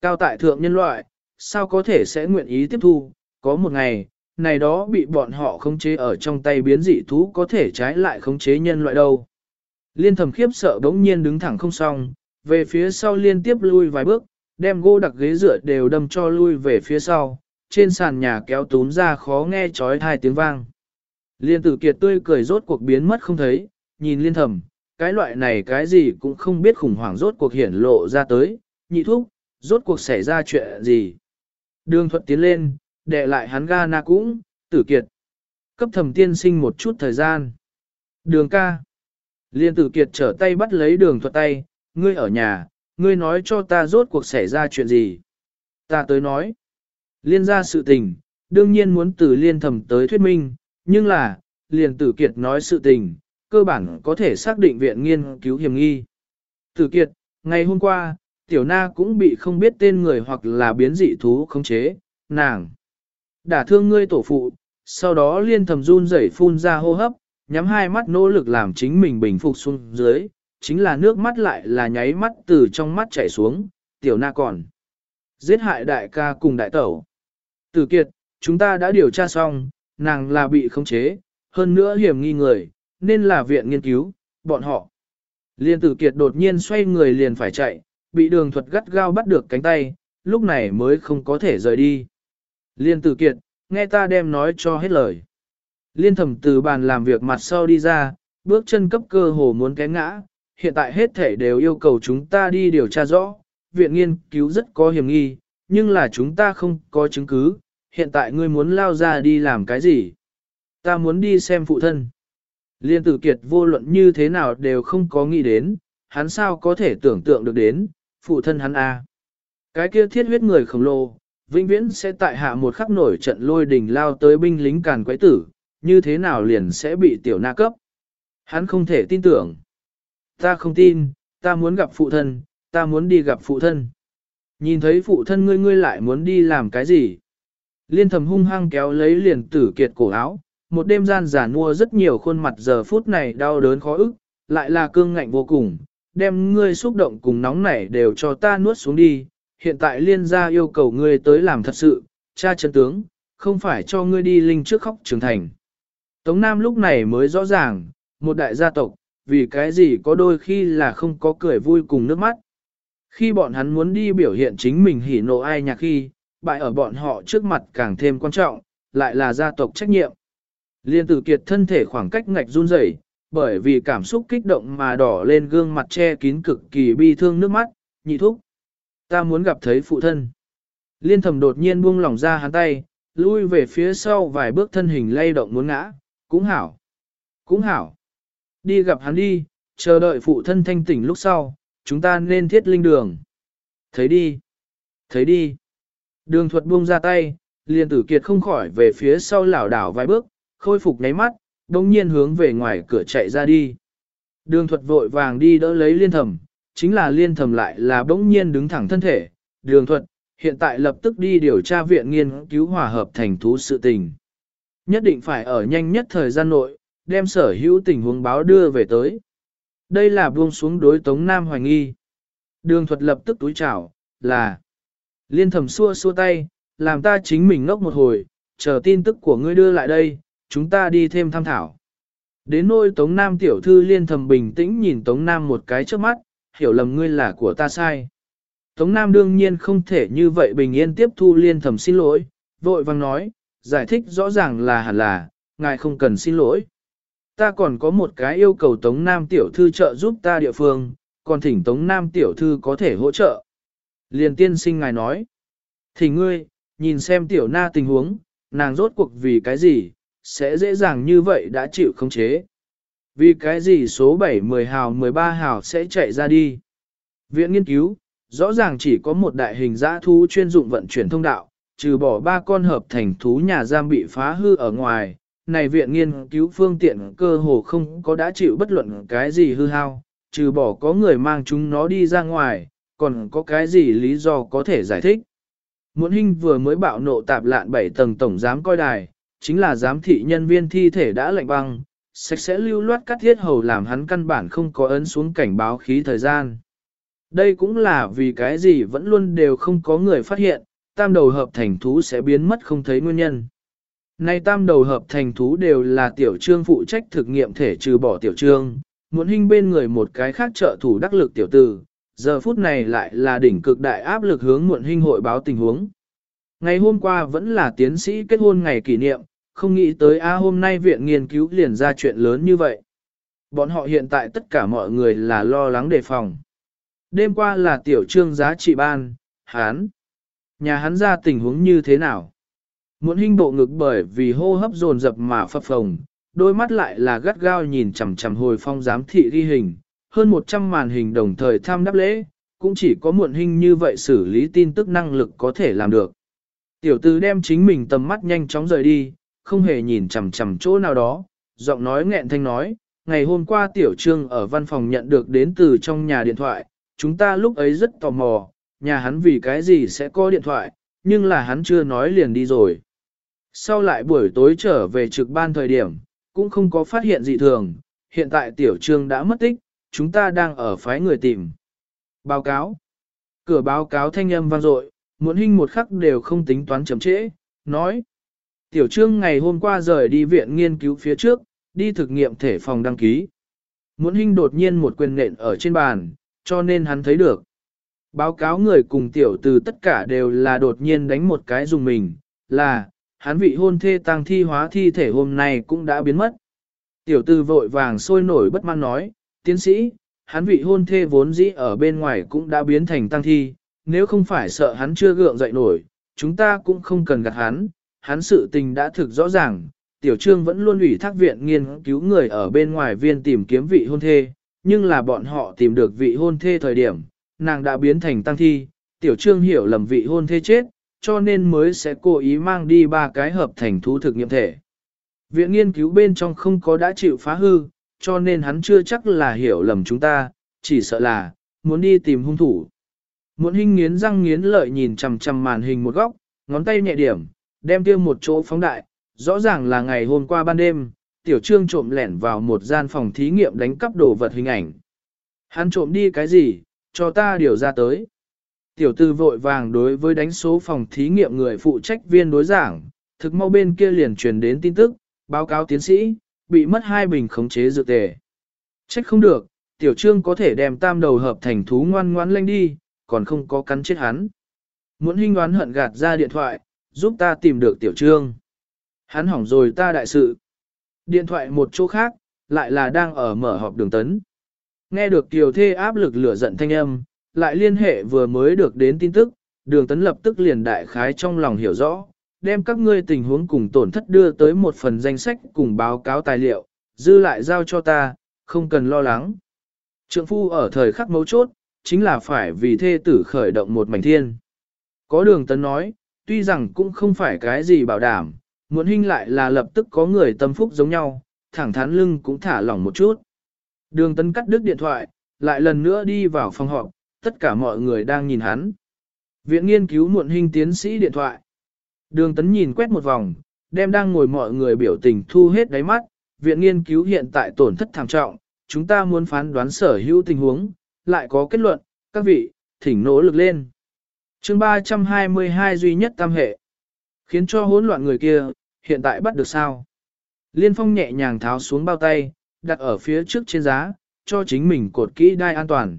Cao tại thượng nhân loại, sao có thể sẽ nguyện ý tiếp thu, có một ngày, này đó bị bọn họ khống chế ở trong tay biến dị thú có thể trái lại khống chế nhân loại đâu. Liên thầm khiếp sợ bỗng nhiên đứng thẳng không xong, về phía sau liên tiếp lui vài bước, đem gỗ đặc ghế dựa đều đâm cho lui về phía sau, trên sàn nhà kéo túm ra khó nghe chói hai tiếng vang. Liên tử kiệt tươi cười rốt cuộc biến mất không thấy, nhìn liên thầm, cái loại này cái gì cũng không biết khủng hoảng rốt cuộc hiển lộ ra tới, nhị thúc, rốt cuộc xảy ra chuyện gì. Đường thuận tiến lên, đệ lại hắn ga na cũng, tử kiệt. Cấp thẩm tiên sinh một chút thời gian. Đường ca. Liên tử kiệt trở tay bắt lấy đường thuật tay, ngươi ở nhà, ngươi nói cho ta rốt cuộc xảy ra chuyện gì. Ta tới nói. Liên ra sự tình, đương nhiên muốn từ liên thẩm tới thuyết minh, nhưng là, liền tử kiệt nói sự tình, cơ bản có thể xác định viện nghiên cứu hiểm nghi. Tử kiệt, ngày hôm qua, tiểu na cũng bị không biết tên người hoặc là biến dị thú khống chế, nàng. Đả thương ngươi tổ phụ, sau đó liên thầm run rẩy phun ra hô hấp, nhắm hai mắt nỗ lực làm chính mình bình phục xuống dưới, chính là nước mắt lại là nháy mắt từ trong mắt chảy xuống, tiểu na còn. Giết hại đại ca cùng đại tẩu. Tử kiệt, chúng ta đã điều tra xong, nàng là bị khống chế, hơn nữa hiểm nghi người, nên là viện nghiên cứu, bọn họ. Liên tử kiệt đột nhiên xoay người liền phải chạy, bị đường thuật gắt gao bắt được cánh tay, lúc này mới không có thể rời đi. Liên tử kiệt, nghe ta đem nói cho hết lời. Liên thẩm từ bàn làm việc mặt sau đi ra, bước chân cấp cơ hồ muốn té ngã, hiện tại hết thể đều yêu cầu chúng ta đi điều tra rõ, viện nghiên cứu rất có hiểm nghi, nhưng là chúng ta không có chứng cứ, hiện tại ngươi muốn lao ra đi làm cái gì? Ta muốn đi xem phụ thân. Liên tử kiệt vô luận như thế nào đều không có nghĩ đến, hắn sao có thể tưởng tượng được đến, phụ thân hắn a. Cái kia thiết huyết người khổng lồ, vĩnh viễn sẽ tại hạ một khắc nổi trận lôi đình lao tới binh lính càn quấy tử, như thế nào liền sẽ bị tiểu na cấp. Hắn không thể tin tưởng. Ta không tin, ta muốn gặp phụ thân, ta muốn đi gặp phụ thân. Nhìn thấy phụ thân ngươi ngươi lại muốn đi làm cái gì? Liên thầm hung hăng kéo lấy liền tử kiệt cổ áo, một đêm gian giả mua rất nhiều khuôn mặt giờ phút này đau đớn khó ức, lại là cương ngạnh vô cùng, đem ngươi xúc động cùng nóng nảy đều cho ta nuốt xuống đi, hiện tại liên gia yêu cầu ngươi tới làm thật sự, cha chân tướng, không phải cho ngươi đi linh trước khóc trưởng thành. Tống Nam lúc này mới rõ ràng, một đại gia tộc, vì cái gì có đôi khi là không có cười vui cùng nước mắt. Khi bọn hắn muốn đi biểu hiện chính mình hỉ nộ ai nhạc khi, bại ở bọn họ trước mặt càng thêm quan trọng, lại là gia tộc trách nhiệm. Liên tử kiệt thân thể khoảng cách ngạch run rẩy, bởi vì cảm xúc kích động mà đỏ lên gương mặt che kín cực kỳ bi thương nước mắt, nhị thúc. Ta muốn gặp thấy phụ thân. Liên thầm đột nhiên buông lỏng ra hắn tay, lui về phía sau vài bước thân hình lay động muốn ngã, cũng hảo. Cũng hảo. Đi gặp hắn đi, chờ đợi phụ thân thanh tỉnh lúc sau, chúng ta nên thiết linh đường. Thấy đi. Thấy đi. Đường thuật buông ra tay, liền tử kiệt không khỏi về phía sau lảo đảo vài bước, khôi phục nháy mắt, đồng nhiên hướng về ngoài cửa chạy ra đi. Đường thuật vội vàng đi đỡ lấy liên thầm, chính là liên thầm lại là bỗng nhiên đứng thẳng thân thể. Đường thuật, hiện tại lập tức đi điều tra viện nghiên cứu hòa hợp thành thú sự tình. Nhất định phải ở nhanh nhất thời gian nội, đem sở hữu tình huống báo đưa về tới. Đây là buông xuống đối Tống Nam hoài nghi. Đường thuật lập tức túi chảo, là liên thầm xua xua tay, làm ta chính mình ngốc một hồi, chờ tin tức của ngươi đưa lại đây, chúng ta đi thêm tham thảo. Đến nôi Tống Nam tiểu thư liên thầm bình tĩnh nhìn Tống Nam một cái trước mắt, hiểu lầm ngươi là của ta sai. Tống Nam đương nhiên không thể như vậy bình yên tiếp thu liên thầm xin lỗi, vội vang nói, giải thích rõ ràng là hẳn là, ngài không cần xin lỗi. Ta còn có một cái yêu cầu Tống Nam tiểu thư trợ giúp ta địa phương, còn thỉnh Tống Nam tiểu thư có thể hỗ trợ. Liền tiên sinh ngài nói, thì ngươi, nhìn xem tiểu na tình huống, nàng rốt cuộc vì cái gì, sẽ dễ dàng như vậy đã chịu khống chế. Vì cái gì số 7, 10 hào, 13 hào sẽ chạy ra đi. Viện nghiên cứu, rõ ràng chỉ có một đại hình giã thú chuyên dụng vận chuyển thông đạo, trừ bỏ ba con hợp thành thú nhà giam bị phá hư ở ngoài, này viện nghiên cứu phương tiện cơ hồ không có đã chịu bất luận cái gì hư hao, trừ bỏ có người mang chúng nó đi ra ngoài, còn có cái gì lý do có thể giải thích. Muộn hình vừa mới bạo nộ tạp lạn 7 tầng tổng giám coi đài, chính là giám thị nhân viên thi thể đã lạnh băng, sạch sẽ lưu loát cắt thiết hầu làm hắn căn bản không có ấn xuống cảnh báo khí thời gian. Đây cũng là vì cái gì vẫn luôn đều không có người phát hiện, tam đầu hợp thành thú sẽ biến mất không thấy nguyên nhân. Nay tam đầu hợp thành thú đều là tiểu trương phụ trách thực nghiệm thể trừ bỏ tiểu trương, muốn hình bên người một cái khác trợ thủ đắc lực tiểu tử, giờ phút này lại là đỉnh cực đại áp lực hướng muộn hình hội báo tình huống. Ngày hôm qua vẫn là tiến sĩ kết hôn ngày kỷ niệm, không nghĩ tới a hôm nay viện nghiên cứu liền ra chuyện lớn như vậy. Bọn họ hiện tại tất cả mọi người là lo lắng đề phòng. Đêm qua là tiểu trương giá trị ban, hán. Nhà hắn ra tình huống như thế nào? Muốn hình bộ ngực bởi vì hô hấp dồn dập mà phập phồng, đôi mắt lại là gắt gao nhìn chằm chằm hồi phong giám thị ghi hình, hơn 100 màn hình đồng thời tham đáp lễ, cũng chỉ có muộn hình như vậy xử lý tin tức năng lực có thể làm được. Tiểu tư đem chính mình tầm mắt nhanh chóng rời đi, không hề nhìn chằm chằm chỗ nào đó, giọng nói nghẹn thanh nói, ngày hôm qua tiểu trương ở văn phòng nhận được đến từ trong nhà điện thoại, chúng ta lúc ấy rất tò mò, nhà hắn vì cái gì sẽ có điện thoại, nhưng là hắn chưa nói liền đi rồi. Sau lại buổi tối trở về trực ban thời điểm, cũng không có phát hiện gì thường, hiện tại tiểu trương đã mất tích, chúng ta đang ở phái người tìm. Báo cáo. Cửa báo cáo thanh âm vang dội, muốn hình một khắc đều không tính toán chậm trễ, nói. Tiểu trương ngày hôm qua rời đi viện nghiên cứu phía trước, đi thực nghiệm thể phòng đăng ký. Muốn hình đột nhiên một quyền nện ở trên bàn, cho nên hắn thấy được. Báo cáo người cùng tiểu từ tất cả đều là đột nhiên đánh một cái dùng mình, là, hắn vị hôn thê tăng thi hóa thi thể hôm nay cũng đã biến mất. Tiểu từ vội vàng sôi nổi bất mãn nói, tiến sĩ, hắn vị hôn thê vốn dĩ ở bên ngoài cũng đã biến thành tăng thi, nếu không phải sợ hắn chưa gượng dậy nổi, chúng ta cũng không cần gạt hắn, hắn sự tình đã thực rõ ràng, tiểu trương vẫn luôn ủy thác viện nghiên cứu người ở bên ngoài viên tìm kiếm vị hôn thê, nhưng là bọn họ tìm được vị hôn thê thời điểm, nàng đã biến thành tăng thi, tiểu trương hiểu lầm vị hôn thê chết, cho nên mới sẽ cố ý mang đi ba cái hợp thành thú thực nghiệm thể. Viện nghiên cứu bên trong không có đã chịu phá hư, cho nên hắn chưa chắc là hiểu lầm chúng ta, chỉ sợ là, muốn đi tìm hung thủ. Muốn hình nghiến răng nghiến lợi nhìn chằm chằm màn hình một góc, ngón tay nhẹ điểm, đem tiêu một chỗ phóng đại, rõ ràng là ngày hôm qua ban đêm, tiểu trương trộm lẻn vào một gian phòng thí nghiệm đánh cắp đồ vật hình ảnh. Hắn trộm đi cái gì, cho ta điều ra tới. Tiểu tư vội vàng đối với đánh số phòng thí nghiệm người phụ trách viên đối giảng, thực mau bên kia liền truyền đến tin tức, báo cáo tiến sĩ, bị mất hai bình khống chế dược tề. Trách không được, tiểu trương có thể đem tam đầu hợp thành thú ngoan ngoãn lanh đi, còn không có cắn chết hắn. Muốn hinh đoán hận gạt ra điện thoại, giúp ta tìm được tiểu trương. Hắn hỏng rồi ta đại sự. Điện thoại một chỗ khác, lại là đang ở mở họp đường tấn. Nghe được tiểu thê áp lực lửa giận thanh âm, lại liên hệ vừa mới được đến tin tức, đường tấn lập tức liền đại khái trong lòng hiểu rõ, đem các ngươi tình huống cùng tổn thất đưa tới một phần danh sách cùng báo cáo tài liệu, dư lại giao cho ta, không cần lo lắng. Trượng phu ở thời khắc mấu chốt, chính là phải vì thê tử khởi động một mảnh thiên. Có đường tấn nói, tuy rằng cũng không phải cái gì bảo đảm, muốn hình lại là lập tức có người tâm phúc giống nhau, thẳng thắn lưng cũng thả lỏng một chút. Đường tấn cắt đứt điện thoại, lại lần nữa đi vào phòng họp, tất cả mọi người đang nhìn hắn. Viện nghiên cứu muộn hình tiến sĩ điện thoại. Đường tấn nhìn quét một vòng, đem đang ngồi mọi người biểu tình thu hết đáy mắt. Viện nghiên cứu hiện tại tổn thất thảm trọng, chúng ta muốn phán đoán sở hữu tình huống, lại có kết luận, các vị, thỉnh nỗ lực lên. chương 322 duy nhất tam hệ, khiến cho hỗn loạn người kia, hiện tại bắt được sao. Liên phong nhẹ nhàng tháo xuống bao tay, đặt ở phía trước trên giá, cho chính mình cột kỹ đai an toàn.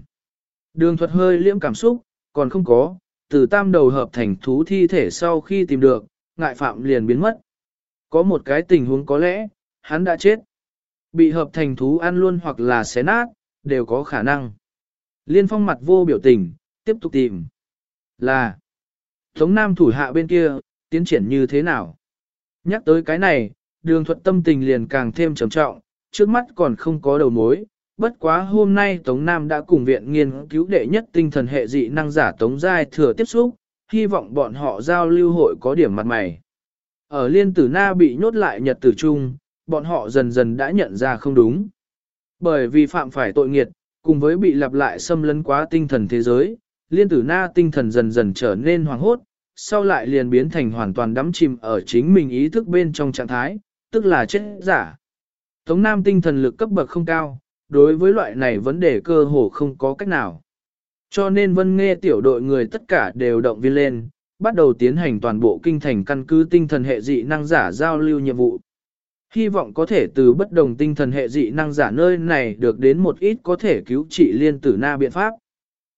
Đường thuật hơi liễm cảm xúc, còn không có, từ tam đầu hợp thành thú thi thể sau khi tìm được, ngại phạm liền biến mất. Có một cái tình huống có lẽ, hắn đã chết. Bị hợp thành thú ăn luôn hoặc là xé nát, đều có khả năng. Liên phong mặt vô biểu tình, tiếp tục tìm. Là, Tống Nam thủ hạ bên kia, tiến triển như thế nào? Nhắc tới cái này, đường thuật tâm tình liền càng thêm trầm trọng, trước mắt còn không có đầu mối, bất quá hôm nay Tống Nam đã cùng viện nghiên cứu đệ nhất tinh thần hệ dị năng giả Tống Giai thừa tiếp xúc, hy vọng bọn họ giao lưu hội có điểm mặt mày. Ở liên tử na bị nhốt lại nhật tử trung, bọn họ dần dần đã nhận ra không đúng. Bởi vì phạm phải tội nghiệt, cùng với bị lặp lại xâm lấn quá tinh thần thế giới, liên tử na tinh thần dần dần trở nên hoàng hốt, sau lại liền biến thành hoàn toàn đắm chìm ở chính mình ý thức bên trong trạng thái, tức là chết giả. Tống Nam tinh thần lực cấp bậc không cao, đối với loại này vấn đề cơ hồ không có cách nào. Cho nên vân nghe tiểu đội người tất cả đều động viên lên, bắt đầu tiến hành toàn bộ kinh thành căn cứ tinh thần hệ dị năng giả giao lưu nhiệm vụ. Hy vọng có thể từ bất đồng tinh thần hệ dị năng giả nơi này được đến một ít có thể cứu trị liên tử na biện pháp.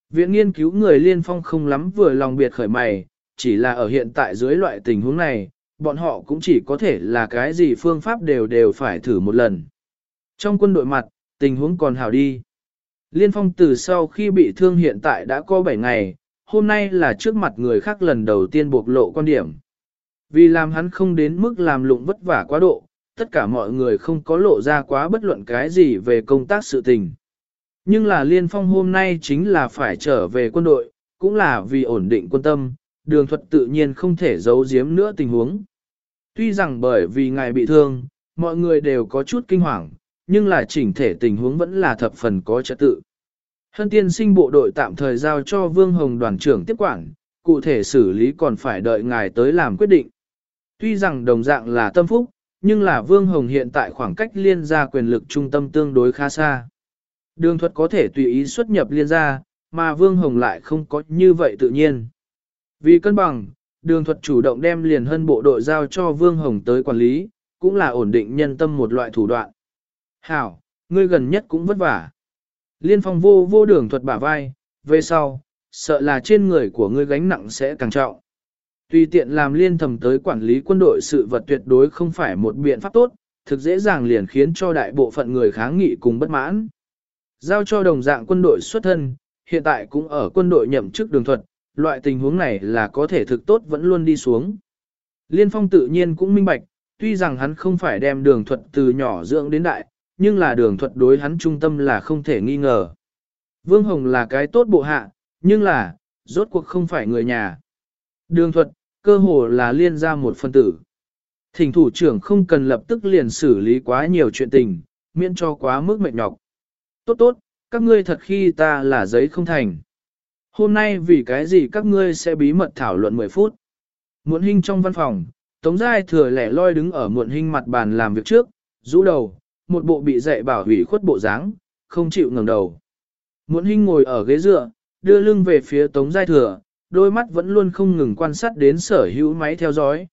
Viện nghiên cứu người liên phong không lắm vừa lòng biệt khởi mày, chỉ là ở hiện tại dưới loại tình huống này, bọn họ cũng chỉ có thể là cái gì phương pháp đều đều phải thử một lần. Trong quân đội mặt, tình huống còn hào đi. Liên phong từ sau khi bị thương hiện tại đã có 7 ngày, hôm nay là trước mặt người khác lần đầu tiên bộc lộ quan điểm. Vì làm hắn không đến mức làm lụng vất vả quá độ, tất cả mọi người không có lộ ra quá bất luận cái gì về công tác sự tình. Nhưng là liên phong hôm nay chính là phải trở về quân đội, cũng là vì ổn định quân tâm, đường thuật tự nhiên không thể giấu giếm nữa tình huống. Tuy rằng bởi vì ngài bị thương, mọi người đều có chút kinh hoàng, nhưng là chỉnh thể tình huống vẫn là thập phần có trật tự. Hân tiên sinh bộ đội tạm thời giao cho Vương Hồng đoàn trưởng tiếp quản, cụ thể xử lý còn phải đợi ngài tới làm quyết định. Tuy rằng đồng dạng là tâm phúc, nhưng là Vương Hồng hiện tại khoảng cách liên gia quyền lực trung tâm tương đối khá xa. Đường thuật có thể tùy ý xuất nhập liên gia, mà Vương Hồng lại không có như vậy tự nhiên. Vì cân bằng, đường thuật chủ động đem liền hân bộ đội giao cho Vương Hồng tới quản lý, cũng là ổn định nhân tâm một loại thủ đoạn. Hảo, ngươi gần nhất cũng vất vả. Liên phong vô vô đường thuật bả vai, về sau, sợ là trên người của ngươi gánh nặng sẽ càng trọng. Tùy tiện làm liên thầm tới quản lý quân đội sự vật tuyệt đối không phải một biện pháp tốt, thực dễ dàng liền khiến cho đại bộ phận người kháng nghị cùng bất mãn. Giao cho đồng dạng quân đội xuất thân, hiện tại cũng ở quân đội nhậm chức đường thuật, loại tình huống này là có thể thực tốt vẫn luôn đi xuống. Liên phong tự nhiên cũng minh bạch, tuy rằng hắn không phải đem đường thuật từ nhỏ dưỡng đến đại, nhưng là đường thuật đối hắn trung tâm là không thể nghi ngờ. Vương Hồng là cái tốt bộ hạ, nhưng là, rốt cuộc không phải người nhà. Đường thuật, cơ hồ là liên ra một phân tử. Thỉnh thủ trưởng không cần lập tức liền xử lý quá nhiều chuyện tình, miễn cho quá mức mệt nhọc. Tốt tốt, các ngươi thật khi ta là giấy không thành. Hôm nay vì cái gì các ngươi sẽ bí mật thảo luận 10 phút. Muộn hình trong văn phòng, Tống Giai thừa lẻ loi đứng ở muộn hình mặt bàn làm việc trước, rũ đầu, một bộ bị dạy bảo hủy khuất bộ dáng, không chịu ngẩng đầu. Muộn hình ngồi ở ghế dựa, đưa lưng về phía Tống Giai thừa, đôi mắt vẫn luôn không ngừng quan sát đến sở hữu máy theo dõi.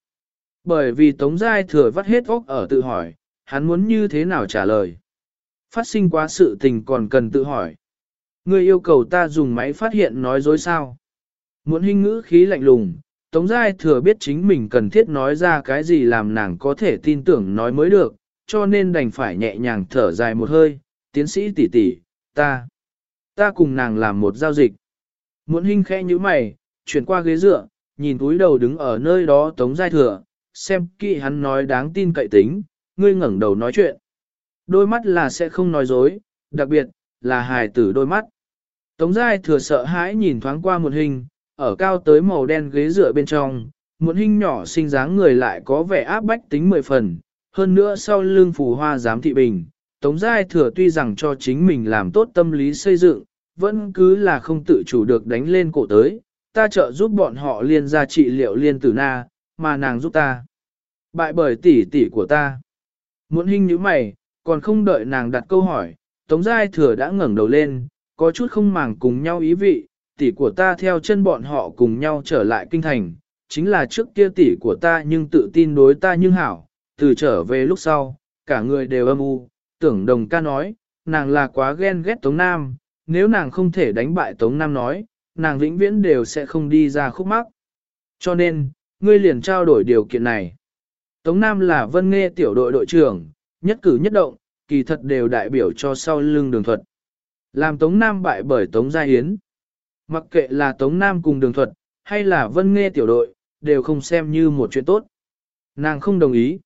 Bởi vì Tống Giai thừa vắt hết óc ở tự hỏi, hắn muốn như thế nào trả lời. Phát sinh quá sự tình còn cần tự hỏi. Người yêu cầu ta dùng máy phát hiện nói dối sao. Muốn hình ngữ khí lạnh lùng, Tống Giai thừa biết chính mình cần thiết nói ra cái gì làm nàng có thể tin tưởng nói mới được, cho nên đành phải nhẹ nhàng thở dài một hơi, tiến sĩ tỷ tỷ, ta, ta cùng nàng làm một giao dịch. Muốn hình khẽ như mày, chuyển qua ghế dựa, nhìn túi đầu đứng ở nơi đó Tống Giai thừa, xem kỹ hắn nói đáng tin cậy tính, ngươi ngẩng đầu nói chuyện. Đôi mắt là sẽ không nói dối, đặc biệt, là hài tử đôi mắt. Tống Giai thừa sợ hãi nhìn thoáng qua một hình, ở cao tới màu đen ghế dựa bên trong, một hình nhỏ xinh dáng người lại có vẻ áp bách tính mười phần, hơn nữa sau lưng phù hoa giám thị bình. Tống Giai thừa tuy rằng cho chính mình làm tốt tâm lý xây dựng, vẫn cứ là không tự chủ được đánh lên cổ tới, ta trợ giúp bọn họ liên ra trị liệu liên tử na, mà nàng giúp ta. Bại bởi tỷ tỷ của ta. Muốn hình như mày, còn không đợi nàng đặt câu hỏi, Tống Giai Thừa đã ngẩng đầu lên, có chút không màng cùng nhau ý vị, tỷ của ta theo chân bọn họ cùng nhau trở lại kinh thành, chính là trước kia tỷ của ta nhưng tự tin đối ta nhưng hảo, từ trở về lúc sau, cả người đều âm u, tưởng đồng ca nói, nàng là quá ghen ghét Tống Nam, nếu nàng không thể đánh bại Tống Nam nói, nàng vĩnh viễn đều sẽ không đi ra khúc mắc. Cho nên, ngươi liền trao đổi điều kiện này. Tống Nam là vân nghe tiểu đội đội trưởng, nhất cử nhất động, kỳ thật đều đại biểu cho sau lưng đường thuật. Làm Tống Nam bại bởi Tống Gia Hiến. Mặc kệ là Tống Nam cùng đường thuật, hay là vân nghe tiểu đội, đều không xem như một chuyện tốt. Nàng không đồng ý.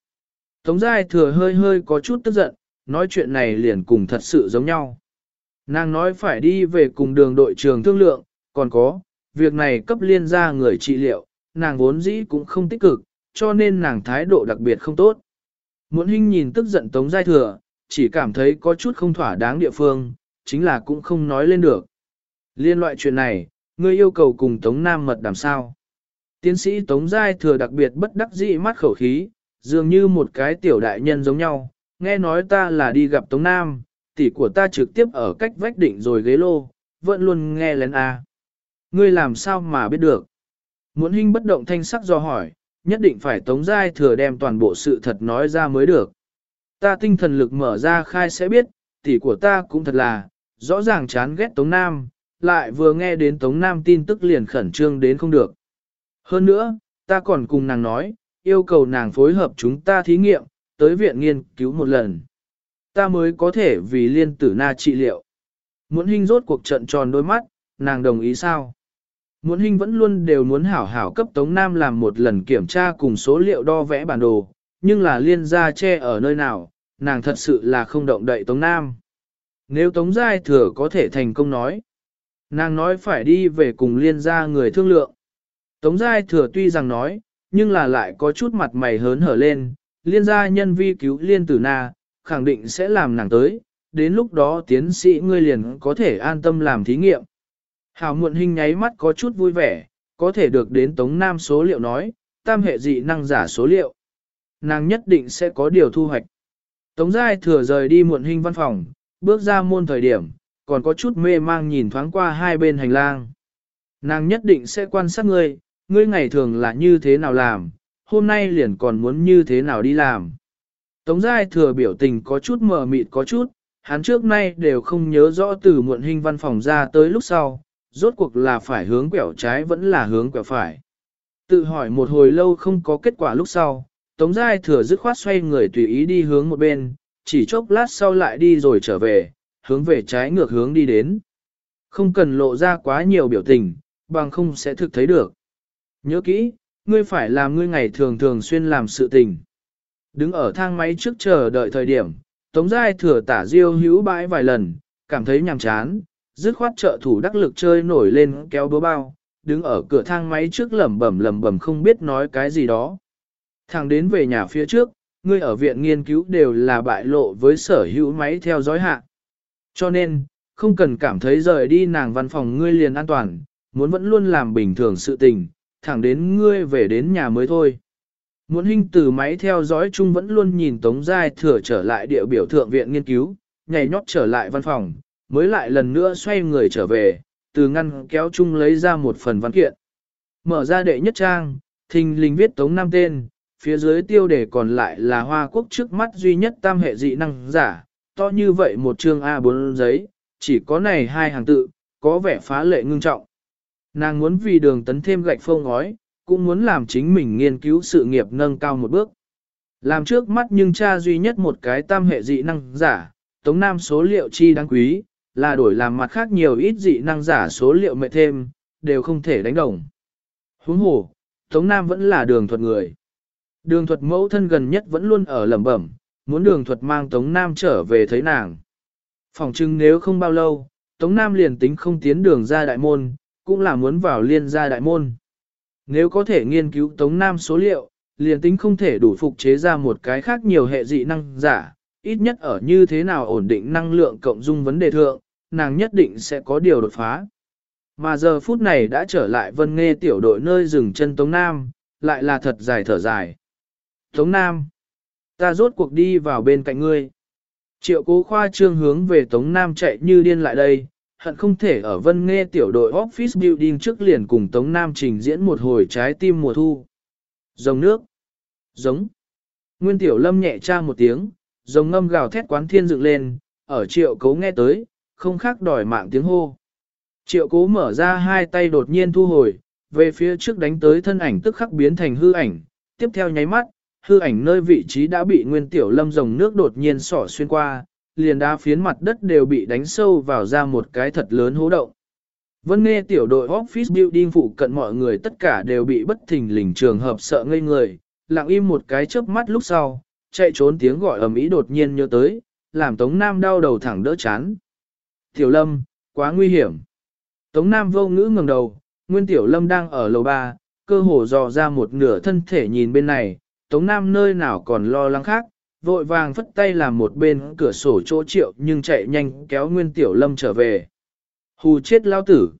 Tống Gia thừa hơi hơi có chút tức giận, nói chuyện này liền cùng thật sự giống nhau. Nàng nói phải đi về cùng đường đội trường thương lượng, còn có, việc này cấp liên ra người trị liệu, nàng vốn dĩ cũng không tích cực, cho nên nàng thái độ đặc biệt không tốt. Muốn hình nhìn tức giận Tống Giai Thừa, chỉ cảm thấy có chút không thỏa đáng địa phương, chính là cũng không nói lên được. Liên loại chuyện này, ngươi yêu cầu cùng Tống Nam mật đàm sao. Tiến sĩ Tống Giai Thừa đặc biệt bất đắc dĩ mắt khẩu khí, dường như một cái tiểu đại nhân giống nhau, nghe nói ta là đi gặp Tống Nam, tỷ của ta trực tiếp ở cách vách định rồi ghế lô, vẫn luôn nghe lén a. Ngươi làm sao mà biết được? Muốn hình bất động thanh sắc do hỏi, nhất định phải Tống Giai Thừa đem toàn bộ sự thật nói ra mới được. Ta tinh thần lực mở ra khai sẽ biết, tỷ của ta cũng thật là, rõ ràng chán ghét Tống Nam, lại vừa nghe đến Tống Nam tin tức liền khẩn trương đến không được. Hơn nữa, ta còn cùng nàng nói, yêu cầu nàng phối hợp chúng ta thí nghiệm, tới viện nghiên cứu một lần. Ta mới có thể vì liên tử na trị liệu. Muốn hình rốt cuộc trận tròn đôi mắt, nàng đồng ý sao? Muốn hình vẫn luôn đều muốn hảo hảo cấp Tống Nam làm một lần kiểm tra cùng số liệu đo vẽ bản đồ, nhưng là liên gia che ở nơi nào, nàng thật sự là không động đậy Tống Nam. Nếu Tống Giai Thừa có thể thành công nói, nàng nói phải đi về cùng liên gia người thương lượng. Tống Giai Thừa tuy rằng nói, nhưng là lại có chút mặt mày hớn hở lên, liên gia nhân vi cứu liên tử na, khẳng định sẽ làm nàng tới, đến lúc đó tiến sĩ ngươi liền có thể an tâm làm thí nghiệm. Hảo muộn hình nháy mắt có chút vui vẻ, có thể được đến Tống Nam số liệu nói, tam hệ dị năng giả số liệu. Nàng nhất định sẽ có điều thu hoạch. Tống Giai thừa rời đi muộn hình văn phòng, bước ra môn thời điểm, còn có chút mê mang nhìn thoáng qua hai bên hành lang. Nàng nhất định sẽ quan sát ngươi, ngươi ngày thường là như thế nào làm, hôm nay liền còn muốn như thế nào đi làm. Tống Giai thừa biểu tình có chút mờ mịt có chút, hắn trước nay đều không nhớ rõ từ muộn hình văn phòng ra tới lúc sau, rốt cuộc là phải hướng quẹo trái vẫn là hướng quẹo phải. Tự hỏi một hồi lâu không có kết quả lúc sau, Tống Giai thừa dứt khoát xoay người tùy ý đi hướng một bên, chỉ chốc lát sau lại đi rồi trở về, hướng về trái ngược hướng đi đến. Không cần lộ ra quá nhiều biểu tình, bằng không sẽ thực thấy được. Nhớ kỹ, ngươi phải làm ngươi ngày thường thường xuyên làm sự tình. Đứng ở thang máy trước chờ đợi thời điểm, Tống Giai thừa tả diêu hữu bãi vài lần, cảm thấy nhàm chán, dứt khoát trợ thủ đắc lực chơi nổi lên kéo búa bao, đứng ở cửa thang máy trước lẩm bẩm lẩm bẩm không biết nói cái gì đó. Thằng đến về nhà phía trước, ngươi ở viện nghiên cứu đều là bại lộ với sở hữu máy theo dõi hạ. Cho nên, không cần cảm thấy rời đi nàng văn phòng ngươi liền an toàn, muốn vẫn luôn làm bình thường sự tình, thẳng đến ngươi về đến nhà mới thôi. Muốn hình từ máy theo dõi chung vẫn luôn nhìn Tống Giai thừa trở lại địa biểu thượng viện nghiên cứu, nhảy nhót trở lại văn phòng, mới lại lần nữa xoay người trở về, từ ngăn kéo chung lấy ra một phần văn kiện. Mở ra đệ nhất trang, thình lình viết Tống Nam tên, phía dưới tiêu đề còn lại là Hoa Quốc trước mắt duy nhất tam hệ dị năng giả, to như vậy một chương A4 giấy, chỉ có này hai hàng tự, có vẻ phá lệ ngưng trọng. Nàng muốn vì đường tấn thêm gạch phông ngói, cũng muốn làm chính mình nghiên cứu sự nghiệp nâng cao một bước. Làm trước mắt nhưng cha duy nhất một cái tam hệ dị năng giả, Tống Nam số liệu chi đáng quý, là đổi làm mặt khác nhiều ít dị năng giả số liệu mệ thêm, đều không thể đánh đồng. Huống hồ, Tống Nam vẫn là đường thuật người. Đường thuật mẫu thân gần nhất vẫn luôn ở lẩm bẩm, muốn đường thuật mang Tống Nam trở về thấy nàng. Phòng trưng nếu không bao lâu, Tống Nam liền tính không tiến đường ra đại môn, cũng là muốn vào liên gia đại môn. Nếu có thể nghiên cứu Tống Nam số liệu, liền tính không thể đủ phục chế ra một cái khác nhiều hệ dị năng giả, ít nhất ở như thế nào ổn định năng lượng cộng dung vấn đề thượng, nàng nhất định sẽ có điều đột phá. Mà giờ phút này đã trở lại vân nghe tiểu đội nơi dừng chân Tống Nam, lại là thật dài thở dài. Tống Nam, ta rốt cuộc đi vào bên cạnh ngươi. Triệu cố khoa trương hướng về Tống Nam chạy như điên lại đây, hận không thể ở vân nghe tiểu đội office building trước liền cùng Tống Nam trình diễn một hồi trái tim mùa thu. Dòng nước. Giống. Nguyên tiểu lâm nhẹ tra một tiếng, dòng ngâm gào thét quán thiên dựng lên, ở triệu cố nghe tới, không khác đòi mạng tiếng hô. Triệu cố mở ra hai tay đột nhiên thu hồi, về phía trước đánh tới thân ảnh tức khắc biến thành hư ảnh, tiếp theo nháy mắt, hư ảnh nơi vị trí đã bị nguyên tiểu lâm rồng nước đột nhiên sỏ xuyên qua, liền đá phiến mặt đất đều bị đánh sâu vào ra một cái thật lớn hố động. Vân nghe tiểu đội office building phụ cận mọi người tất cả đều bị bất thình lình trường hợp sợ ngây người, lặng im một cái chớp mắt lúc sau, chạy trốn tiếng gọi ầm ĩ đột nhiên nhớ tới, làm Tống Nam đau đầu thẳng đỡ chán. Tiểu Lâm, quá nguy hiểm. Tống Nam vô ngữ ngẩng đầu, Nguyên Tiểu Lâm đang ở lầu ba, cơ hồ dò ra một nửa thân thể nhìn bên này, Tống Nam nơi nào còn lo lắng khác, vội vàng phất tay làm một bên cửa sổ chỗ triệu nhưng chạy nhanh kéo Nguyên Tiểu Lâm trở về. Hù chết lao tử.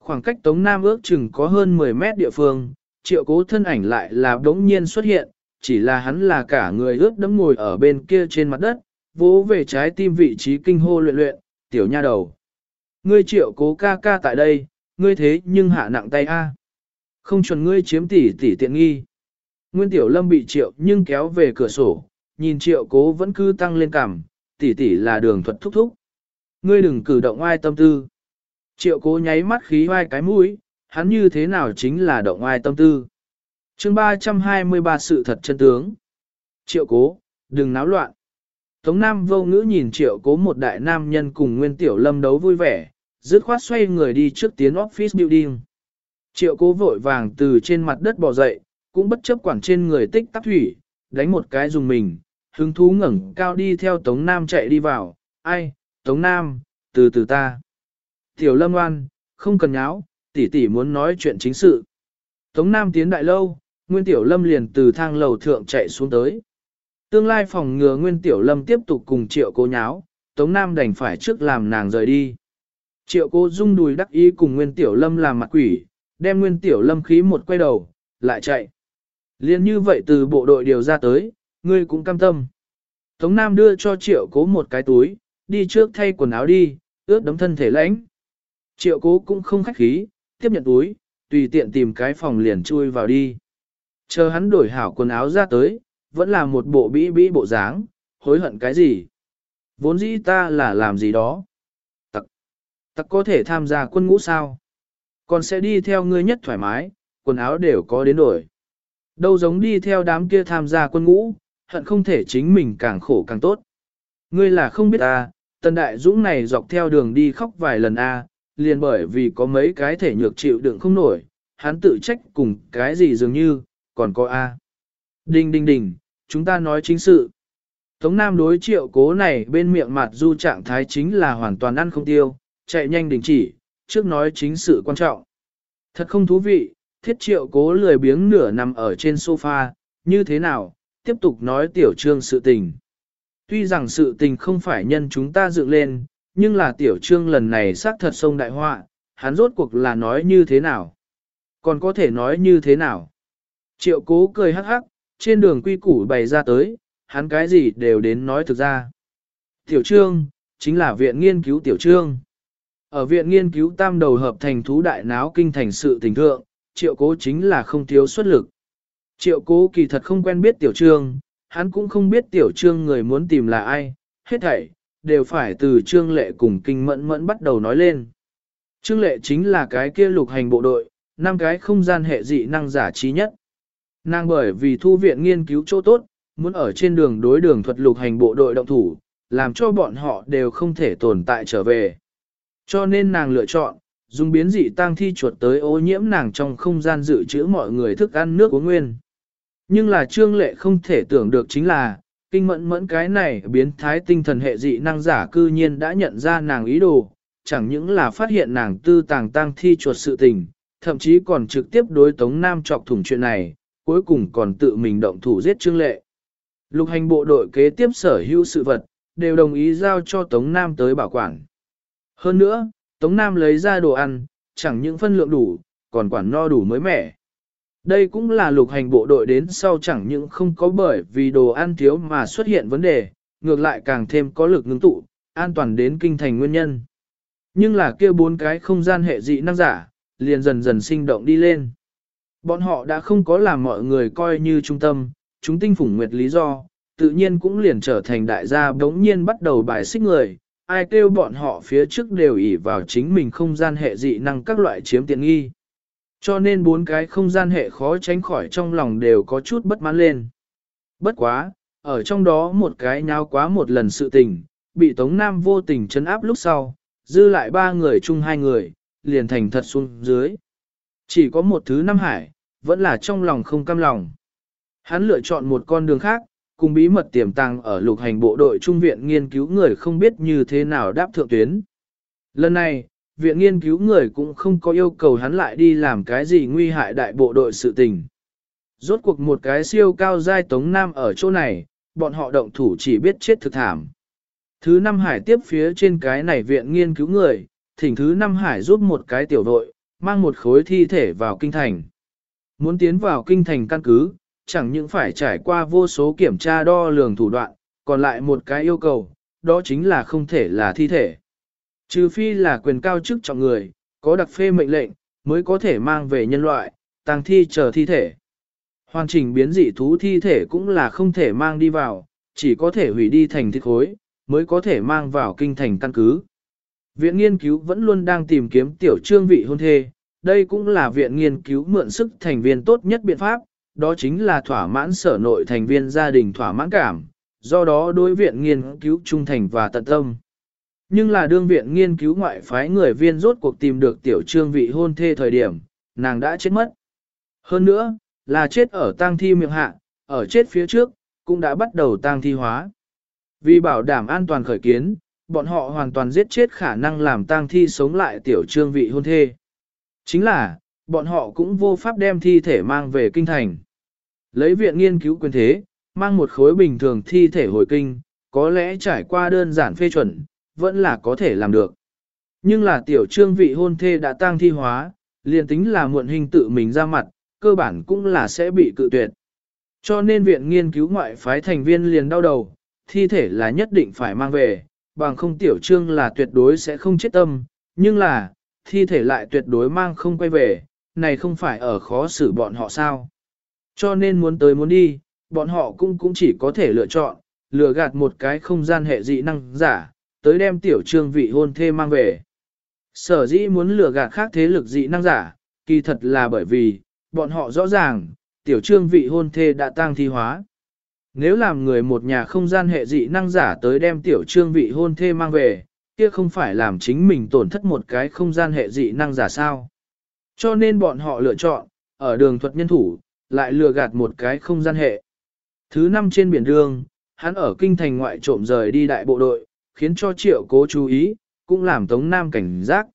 Khoảng cách Tống Nam ước chừng có hơn 10 mét địa phương, triệu cố thân ảnh lại là đống nhiên xuất hiện, chỉ là hắn là cả người ướt đẫm ngồi ở bên kia trên mặt đất, vỗ về trái tim vị trí kinh hô luyện luyện, tiểu nha đầu. ngươi triệu cố ca ca tại đây, ngươi thế nhưng hạ nặng tay a. Không chuẩn ngươi chiếm tỷ tỷ tiện nghi. Nguyên Tiểu Lâm bị triệu nhưng kéo về cửa sổ, nhìn triệu cố vẫn cứ tăng lên cảm, tỷ tỷ là đường thuật thúc thúc. Ngươi đừng cử động ai tâm tư. Triệu cố nháy mắt khí hoai cái mũi, hắn như thế nào chính là động ai tâm tư chương 323 sự thật chân tướng. Triệu cố, đừng náo loạn. Tống Nam vô ngữ nhìn triệu cố một đại nam nhân cùng Nguyên Tiểu Lâm đấu vui vẻ, dứt khoát xoay người đi trước tiến office building. Triệu cố vội vàng từ trên mặt đất bò dậy, cũng bất chấp quản trên người tích tắc thủy, đánh một cái dùng mình, hứng thú ngẩng cao đi theo Tống Nam chạy đi vào, ai, Tống Nam, từ từ ta. Tiểu Lâm Oan, không cần nháo, tỷ tỷ muốn nói chuyện chính sự. Tống Nam tiến đại lâu, Nguyên Tiểu Lâm liền từ thang lầu thượng chạy xuống tới. Tương lai phòng ngừa Nguyên Tiểu Lâm tiếp tục cùng triệu cố nháo, Tống Nam đành phải trước làm nàng rời đi. Triệu cố rung đùi đắc ý cùng Nguyên Tiểu Lâm làm mặt quỷ, đem Nguyên Tiểu Lâm khí một quay đầu, lại chạy. Liên như vậy từ bộ đội điều ra tới, ngươi cũng cam tâm. Tống Nam đưa cho triệu cố một cái túi, đi trước thay quần áo đi, ướt đấm thân thể lãnh. Triệu cố cũng không khách khí, tiếp nhận túi, tùy tiện tìm cái phòng liền chui vào đi. Chờ hắn đổi hảo quần áo ra tới, vẫn là một bộ bĩ bĩ bộ dáng, hối hận cái gì? Vốn dĩ ta là làm gì đó? Tặc, tặc có thể tham gia quân ngũ sao? Còn sẽ đi theo ngươi nhất thoải mái, quần áo đều có đến đổi. Đâu giống đi theo đám kia tham gia quân ngũ, hận không thể chính mình càng khổ càng tốt. Ngươi là không biết ta, tần đại dũng này dọc theo đường đi khóc vài lần a, liền bởi vì có mấy cái thể nhược chịu đựng không nổi, hắn tự trách cùng cái gì dường như, còn có a. Đinh đinh đinh, chúng ta nói chính sự. Tống Nam đối triệu cố này bên miệng mặt du trạng thái chính là hoàn toàn ăn không tiêu, chạy nhanh đình chỉ, trước nói chính sự quan trọng. Thật không thú vị, thiết triệu cố lười biếng nửa nằm ở trên sofa, như thế nào, tiếp tục nói tiểu trương sự tình. Tuy rằng sự tình không phải nhân chúng ta dựng lên, nhưng là tiểu trương lần này xác thật sông đại họa, hắn rốt cuộc là nói như thế nào? Còn có thể nói như thế nào? Triệu cố cười hắc hắc, trên đường quy củ bày ra tới, hắn cái gì đều đến nói thực ra. Tiểu trương, chính là viện nghiên cứu tiểu trương. Ở viện nghiên cứu tam đầu hợp thành thú đại náo kinh thành sự tình thượng, triệu cố chính là không thiếu xuất lực. Triệu cố kỳ thật không quen biết tiểu trương, hắn cũng không biết tiểu trương người muốn tìm là ai, hết thảy, đều phải từ trương lệ cùng kinh mẫn mẫn bắt đầu nói lên. Trương lệ chính là cái kia lục hành bộ đội, năm cái không gian hệ dị năng giả trí nhất. Nàng bởi vì thu viện nghiên cứu chỗ tốt, muốn ở trên đường đối đường thuật lục hành bộ đội động thủ, làm cho bọn họ đều không thể tồn tại trở về. Cho nên nàng lựa chọn, dùng biến dị tăng thi chuột tới ô nhiễm nàng trong không gian dự trữ mọi người thức ăn nước uống nguyên. Nhưng là trương lệ không thể tưởng được chính là, kinh mẫn mẫn cái này biến thái tinh thần hệ dị năng giả cư nhiên đã nhận ra nàng ý đồ, chẳng những là phát hiện nàng tư tàng tăng thi chuột sự tình, thậm chí còn trực tiếp đối Tống Nam trọc thủng chuyện này, cuối cùng còn tự mình động thủ giết Trương Lệ. Lục hành bộ đội kế tiếp sở hữu sự vật, đều đồng ý giao cho Tống Nam tới bảo quản. Hơn nữa, Tống Nam lấy ra đồ ăn, chẳng những phân lượng đủ, còn quản no đủ mới mẻ. Đây cũng là lục hành bộ đội đến sau chẳng những không có bởi vì đồ ăn thiếu mà xuất hiện vấn đề, ngược lại càng thêm có lực ngưng tụ, an toàn đến kinh thành nguyên nhân. Nhưng là kia bốn cái không gian hệ dị năng giả, liền dần dần sinh động đi lên. Bọn họ đã không có làm mọi người coi như trung tâm, chúng tinh phủng nguyệt lý do, tự nhiên cũng liền trở thành đại gia đống nhiên bắt đầu bài xích người, ai kêu bọn họ phía trước đều ỷ vào chính mình không gian hệ dị năng các loại chiếm tiện nghi. Cho nên bốn cái không gian hệ khó tránh khỏi trong lòng đều có chút bất mãn lên. Bất quá, ở trong đó một cái nháo quá một lần sự tình, bị Tống Nam vô tình chấn áp lúc sau, dư lại ba người chung hai người, liền thành thật xuống dưới. Chỉ có một thứ năm Hải, vẫn là trong lòng không cam lòng. Hắn lựa chọn một con đường khác, cùng bí mật tiềm tàng ở lục hành bộ đội trung viện nghiên cứu người không biết như thế nào đáp thượng tuyến. Lần này, viện nghiên cứu người cũng không có yêu cầu hắn lại đi làm cái gì nguy hại đại bộ đội sự tình. Rốt cuộc một cái siêu cao giai tống nam ở chỗ này, bọn họ động thủ chỉ biết chết thực thảm. Thứ năm hải tiếp phía trên cái này viện nghiên cứu người, thỉnh thứ năm hải giúp một cái tiểu đội, mang một khối thi thể vào kinh thành. Muốn tiến vào kinh thành căn cứ, chẳng những phải trải qua vô số kiểm tra đo lường thủ đoạn, còn lại một cái yêu cầu, đó chính là không thể là thi thể. Trừ phi là quyền cao chức trọng người, có đặc phê mệnh lệnh, mới có thể mang về nhân loại, tang thi chờ thi thể. Hoàn chỉnh biến dị thú thi thể cũng là không thể mang đi vào, chỉ có thể hủy đi thành thịt khối, mới có thể mang vào kinh thành căn cứ. Viện nghiên cứu vẫn luôn đang tìm kiếm tiểu trương vị hôn thê, đây cũng là viện nghiên cứu mượn sức thành viên tốt nhất biện pháp, đó chính là thỏa mãn sở nội thành viên gia đình thỏa mãn cảm, do đó đối viện nghiên cứu trung thành và tận tâm. Nhưng là đương viện nghiên cứu ngoại phái người viên rốt cuộc tìm được tiểu trương vị hôn thê thời điểm, nàng đã chết mất. Hơn nữa, là chết ở tang thi miệng hạ, ở chết phía trước, cũng đã bắt đầu tang thi hóa. Vì bảo đảm an toàn khởi kiến, bọn họ hoàn toàn giết chết khả năng làm tang thi sống lại tiểu trương vị hôn thê. Chính là, bọn họ cũng vô pháp đem thi thể mang về kinh thành. Lấy viện nghiên cứu quyền thế, mang một khối bình thường thi thể hồi kinh, có lẽ trải qua đơn giản phê chuẩn, vẫn là có thể làm được. Nhưng là tiểu trương vị hôn thê đã tang thi hóa, liền tính là muộn hình tự mình ra mặt, cơ bản cũng là sẽ bị cự tuyệt. Cho nên viện nghiên cứu ngoại phái thành viên liền đau đầu, thi thể là nhất định phải mang về, bằng không tiểu trương là tuyệt đối sẽ không chết tâm, nhưng là, thi thể lại tuyệt đối mang không quay về, này không phải ở khó xử bọn họ sao. Cho nên muốn tới muốn đi, bọn họ cũng cũng chỉ có thể lựa chọn, lừa gạt một cái không gian hệ dị năng giả, tới đem tiểu trương vị hôn thê mang về. Sở dĩ muốn lừa gạt khác thế lực dị năng giả, kỳ thật là bởi vì, bọn họ rõ ràng, tiểu trương vị hôn thê đã tăng thi hóa. Nếu làm người một nhà không gian hệ dị năng giả tới đem tiểu trương vị hôn thê mang về, kia không phải làm chính mình tổn thất một cái không gian hệ dị năng giả sao. Cho nên bọn họ lựa chọn, ở đường thuật nhân thủ, lại lừa gạt một cái không gian hệ. Thứ năm trên biển đường, hắn ở kinh thành ngoại trộm rời đi đại bộ đội, khiến cho triệu cố chú ý, cũng làm Tống Nam cảnh giác.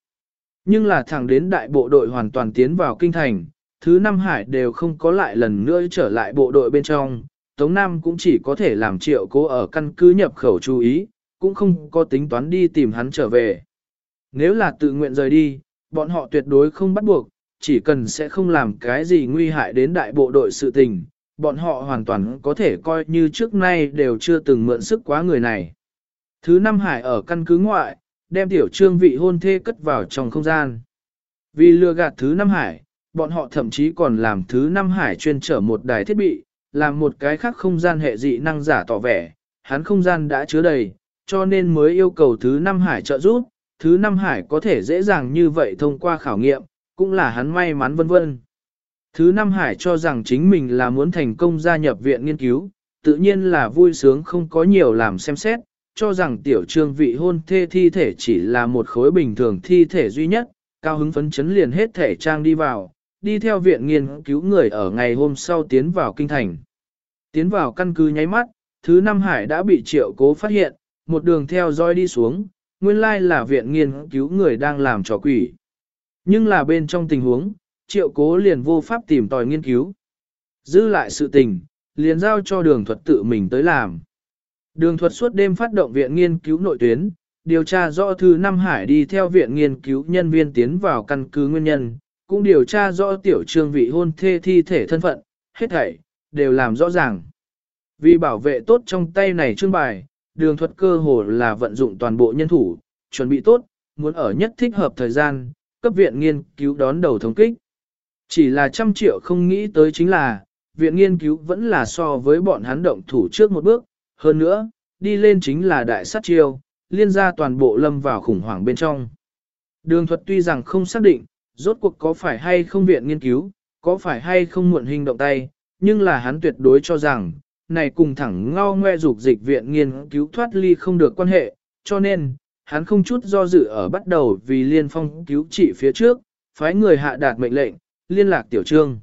Nhưng là thẳng đến đại bộ đội hoàn toàn tiến vào kinh thành, thứ năm hải đều không có lại lần nữa trở lại bộ đội bên trong, Tống Nam cũng chỉ có thể làm triệu cố ở căn cứ nhập khẩu chú ý, cũng không có tính toán đi tìm hắn trở về. Nếu là tự nguyện rời đi, bọn họ tuyệt đối không bắt buộc, chỉ cần sẽ không làm cái gì nguy hại đến đại bộ đội sự tình, bọn họ hoàn toàn có thể coi như trước nay đều chưa từng mượn sức quá người này. Thứ năm hải ở căn cứ ngoại, đem tiểu trương vị hôn thê cất vào trong không gian. Vì lừa gạt thứ năm hải, bọn họ thậm chí còn làm thứ năm hải chuyên trở một đài thiết bị, làm một cái khác không gian hệ dị năng giả tỏ vẻ, hắn không gian đã chứa đầy, cho nên mới yêu cầu thứ năm hải trợ giúp, thứ năm hải có thể dễ dàng như vậy thông qua khảo nghiệm, cũng là hắn may mắn vân vân. Thứ năm hải cho rằng chính mình là muốn thành công gia nhập viện nghiên cứu, tự nhiên là vui sướng không có nhiều làm xem xét, cho rằng tiểu trương vị hôn thê thi thể chỉ là một khối bình thường thi thể duy nhất, cao hứng phấn chấn liền hết thể trang đi vào, đi theo viện nghiên cứu người ở ngày hôm sau tiến vào kinh thành. Tiến vào căn cứ nháy mắt, thứ năm hải đã bị triệu cố phát hiện, một đường theo dõi đi xuống, nguyên lai là viện nghiên cứu người đang làm trò quỷ. Nhưng là bên trong tình huống, triệu cố liền vô pháp tìm tòi nghiên cứu. Giữ lại sự tình, liền giao cho đường thuật tự mình tới làm. Đường thuật suốt đêm phát động viện nghiên cứu nội tuyến, điều tra rõ thư Nam hải đi theo viện nghiên cứu nhân viên tiến vào căn cứ nguyên nhân, cũng điều tra rõ tiểu trương vị hôn thê thi thể thân phận, hết thảy, đều làm rõ ràng. Vì bảo vệ tốt trong tay này trương bài, đường thuật cơ hồ là vận dụng toàn bộ nhân thủ, chuẩn bị tốt, muốn ở nhất thích hợp thời gian, cấp viện nghiên cứu đón đầu thống kích. Chỉ là trăm triệu không nghĩ tới chính là, viện nghiên cứu vẫn là so với bọn hắn động thủ trước một bước, hơn nữa, đi lên chính là đại sát chiêu, liên ra toàn bộ lâm vào khủng hoảng bên trong. Đường thuật tuy rằng không xác định, rốt cuộc có phải hay không viện nghiên cứu, có phải hay không muộn hình động tay, nhưng là hắn tuyệt đối cho rằng, này cùng thẳng ngao ngoe dục dịch viện nghiên cứu thoát ly không được quan hệ, cho nên, hắn không chút do dự ở bắt đầu vì liên phong cứu trị phía trước, phái người hạ đạt mệnh lệnh, liên lạc tiểu trương.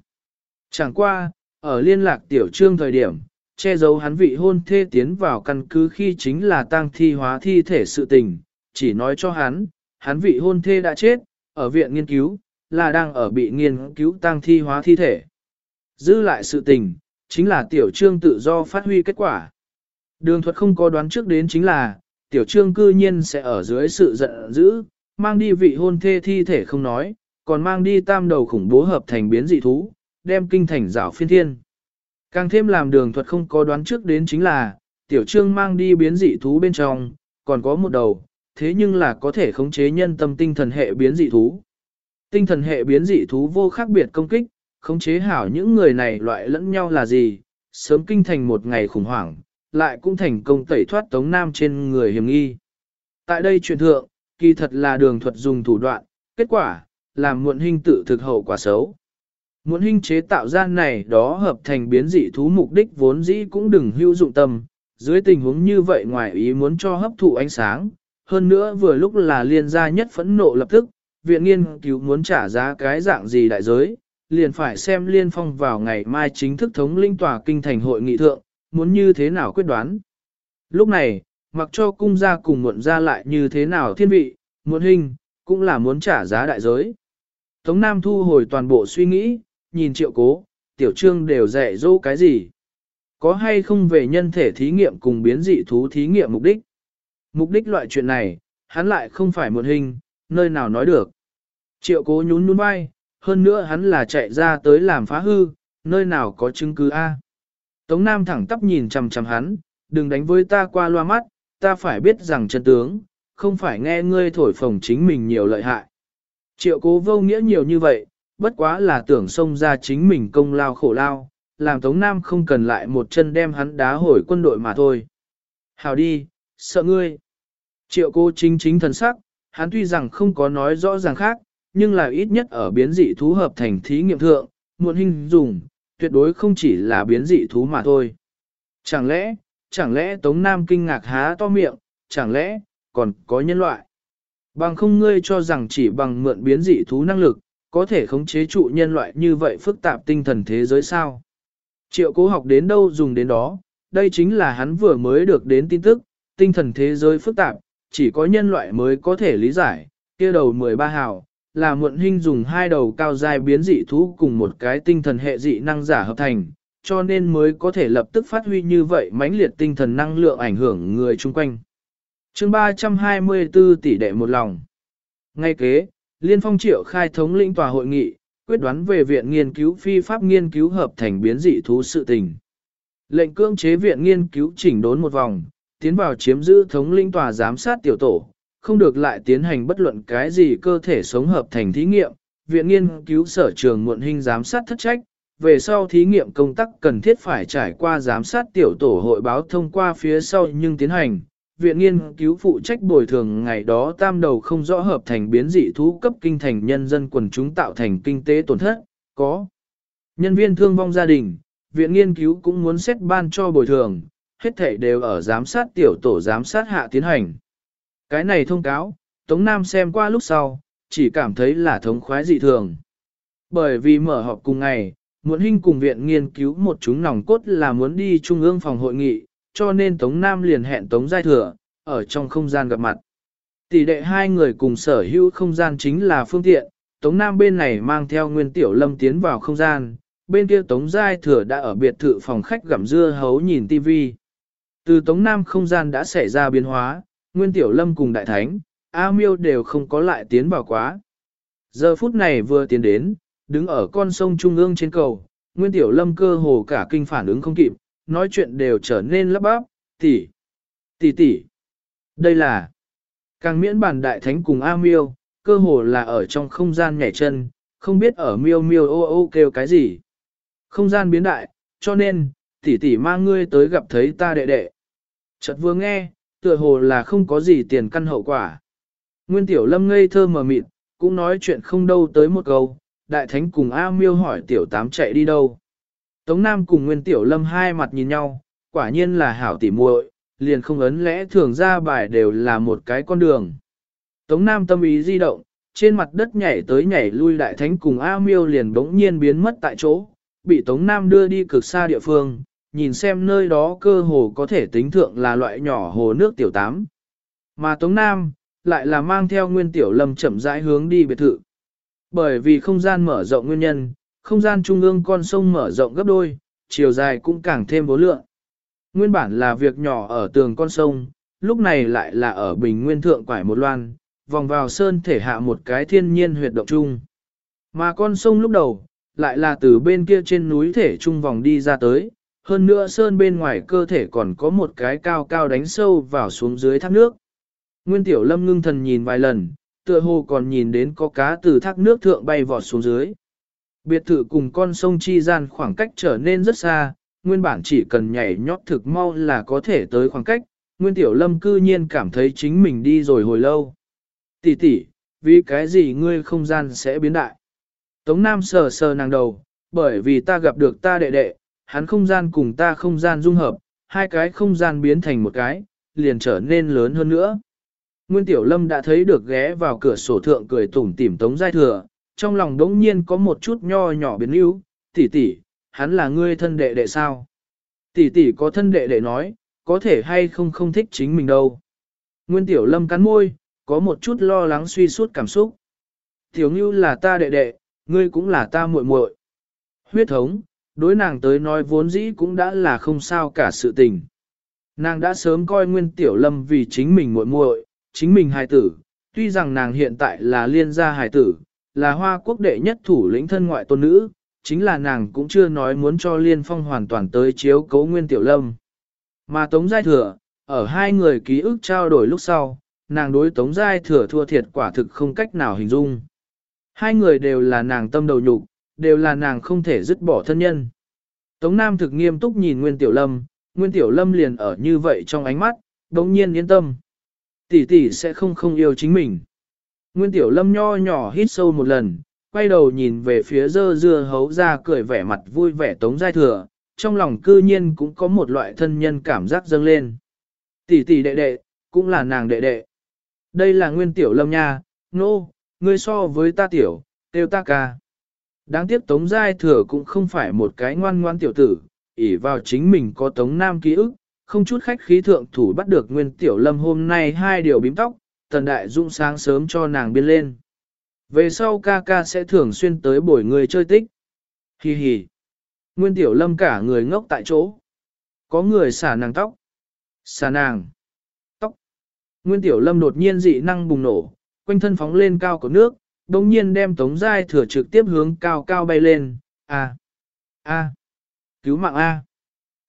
Chẳng qua, ở liên lạc tiểu trương thời điểm, che giấu hắn vị hôn thê tiến vào căn cứ khi chính là tang thi hóa thi thể sự tình, chỉ nói cho hắn, hắn vị hôn thê đã chết, ở viện nghiên cứu, là đang ở bị nghiên cứu tang thi hóa thi thể. Giữ lại sự tình, chính là tiểu trương tự do phát huy kết quả. Đường thuật không có đoán trước đến chính là, tiểu trương cư nhiên sẽ ở dưới sự giận dữ, mang đi vị hôn thê thi thể không nói, còn mang đi tam đầu khủng bố hợp thành biến dị thú, đem kinh thành rảo phiên thiên. Càng thêm làm đường thuật không có đoán trước đến chính là, tiểu trương mang đi biến dị thú bên trong, còn có một đầu, thế nhưng là có thể khống chế nhân tâm tinh thần hệ biến dị thú. Tinh thần hệ biến dị thú vô khác biệt công kích, khống chế hảo những người này loại lẫn nhau là gì, sớm kinh thành một ngày khủng hoảng, lại cũng thành công tẩy thoát Tống Nam trên người hiểm nghi. Tại đây truyền thượng, kỳ thật là đường thuật dùng thủ đoạn, kết quả, làm muộn hình tự thực hậu quả xấu. Muộn hình chế tạo ra này đó hợp thành biến dị thú mục đích vốn dĩ cũng đừng hữu dụng tâm, dưới tình huống như vậy ngoài ý muốn cho hấp thụ ánh sáng, hơn nữa vừa lúc là liên gia nhất phẫn nộ lập tức, viện nghiên cứu muốn trả giá cái dạng gì đại giới, liền phải xem liên phong vào ngày mai chính thức thống linh tòa kinh thành hội nghị thượng, muốn như thế nào quyết đoán. Lúc này, mặc cho cung gia cùng muộn ra lại như thế nào thiên vị, muộn hình, cũng là muốn trả giá đại giới. Tống Nam thu hồi toàn bộ suy nghĩ, nhìn triệu cố, tiểu trương đều dạy dỗ cái gì. Có hay không về nhân thể thí nghiệm cùng biến dị thú thí nghiệm mục đích? Mục đích loại chuyện này, hắn lại không phải một hình, nơi nào nói được. Triệu cố nhún nhún vai, hơn nữa hắn là chạy ra tới làm phá hư, nơi nào có chứng cứ A. Tống Nam thẳng tắp nhìn chằm chằm hắn, đừng đánh với ta qua loa mắt, ta phải biết rằng chân tướng, không phải nghe ngươi thổi phồng chính mình nhiều lợi hại. Triệu cố vô nghĩa nhiều như vậy, bất quá là tưởng xông ra chính mình công lao khổ lao, làm Tống Nam không cần lại một chân đem hắn đá hồi quân đội mà thôi. Hào đi, sợ ngươi. Triệu cô chính chính thần sắc, hắn tuy rằng không có nói rõ ràng khác, nhưng là ít nhất ở biến dị thú hợp thành thí nghiệm thượng, muộn hình dùng, tuyệt đối không chỉ là biến dị thú mà thôi. Chẳng lẽ, chẳng lẽ Tống Nam kinh ngạc há to miệng, chẳng lẽ, còn có nhân loại? Bằng không ngươi cho rằng chỉ bằng mượn biến dị thú năng lực, có thể khống chế trụ nhân loại như vậy phức tạp tinh thần thế giới sao? Triệu cố học đến đâu dùng đến đó, đây chính là hắn vừa mới được đến tin tức, tinh thần thế giới phức tạp, chỉ có nhân loại mới có thể lý giải, kia đầu 13 hào, là muộn hình dùng hai đầu cao dài biến dị thú cùng một cái tinh thần hệ dị năng giả hợp thành, cho nên mới có thể lập tức phát huy như vậy mãnh liệt tinh thần năng lượng ảnh hưởng người chung quanh. chương 324 tỷ đệ một lòng. Ngay kế, Liên Phong Triệu khai thống lĩnh tòa hội nghị, quyết đoán về viện nghiên cứu phi pháp nghiên cứu hợp thành biến dị thú sự tình. Lệnh cưỡng chế viện nghiên cứu chỉnh đốn một vòng, tiến vào chiếm giữ thống lĩnh tòa giám sát tiểu tổ, không được lại tiến hành bất luận cái gì cơ thể sống hợp thành thí nghiệm. Viện nghiên cứu sở trường muộn hình giám sát thất trách, về sau thí nghiệm công tác cần thiết phải trải qua giám sát tiểu tổ hội báo thông qua phía sau nhưng tiến hành. Viện nghiên cứu phụ trách bồi thường ngày đó tam đầu không rõ hợp thành biến dị thú cấp kinh thành nhân dân quần chúng tạo thành kinh tế tổn thất, có. Nhân viên thương vong gia đình, viện nghiên cứu cũng muốn xét ban cho bồi thường, hết thể đều ở giám sát tiểu tổ giám sát hạ tiến hành. Cái này thông cáo, Tống Nam xem qua lúc sau, chỉ cảm thấy là thống khoái dị thường. Bởi vì mở họp cùng ngày, muốn hình cùng viện nghiên cứu một chúng nòng cốt là muốn đi trung ương phòng hội nghị, cho nên Tống Nam liền hẹn Tống Giai Thừa, ở trong không gian gặp mặt. Tỷ đệ hai người cùng sở hữu không gian chính là phương tiện, Tống Nam bên này mang theo Nguyên Tiểu Lâm tiến vào không gian, bên kia Tống Giai Thừa đã ở biệt thự phòng khách gặm dưa hấu nhìn TV. Từ Tống Nam không gian đã xảy ra biến hóa, Nguyên Tiểu Lâm cùng Đại Thánh, A Miêu đều không có lại tiến vào quá. Giờ phút này vừa tiến đến, đứng ở con sông Trung ương trên cầu, Nguyên Tiểu Lâm cơ hồ cả kinh phản ứng không kịp, nói chuyện đều trở nên lấp bắp, tỷ, tỷ tỷ. Đây là càng miễn bản Đại Thánh cùng A Miêu, cơ hồ là ở trong không gian nhảy chân, không biết ở miêu miêu ô ô kêu cái gì. Không gian biến đại, cho nên, tỷ tỷ mang ngươi tới gặp thấy ta đệ đệ. Chợt vừa nghe, tựa hồ là không có gì tiền căn hậu quả. Nguyên tiểu lâm ngây thơ mờ mịt, cũng nói chuyện không đâu tới một câu, đại thánh cùng A miêu hỏi tiểu tám chạy đi đâu. Tống Nam cùng Nguyên tiểu lâm hai mặt nhìn nhau, quả nhiên là hảo tỉ muội, liền không ấn lẽ thường ra bài đều là một cái con đường. Tống Nam tâm ý di động, trên mặt đất nhảy tới nhảy lui đại thánh cùng A miêu liền bỗng nhiên biến mất tại chỗ, bị Tống Nam đưa đi cực xa địa phương, nhìn xem nơi đó cơ hồ có thể tính thượng là loại nhỏ hồ nước tiểu tám. Mà Tống Nam, lại là mang theo nguyên tiểu lâm chậm rãi hướng đi biệt thự. Bởi vì không gian mở rộng nguyên nhân, không gian trung ương con sông mở rộng gấp đôi, chiều dài cũng càng thêm vô lượng. Nguyên bản là việc nhỏ ở tường con sông, lúc này lại là ở bình nguyên thượng quải một loan, vòng vào sơn thể hạ một cái thiên nhiên huyệt động chung. Mà con sông lúc đầu, lại là từ bên kia trên núi thể trung vòng đi ra tới, hơn nữa sơn bên ngoài cơ thể còn có một cái cao cao đánh sâu vào xuống dưới thác nước. Nguyên Tiểu Lâm ngưng thần nhìn vài lần, tựa hồ còn nhìn đến có cá từ thác nước thượng bay vọt xuống dưới. Biệt thự cùng con sông Chi gian khoảng cách trở nên rất xa, nguyên bản chỉ cần nhảy nhót thực mau là có thể tới khoảng cách, Nguyên Tiểu Lâm cư nhiên cảm thấy chính mình đi rồi hồi lâu. Tỷ tỷ, vì cái gì ngươi không gian sẽ biến đại? Tống Nam sờ sờ nàng đầu, bởi vì ta gặp được ta đệ đệ, hắn không gian cùng ta không gian dung hợp, hai cái không gian biến thành một cái, liền trở nên lớn hơn nữa. Nguyên Tiểu Lâm đã thấy được ghé vào cửa sổ thượng cười tủm tỉm Tống Giai Thừa, trong lòng đống nhiên có một chút nho nhỏ biến yếu, tỷ tỷ, hắn là ngươi thân đệ đệ sao? Tỷ tỷ có thân đệ đệ nói, có thể hay không không thích chính mình đâu. Nguyên Tiểu Lâm cắn môi, có một chút lo lắng suy suốt cảm xúc. Tiểu Ngưu là ta đệ đệ, ngươi cũng là ta muội muội. Huyết thống, đối nàng tới nói vốn dĩ cũng đã là không sao cả sự tình. Nàng đã sớm coi Nguyên Tiểu Lâm vì chính mình muội muội, chính mình hài tử, tuy rằng nàng hiện tại là liên gia hài tử, là hoa quốc đệ nhất thủ lĩnh thân ngoại tôn nữ, chính là nàng cũng chưa nói muốn cho Liên Phong hoàn toàn tới chiếu cấu Nguyên Tiểu Lâm. Mà Tống Giai Thừa, ở hai người ký ức trao đổi lúc sau, nàng đối Tống Giai Thừa thua thiệt quả thực không cách nào hình dung. Hai người đều là nàng tâm đầu nhục, đều là nàng không thể dứt bỏ thân nhân. Tống Nam thực nghiêm túc nhìn Nguyên Tiểu Lâm, Nguyên Tiểu Lâm liền ở như vậy trong ánh mắt, đồng nhiên yên tâm. Tỷ tỷ sẽ không không yêu chính mình. Nguyên Tiểu Lâm nho nhỏ hít sâu một lần, quay đầu nhìn về phía dơ dưa hấu ra cười vẻ mặt vui vẻ Tống Giai Thừa, trong lòng cư nhiên cũng có một loại thân nhân cảm giác dâng lên. Tỷ tỷ đệ đệ, cũng là nàng đệ đệ. Đây là Nguyên Tiểu Lâm nha, nô, no, ngươi so với ta tiểu, tiêu ta ca. Đáng tiếc Tống Giai Thừa cũng không phải một cái ngoan ngoan tiểu tử, ỷ vào chính mình có Tống Nam ký ức, không chút khách khí thượng thủ bắt được Nguyên Tiểu Lâm hôm nay hai điều bím tóc, Tần Đại Dũng sáng sớm cho nàng biên lên. Về sau ca ca sẽ thường xuyên tới bồi người chơi tích. Hi hi. Nguyên Tiểu Lâm cả người ngốc tại chỗ. Có người xả nàng tóc. Xả nàng. Tóc. Nguyên Tiểu Lâm đột nhiên dị năng bùng nổ, quanh thân phóng lên cao cột nước, đồng nhiên đem Tống Giai thừa trực tiếp hướng cao cao bay lên. A. A. Cứu mạng A.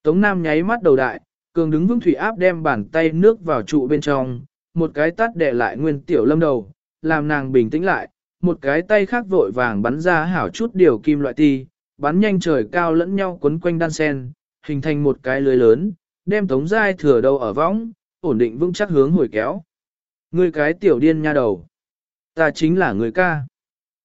Tống Nam nháy mắt đầu đại, cường đứng vững thủy áp đem bàn tay nước vào trụ bên trong, một cái tắt đè lại Nguyên Tiểu Lâm đầu, làm nàng bình tĩnh lại, một cái tay khác vội vàng bắn ra hảo chút điều kim loại ti, bắn nhanh trời cao lẫn nhau quấn quanh đan sen, hình thành một cái lưới lớn, đem tống giai thừa đầu ở võng, ổn định vững chắc hướng hồi kéo. Người cái tiểu điên nha đầu. Ta chính là người ca.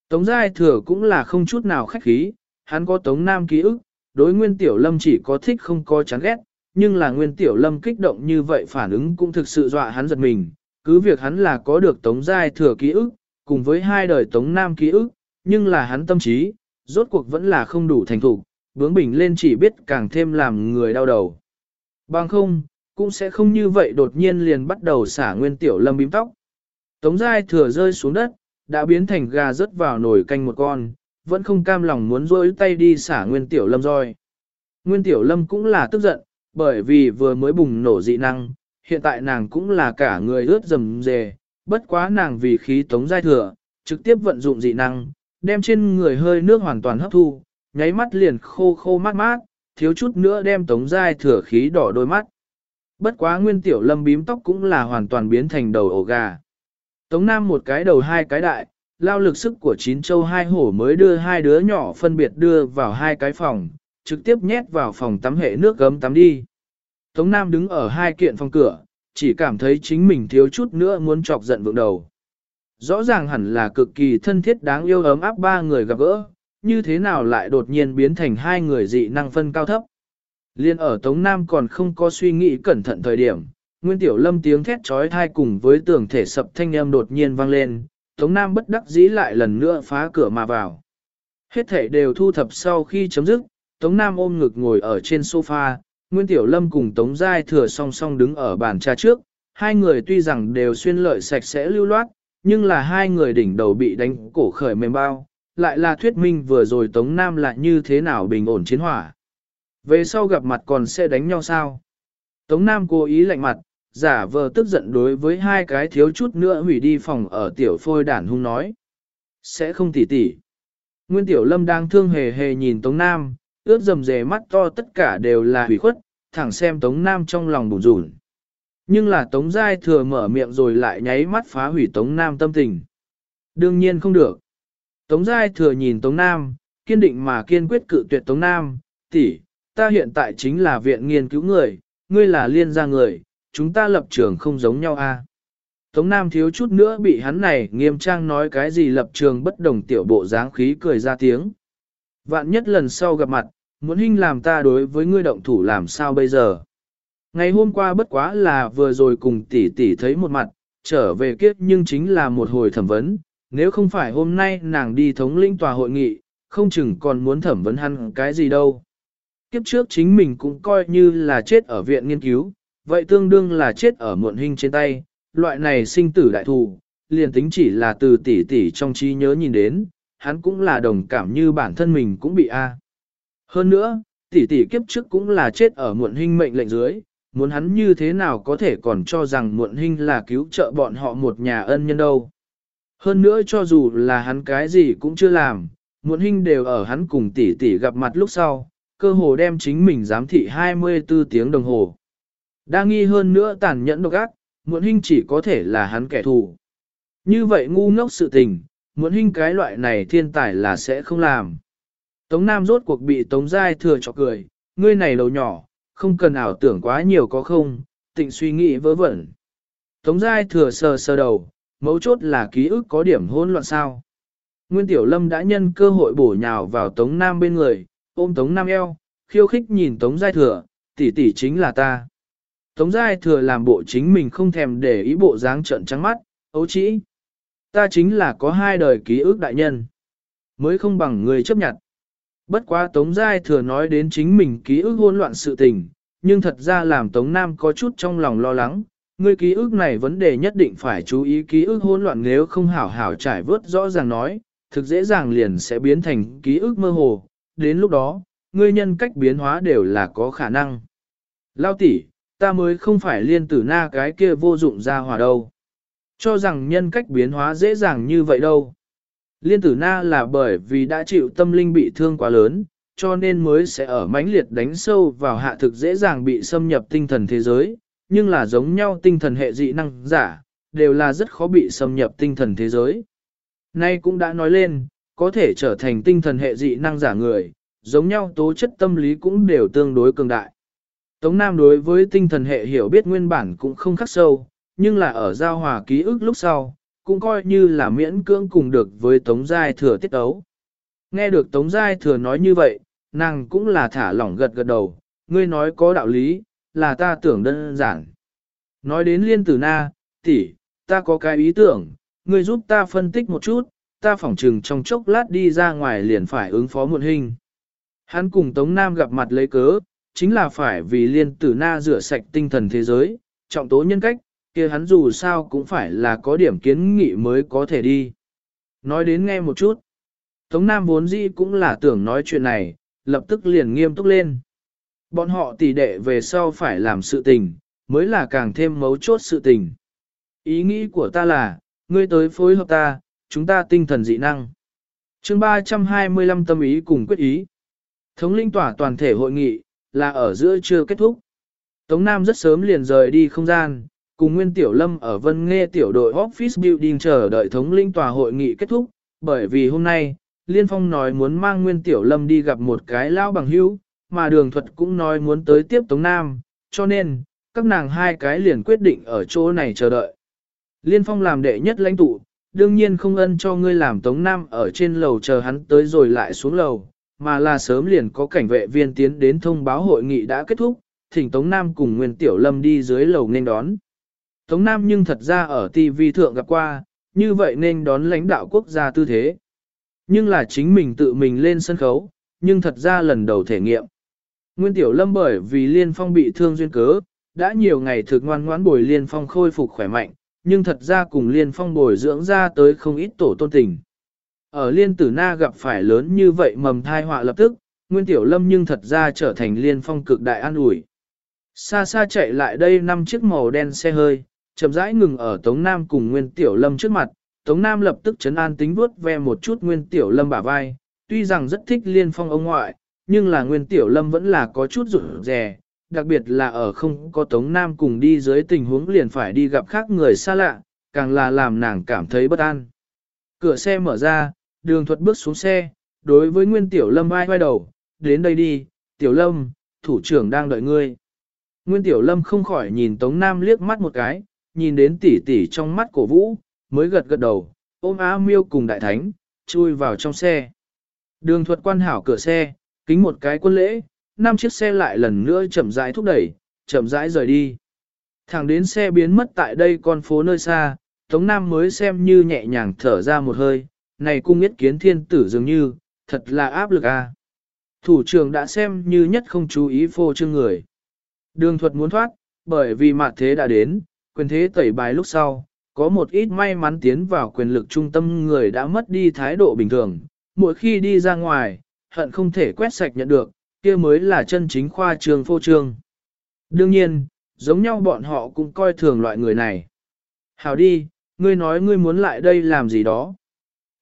Tống giai thừa cũng là không chút nào khách khí, hắn có tống nam ký ức, đối nguyên tiểu lâm chỉ có thích không có chán ghét, nhưng là nguyên tiểu lâm kích động như vậy phản ứng cũng thực sự dọa hắn giật mình, cứ việc hắn là có được tống giai thừa ký ức, cùng với hai đời tống nam ký ức, nhưng là hắn tâm trí, rốt cuộc vẫn là không đủ thành thục, bướng bỉnh lên chỉ biết càng thêm làm người đau đầu. Bằng không, cũng sẽ không như vậy đột nhiên liền bắt đầu xả nguyên tiểu lâm bím tóc. Tống giai thừa rơi xuống đất, đã biến thành gà rớt vào nồi canh một con, vẫn không cam lòng muốn rôi tay đi xả nguyên tiểu lâm roi. Nguyên tiểu lâm cũng là tức giận, bởi vì vừa mới bùng nổ dị năng, hiện tại nàng cũng là cả người ướt rầm rề, bất quá nàng vì khí tống giai thừa, trực tiếp vận dụng dị năng, đem trên người hơi nước hoàn toàn hấp thu, nháy mắt liền khô khô mát mát, thiếu chút nữa đem tống giai thừa khí đỏ đôi mắt. Bất quá nguyên tiểu lâm bím tóc cũng là hoàn toàn biến thành đầu ổ gà. Tống Nam một cái đầu hai cái đại, lao lực sức của chín châu hai hổ mới đưa hai đứa nhỏ phân biệt đưa vào hai cái phòng, trực tiếp nhét vào phòng tắm hệ nước gấm tắm đi. Tống Nam đứng ở hai kiện phòng cửa, chỉ cảm thấy chính mình thiếu chút nữa muốn chọc giận vượng đầu. Rõ ràng hẳn là cực kỳ thân thiết đáng yêu ấm áp ba người gặp gỡ, như thế nào lại đột nhiên biến thành hai người dị năng phân cao thấp. Liên ở Tống Nam còn không có suy nghĩ cẩn thận thời điểm, Nguyên Tiểu Lâm tiếng thét trói thai cùng với tường thể sập thanh âm đột nhiên vang lên, Tống Nam bất đắc dĩ lại lần nữa phá cửa mà vào. Hết thể đều thu thập sau khi chấm dứt, Tống Nam ôm ngực ngồi ở trên sofa, Nguyên Tiểu Lâm cùng Tống Giai thừa song song đứng ở bàn trà trước, hai người tuy rằng đều xuyên lợi sạch sẽ lưu loát, nhưng là hai người đỉnh đầu bị đánh cổ khởi mềm bao, lại là thuyết minh vừa rồi Tống Nam lại như thế nào bình ổn chiến hỏa. Về sau gặp mặt còn sẽ đánh nhau sao? Tống Nam cố ý lạnh mặt, giả vờ tức giận đối với hai cái thiếu chút nữa hủy đi phòng ở tiểu phôi đản hung nói. Sẽ không tỉ tỉ. Nguyên Tiểu Lâm đang thương hề hề nhìn Tống Nam, ướt dầm dề mắt to tất cả đều là hủy khuất, thẳng xem Tống Nam trong lòng bùn rủn. Nhưng là Tống Giai thừa mở miệng rồi lại nháy mắt phá hủy Tống Nam tâm tình. Đương nhiên không được. Tống Giai thừa nhìn Tống Nam, kiên định mà kiên quyết cự tuyệt Tống Nam, tỷ, ta hiện tại chính là viện nghiên cứu người, ngươi là liên gia người, chúng ta lập trường không giống nhau a. Tống Nam thiếu chút nữa bị hắn này nghiêm trang nói cái gì lập trường bất đồng tiểu bộ dáng khí cười ra tiếng. Vạn nhất lần sau gặp mặt, muốn hình làm ta đối với ngươi động thủ làm sao bây giờ. Ngày hôm qua bất quá là vừa rồi cùng tỷ tỷ thấy một mặt, trở về kiếp nhưng chính là một hồi thẩm vấn, nếu không phải hôm nay nàng đi thống lĩnh tòa hội nghị, không chừng còn muốn thẩm vấn hắn cái gì đâu. Kiếp trước chính mình cũng coi như là chết ở viện nghiên cứu, vậy tương đương là chết ở muộn hình trên tay, loại này sinh tử đại thù, liền tính chỉ là từ tỷ tỷ trong trí nhớ nhìn đến, hắn cũng là đồng cảm như bản thân mình cũng bị a. Hơn nữa, tỷ tỷ kiếp trước cũng là chết ở muộn hình mệnh lệnh dưới, muốn hắn như thế nào có thể còn cho rằng muộn hình là cứu trợ bọn họ một nhà ân nhân đâu. Hơn nữa cho dù là hắn cái gì cũng chưa làm, muộn hình đều ở hắn cùng tỷ tỷ gặp mặt lúc sau, cơ hồ đem chính mình giám thị 24 tiếng đồng hồ. Đa nghi hơn nữa tàn nhẫn độc ác, muộn hình chỉ có thể là hắn kẻ thù. Như vậy ngu ngốc sự tình, muộn hình cái loại này thiên tài là sẽ không làm. Tống Nam rốt cuộc bị Tống Giai thừa cho cười, ngươi này đầu nhỏ, không cần ảo tưởng quá nhiều có không, tịnh suy nghĩ vớ vẩn. Tống Giai thừa sờ sờ đầu, mấu chốt là ký ức có điểm hỗn loạn sao. Nguyên Tiểu Lâm đã nhân cơ hội bổ nhào vào Tống Nam bên người, ôm Tống Nam eo, khiêu khích nhìn Tống Giai thừa, tỷ tỷ chính là ta. Tống Giai thừa làm bộ chính mình không thèm để ý bộ dáng trận trắng mắt, ấu chỉ. Ta chính là có hai đời ký ức đại nhân. Mới không bằng người chấp nhận. Bất quá Tống Giai thừa nói đến chính mình ký ức hỗn loạn sự tình, nhưng thật ra làm Tống Nam có chút trong lòng lo lắng. Người ký ức này vấn đề nhất định phải chú ý ký ức hỗn loạn nếu không hảo hảo trải vớt rõ ràng nói, thực dễ dàng liền sẽ biến thành ký ức mơ hồ. Đến lúc đó, ngươi nhân cách biến hóa đều là có khả năng. Lao tỷ, ta mới không phải liên tử na cái kia vô dụng ra hòa đâu. Cho rằng nhân cách biến hóa dễ dàng như vậy đâu. Liên tử na là bởi vì đã chịu tâm linh bị thương quá lớn, cho nên mới sẽ ở mãnh liệt đánh sâu vào hạ thực dễ dàng bị xâm nhập tinh thần thế giới, nhưng là giống nhau tinh thần hệ dị năng giả, đều là rất khó bị xâm nhập tinh thần thế giới. Nay cũng đã nói lên, có thể trở thành tinh thần hệ dị năng giả người, giống nhau tố chất tâm lý cũng đều tương đối cường đại. Tống Nam đối với tinh thần hệ hiểu biết nguyên bản cũng không khắc sâu, nhưng là ở giao hòa ký ức lúc sau, cũng coi như là miễn cưỡng cùng được với Tống Giai Thừa tiết ấu. Nghe được Tống Giai Thừa nói như vậy, nàng cũng là thả lỏng gật gật đầu, ngươi nói có đạo lý, là ta tưởng đơn giản. Nói đến liên tử na, tỷ, ta có cái ý tưởng, ngươi giúp ta phân tích một chút, ta phỏng trừng trong chốc lát đi ra ngoài liền phải ứng phó muộn hình. Hắn cùng Tống Nam gặp mặt lấy cớ, chính là phải vì liên tử na rửa sạch tinh thần thế giới, trọng tố nhân cách, kia hắn dù sao cũng phải là có điểm kiến nghị mới có thể đi. Nói đến nghe một chút. Tống Nam vốn dĩ cũng là tưởng nói chuyện này, lập tức liền nghiêm túc lên. Bọn họ tỷ đệ về sau phải làm sự tình, mới là càng thêm mấu chốt sự tình. Ý nghĩ của ta là, ngươi tới phối hợp ta, chúng ta tinh thần dị năng. chương 325 tâm ý cùng quyết ý. Thống linh tỏa toàn thể hội nghị, là ở giữa chưa kết thúc. Tống Nam rất sớm liền rời đi không gian, cùng Nguyên Tiểu Lâm ở Vân Nghe tiểu đội Office Building chờ đợi thống linh tòa hội nghị kết thúc, bởi vì hôm nay, Liên Phong nói muốn mang Nguyên Tiểu Lâm đi gặp một cái lao bằng hữu, mà đường thuật cũng nói muốn tới tiếp Tống Nam, cho nên, các nàng hai cái liền quyết định ở chỗ này chờ đợi. Liên Phong làm đệ nhất lãnh tụ, đương nhiên không ân cho ngươi làm Tống Nam ở trên lầu chờ hắn tới rồi lại xuống lầu, mà là sớm liền có cảnh vệ viên tiến đến thông báo hội nghị đã kết thúc, thỉnh Tống Nam cùng Nguyên Tiểu Lâm đi dưới lầu nên đón. Tống Nam nhưng thật ra ở TV thượng gặp qua, như vậy nên đón lãnh đạo quốc gia tư thế. Nhưng là chính mình tự mình lên sân khấu, nhưng thật ra lần đầu thể nghiệm. Nguyên Tiểu Lâm bởi vì Liên Phong bị thương duyên cớ, đã nhiều ngày thực ngoan ngoãn bồi Liên Phong khôi phục khỏe mạnh, nhưng thật ra cùng Liên Phong bồi dưỡng ra tới không ít tổ tôn tình. Ở Liên Tử Na gặp phải lớn như vậy mầm thai họa lập tức, Nguyên Tiểu Lâm nhưng thật ra trở thành Liên Phong cực đại an ủi. Xa xa chạy lại đây năm chiếc màu đen xe hơi, chậm rãi ngừng ở Tống Nam cùng Nguyên Tiểu Lâm trước mặt, Tống Nam lập tức chấn an tính vuốt ve một chút Nguyên Tiểu Lâm bả vai, tuy rằng rất thích liên phong ông ngoại, nhưng là Nguyên Tiểu Lâm vẫn là có chút rủ rè, đặc biệt là ở không có Tống Nam cùng đi dưới tình huống liền phải đi gặp khác người xa lạ, càng là làm nàng cảm thấy bất an. Cửa xe mở ra, đường thuật bước xuống xe, đối với Nguyên Tiểu Lâm vai vai đầu, đến đây đi, Tiểu Lâm, thủ trưởng đang đợi ngươi. Nguyên Tiểu Lâm không khỏi nhìn Tống Nam liếc mắt một cái, nhìn đến tỷ tỷ trong mắt cổ vũ, mới gật gật đầu, ôm á miêu cùng đại thánh, chui vào trong xe. Đường thuật quan hảo cửa xe, kính một cái quân lễ, năm chiếc xe lại lần nữa chậm rãi thúc đẩy, chậm rãi rời đi. Thẳng đến xe biến mất tại đây con phố nơi xa, Tống Nam mới xem như nhẹ nhàng thở ra một hơi, này cung nhất kiến thiên tử dường như, thật là áp lực a. Thủ trưởng đã xem như nhất không chú ý phô trương người. Đường thuật muốn thoát, bởi vì mạt thế đã đến, quyền thế tẩy bài lúc sau, có một ít may mắn tiến vào quyền lực trung tâm người đã mất đi thái độ bình thường, mỗi khi đi ra ngoài, hận không thể quét sạch nhận được, kia mới là chân chính khoa trường phô trương. Đương nhiên, giống nhau bọn họ cũng coi thường loại người này. hào đi, ngươi nói ngươi muốn lại đây làm gì đó.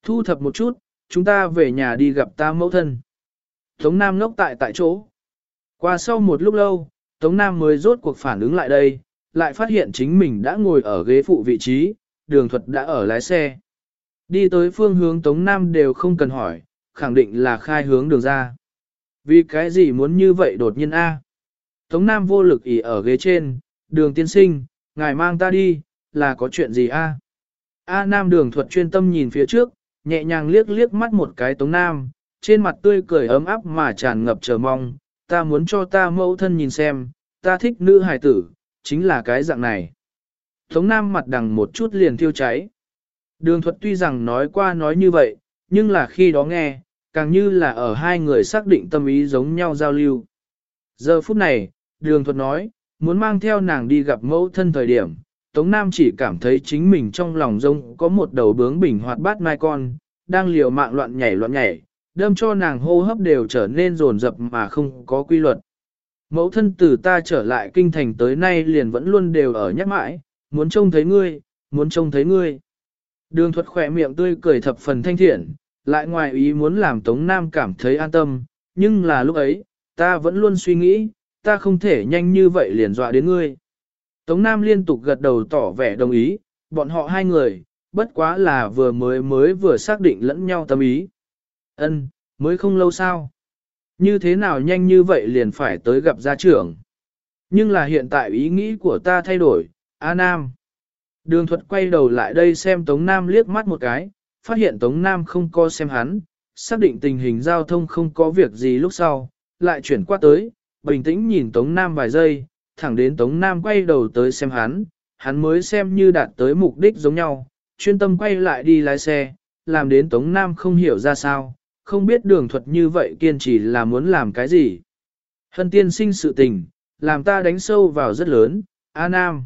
Thu thập một chút, chúng ta về nhà đi gặp ta mẫu thân. Tống Nam ngốc tại tại chỗ. Qua sau một lúc lâu, Tống Nam mới rốt cuộc phản ứng lại đây, lại phát hiện chính mình đã ngồi ở ghế phụ vị trí, đường thuật đã ở lái xe. Đi tới phương hướng Tống Nam đều không cần hỏi, khẳng định là khai hướng đường ra. Vì cái gì muốn như vậy đột nhiên A? Tống Nam vô lực ỉ ở ghế trên, đường tiên sinh, ngài mang ta đi, là có chuyện gì A? A Nam đường thuật chuyên tâm nhìn phía trước, nhẹ nhàng liếc liếc mắt một cái Tống Nam, trên mặt tươi cười ấm áp mà tràn ngập chờ mong, ta muốn cho ta mẫu thân nhìn xem, ta thích nữ hài tử, chính là cái dạng này. Tống Nam mặt đằng một chút liền thiêu cháy. Đường thuật tuy rằng nói qua nói như vậy, nhưng là khi đó nghe, càng như là ở hai người xác định tâm ý giống nhau giao lưu. Giờ phút này, đường thuật nói, muốn mang theo nàng đi gặp mẫu thân thời điểm, Tống Nam chỉ cảm thấy chính mình trong lòng rông có một đầu bướng bình hoạt bát mai con, đang liều mạng loạn nhảy loạn nhảy, đâm cho nàng hô hấp đều trở nên rồn rập mà không có quy luật. Mẫu thân từ ta trở lại kinh thành tới nay liền vẫn luôn đều ở nhắc mãi, muốn trông thấy ngươi, muốn trông thấy ngươi. Đường thuật khỏe miệng tươi cười thập phần thanh thiện, lại ngoài ý muốn làm Tống Nam cảm thấy an tâm, nhưng là lúc ấy, ta vẫn luôn suy nghĩ, ta không thể nhanh như vậy liền dọa đến ngươi. Tống Nam liên tục gật đầu tỏ vẻ đồng ý, bọn họ hai người, bất quá là vừa mới mới vừa xác định lẫn nhau tâm ý. Ân, mới không lâu sao. Như thế nào nhanh như vậy liền phải tới gặp gia trưởng. Nhưng là hiện tại ý nghĩ của ta thay đổi, A Nam. Đường thuật quay đầu lại đây xem Tống Nam liếc mắt một cái, phát hiện Tống Nam không co xem hắn, xác định tình hình giao thông không có việc gì lúc sau, lại chuyển qua tới, bình tĩnh nhìn Tống Nam vài giây, thẳng đến Tống Nam quay đầu tới xem hắn, hắn mới xem như đạt tới mục đích giống nhau, chuyên tâm quay lại đi lái xe, làm đến Tống Nam không hiểu ra sao, không biết đường thuật như vậy kiên trì là muốn làm cái gì. Hân tiên sinh sự tình, làm ta đánh sâu vào rất lớn, A Nam.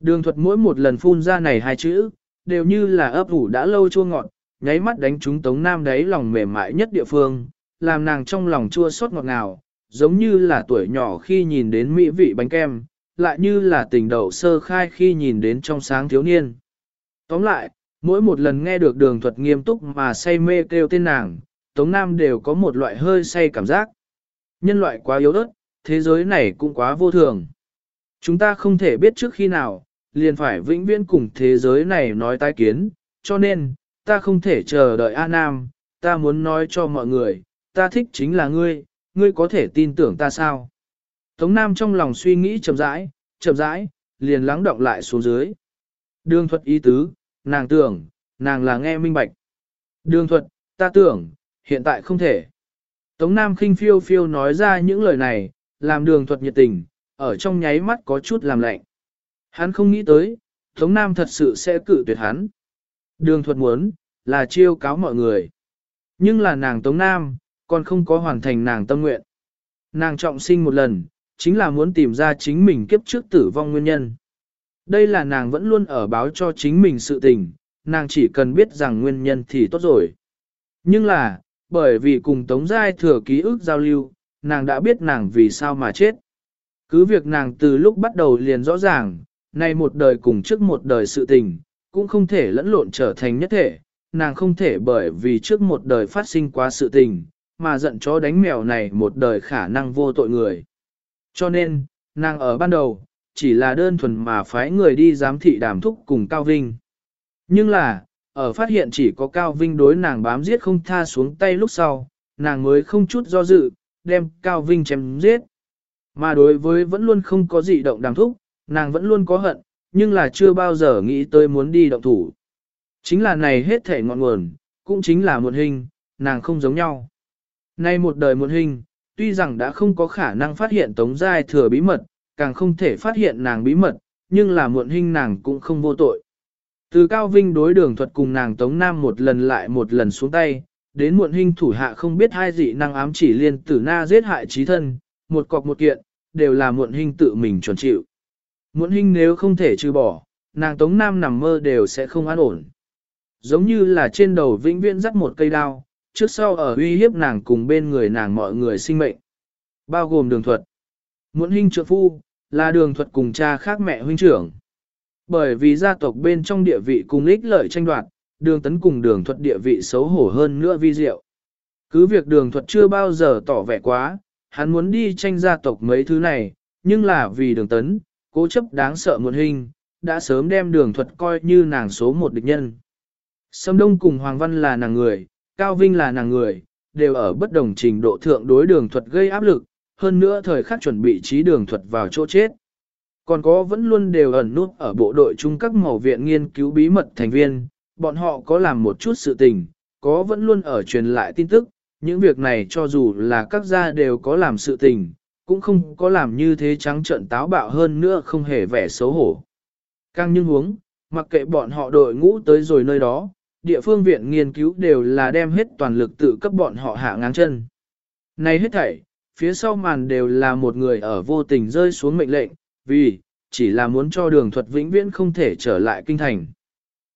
Đường thuật mỗi một lần phun ra này hai chữ, đều như là ấp ủ đã lâu chua ngọt, nháy mắt đánh trúng Tống Nam đấy lòng mềm mại nhất địa phương, làm nàng trong lòng chua xót ngọt ngào, giống như là tuổi nhỏ khi nhìn đến mỹ vị bánh kem, lại như là tình đầu sơ khai khi nhìn đến trong sáng thiếu niên. Tóm lại, mỗi một lần nghe được đường thuật nghiêm túc mà say mê kêu tên nàng, Tống Nam đều có một loại hơi say cảm giác. Nhân loại quá yếu ớt, thế giới này cũng quá vô thường. Chúng ta không thể biết trước khi nào, liền phải vĩnh viễn cùng thế giới này nói tái kiến, cho nên, ta không thể chờ đợi A Nam, ta muốn nói cho mọi người, ta thích chính là ngươi, ngươi có thể tin tưởng ta sao? Tống Nam trong lòng suy nghĩ chậm rãi, chậm rãi, liền lắng động lại xuống dưới. Đường thuật ý tứ, nàng tưởng, nàng là nghe minh bạch. Đường thuật, ta tưởng, hiện tại không thể. Tống Nam khinh phiêu phiêu nói ra những lời này, làm đường thuật nhiệt tình, ở trong nháy mắt có chút làm lạnh. Hắn không nghĩ tới, Tống Nam thật sự sẽ cự tuyệt hắn. Đường thuật muốn, là chiêu cáo mọi người. Nhưng là nàng Tống Nam, còn không có hoàn thành nàng tâm nguyện. Nàng trọng sinh một lần, chính là muốn tìm ra chính mình kiếp trước tử vong nguyên nhân. Đây là nàng vẫn luôn ở báo cho chính mình sự tình, nàng chỉ cần biết rằng nguyên nhân thì tốt rồi. Nhưng là, bởi vì cùng Tống Giai thừa ký ức giao lưu, nàng đã biết nàng vì sao mà chết. Cứ việc nàng từ lúc bắt đầu liền rõ ràng, nay một đời cùng trước một đời sự tình, cũng không thể lẫn lộn trở thành nhất thể, nàng không thể bởi vì trước một đời phát sinh quá sự tình, mà giận chó đánh mèo này một đời khả năng vô tội người. Cho nên, nàng ở ban đầu, chỉ là đơn thuần mà phái người đi giám thị đàm thúc cùng Cao Vinh. Nhưng là, ở phát hiện chỉ có Cao Vinh đối nàng bám giết không tha xuống tay lúc sau, nàng mới không chút do dự, đem Cao Vinh chém giết. Mà đối với vẫn luôn không có gì động đàm thúc, nàng vẫn luôn có hận, nhưng là chưa bao giờ nghĩ tới muốn đi động thủ. Chính là này hết thể ngọn nguồn, cũng chính là một hình, nàng không giống nhau. Nay một đời một hình, tuy rằng đã không có khả năng phát hiện Tống Giai thừa bí mật, càng không thể phát hiện nàng bí mật, nhưng là muộn hình nàng cũng không vô tội. Từ Cao Vinh đối đường thuật cùng nàng Tống Nam một lần lại một lần xuống tay, đến muộn hình thủ hạ không biết hai dị năng ám chỉ liên tử na giết hại trí thân, một cọc một kiện, đều là muộn hình tự mình chuẩn chịu. Muộn hình nếu không thể trừ bỏ, nàng Tống Nam nằm mơ đều sẽ không an ổn. Giống như là trên đầu vĩnh viễn dắt một cây đao, trước sau ở uy hiếp nàng cùng bên người nàng mọi người sinh mệnh. Bao gồm đường thuật. Muộn hình trượng phu, là đường thuật cùng cha khác mẹ huynh trưởng. Bởi vì gia tộc bên trong địa vị cùng ích lợi tranh đoạt, đường tấn cùng đường thuật địa vị xấu hổ hơn nữa vi diệu. Cứ việc đường thuật chưa bao giờ tỏ vẻ quá, hắn muốn đi tranh gia tộc mấy thứ này, nhưng là vì đường tấn, cố chấp đáng sợ muộn hình, đã sớm đem đường thuật coi như nàng số một địch nhân. Sâm Đông cùng Hoàng Văn là nàng người, Cao Vinh là nàng người, đều ở bất đồng trình độ thượng đối đường thuật gây áp lực, hơn nữa thời khắc chuẩn bị trí đường thuật vào chỗ chết. Còn có vẫn luôn đều ẩn nút ở bộ đội chung các màu viện nghiên cứu bí mật thành viên, bọn họ có làm một chút sự tình, có vẫn luôn ở truyền lại tin tức, những việc này cho dù là các gia đều có làm sự tình, cũng không có làm như thế trắng trợn táo bạo hơn nữa không hề vẻ xấu hổ. Càng nhưng huống, mặc kệ bọn họ đội ngũ tới rồi nơi đó, địa phương viện nghiên cứu đều là đem hết toàn lực tự cấp bọn họ hạ ngang chân. Này hết thảy, phía sau màn đều là một người ở vô tình rơi xuống mệnh lệnh, vì, chỉ là muốn cho đường thuật vĩnh viễn không thể trở lại kinh thành.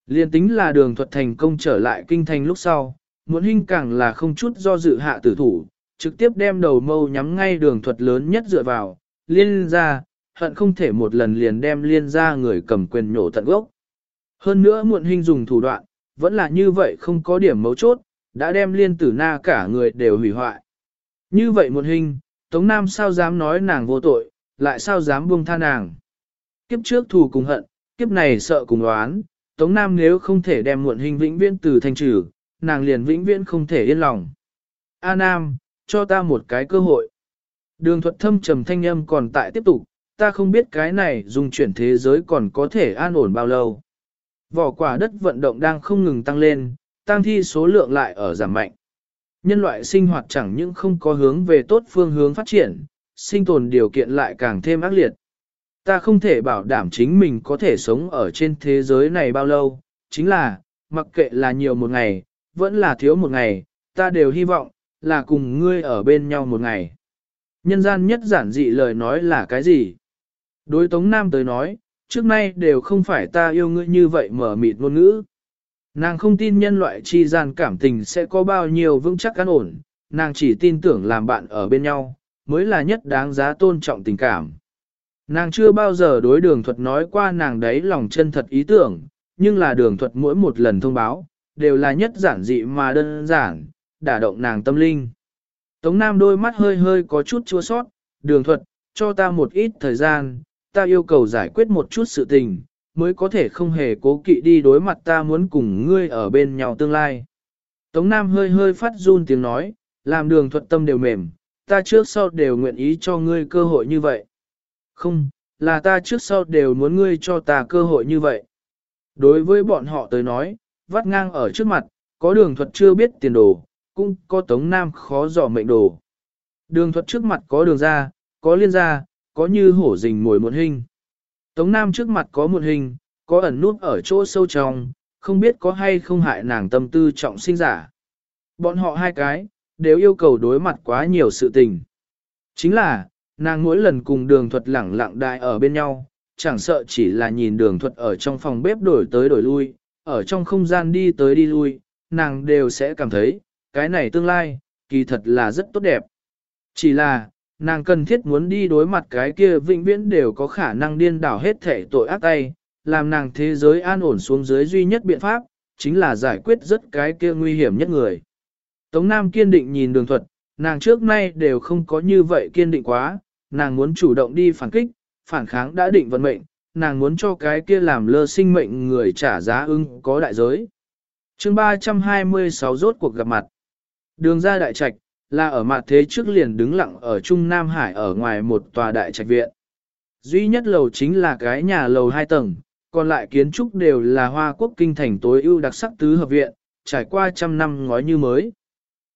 Liên tính là đường thuật thành công trở lại kinh thành lúc sau, muốn hình càng là không chút do dự hạ tử thủ, trực tiếp đem đầu mâu nhắm ngay đường thuật lớn nhất dựa vào, liên ra, hận không thể một lần liền đem liên ra người cầm quyền nhổ tận gốc. Hơn nữa muộn hình dùng thủ đoạn, vẫn là như vậy không có điểm mấu chốt, đã đem liên tử na cả người đều hủy hoại. Như vậy một hình, Tống Nam sao dám nói nàng vô tội, lại sao dám buông tha nàng. Kiếp trước thù cùng hận, kiếp này sợ cùng đoán, Tống Nam nếu không thể đem muộn hình vĩnh viễn từ thanh trừ, nàng liền vĩnh viễn không thể yên lòng. A Nam, cho ta một cái cơ hội. Đường thuật thâm trầm thanh âm còn tại tiếp tục, ta không biết cái này dùng chuyển thế giới còn có thể an ổn bao lâu. Vỏ quả đất vận động đang không ngừng tăng lên, tăng thi số lượng lại ở giảm mạnh. Nhân loại sinh hoạt chẳng những không có hướng về tốt phương hướng phát triển, sinh tồn điều kiện lại càng thêm ác liệt. Ta không thể bảo đảm chính mình có thể sống ở trên thế giới này bao lâu, chính là, mặc kệ là nhiều một ngày, vẫn là thiếu một ngày, ta đều hy vọng, là cùng ngươi ở bên nhau một ngày. Nhân gian nhất giản dị lời nói là cái gì? Đối Tống Nam tới nói, trước nay đều không phải ta yêu ngươi như vậy mở mịt ngôn ngữ. Nàng không tin nhân loại chi gian cảm tình sẽ có bao nhiêu vững chắc an ổn, nàng chỉ tin tưởng làm bạn ở bên nhau, mới là nhất đáng giá tôn trọng tình cảm. Nàng chưa bao giờ đối đường thuật nói qua nàng đấy lòng chân thật ý tưởng, nhưng là đường thuật mỗi một lần thông báo, đều là nhất giản dị mà đơn giản, đả động nàng tâm linh. Tống Nam đôi mắt hơi hơi có chút chua sót, đường thuật, cho ta một ít thời gian, ta yêu cầu giải quyết một chút sự tình, mới có thể không hề cố kỵ đi đối mặt ta muốn cùng ngươi ở bên nhau tương lai. Tống Nam hơi hơi phát run tiếng nói, làm đường thuật tâm đều mềm, ta trước sau đều nguyện ý cho ngươi cơ hội như vậy. Không, là ta trước sau đều muốn ngươi cho ta cơ hội như vậy. Đối với bọn họ tới nói, vắt ngang ở trước mặt, có đường thuật chưa biết tiền đồ, cũng có Tống Nam khó dò mệnh đồ. Đường thuật trước mặt có đường ra, có liên ra, có như hổ rình mồi muộn hình. Tống Nam trước mặt có muộn hình, có ẩn nút ở chỗ sâu trong, không biết có hay không hại nàng tâm tư trọng sinh giả. Bọn họ hai cái, đều yêu cầu đối mặt quá nhiều sự tình. Chính là, nàng mỗi lần cùng đường thuật lẳng lặng đại ở bên nhau, chẳng sợ chỉ là nhìn đường thuật ở trong phòng bếp đổi tới đổi lui, ở trong không gian đi tới đi lui, nàng đều sẽ cảm thấy, cái này tương lai, kỳ thật là rất tốt đẹp. Chỉ là, nàng cần thiết muốn đi đối mặt cái kia vĩnh viễn đều có khả năng điên đảo hết thể tội ác tay, làm nàng thế giới an ổn xuống dưới duy nhất biện pháp, chính là giải quyết rất cái kia nguy hiểm nhất người. Tống Nam kiên định nhìn đường thuật, nàng trước nay đều không có như vậy kiên định quá, nàng muốn chủ động đi phản kích, phản kháng đã định vận mệnh, nàng muốn cho cái kia làm lơ sinh mệnh người trả giá ưng có đại giới. chương 326 rốt cuộc gặp mặt. Đường ra đại trạch, là ở mặt thế trước liền đứng lặng ở Trung Nam Hải ở ngoài một tòa đại trạch viện. Duy nhất lầu chính là cái nhà lầu hai tầng, còn lại kiến trúc đều là hoa quốc kinh thành tối ưu đặc sắc tứ hợp viện, trải qua trăm năm ngói như mới.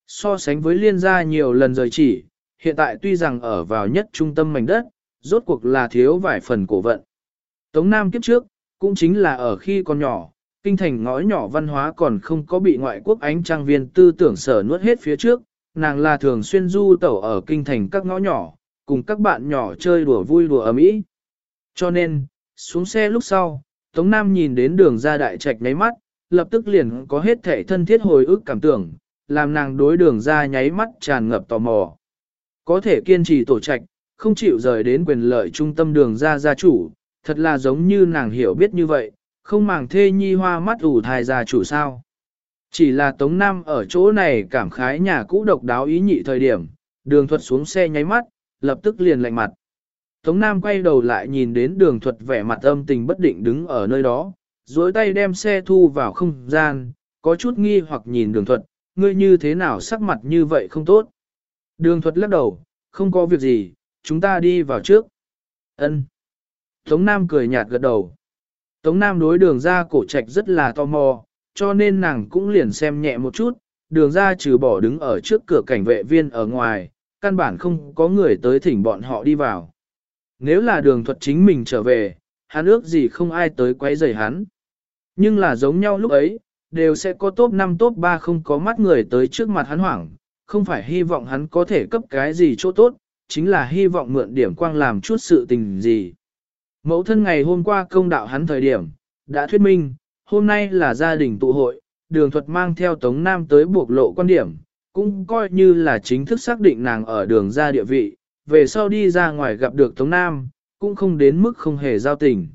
So sánh với liên gia nhiều lần rời chỉ, hiện tại tuy rằng ở vào nhất trung tâm mảnh đất, rốt cuộc là thiếu vài phần cổ vận. Tống Nam kiếp trước, cũng chính là ở khi còn nhỏ, kinh thành ngõ nhỏ văn hóa còn không có bị ngoại quốc ánh trang viên tư tưởng sở nuốt hết phía trước, nàng là thường xuyên du tẩu ở kinh thành các ngõ nhỏ, cùng các bạn nhỏ chơi đùa vui đùa ấm ý. Cho nên, xuống xe lúc sau, Tống Nam nhìn đến đường ra đại trạch nháy mắt, lập tức liền có hết thể thân thiết hồi ức cảm tưởng, làm nàng đối đường ra nháy mắt tràn ngập tò mò. Có thể kiên trì tổ trạch, không chịu rời đến quyền lợi trung tâm đường ra gia chủ, thật là giống như nàng hiểu biết như vậy, không màng thê nhi hoa mắt ủ thai gia chủ sao. Chỉ là Tống Nam ở chỗ này cảm khái nhà cũ độc đáo ý nhị thời điểm, đường thuật xuống xe nháy mắt, lập tức liền lạnh mặt. Tống Nam quay đầu lại nhìn đến đường thuật vẻ mặt âm tình bất định đứng ở nơi đó, dối tay đem xe thu vào không gian, có chút nghi hoặc nhìn đường thuật, ngươi như thế nào sắc mặt như vậy không tốt. Đường thuật lắc đầu, không có việc gì, chúng ta đi vào trước. Ân. Tống Nam cười nhạt gật đầu. Tống Nam đối đường ra cổ trạch rất là tò mò, cho nên nàng cũng liền xem nhẹ một chút, đường ra trừ bỏ đứng ở trước cửa cảnh vệ viên ở ngoài, căn bản không có người tới thỉnh bọn họ đi vào. Nếu là đường thuật chính mình trở về, hắn ước gì không ai tới quấy rầy hắn. Nhưng là giống nhau lúc ấy, đều sẽ có top 5 top 3 không có mắt người tới trước mặt hắn hoảng, không phải hy vọng hắn có thể cấp cái gì chỗ tốt, chính là hy vọng mượn điểm quang làm chút sự tình gì. Mẫu thân ngày hôm qua công đạo hắn thời điểm, đã thuyết minh, hôm nay là gia đình tụ hội, đường thuật mang theo Tống Nam tới buộc lộ quan điểm, cũng coi như là chính thức xác định nàng ở đường ra địa vị, về sau đi ra ngoài gặp được Tống Nam, cũng không đến mức không hề giao tình.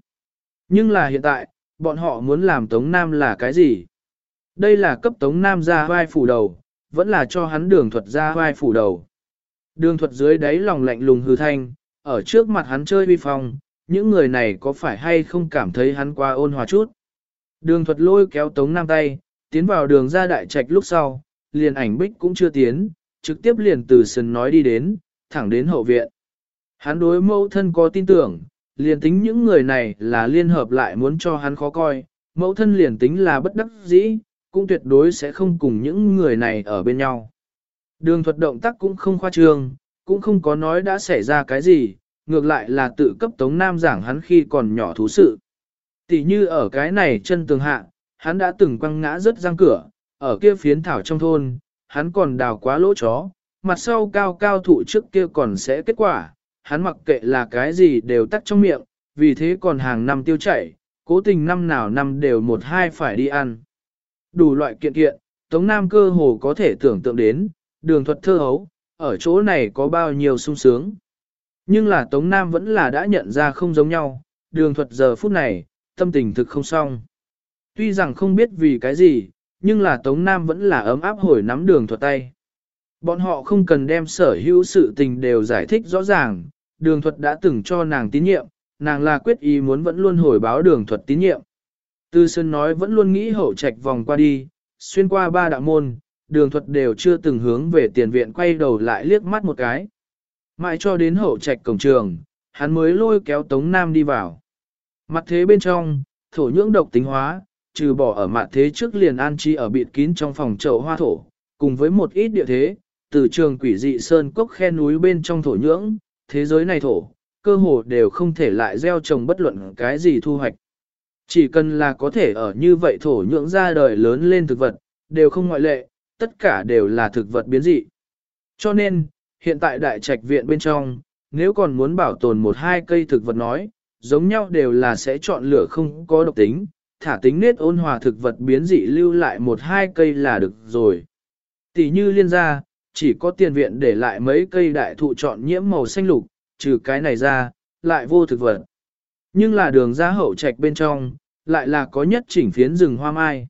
Nhưng là hiện tại, bọn họ muốn làm Tống Nam là cái gì? Đây là cấp Tống Nam ra vai phủ đầu, vẫn là cho hắn đường thuật ra vai phủ đầu. Đường thuật dưới đáy lòng lạnh lùng hư thanh, ở trước mặt hắn chơi vi phong, những người này có phải hay không cảm thấy hắn quá ôn hòa chút. Đường thuật lôi kéo Tống Nam tay, tiến vào đường ra đại trạch lúc sau, liền ảnh bích cũng chưa tiến, trực tiếp liền từ sân nói đi đến, thẳng đến hậu viện. Hắn đối mẫu thân có tin tưởng, liền tính những người này là liên hợp lại muốn cho hắn khó coi, mẫu thân liền tính là bất đắc dĩ, cũng tuyệt đối sẽ không cùng những người này ở bên nhau. Đường thuật động tác cũng không khoa trương, cũng không có nói đã xảy ra cái gì, ngược lại là tự cấp Tống Nam giảng hắn khi còn nhỏ thú sự. Tỷ như ở cái này chân tường hạ, hắn đã từng quăng ngã rất răng cửa, ở kia phiến thảo trong thôn, hắn còn đào quá lỗ chó, mặt sau cao cao thụ trước kia còn sẽ kết quả, hắn mặc kệ là cái gì đều tắt trong miệng, vì thế còn hàng năm tiêu chảy, cố tình năm nào năm đều một hai phải đi ăn. Đủ loại kiện kiện, Tống Nam cơ hồ có thể tưởng tượng đến, đường thuật thơ hấu, ở chỗ này có bao nhiêu sung sướng. Nhưng là Tống Nam vẫn là đã nhận ra không giống nhau, đường thuật giờ phút này, tâm tình thực không xong. Tuy rằng không biết vì cái gì, nhưng là Tống Nam vẫn là ấm áp hồi nắm đường thuật tay. Bọn họ không cần đem sở hữu sự tình đều giải thích rõ ràng, đường thuật đã từng cho nàng tín nhiệm, nàng là quyết ý muốn vẫn luôn hồi báo đường thuật tín nhiệm. Tư Sơn nói vẫn luôn nghĩ hậu trạch vòng qua đi, xuyên qua ba đạo môn, đường thuật đều chưa từng hướng về tiền viện quay đầu lại liếc mắt một cái. Mãi cho đến hậu trạch cổng trường, hắn mới lôi kéo Tống Nam đi vào. Mặt thế bên trong, thổ nhưỡng độc tính hóa, trừ bỏ ở mặt thế trước liền an chi ở bịt kín trong phòng chậu hoa thổ, cùng với một ít địa thế, từ trường quỷ dị sơn cốc khe núi bên trong thổ nhưỡng, thế giới này thổ, cơ hồ đều không thể lại gieo trồng bất luận cái gì thu hoạch. Chỉ cần là có thể ở như vậy thổ nhưỡng ra đời lớn lên thực vật, đều không ngoại lệ, tất cả đều là thực vật biến dị. Cho nên, hiện tại đại trạch viện bên trong, nếu còn muốn bảo tồn một hai cây thực vật nói, giống nhau đều là sẽ chọn lựa không có độc tính, thả tính nết ôn hòa thực vật biến dị lưu lại một hai cây là được rồi. Tỷ như liên gia, chỉ có tiền viện để lại mấy cây đại thụ chọn nhiễm màu xanh lục, trừ cái này ra, lại vô thực vật. Nhưng là đường ra hậu trạch bên trong, lại là có nhất chỉnh phiến rừng hoa mai.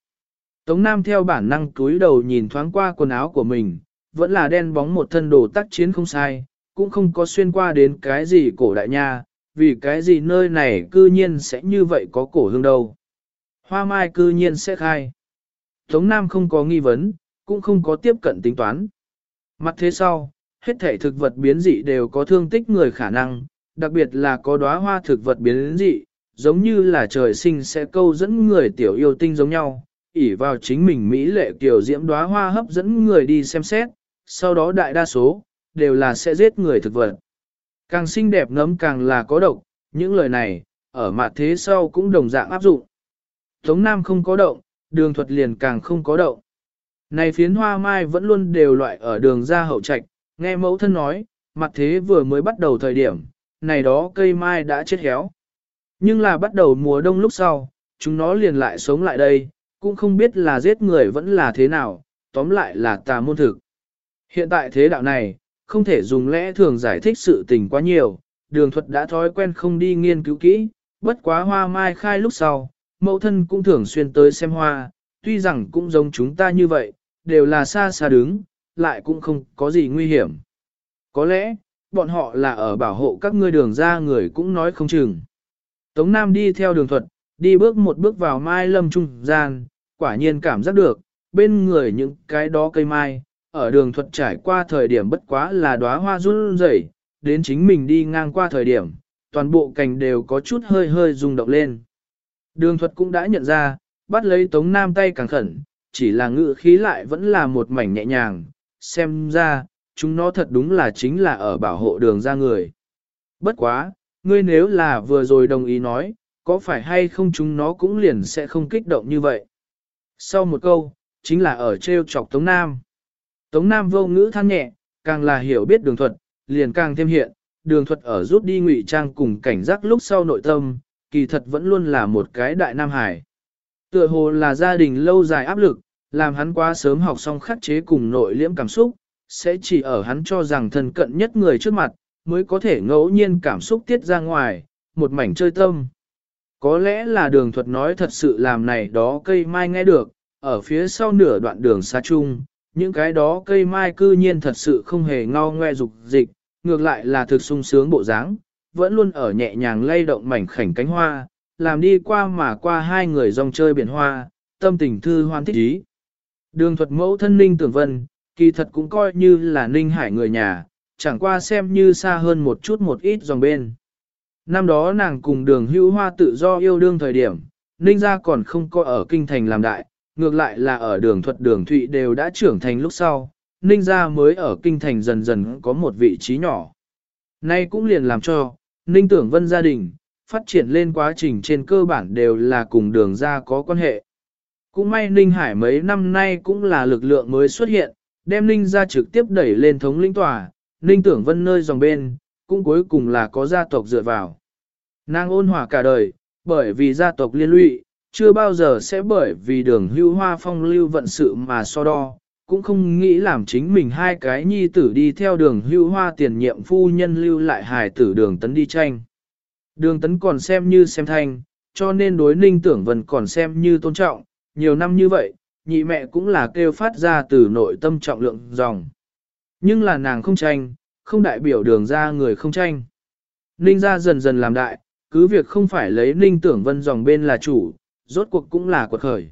Tống Nam theo bản năng cúi đầu nhìn thoáng qua quần áo của mình, vẫn là đen bóng một thân đồ tác chiến không sai, cũng không có xuyên qua đến cái gì cổ đại nha, vì cái gì nơi này cư nhiên sẽ như vậy có cổ hương đâu. Hoa mai cư nhiên sẽ khai. Tống Nam không có nghi vấn, cũng không có tiếp cận tính toán. Mặt thế sau, hết thể thực vật biến dị đều có thương tích người khả năng, đặc biệt là có đóa hoa thực vật biến dị, giống như là trời sinh sẽ câu dẫn người tiểu yêu tinh giống nhau, ỉ vào chính mình Mỹ lệ tiểu diễm đóa hoa hấp dẫn người đi xem xét, sau đó đại đa số, đều là sẽ giết người thực vật. Càng xinh đẹp ngấm càng là có độc, những lời này, ở mặt thế sau cũng đồng dạng áp dụng. Tống Nam không có động, đường thuật liền càng không có động. Này phiến hoa mai vẫn luôn đều loại ở đường ra hậu trạch, nghe mẫu thân nói, mặt thế vừa mới bắt đầu thời điểm, này đó cây mai đã chết héo. Nhưng là bắt đầu mùa đông lúc sau, chúng nó liền lại sống lại đây, cũng không biết là giết người vẫn là thế nào, tóm lại là tà môn thực. Hiện tại thế đạo này, không thể dùng lẽ thường giải thích sự tình quá nhiều, đường thuật đã thói quen không đi nghiên cứu kỹ, bất quá hoa mai khai lúc sau, mẫu thân cũng thường xuyên tới xem hoa, tuy rằng cũng giống chúng ta như vậy, đều là xa xa đứng, lại cũng không có gì nguy hiểm. Có lẽ, bọn họ là ở bảo hộ các ngươi đường ra người cũng nói không chừng. Tống Nam đi theo đường thuật, đi bước một bước vào mai lâm trung gian, quả nhiên cảm giác được, bên người những cái đó cây mai, ở đường thuật trải qua thời điểm bất quá là đóa hoa run rẩy, đến chính mình đi ngang qua thời điểm, toàn bộ cành đều có chút hơi hơi rung động lên. Đường thuật cũng đã nhận ra, bắt lấy Tống Nam tay càng khẩn, chỉ là ngự khí lại vẫn là một mảnh nhẹ nhàng, xem ra, chúng nó thật đúng là chính là ở bảo hộ đường ra người. Bất quá, ngươi nếu là vừa rồi đồng ý nói, có phải hay không chúng nó cũng liền sẽ không kích động như vậy. Sau một câu, chính là ở treo chọc Tống Nam. Tống Nam vô ngữ than nhẹ, càng là hiểu biết đường thuật, liền càng thêm hiện, đường thuật ở rút đi ngụy trang cùng cảnh giác lúc sau nội tâm, kỳ thật vẫn luôn là một cái đại nam hải. Tựa hồ là gia đình lâu dài áp lực, làm hắn quá sớm học xong khắc chế cùng nội liễm cảm xúc, sẽ chỉ ở hắn cho rằng thân cận nhất người trước mặt, mới có thể ngẫu nhiên cảm xúc tiết ra ngoài, một mảnh chơi tâm. Có lẽ là đường thuật nói thật sự làm này đó cây mai nghe được, ở phía sau nửa đoạn đường xa chung, những cái đó cây mai cư nhiên thật sự không hề ngao ngoe dục dịch, ngược lại là thực sung sướng bộ dáng, vẫn luôn ở nhẹ nhàng lay động mảnh khảnh cánh hoa, làm đi qua mà qua hai người dòng chơi biển hoa, tâm tình thư hoan thích ý. Đường thuật mẫu thân Ninh Tưởng Vân, kỳ thật cũng coi như là Ninh Hải người nhà, chẳng qua xem như xa hơn một chút một ít dòng bên. Năm đó nàng cùng đường hữu hoa tự do yêu đương thời điểm, Ninh gia còn không có ở kinh thành làm đại, ngược lại là ở đường thuật đường thụy đều đã trưởng thành lúc sau, Ninh gia mới ở kinh thành dần dần có một vị trí nhỏ. Nay cũng liền làm cho, Ninh tưởng vân gia đình, phát triển lên quá trình trên cơ bản đều là cùng đường gia có quan hệ. Cũng may Ninh Hải mấy năm nay cũng là lực lượng mới xuất hiện, đem Ninh gia trực tiếp đẩy lên thống lĩnh tòa, Ninh tưởng vân nơi dòng bên, cũng cuối cùng là có gia tộc dựa vào. Nàng ôn hòa cả đời, bởi vì gia tộc liên lụy, chưa bao giờ sẽ bởi vì đường hưu hoa phong lưu vận sự mà so đo, cũng không nghĩ làm chính mình hai cái nhi tử đi theo đường hưu hoa tiền nhiệm phu nhân lưu lại hài tử đường tấn đi tranh. Đường tấn còn xem như xem thanh, cho nên đối ninh tưởng vân còn xem như tôn trọng, nhiều năm như vậy, nhị mẹ cũng là kêu phát ra từ nội tâm trọng lượng dòng. Nhưng là nàng không tranh, không đại biểu đường ra người không tranh. Ninh ra dần dần làm đại, cứ việc không phải lấy ninh tưởng vân dòng bên là chủ, rốt cuộc cũng là quật khởi.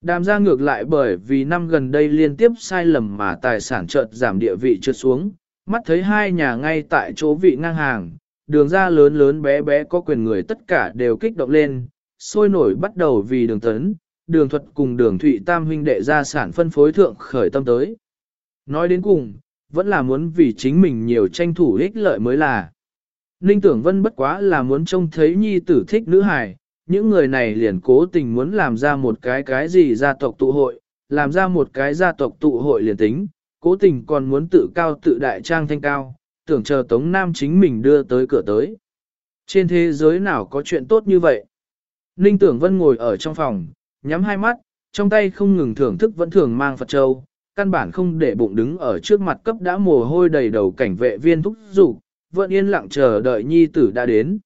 Đàm ra ngược lại bởi vì năm gần đây liên tiếp sai lầm mà tài sản chợt giảm địa vị trượt xuống, mắt thấy hai nhà ngay tại chỗ vị ngang hàng, đường ra lớn lớn bé bé có quyền người tất cả đều kích động lên, sôi nổi bắt đầu vì đường tấn, đường thuật cùng đường thụy tam huynh đệ ra sản phân phối thượng khởi tâm tới. Nói đến cùng, vẫn là muốn vì chính mình nhiều tranh thủ ích lợi mới là. Ninh tưởng vân bất quá là muốn trông thấy nhi tử thích nữ hài, những người này liền cố tình muốn làm ra một cái cái gì gia tộc tụ hội, làm ra một cái gia tộc tụ hội liền tính, cố tình còn muốn tự cao tự đại trang thanh cao, tưởng chờ Tống Nam chính mình đưa tới cửa tới. Trên thế giới nào có chuyện tốt như vậy? Ninh Tưởng Vân ngồi ở trong phòng, nhắm hai mắt, trong tay không ngừng thưởng thức vẫn thường mang Phật Châu, căn bản không để bụng đứng ở trước mặt cấp đã mồ hôi đầy đầu cảnh vệ viên thúc dục vẫn yên lặng chờ đợi nhi tử đã đến.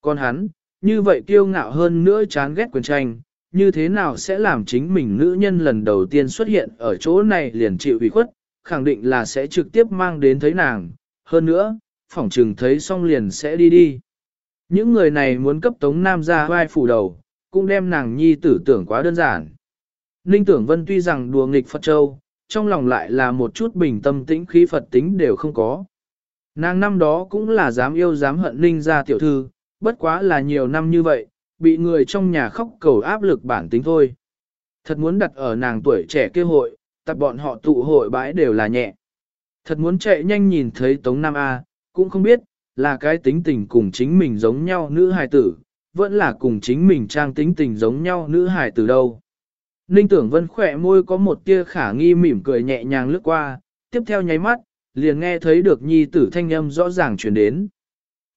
Còn hắn, như vậy kiêu ngạo hơn nữa chán ghét quyền tranh, như thế nào sẽ làm chính mình nữ nhân lần đầu tiên xuất hiện ở chỗ này liền chịu ủy khuất, khẳng định là sẽ trực tiếp mang đến thấy nàng, hơn nữa, phỏng trừng thấy xong liền sẽ đi đi. Những người này muốn cấp Tống Nam ra vai phủ đầu, cũng đem nàng nhi tử tưởng quá đơn giản. Ninh tưởng vân tuy rằng đùa nghịch Phật Châu, trong lòng lại là một chút bình tâm tĩnh khí Phật tính đều không có. Nàng năm đó cũng là dám yêu dám hận Ninh ra tiểu thư, bất quá là nhiều năm như vậy, bị người trong nhà khóc cầu áp lực bản tính thôi. Thật muốn đặt ở nàng tuổi trẻ kêu hội, tập bọn họ tụ hội bãi đều là nhẹ. Thật muốn chạy nhanh nhìn thấy Tống Nam A, cũng không biết, là cái tính tình cùng chính mình giống nhau nữ hài tử, vẫn là cùng chính mình trang tính tình giống nhau nữ hài tử đâu. Ninh tưởng vân khỏe môi có một tia khả nghi mỉm cười nhẹ nhàng lướt qua, tiếp theo nháy mắt, liền nghe thấy được nhi tử thanh âm rõ ràng chuyển đến.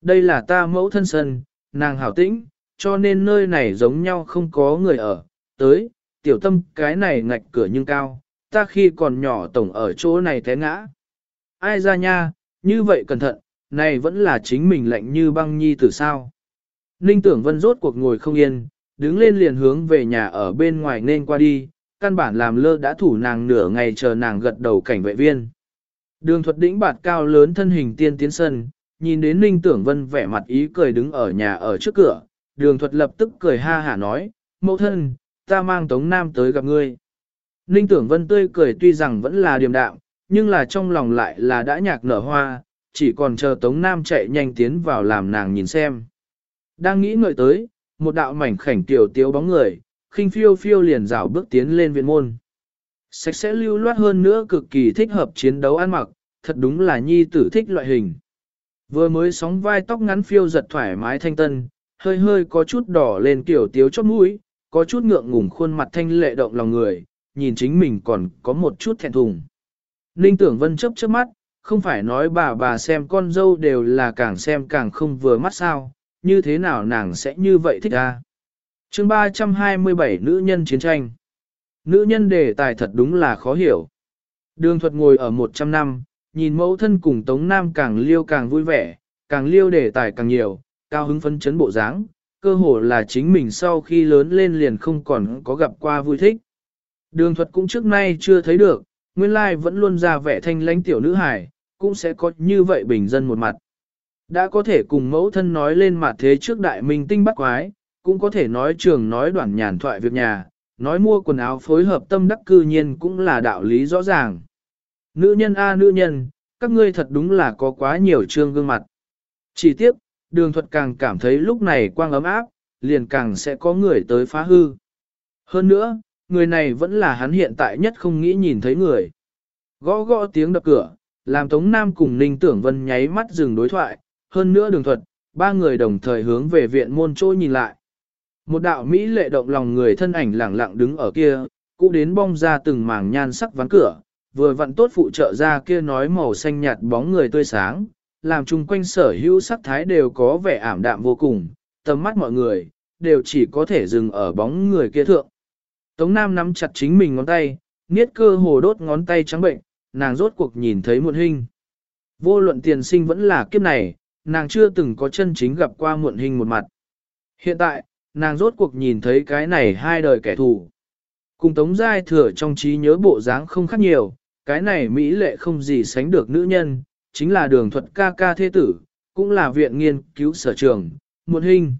Đây là ta mẫu thân sân, nàng hảo tĩnh, cho nên nơi này giống nhau không có người ở, tới, tiểu tâm cái này ngạch cửa nhưng cao, ta khi còn nhỏ tổng ở chỗ này té ngã. Ai ra nha, như vậy cẩn thận, này vẫn là chính mình lạnh như băng nhi từ sao. Ninh tưởng vân rốt cuộc ngồi không yên, đứng lên liền hướng về nhà ở bên ngoài nên qua đi, căn bản làm lơ đã thủ nàng nửa ngày chờ nàng gật đầu cảnh vệ viên. Đường thuật đỉnh bạt cao lớn thân hình tiên tiến sân, nhìn đến Ninh Tưởng Vân vẻ mặt ý cười đứng ở nhà ở trước cửa, đường thuật lập tức cười ha hả nói, mẫu thân, ta mang Tống Nam tới gặp ngươi. Ninh Tưởng Vân tươi cười tuy rằng vẫn là điềm đạm, nhưng là trong lòng lại là đã nhạc nở hoa, chỉ còn chờ Tống Nam chạy nhanh tiến vào làm nàng nhìn xem. Đang nghĩ ngợi tới, một đạo mảnh khảnh tiểu tiếu bóng người, khinh phiêu phiêu liền rảo bước tiến lên viện môn. Sạch sẽ lưu loát hơn nữa cực kỳ thích hợp chiến đấu ăn mặc, thật đúng là nhi tử thích loại hình. Vừa mới sóng vai tóc ngắn phiêu giật thoải mái thanh tân, hơi hơi có chút đỏ lên kiểu tiếu chót mũi, có chút ngượng ngùng khuôn mặt thanh lệ động lòng người, nhìn chính mình còn có một chút thẹn thùng. Ninh tưởng vân chấp chớp mắt, không phải nói bà bà xem con dâu đều là càng xem càng không vừa mắt sao, như thế nào nàng sẽ như vậy thích ra. À? chương 327 nữ nhân chiến tranh. Nữ nhân đề tài thật đúng là khó hiểu. Đường thuật ngồi ở 100 năm, nhìn mẫu thân cùng Tống Nam càng liêu càng vui vẻ, càng liêu đề tài càng nhiều, cao hứng phấn chấn bộ dáng, cơ hồ là chính mình sau khi lớn lên liền không còn có gặp qua vui thích. Đường thuật cũng trước nay chưa thấy được, nguyên lai vẫn luôn ra vẻ thanh lãnh tiểu nữ hài, cũng sẽ có như vậy bình dân một mặt. Đã có thể cùng mẫu thân nói lên mặt thế trước đại minh tinh bắt quái, cũng có thể nói trường nói đoạn nhàn thoại việc nhà, nói mua quần áo phối hợp tâm đắc cư nhiên cũng là đạo lý rõ ràng. Nữ nhân a nữ nhân, các ngươi thật đúng là có quá nhiều trương gương mặt. Chỉ tiếc, đường thuật càng cảm thấy lúc này quang ấm áp, liền càng sẽ có người tới phá hư. Hơn nữa, người này vẫn là hắn hiện tại nhất không nghĩ nhìn thấy người. Gõ gõ tiếng đập cửa, làm Tống Nam cùng Ninh Tưởng Vân nháy mắt dừng đối thoại, hơn nữa đường thuật, ba người đồng thời hướng về viện môn trôi nhìn lại. Một đạo Mỹ lệ động lòng người thân ảnh lẳng lặng đứng ở kia, cũng đến bong ra từng mảng nhan sắc ván cửa, vừa vặn tốt phụ trợ ra kia nói màu xanh nhạt bóng người tươi sáng, làm chung quanh sở hữu sắc thái đều có vẻ ảm đạm vô cùng, tầm mắt mọi người, đều chỉ có thể dừng ở bóng người kia thượng. Tống Nam nắm chặt chính mình ngón tay, niết cơ hồ đốt ngón tay trắng bệnh, nàng rốt cuộc nhìn thấy muộn hình. Vô luận tiền sinh vẫn là kiếp này, nàng chưa từng có chân chính gặp qua muộn hình một mặt. Hiện tại, nàng rốt cuộc nhìn thấy cái này hai đời kẻ thù. Cùng Tống Giai thừa trong trí nhớ bộ dáng không khác nhiều, cái này Mỹ lệ không gì sánh được nữ nhân, chính là đường thuật ca ca thế tử, cũng là viện nghiên cứu sở trường, muộn hình.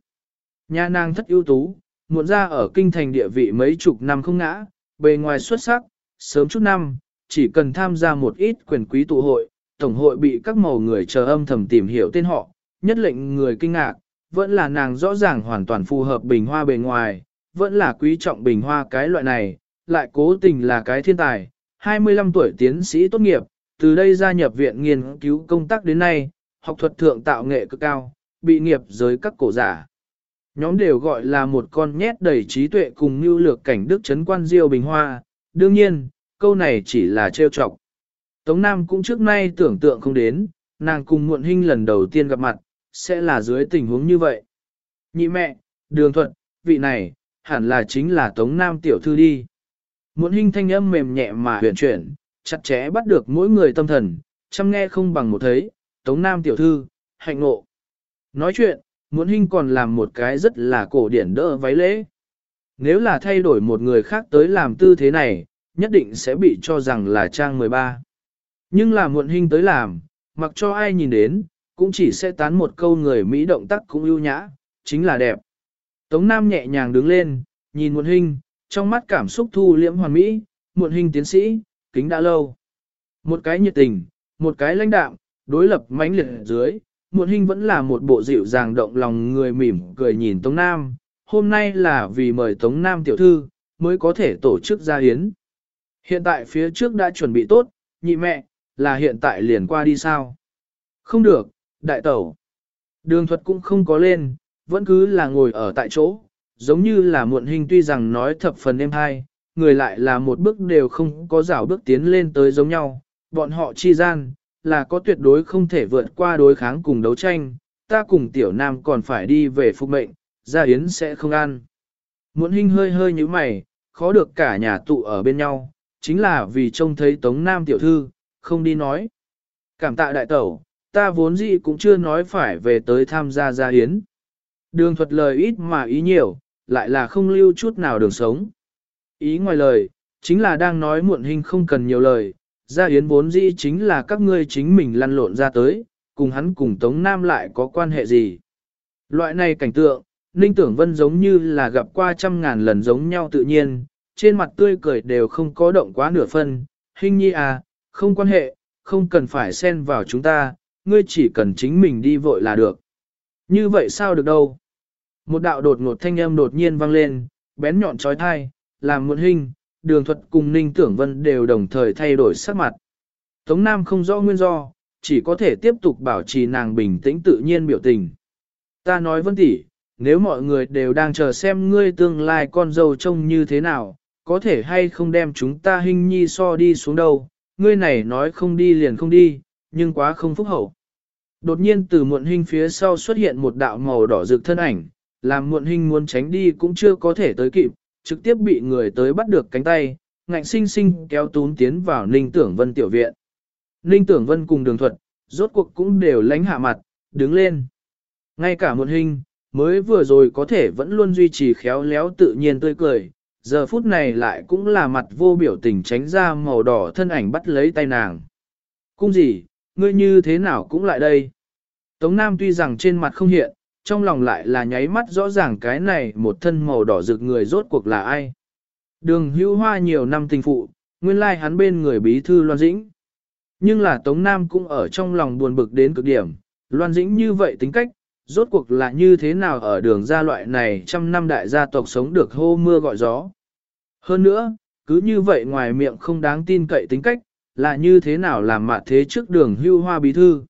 Nhà nàng thất ưu tú, muộn ra ở kinh thành địa vị mấy chục năm không ngã, bề ngoài xuất sắc, sớm chút năm, chỉ cần tham gia một ít quyền quý tụ hội, tổng hội bị các màu người chờ âm thầm tìm hiểu tên họ, nhất lệnh người kinh ngạc, vẫn là nàng rõ ràng hoàn toàn phù hợp bình hoa bề ngoài, vẫn là quý trọng bình hoa cái loại này, lại cố tình là cái thiên tài, 25 tuổi tiến sĩ tốt nghiệp, từ đây gia nhập viện nghiên cứu công tác đến nay, học thuật thượng tạo nghệ cực cao, bị nghiệp giới các cổ giả. Nhóm đều gọi là một con nhét đầy trí tuệ cùng như lược cảnh đức chấn quan diêu bình hoa, đương nhiên, câu này chỉ là trêu chọc. Tống Nam cũng trước nay tưởng tượng không đến, nàng cùng muộn hình lần đầu tiên gặp mặt, sẽ là dưới tình huống như vậy. Nhị mẹ, đường thuận, vị này, hẳn là chính là Tống Nam tiểu thư đi. Muộn hình thanh âm mềm nhẹ mà huyền chuyển, chặt chẽ bắt được mỗi người tâm thần, chăm nghe không bằng một thấy, Tống Nam tiểu thư, hạnh ngộ. Nói chuyện, muộn hình còn làm một cái rất là cổ điển đỡ váy lễ. Nếu là thay đổi một người khác tới làm tư thế này, nhất định sẽ bị cho rằng là trang 13. Nhưng là muộn hình tới làm, Mặc cho ai nhìn đến, cũng chỉ sẽ tán một câu người Mỹ động tác cũng ưu nhã, chính là đẹp. Tống Nam nhẹ nhàng đứng lên, nhìn muộn hình, trong mắt cảm xúc thu liễm hoàn mỹ, muộn hình tiến sĩ, kính đã lâu. Một cái nhiệt tình, một cái lãnh đạm, đối lập mãnh liệt dưới, muộn hình vẫn là một bộ dịu dàng động lòng người mỉm cười nhìn Tống Nam. Hôm nay là vì mời Tống Nam tiểu thư, mới có thể tổ chức gia hiến. Hiện tại phía trước đã chuẩn bị tốt, nhị mẹ, là hiện tại liền qua đi sao? Không được, đại tẩu. Đường thuật cũng không có lên, vẫn cứ là ngồi ở tại chỗ, giống như là muộn hình tuy rằng nói thập phần êm hai, người lại là một bước đều không có rảo bước tiến lên tới giống nhau, bọn họ chi gian, là có tuyệt đối không thể vượt qua đối kháng cùng đấu tranh, ta cùng tiểu nam còn phải đi về phục mệnh, gia yến sẽ không ăn. Muộn hình hơi hơi như mày, khó được cả nhà tụ ở bên nhau, chính là vì trông thấy tống nam tiểu thư, không đi nói. Cảm tạ đại tẩu, ta vốn gì cũng chưa nói phải về tới tham gia gia yến. Đường thuật lời ít mà ý nhiều, lại là không lưu chút nào đường sống. Ý ngoài lời, chính là đang nói muộn hình không cần nhiều lời, gia yến vốn dĩ chính là các ngươi chính mình lăn lộn ra tới, cùng hắn cùng Tống Nam lại có quan hệ gì. Loại này cảnh tượng, Ninh Tưởng Vân giống như là gặp qua trăm ngàn lần giống nhau tự nhiên, trên mặt tươi cười đều không có động quá nửa phân, hình nhi à, không quan hệ, không cần phải xen vào chúng ta, ngươi chỉ cần chính mình đi vội là được. Như vậy sao được đâu? Một đạo đột ngột thanh âm đột nhiên vang lên, bén nhọn trói thai, làm muộn hình, đường thuật cùng ninh tưởng vân đều đồng thời thay đổi sắc mặt. Tống Nam không rõ nguyên do, chỉ có thể tiếp tục bảo trì nàng bình tĩnh tự nhiên biểu tình. Ta nói vân tỷ, nếu mọi người đều đang chờ xem ngươi tương lai con dâu trông như thế nào, có thể hay không đem chúng ta hình nhi so đi xuống đâu, ngươi này nói không đi liền không đi, nhưng quá không phúc hậu. Đột nhiên từ muộn hình phía sau xuất hiện một đạo màu đỏ rực thân ảnh, làm muộn hình muốn tránh đi cũng chưa có thể tới kịp, trực tiếp bị người tới bắt được cánh tay, ngạnh sinh sinh kéo tún tiến vào Ninh Tưởng Vân tiểu viện. Ninh Tưởng Vân cùng đường thuật, rốt cuộc cũng đều lánh hạ mặt, đứng lên. Ngay cả muộn hình, mới vừa rồi có thể vẫn luôn duy trì khéo léo tự nhiên tươi cười, giờ phút này lại cũng là mặt vô biểu tình tránh ra màu đỏ thân ảnh bắt lấy tay nàng. Cung gì, ngươi như thế nào cũng lại đây. Tống Nam tuy rằng trên mặt không hiện, trong lòng lại là nháy mắt rõ ràng cái này một thân màu đỏ rực người rốt cuộc là ai. Đường hữu hoa nhiều năm tình phụ, nguyên lai hắn bên người bí thư Loan Dĩnh. Nhưng là Tống Nam cũng ở trong lòng buồn bực đến cực điểm, Loan Dĩnh như vậy tính cách, rốt cuộc là như thế nào ở đường gia loại này trăm năm đại gia tộc sống được hô mưa gọi gió. Hơn nữa, cứ như vậy ngoài miệng không đáng tin cậy tính cách, là như thế nào làm mạ thế trước đường hưu hoa bí thư.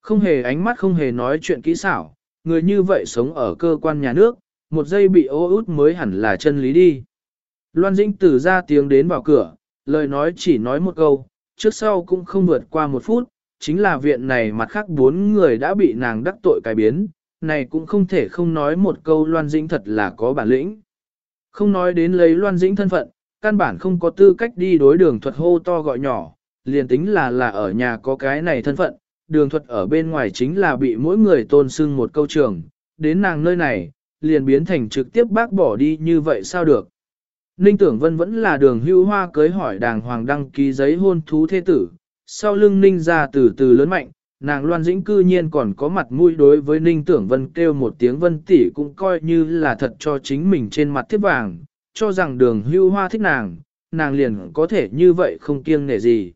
Không hề ánh mắt không hề nói chuyện kỹ xảo, người như vậy sống ở cơ quan nhà nước, một giây bị ô út mới hẳn là chân lý đi. Loan Dĩnh từ ra tiếng đến vào cửa, lời nói chỉ nói một câu, trước sau cũng không vượt qua một phút, chính là viện này mặt khác bốn người đã bị nàng đắc tội cải biến, này cũng không thể không nói một câu Loan Dĩnh thật là có bản lĩnh. Không nói đến lấy Loan Dĩnh thân phận, căn bản không có tư cách đi đối đường thuật hô to gọi nhỏ, liền tính là là ở nhà có cái này thân phận, đường thuật ở bên ngoài chính là bị mỗi người tôn sưng một câu trường, đến nàng nơi này, liền biến thành trực tiếp bác bỏ đi như vậy sao được. Ninh Tưởng Vân vẫn là đường hưu hoa cưới hỏi đàng hoàng đăng ký giấy hôn thú thế tử, sau lưng Ninh ra từ từ lớn mạnh, nàng Loan Dĩnh cư nhiên còn có mặt mũi đối với Ninh Tưởng Vân kêu một tiếng Vân tỷ cũng coi như là thật cho chính mình trên mặt thiết vàng, cho rằng đường hưu hoa thích nàng, nàng liền có thể như vậy không kiêng nể gì.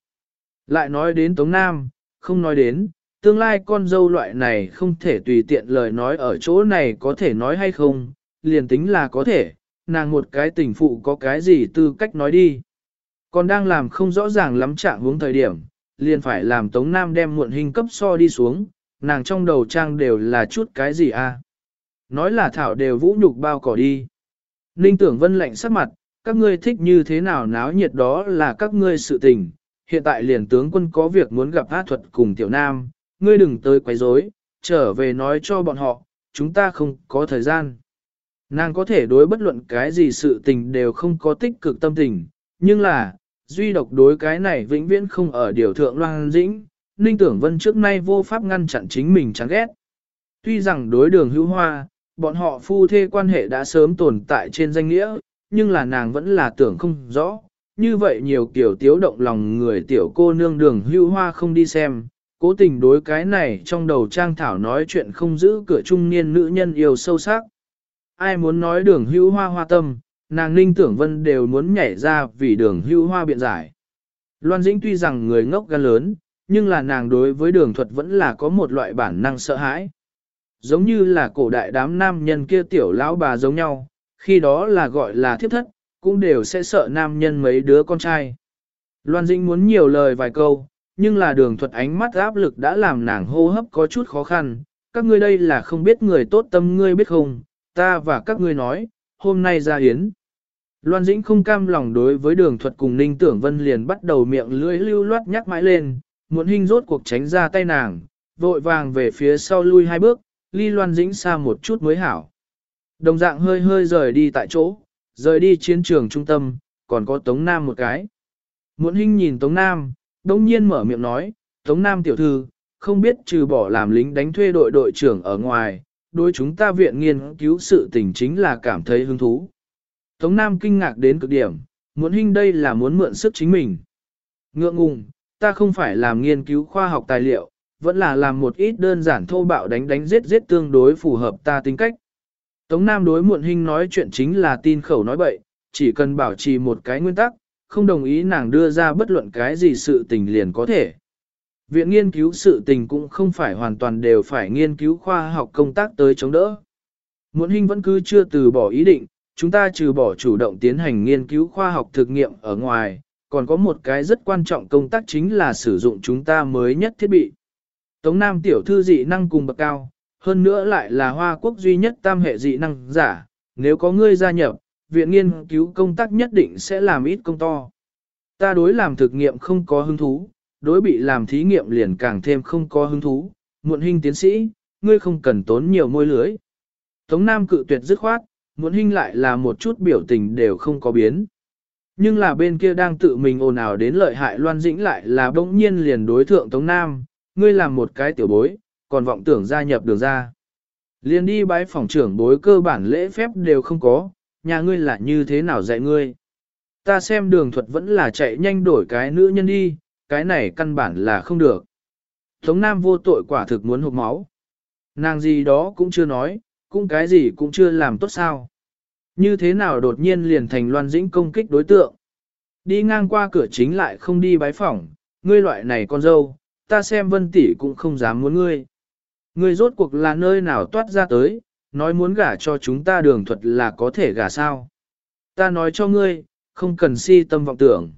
Lại nói đến Tống Nam, không nói đến, tương lai con dâu loại này không thể tùy tiện lời nói ở chỗ này có thể nói hay không, liền tính là có thể, nàng một cái tình phụ có cái gì tư cách nói đi. Còn đang làm không rõ ràng lắm trạng hướng thời điểm, liền phải làm Tống Nam đem muộn hình cấp so đi xuống, nàng trong đầu trang đều là chút cái gì a? À? Nói là thảo đều vũ nhục bao cỏ đi. Ninh tưởng vân lạnh sắc mặt, các ngươi thích như thế nào náo nhiệt đó là các ngươi sự tình, hiện tại liền tướng quân có việc muốn gặp hát thuật cùng tiểu nam, ngươi đừng tới quấy rối, trở về nói cho bọn họ, chúng ta không có thời gian. Nàng có thể đối bất luận cái gì sự tình đều không có tích cực tâm tình, nhưng là, duy độc đối cái này vĩnh viễn không ở điều thượng loan dĩnh, Ninh Tưởng Vân trước nay vô pháp ngăn chặn chính mình chán ghét. Tuy rằng đối đường hữu hoa, bọn họ phu thê quan hệ đã sớm tồn tại trên danh nghĩa, nhưng là nàng vẫn là tưởng không rõ. Như vậy nhiều kiểu tiếu động lòng người tiểu cô nương đường hữu hoa không đi xem, cố tình đối cái này trong đầu trang thảo nói chuyện không giữ cửa trung niên nữ nhân yêu sâu sắc. Ai muốn nói đường hữu hoa hoa tâm, nàng ninh tưởng vân đều muốn nhảy ra vì đường hữu hoa biện giải. Loan Dĩnh tuy rằng người ngốc gan lớn, nhưng là nàng đối với đường thuật vẫn là có một loại bản năng sợ hãi. Giống như là cổ đại đám nam nhân kia tiểu lão bà giống nhau, khi đó là gọi là thiếp thất, cũng đều sẽ sợ nam nhân mấy đứa con trai. Loan Dĩnh muốn nhiều lời vài câu, nhưng là đường thuật ánh mắt áp lực đã làm nàng hô hấp có chút khó khăn. Các ngươi đây là không biết người tốt tâm ngươi biết không, ta và các ngươi nói, hôm nay ra hiến. Loan Dĩnh không cam lòng đối với đường thuật cùng Ninh Tưởng Vân liền bắt đầu miệng lưỡi lưu loát nhắc mãi lên, muốn hình rốt cuộc tránh ra tay nàng, vội vàng về phía sau lui hai bước, ly Loan Dĩnh xa một chút mới hảo. Đồng dạng hơi hơi rời đi tại chỗ, rời đi chiến trường trung tâm, còn có Tống Nam một cái. Muốn Hinh nhìn Tống Nam, đông nhiên mở miệng nói, Tống Nam tiểu thư, không biết trừ bỏ làm lính đánh thuê đội đội trưởng ở ngoài, đối chúng ta viện nghiên cứu sự tình chính là cảm thấy hứng thú. Tống Nam kinh ngạc đến cực điểm, muốn Hinh đây là muốn mượn sức chính mình. Ngượng ngùng, ta không phải làm nghiên cứu khoa học tài liệu, vẫn là làm một ít đơn giản thô bạo đánh đánh giết giết tương đối phù hợp ta tính cách. Tống Nam đối muộn hình nói chuyện chính là tin khẩu nói bậy, chỉ cần bảo trì một cái nguyên tắc, không đồng ý nàng đưa ra bất luận cái gì sự tình liền có thể. Viện nghiên cứu sự tình cũng không phải hoàn toàn đều phải nghiên cứu khoa học công tác tới chống đỡ. Muộn hình vẫn cứ chưa từ bỏ ý định, chúng ta trừ bỏ chủ động tiến hành nghiên cứu khoa học thực nghiệm ở ngoài, còn có một cái rất quan trọng công tác chính là sử dụng chúng ta mới nhất thiết bị. Tống Nam tiểu thư dị năng cùng bậc cao, hơn nữa lại là hoa quốc duy nhất tam hệ dị năng giả, nếu có ngươi gia nhập, viện nghiên cứu công tác nhất định sẽ làm ít công to. Ta đối làm thực nghiệm không có hứng thú, đối bị làm thí nghiệm liền càng thêm không có hứng thú, muộn hình tiến sĩ, ngươi không cần tốn nhiều môi lưới. Tống Nam cự tuyệt dứt khoát, muộn hình lại là một chút biểu tình đều không có biến. Nhưng là bên kia đang tự mình ồn ào đến lợi hại loan dĩnh lại là bỗng nhiên liền đối thượng Tống Nam, ngươi làm một cái tiểu bối, còn vọng tưởng gia nhập đường ra. Liền đi bái phòng trưởng bối cơ bản lễ phép đều không có, nhà ngươi là như thế nào dạy ngươi. Ta xem đường thuật vẫn là chạy nhanh đổi cái nữ nhân đi, cái này căn bản là không được. Tống Nam vô tội quả thực muốn hụt máu. Nàng gì đó cũng chưa nói, cũng cái gì cũng chưa làm tốt sao. Như thế nào đột nhiên liền thành loan dĩnh công kích đối tượng. Đi ngang qua cửa chính lại không đi bái phỏng, ngươi loại này con dâu, ta xem vân tỷ cũng không dám muốn ngươi. Ngươi rốt cuộc là nơi nào toát ra tới, nói muốn gả cho chúng ta đường thuật là có thể gả sao. Ta nói cho ngươi, không cần si tâm vọng tưởng.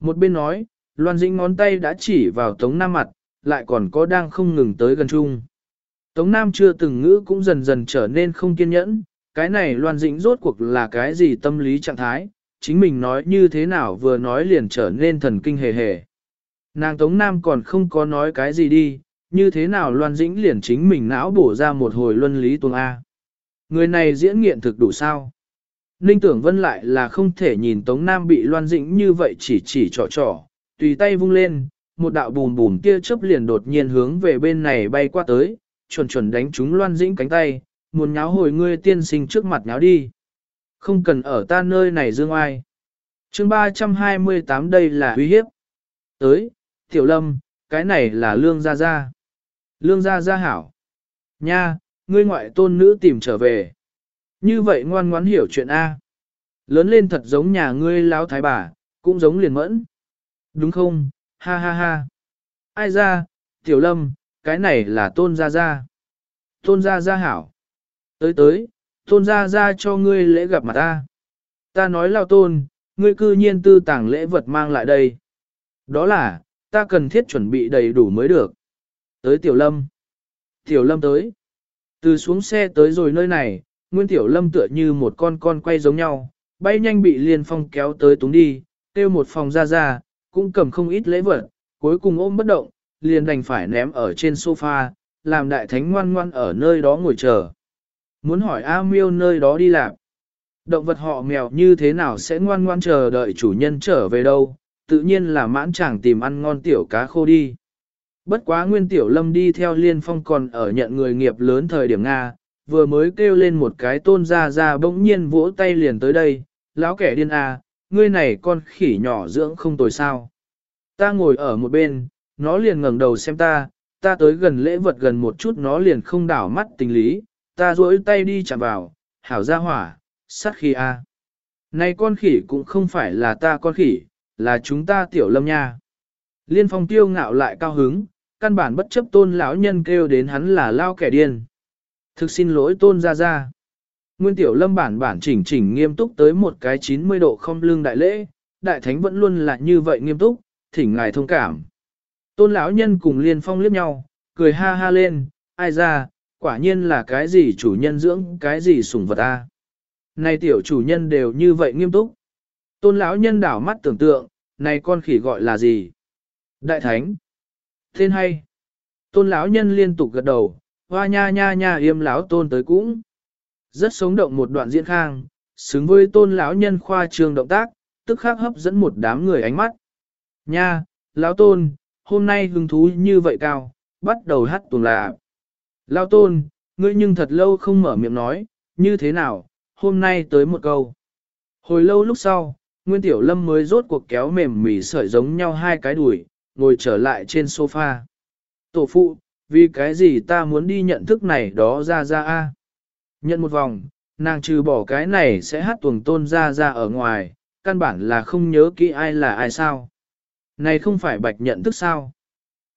Một bên nói, Loan Dĩnh ngón tay đã chỉ vào Tống Nam mặt, lại còn có đang không ngừng tới gần chung. Tống Nam chưa từng ngữ cũng dần dần trở nên không kiên nhẫn, cái này Loan Dĩnh rốt cuộc là cái gì tâm lý trạng thái, chính mình nói như thế nào vừa nói liền trở nên thần kinh hề hề. Nàng Tống Nam còn không có nói cái gì đi, như thế nào Loan Dĩnh liền chính mình não bổ ra một hồi luân lý tuông A. Người này diễn nghiện thực đủ sao? Ninh tưởng vân lại là không thể nhìn Tống Nam bị Loan Dĩnh như vậy chỉ chỉ trò trò, tùy tay vung lên, một đạo bùm bùm kia chớp liền đột nhiên hướng về bên này bay qua tới, chuẩn chuẩn đánh trúng Loan Dĩnh cánh tay, muốn nháo hồi ngươi tiên sinh trước mặt nháo đi. Không cần ở ta nơi này dương ai. chương 328 đây là uy hiếp. Tới, Tiểu Lâm, cái này là Lương Gia Gia. Lương Gia Gia hảo. Nha, ngươi ngoại tôn nữ tìm trở về. Như vậy ngoan ngoãn hiểu chuyện A. Lớn lên thật giống nhà ngươi lão thái bà, cũng giống liền mẫn. Đúng không, ha ha ha. Ai ra, Tiểu Lâm, cái này là tôn gia gia. Tôn gia gia hảo. Tới tới, tôn gia gia cho ngươi lễ gặp mặt ta. Ta nói lao tôn, ngươi cư nhiên tư tàng lễ vật mang lại đây. Đó là, ta cần thiết chuẩn bị đầy đủ mới được. Tới tiểu lâm. Tiểu lâm tới. Từ xuống xe tới rồi nơi này, nguyên tiểu lâm tựa như một con con quay giống nhau, bay nhanh bị liên phong kéo tới túng đi, tiêu một phòng ra ra, cũng cầm không ít lễ vật, cuối cùng ôm bất động, liền đành phải ném ở trên sofa, làm đại thánh ngoan ngoan ở nơi đó ngồi chờ. Muốn hỏi A miêu nơi đó đi làm. Động vật họ mèo như thế nào sẽ ngoan ngoan chờ đợi chủ nhân trở về đâu, tự nhiên là mãn chẳng tìm ăn ngon tiểu cá khô đi. Bất quá nguyên tiểu lâm đi theo liên phong còn ở nhận người nghiệp lớn thời điểm Nga, vừa mới kêu lên một cái tôn ra ra bỗng nhiên vỗ tay liền tới đây, lão kẻ điên à ngươi này con khỉ nhỏ dưỡng không tồi sao. Ta ngồi ở một bên, nó liền ngẩng đầu xem ta, ta tới gần lễ vật gần một chút nó liền không đảo mắt tình lý, ta duỗi tay đi chạm vào, hảo ra hỏa, sát khi a. À. Này con khỉ cũng không phải là ta con khỉ, là chúng ta tiểu lâm nha. Liên phong tiêu ngạo lại cao hứng, căn bản bất chấp tôn lão nhân kêu đến hắn là lao kẻ điên. Thực xin lỗi tôn ra ra. Nguyên tiểu lâm bản bản chỉnh chỉnh nghiêm túc tới một cái 90 độ không lương đại lễ, đại thánh vẫn luôn là như vậy nghiêm túc, thỉnh ngài thông cảm. Tôn lão nhân cùng liên phong liếc nhau, cười ha ha lên, ai ra, quả nhiên là cái gì chủ nhân dưỡng cái gì sủng vật a. Này tiểu chủ nhân đều như vậy nghiêm túc. Tôn lão nhân đảo mắt tưởng tượng, này con khỉ gọi là gì? Đại thánh. Tên hay. Tôn lão nhân liên tục gật đầu, hoa nha nha nha yêm lão tôn tới cũng. Rất sống động một đoạn diễn khang, xứng với tôn lão nhân khoa trường động tác, tức khắc hấp dẫn một đám người ánh mắt. Nha, lão tôn, hôm nay hứng thú như vậy cao, bắt đầu hát tuồng lạ. Lão tôn, ngươi nhưng thật lâu không mở miệng nói, như thế nào, hôm nay tới một câu. Hồi lâu lúc sau, Nguyên Tiểu Lâm mới rốt cuộc kéo mềm mỉ sợi giống nhau hai cái đùi, ngồi trở lại trên sofa. Tổ phụ, vì cái gì ta muốn đi nhận thức này đó ra ra a? Nhận một vòng, nàng trừ bỏ cái này sẽ hát tuồng tôn ra ra ở ngoài, căn bản là không nhớ kỹ ai là ai sao. Này không phải bạch nhận thức sao?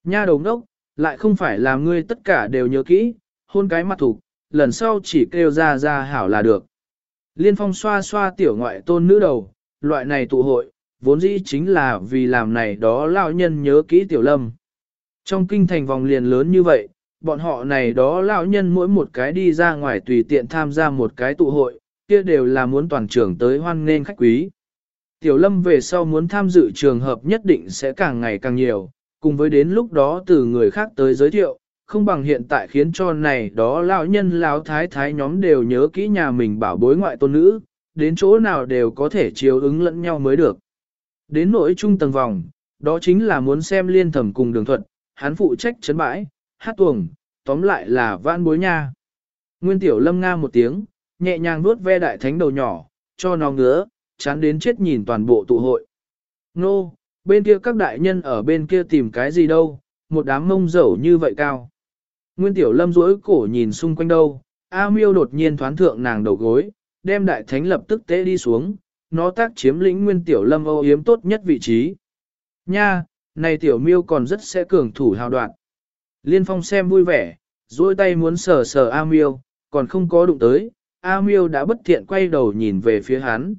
Nha đầu đốc, lại không phải là ngươi tất cả đều nhớ kỹ, hôn cái mặt thủ, lần sau chỉ kêu ra ra hảo là được. Liên phong xoa xoa tiểu ngoại tôn nữ đầu, loại này tụ hội, vốn dĩ chính là vì làm này đó lao nhân nhớ kỹ tiểu lâm. Trong kinh thành vòng liền lớn như vậy, bọn họ này đó lão nhân mỗi một cái đi ra ngoài tùy tiện tham gia một cái tụ hội, kia đều là muốn toàn trưởng tới hoan nghênh khách quý. Tiểu lâm về sau muốn tham dự trường hợp nhất định sẽ càng ngày càng nhiều, cùng với đến lúc đó từ người khác tới giới thiệu, không bằng hiện tại khiến cho này đó lão nhân lão thái thái nhóm đều nhớ kỹ nhà mình bảo bối ngoại tôn nữ, đến chỗ nào đều có thể chiếu ứng lẫn nhau mới được. Đến nỗi trung tầng vòng, đó chính là muốn xem liên thẩm cùng đường thuật, hắn phụ trách chấn bãi, hát tuồng, tóm lại là vãn bối nha. Nguyên tiểu lâm nga một tiếng, nhẹ nhàng vuốt ve đại thánh đầu nhỏ, cho nó ngứa, chán đến chết nhìn toàn bộ tụ hội. Nô, bên kia các đại nhân ở bên kia tìm cái gì đâu, một đám mông dẩu như vậy cao. Nguyên tiểu lâm duỗi cổ nhìn xung quanh đâu, A miêu đột nhiên thoán thượng nàng đầu gối, đem đại thánh lập tức tế đi xuống, nó tác chiếm lĩnh nguyên tiểu lâm âu yếm tốt nhất vị trí. Nha, này tiểu miêu còn rất sẽ cường thủ hào đoạn. Liên phong xem vui vẻ, duỗi tay muốn sờ sờ A miêu, còn không có đụng tới, A miêu đã bất thiện quay đầu nhìn về phía hắn.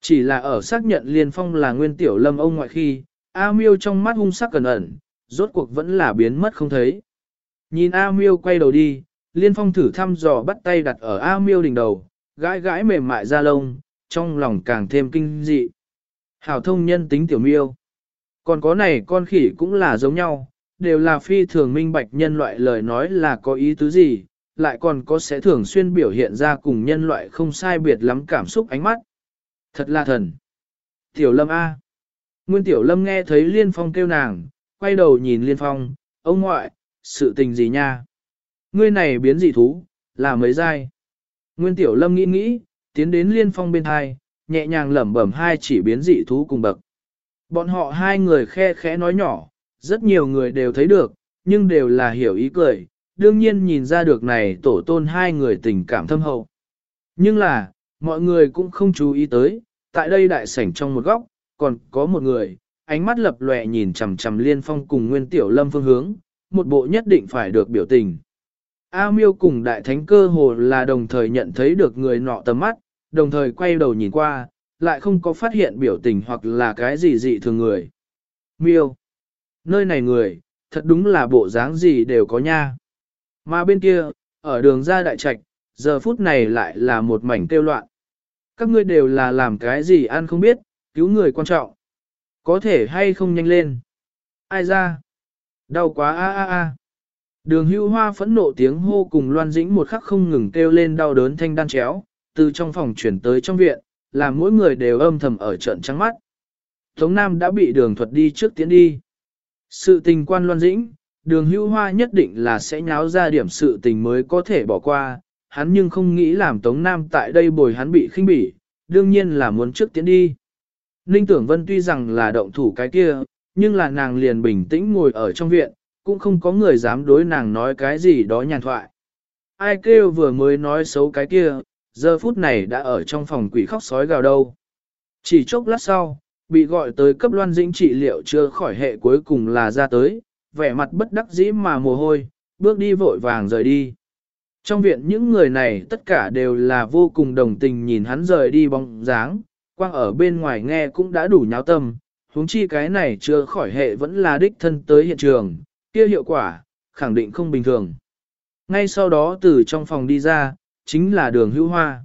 Chỉ là ở xác nhận liên phong là nguyên tiểu lâm ông ngoại khi, A miêu trong mắt hung sắc cẩn ẩn, rốt cuộc vẫn là biến mất không thấy. Nhìn A miêu quay đầu đi, liên phong thử thăm dò bắt tay đặt ở A miêu đỉnh đầu, gãi gãi mềm mại da lông, trong lòng càng thêm kinh dị. Hảo thông nhân tính tiểu miêu. Còn có này con khỉ cũng là giống nhau, đều là phi thường minh bạch nhân loại lời nói là có ý tứ gì, lại còn có sẽ thường xuyên biểu hiện ra cùng nhân loại không sai biệt lắm cảm xúc ánh mắt. Thật là thần. Tiểu lâm A. Nguyên tiểu lâm nghe thấy liên phong kêu nàng, quay đầu nhìn liên phong, ông ngoại, sự tình gì nha? Ngươi này biến dị thú, là mấy dai. Nguyên tiểu lâm nghĩ nghĩ, tiến đến liên phong bên hai, nhẹ nhàng lẩm bẩm hai chỉ biến dị thú cùng bậc. Bọn họ hai người khe khẽ nói nhỏ, rất nhiều người đều thấy được, nhưng đều là hiểu ý cười, đương nhiên nhìn ra được này tổ tôn hai người tình cảm thâm hậu. Nhưng là, mọi người cũng không chú ý tới, tại đây đại sảnh trong một góc, còn có một người, ánh mắt lập lòe nhìn chằm chằm liên phong cùng nguyên tiểu lâm phương hướng, một bộ nhất định phải được biểu tình. A miêu cùng đại thánh cơ hồ là đồng thời nhận thấy được người nọ tầm mắt, đồng thời quay đầu nhìn qua, lại không có phát hiện biểu tình hoặc là cái gì dị thường người. Miêu, nơi này người, thật đúng là bộ dáng gì đều có nha. Mà bên kia, ở đường ra đại trạch, giờ phút này lại là một mảnh tiêu loạn. Các ngươi đều là làm cái gì ăn không biết, cứu người quan trọng. Có thể hay không nhanh lên. Ai ra? Đau quá a a a. Đường hưu hoa phẫn nộ tiếng hô cùng loan dĩnh một khắc không ngừng kêu lên đau đớn thanh đan chéo, từ trong phòng chuyển tới trong viện, làm mỗi người đều âm thầm ở trận trắng mắt. Tống Nam đã bị đường thuật đi trước tiến đi. Sự tình quan loan dĩnh, đường hưu hoa nhất định là sẽ nháo ra điểm sự tình mới có thể bỏ qua, hắn nhưng không nghĩ làm Tống Nam tại đây bồi hắn bị khinh bỉ, đương nhiên là muốn trước tiến đi. Ninh Tưởng Vân tuy rằng là động thủ cái kia, nhưng là nàng liền bình tĩnh ngồi ở trong viện, cũng không có người dám đối nàng nói cái gì đó nhàn thoại. Ai kêu vừa mới nói xấu cái kia, giờ phút này đã ở trong phòng quỷ khóc sói gào đâu. Chỉ chốc lát sau, bị gọi tới cấp loan dĩnh trị liệu chưa khỏi hệ cuối cùng là ra tới, vẻ mặt bất đắc dĩ mà mồ hôi, bước đi vội vàng rời đi. Trong viện những người này tất cả đều là vô cùng đồng tình nhìn hắn rời đi bóng dáng, quang ở bên ngoài nghe cũng đã đủ nháo tâm, huống chi cái này chưa khỏi hệ vẫn là đích thân tới hiện trường, kia hiệu quả, khẳng định không bình thường. Ngay sau đó từ trong phòng đi ra, chính là đường hữu hoa.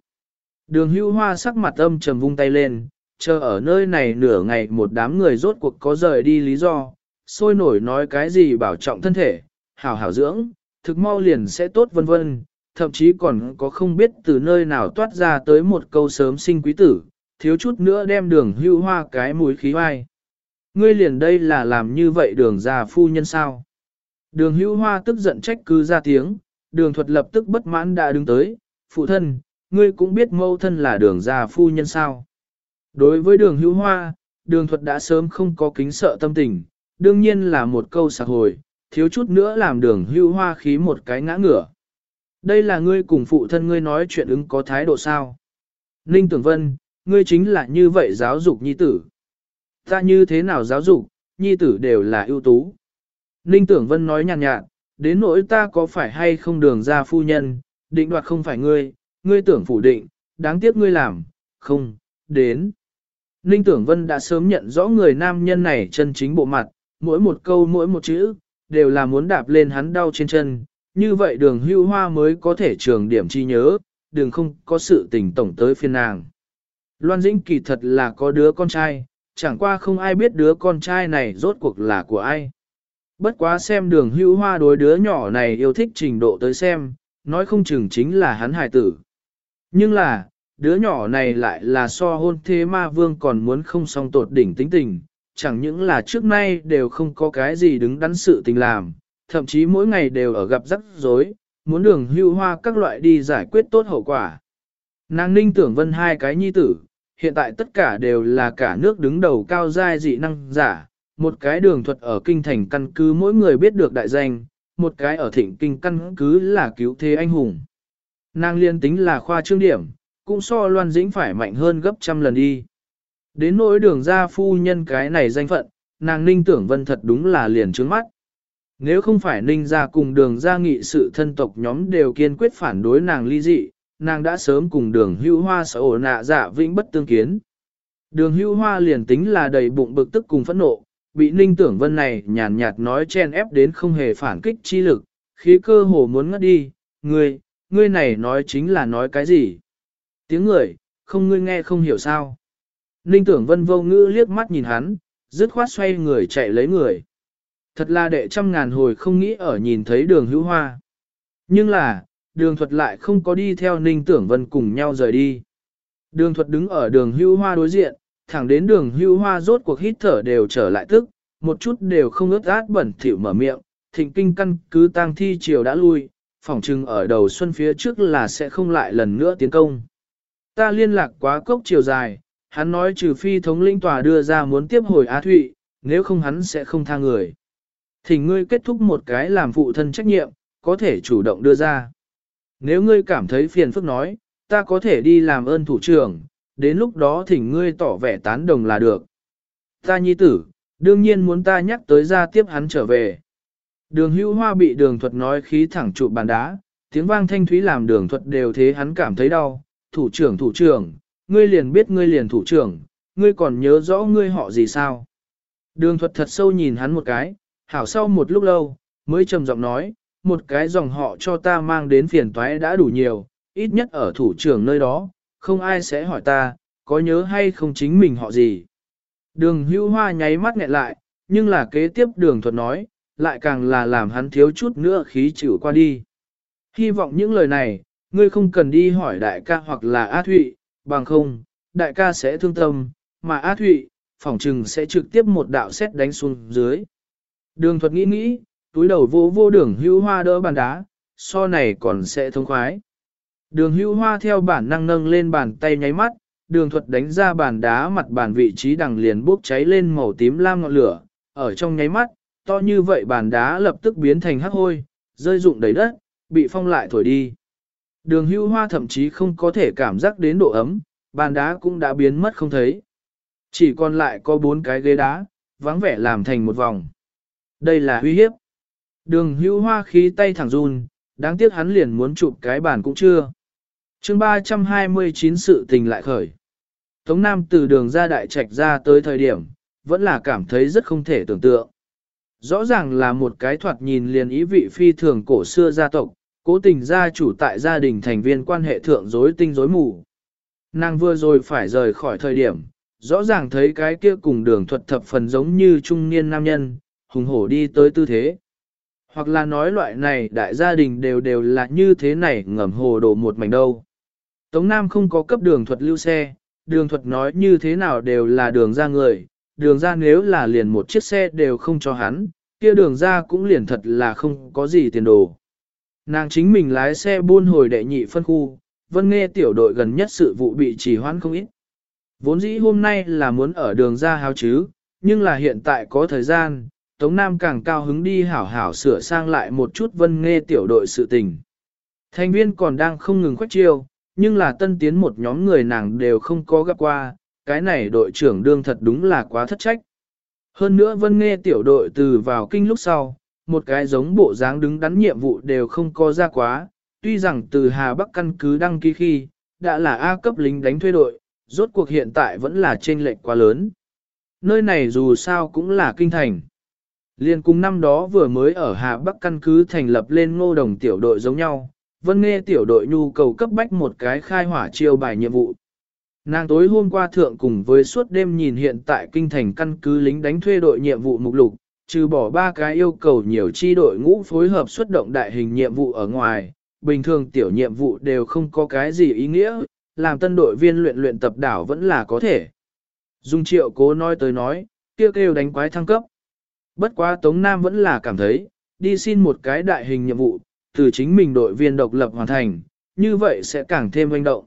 Đường hữu hoa sắc mặt âm trầm vung tay lên, chờ ở nơi này nửa ngày một đám người rốt cuộc có rời đi lý do, sôi nổi nói cái gì bảo trọng thân thể, hảo hảo dưỡng, thực mau liền sẽ tốt vân vân, thậm chí còn có không biết từ nơi nào toát ra tới một câu sớm sinh quý tử, thiếu chút nữa đem đường hưu hoa cái mũi khí vai. Ngươi liền đây là làm như vậy đường già phu nhân sao? Đường hưu hoa tức giận trách cứ ra tiếng, đường thuật lập tức bất mãn đã đứng tới, phụ thân, ngươi cũng biết mâu thân là đường già phu nhân sao? Đối với đường hưu hoa, đường thuật đã sớm không có kính sợ tâm tình, đương nhiên là một câu sạc hồi, thiếu chút nữa làm đường hưu hoa khí một cái ngã ngửa. Đây là ngươi cùng phụ thân ngươi nói chuyện ứng có thái độ sao? Ninh Tưởng Vân, ngươi chính là như vậy giáo dục nhi tử. Ta như thế nào giáo dục, nhi tử đều là ưu tú. Ninh Tưởng Vân nói nhàn nhạt, nhạt, đến nỗi ta có phải hay không đường ra phu nhân, định đoạt không phải ngươi, ngươi tưởng phủ định, đáng tiếc ngươi làm, không, đến. Ninh Tưởng Vân đã sớm nhận rõ người nam nhân này chân chính bộ mặt, mỗi một câu mỗi một chữ, đều là muốn đạp lên hắn đau trên chân, như vậy đường hưu hoa mới có thể trường điểm chi nhớ, đường không có sự tình tổng tới phiên nàng. Loan Dĩnh kỳ thật là có đứa con trai, chẳng qua không ai biết đứa con trai này rốt cuộc là của ai. Bất quá xem đường hưu hoa đối đứa nhỏ này yêu thích trình độ tới xem, nói không chừng chính là hắn hài tử. Nhưng là, đứa nhỏ này lại là so hôn thế ma vương còn muốn không song tột đỉnh tính tình, chẳng những là trước nay đều không có cái gì đứng đắn sự tình làm, thậm chí mỗi ngày đều ở gặp rắc rối, muốn đường hưu hoa các loại đi giải quyết tốt hậu quả. Nàng ninh tưởng vân hai cái nhi tử, hiện tại tất cả đều là cả nước đứng đầu cao giai dị năng giả, một cái đường thuật ở kinh thành căn cứ mỗi người biết được đại danh, một cái ở thịnh kinh căn cứ là cứu thế anh hùng. Nàng liên tính là khoa trương điểm, cũng so loan dĩnh phải mạnh hơn gấp trăm lần đi. Đến nỗi đường ra phu nhân cái này danh phận, nàng ninh tưởng vân thật đúng là liền trướng mắt. Nếu không phải ninh ra cùng đường ra nghị sự thân tộc nhóm đều kiên quyết phản đối nàng ly dị, nàng đã sớm cùng đường hưu hoa sở ổ nạ dạ vĩnh bất tương kiến. Đường hưu hoa liền tính là đầy bụng bực tức cùng phẫn nộ, bị ninh tưởng vân này nhàn nhạt nói chen ép đến không hề phản kích chi lực, khí cơ hồ muốn ngất đi, ngươi, ngươi này nói chính là nói cái gì? Tiếng người, không ngươi nghe không hiểu sao. Ninh tưởng vân vô ngữ liếc mắt nhìn hắn, dứt khoát xoay người chạy lấy người. Thật là đệ trăm ngàn hồi không nghĩ ở nhìn thấy đường hữu hoa. Nhưng là, đường thuật lại không có đi theo ninh tưởng vân cùng nhau rời đi. Đường thuật đứng ở đường hữu hoa đối diện, thẳng đến đường hưu hoa rốt cuộc hít thở đều trở lại tức, một chút đều không ướt át bẩn thỉu mở miệng, thịnh kinh căn cứ tang thi chiều đã lui, phỏng chừng ở đầu xuân phía trước là sẽ không lại lần nữa tiến công. Ta liên lạc quá cốc chiều dài, hắn nói trừ phi thống lĩnh tòa đưa ra muốn tiếp hồi Á Thụy, nếu không hắn sẽ không tha người. Thỉnh ngươi kết thúc một cái làm phụ thân trách nhiệm, có thể chủ động đưa ra. Nếu ngươi cảm thấy phiền phức nói, ta có thể đi làm ơn thủ trưởng, đến lúc đó thỉnh ngươi tỏ vẻ tán đồng là được. Ta nhi tử, đương nhiên muốn ta nhắc tới ra tiếp hắn trở về. Đường Hưu hoa bị đường thuật nói khí thẳng trụ bàn đá, tiếng vang thanh thúy làm đường thuật đều thế hắn cảm thấy đau. Thủ trưởng thủ trưởng, ngươi liền biết ngươi liền thủ trưởng, ngươi còn nhớ rõ ngươi họ gì sao? Đường thuật thật sâu nhìn hắn một cái, hảo sau một lúc lâu, mới trầm giọng nói, một cái dòng họ cho ta mang đến phiền toái đã đủ nhiều, ít nhất ở thủ trưởng nơi đó, không ai sẽ hỏi ta, có nhớ hay không chính mình họ gì. Đường hưu hoa nháy mắt nghẹn lại, nhưng là kế tiếp đường thuật nói, lại càng là làm hắn thiếu chút nữa khí chịu qua đi. Hy vọng những lời này, ngươi không cần đi hỏi đại ca hoặc là A Thụy, bằng không, đại ca sẽ thương tâm, mà A Thụy, phỏng trừng sẽ trực tiếp một đạo xét đánh xuống dưới. Đường thuật nghĩ nghĩ, túi đầu vô vô đường hưu hoa đỡ bàn đá, so này còn sẽ thông khoái. Đường hưu hoa theo bản năng nâng lên bàn tay nháy mắt, đường thuật đánh ra bàn đá mặt bàn vị trí đằng liền bốc cháy lên màu tím lam ngọn lửa, ở trong nháy mắt, to như vậy bàn đá lập tức biến thành hắc hôi, rơi rụng đầy đất, bị phong lại thổi đi. Đường hưu hoa thậm chí không có thể cảm giác đến độ ấm, bàn đá cũng đã biến mất không thấy. Chỉ còn lại có bốn cái ghế đá, vắng vẻ làm thành một vòng. Đây là huy hiếp. Đường hưu hoa khí tay thẳng run, đáng tiếc hắn liền muốn chụp cái bàn cũng chưa chương 329 sự tình lại khởi. Tống Nam từ đường ra đại trạch ra tới thời điểm, vẫn là cảm thấy rất không thể tưởng tượng. Rõ ràng là một cái thoạt nhìn liền ý vị phi thường cổ xưa gia tộc, cố tình gia chủ tại gia đình thành viên quan hệ thượng rối tinh rối mù. Nàng vừa rồi phải rời khỏi thời điểm, rõ ràng thấy cái kia cùng đường thuật thập phần giống như trung niên nam nhân, hùng hổ đi tới tư thế. Hoặc là nói loại này đại gia đình đều đều là như thế này ngầm hồ đổ một mảnh đâu. Tống Nam không có cấp đường thuật lưu xe, đường thuật nói như thế nào đều là đường ra người, đường ra nếu là liền một chiếc xe đều không cho hắn, kia đường ra cũng liền thật là không có gì tiền đồ. Nàng chính mình lái xe buôn hồi đệ nhị phân khu, vân nghe tiểu đội gần nhất sự vụ bị trì hoãn không ít. Vốn dĩ hôm nay là muốn ở đường ra háo chứ, nhưng là hiện tại có thời gian, Tống Nam càng cao hứng đi hảo hảo sửa sang lại một chút vân nghe tiểu đội sự tình. Thành viên còn đang không ngừng khoách chiêu, nhưng là tân tiến một nhóm người nàng đều không có gặp qua, cái này đội trưởng đương thật đúng là quá thất trách. Hơn nữa vân nghe tiểu đội từ vào kinh lúc sau, một cái giống bộ dáng đứng đắn nhiệm vụ đều không có ra quá, tuy rằng từ Hà Bắc căn cứ đăng ký khi, đã là A cấp lính đánh thuê đội, rốt cuộc hiện tại vẫn là trên lệch quá lớn. Nơi này dù sao cũng là kinh thành. Liên cùng năm đó vừa mới ở Hà Bắc căn cứ thành lập lên ngô đồng tiểu đội giống nhau, vân nghe tiểu đội nhu cầu cấp bách một cái khai hỏa chiêu bài nhiệm vụ. Nàng tối hôm qua thượng cùng với suốt đêm nhìn hiện tại kinh thành căn cứ lính đánh thuê đội nhiệm vụ mục lục, trừ bỏ ba cái yêu cầu nhiều chi đội ngũ phối hợp xuất động đại hình nhiệm vụ ở ngoài, bình thường tiểu nhiệm vụ đều không có cái gì ý nghĩa, làm tân đội viên luyện luyện tập đảo vẫn là có thể. Dung triệu cố nói tới nói, kêu kêu đánh quái thăng cấp. Bất quá Tống Nam vẫn là cảm thấy, đi xin một cái đại hình nhiệm vụ, từ chính mình đội viên độc lập hoàn thành, như vậy sẽ càng thêm manh động.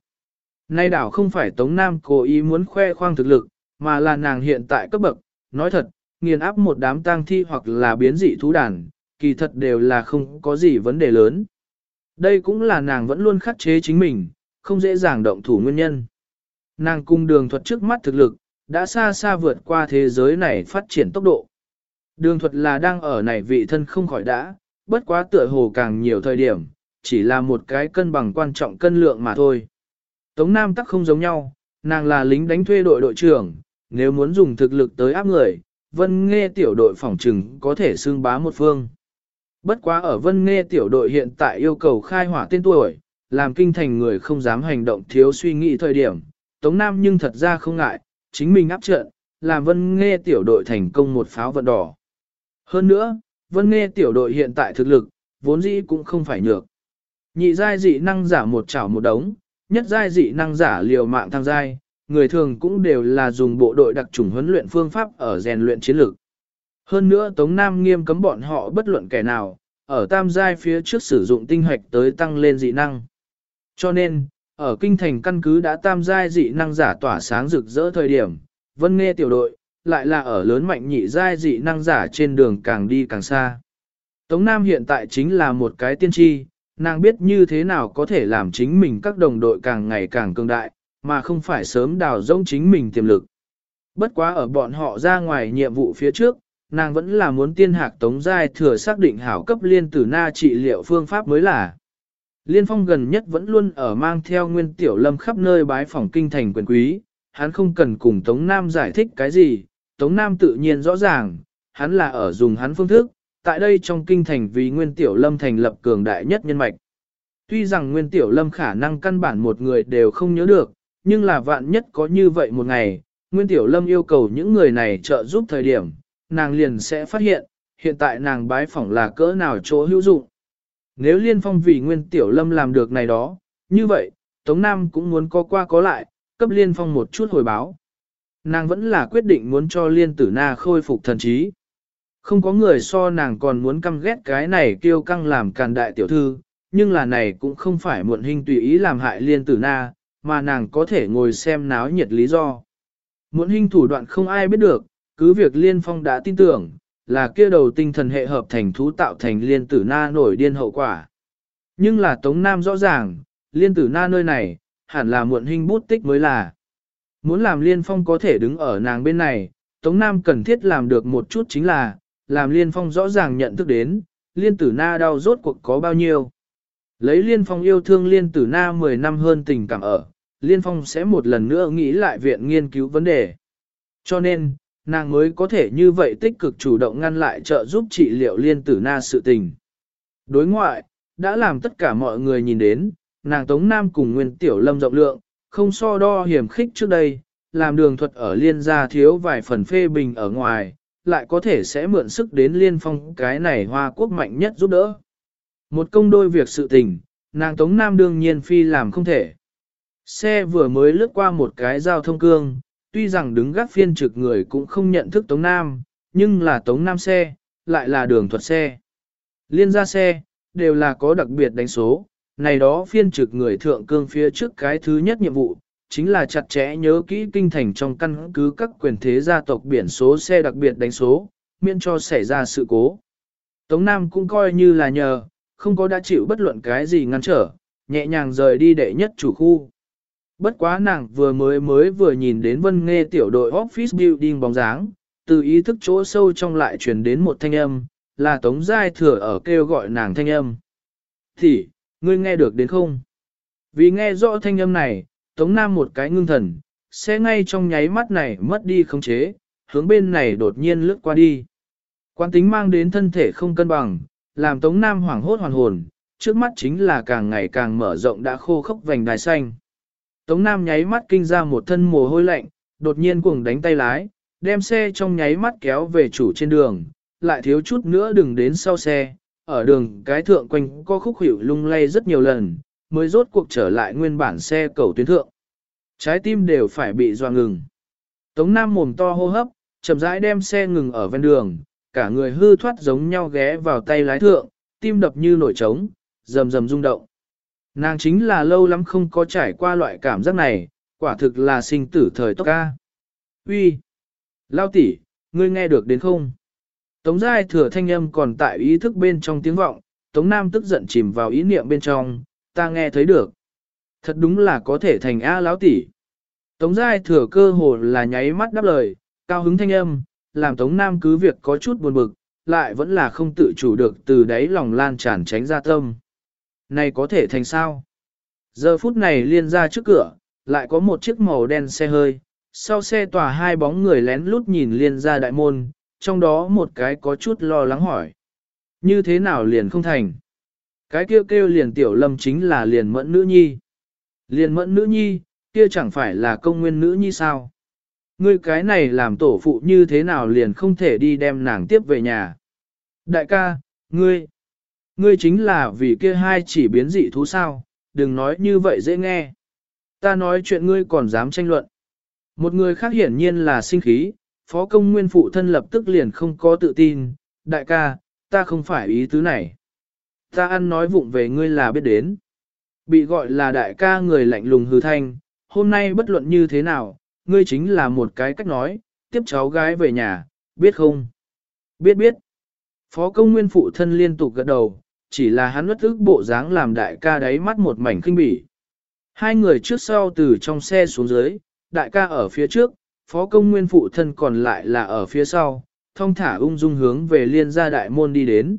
Nay đảo không phải Tống Nam cố ý muốn khoe khoang thực lực, mà là nàng hiện tại cấp bậc, nói thật, nghiền áp một đám tang thi hoặc là biến dị thú đàn, kỳ thật đều là không có gì vấn đề lớn. Đây cũng là nàng vẫn luôn khắc chế chính mình, không dễ dàng động thủ nguyên nhân. Nàng cung đường thuật trước mắt thực lực, đã xa xa vượt qua thế giới này phát triển tốc độ. Đường thuật là đang ở này vị thân không khỏi đã, bất quá tựa hồ càng nhiều thời điểm, chỉ là một cái cân bằng quan trọng cân lượng mà thôi. Tống Nam tắc không giống nhau, nàng là lính đánh thuê đội đội trưởng, nếu muốn dùng thực lực tới áp người, vân nghe tiểu đội phỏng trừng có thể xương bá một phương. Bất quá ở vân nghe tiểu đội hiện tại yêu cầu khai hỏa tên tuổi, làm kinh thành người không dám hành động thiếu suy nghĩ thời điểm, Tống Nam nhưng thật ra không ngại, chính mình áp trận, làm vân nghe tiểu đội thành công một pháo vận đỏ. Hơn nữa, vân nghe tiểu đội hiện tại thực lực, vốn dĩ cũng không phải nhược. Nhị giai dị năng giả một chảo một đống, nhất giai dị năng giả liều mạng thăng giai, người thường cũng đều là dùng bộ đội đặc trùng huấn luyện phương pháp ở rèn luyện chiến lược. Hơn nữa Tống Nam nghiêm cấm bọn họ bất luận kẻ nào, ở tam giai phía trước sử dụng tinh hoạch tới tăng lên dị năng. Cho nên, ở kinh thành căn cứ đã tam giai dị năng giả tỏa sáng rực rỡ thời điểm, vân nghe tiểu đội, lại là ở lớn mạnh nhị giai dị năng giả trên đường càng đi càng xa. Tống Nam hiện tại chính là một cái tiên tri, nàng biết như thế nào có thể làm chính mình các đồng đội càng ngày càng cường đại, mà không phải sớm đào rỗng chính mình tiềm lực. Bất quá ở bọn họ ra ngoài nhiệm vụ phía trước, nàng vẫn là muốn tiên hạc tống giai thừa xác định hảo cấp liên tử na trị liệu phương pháp mới là. Liên phong gần nhất vẫn luôn ở mang theo nguyên tiểu lâm khắp nơi bái phỏng kinh thành quyền quý, hắn không cần cùng Tống Nam giải thích cái gì, Tống Nam tự nhiên rõ ràng, hắn là ở dùng hắn phương thức, tại đây trong kinh thành vì nguyên tiểu lâm thành lập cường đại nhất nhân mạch. Tuy rằng nguyên tiểu lâm khả năng căn bản một người đều không nhớ được, nhưng là vạn nhất có như vậy một ngày, nguyên tiểu lâm yêu cầu những người này trợ giúp thời điểm, nàng liền sẽ phát hiện, hiện tại nàng bái phỏng là cỡ nào chỗ hữu dụng. Nếu liên phong vì nguyên tiểu lâm làm được này đó, như vậy, Tống Nam cũng muốn có qua có lại, cấp liên phong một chút hồi báo. Nàng vẫn là quyết định muốn cho liên tử na khôi phục thần trí. Không có người so nàng còn muốn căm ghét cái này kêu căng làm càn đại tiểu thư, nhưng là này cũng không phải muộn hình tùy ý làm hại liên tử na, mà nàng có thể ngồi xem náo nhiệt lý do. Muộn hình thủ đoạn không ai biết được, cứ việc Liên Phong đã tin tưởng, là kia đầu tinh thần hệ hợp thành thú tạo thành liên tử na nổi điên hậu quả. Nhưng là Tống Nam rõ ràng, liên tử na nơi này, hẳn là muộn hình bút tích mới là. Muốn làm Liên Phong có thể đứng ở nàng bên này, Tống Nam cần thiết làm được một chút chính là, làm Liên Phong rõ ràng nhận thức đến, Liên Tử Na đau rốt cuộc có bao nhiêu. Lấy Liên Phong yêu thương Liên Tử Na 10 năm hơn tình cảm ở, Liên Phong sẽ một lần nữa nghĩ lại viện nghiên cứu vấn đề. Cho nên, nàng mới có thể như vậy tích cực chủ động ngăn lại trợ giúp trị liệu Liên Tử Na sự tình. Đối ngoại, đã làm tất cả mọi người nhìn đến, nàng Tống Nam cùng Nguyên Tiểu Lâm rộng lượng, không so đo hiểm khích trước đây, làm đường thuật ở liên gia thiếu vài phần phê bình ở ngoài, lại có thể sẽ mượn sức đến liên phong cái này hoa quốc mạnh nhất giúp đỡ. Một công đôi việc sự tình, nàng Tống Nam đương nhiên phi làm không thể. Xe vừa mới lướt qua một cái giao thông cương, tuy rằng đứng gác phiên trực người cũng không nhận thức Tống Nam, nhưng là Tống Nam xe, lại là đường thuật xe. Liên gia xe, đều là có đặc biệt đánh số, này đó phiên trực người thượng cương phía trước cái thứ nhất nhiệm vụ, chính là chặt chẽ nhớ kỹ kinh thành trong căn cứ các quyền thế gia tộc biển số xe đặc biệt đánh số, miễn cho xảy ra sự cố. Tống Nam cũng coi như là nhờ, không có đã chịu bất luận cái gì ngăn trở, nhẹ nhàng rời đi đệ nhất chủ khu. Bất quá nàng vừa mới mới vừa nhìn đến vân nghe tiểu đội office building bóng dáng, từ ý thức chỗ sâu trong lại truyền đến một thanh âm, là Tống Giai Thừa ở kêu gọi nàng thanh âm. Thì, ngươi nghe được đến không? Vì nghe rõ thanh âm này, Tống Nam một cái ngưng thần, xe ngay trong nháy mắt này mất đi khống chế, hướng bên này đột nhiên lướt qua đi. quán tính mang đến thân thể không cân bằng, làm Tống Nam hoảng hốt hoàn hồn, trước mắt chính là càng ngày càng mở rộng đã khô khốc vành đài xanh. Tống Nam nháy mắt kinh ra một thân mồ hôi lạnh, đột nhiên cuồng đánh tay lái, đem xe trong nháy mắt kéo về chủ trên đường, lại thiếu chút nữa đừng đến sau xe, ở đường cái thượng quanh co khúc hiệu lung lay rất nhiều lần, mới rốt cuộc trở lại nguyên bản xe cầu tuyến thượng. Trái tim đều phải bị doa ngừng. Tống Nam mồm to hô hấp, chậm rãi đem xe ngừng ở ven đường, cả người hư thoát giống nhau ghé vào tay lái thượng, tim đập như nổi trống, rầm rầm rung động. Nàng chính là lâu lắm không có trải qua loại cảm giác này, quả thực là sinh tử thời tốc ca. Uy, Lao tỷ, ngươi nghe được đến không? Tống giai thừa thanh âm còn tại ý thức bên trong tiếng vọng, Tống Nam tức giận chìm vào ý niệm bên trong, ta nghe thấy được. Thật đúng là có thể thành A lão tỷ. Tống giai thừa cơ hồ là nháy mắt đáp lời, cao hứng thanh âm, làm Tống Nam cứ việc có chút buồn bực, lại vẫn là không tự chủ được từ đáy lòng lan tràn tránh ra tâm. Này có thể thành sao? Giờ phút này liên ra trước cửa, lại có một chiếc màu đen xe hơi, sau xe tỏa hai bóng người lén lút nhìn liên ra đại môn, trong đó một cái có chút lo lắng hỏi. Như thế nào liền không thành? Cái kêu kêu liền tiểu lâm chính là liền mẫn nữ nhi. Liền mẫn nữ nhi, kia chẳng phải là công nguyên nữ nhi sao? Ngươi cái này làm tổ phụ như thế nào liền không thể đi đem nàng tiếp về nhà? Đại ca, ngươi, ngươi chính là vì kia hai chỉ biến dị thú sao, đừng nói như vậy dễ nghe. Ta nói chuyện ngươi còn dám tranh luận. Một người khác hiển nhiên là sinh khí, phó công nguyên phụ thân lập tức liền không có tự tin, đại ca, ta không phải ý tứ này. Ta ăn nói vụng về ngươi là biết đến. Bị gọi là đại ca người lạnh lùng hư thanh, hôm nay bất luận như thế nào, ngươi chính là một cái cách nói, tiếp cháu gái về nhà, biết không? Biết biết. Phó công nguyên phụ thân liên tục gật đầu, chỉ là hắn bất ức bộ dáng làm đại ca đáy mắt một mảnh kinh bỉ. Hai người trước sau từ trong xe xuống dưới, đại ca ở phía trước, phó công nguyên phụ thân còn lại là ở phía sau, thông thả ung dung hướng về liên gia đại môn đi đến.